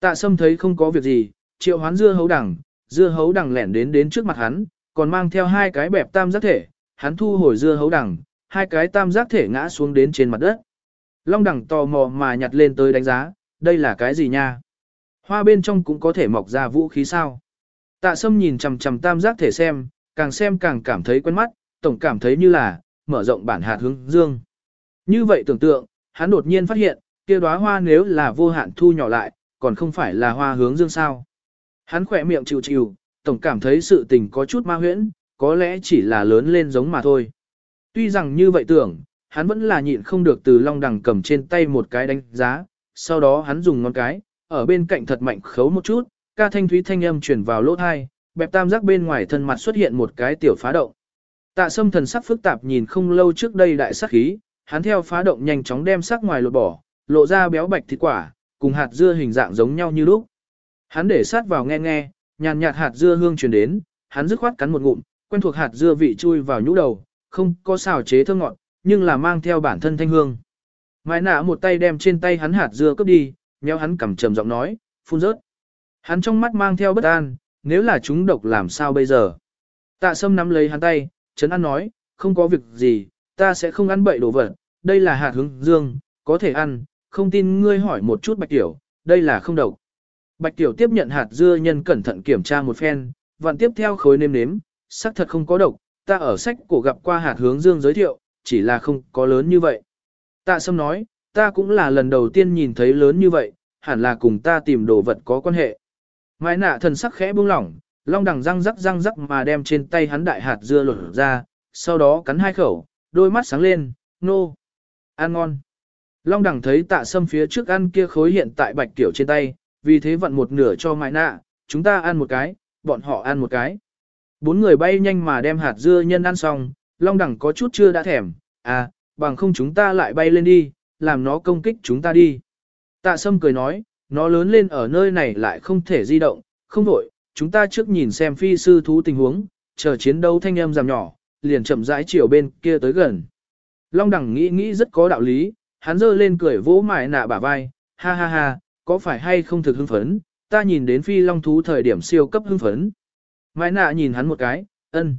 Tạ sâm thấy không có việc gì, triệu hoán dưa hấu đằng, dưa hấu đằng lẻn đến đến trước mặt hắn, còn mang theo hai cái bẹp tam giác thể, hắn thu hồi dưa hấu đằng, hai cái tam giác thể ngã xuống đến trên mặt đất. Long đằng tò mò mà nhặt lên tới đánh giá, đây là cái gì nha? Hoa bên trong cũng có thể mọc ra vũ khí sao? Tạ sâm nhìn chầm chầm tam giác thể xem, càng xem càng cảm thấy quen mắt, tổng cảm thấy như là, mở rộng bản hạt hướng dương. Như vậy tưởng tượng, hắn đột nhiên phát hiện, kia đóa hoa nếu là vô hạn thu nhỏ lại, còn không phải là hoa hướng dương sao. Hắn khỏe miệng chịu chịu, tổng cảm thấy sự tình có chút ma huyễn, có lẽ chỉ là lớn lên giống mà thôi. Tuy rằng như vậy tưởng, hắn vẫn là nhịn không được từ long đằng cầm trên tay một cái đánh giá, sau đó hắn dùng ngón cái, ở bên cạnh thật mạnh khấu một chút, ca thanh thúy thanh âm truyền vào lỗ thai, bẹp tam giác bên ngoài thân mặt xuất hiện một cái tiểu phá động. Tạ sâm thần sắc phức tạp nhìn không lâu trước đây đại sắc khí, hắn theo phá động nhanh chóng đem sắc ngoài lột bỏ, lộ ra béo bạch thịt quả, cùng hạt dưa hình dạng giống nhau như lúc. Hắn để sát vào nghe nghe, nhàn nhạt hạt dưa hương truyền đến, hắn dứt khoát cắn một ngụm, quen thuộc hạt dưa vị chui vào nhũ đầu, không có xào chế thơm ngọt, nhưng là mang theo bản thân thanh hương. Mai nạ một tay đem trên tay hắn hạt dưa cướp đi, nhéo hắn cầm trầm giọng nói, phun rớt. Hắn trong mắt mang theo bất an, nếu là chúng độc làm sao bây giờ. Tạ sâm nắm lấy hắn tay, chấn an nói, không có việc gì, ta sẽ không ăn bậy đồ vật, đây là hạt hướng dương, có thể ăn, không tin ngươi hỏi một chút bạch tiểu, đây là không độc. Bạch tiểu tiếp nhận hạt dưa nhân cẩn thận kiểm tra một phen, vặn tiếp theo khối nêm nếm, xác thật không có độc, ta ở sách cổ gặp qua hạt hướng dương giới thiệu, chỉ là không có lớn như vậy. Tạ sâm nói, ta cũng là lần đầu tiên nhìn thấy lớn như vậy, hẳn là cùng ta tìm đồ vật có quan hệ. Mai nạ thần sắc khẽ buông lỏng, long đằng răng rắc răng rắc mà đem trên tay hắn đại hạt dưa lột ra, sau đó cắn hai khẩu, đôi mắt sáng lên, nô, ăn ngon. Long đằng thấy tạ sâm phía trước ăn kia khối hiện tại bạch tiểu trên tay, vì thế vặn một nửa cho mại nạ, chúng ta ăn một cái, bọn họ ăn một cái. Bốn người bay nhanh mà đem hạt dưa nhân ăn xong, long đẳng có chút chưa đã thèm, à, bằng không chúng ta lại bay lên đi, làm nó công kích chúng ta đi. Tạ sâm cười nói, nó lớn lên ở nơi này lại không thể di động, không đổi, chúng ta trước nhìn xem phi sư thú tình huống, chờ chiến đấu thanh âm giảm nhỏ, liền chậm rãi chiều bên kia tới gần. Long đẳng nghĩ nghĩ rất có đạo lý, hắn giơ lên cười vỗ mải nạ bả vai, ha ha ha, có phải hay không thực hưng phấn, ta nhìn đến phi long thú thời điểm siêu cấp hưng phấn. Mãi nạ nhìn hắn một cái, ân.